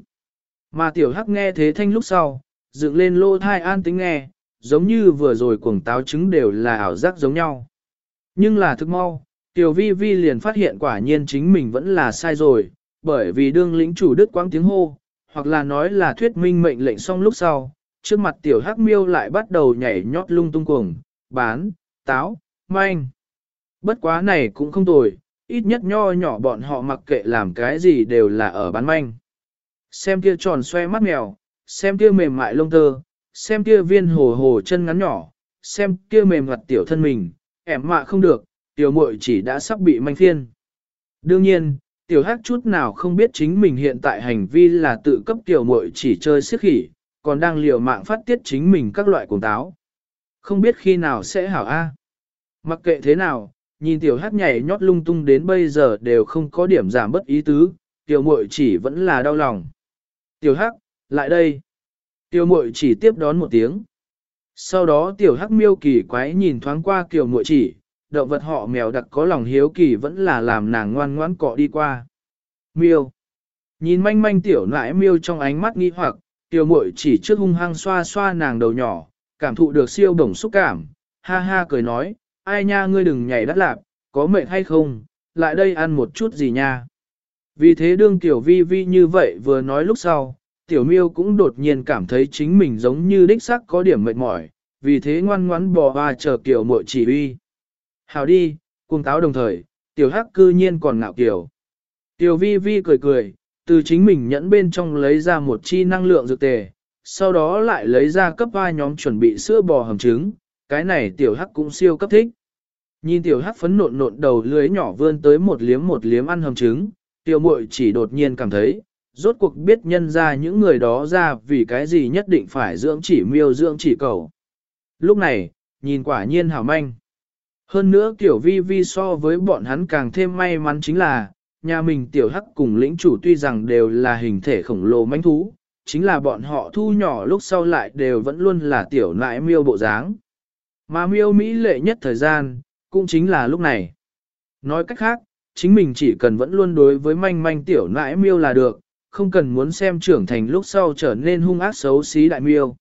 Mà tiểu hắc nghe thế thanh lúc sau, dựng lên lô thai an tính nghe, giống như vừa rồi cuồng táo trứng đều là ảo giác giống nhau. Nhưng là thức mau, tiểu vi vi liền phát hiện quả nhiên chính mình vẫn là sai rồi, bởi vì đương lĩnh chủ đức quang tiếng hô, hoặc là nói là thuyết minh mệnh lệnh xong lúc sau, trước mặt tiểu hắc miêu lại bắt đầu nhảy nhót lung tung cuồng, bán, táo, manh. Bất quá này cũng không tồi, ít nhất nho nhỏ bọn họ mặc kệ làm cái gì đều là ở bán manh. Xem kia tròn xoe mắt mèo, xem kia mềm mại lông tơ, xem kia viên hồ hồ chân ngắn nhỏ, xem kia mềm mặt tiểu thân mình, ẻm mạ không được, tiểu muội chỉ đã sắp bị manh phiên. Đương nhiên, tiểu hắc chút nào không biết chính mình hiện tại hành vi là tự cấp tiểu muội chỉ chơi siếc khỉ, còn đang liều mạng phát tiết chính mình các loại cuồng táo. Không biết khi nào sẽ hảo A. Mặc kệ thế nào, nhìn tiểu hát nhảy nhót lung tung đến bây giờ đều không có điểm giảm bất ý tứ, tiểu muội chỉ vẫn là đau lòng. Tiểu hắc, lại đây. Tiểu muội chỉ tiếp đón một tiếng. Sau đó tiểu hắc miêu kỳ quái nhìn thoáng qua tiểu muội chỉ, động vật họ mèo đặc có lòng hiếu kỳ vẫn là làm nàng ngoan ngoãn cọ đi qua. Miêu. Nhìn manh manh tiểu nãi miêu trong ánh mắt nghi hoặc, tiểu muội chỉ trước hung hăng xoa xoa nàng đầu nhỏ, cảm thụ được siêu bổng xúc cảm, ha ha cười nói, ai nha ngươi đừng nhảy đắt lạp, có mệt hay không, lại đây ăn một chút gì nha. Vì thế đương tiểu vi vi như vậy vừa nói lúc sau, tiểu miêu cũng đột nhiên cảm thấy chính mình giống như đích sắc có điểm mệt mỏi, vì thế ngoan ngoãn bò và chờ kiểu mội chỉ uy. Hào đi, cuồng táo đồng thời, tiểu hắc cư nhiên còn ngạo kiểu. Tiểu vi vi cười cười, từ chính mình nhẫn bên trong lấy ra một chi năng lượng dược tề, sau đó lại lấy ra cấp hoa nhóm chuẩn bị sữa bò hầm trứng, cái này tiểu hắc cũng siêu cấp thích. Nhìn tiểu hắc phấn nộn nộn đầu lưới nhỏ vươn tới một liếm một liếm ăn hầm trứng, tiểu muội chỉ đột nhiên cảm thấy, rốt cuộc biết nhân ra những người đó ra vì cái gì nhất định phải dưỡng chỉ miêu dưỡng chỉ cầu. Lúc này, nhìn quả nhiên hảo manh. Hơn nữa tiểu vi vi so với bọn hắn càng thêm may mắn chính là, nhà mình tiểu hắc cùng lĩnh chủ tuy rằng đều là hình thể khổng lồ manh thú, chính là bọn họ thu nhỏ lúc sau lại đều vẫn luôn là tiểu nại miêu bộ dáng. Mà miêu Mỹ lệ nhất thời gian, cũng chính là lúc này. Nói cách khác, chính mình chỉ cần vẫn luôn đối với manh manh tiểu nãi miêu là được, không cần muốn xem trưởng thành lúc sau trở nên hung ác xấu xí đại miêu.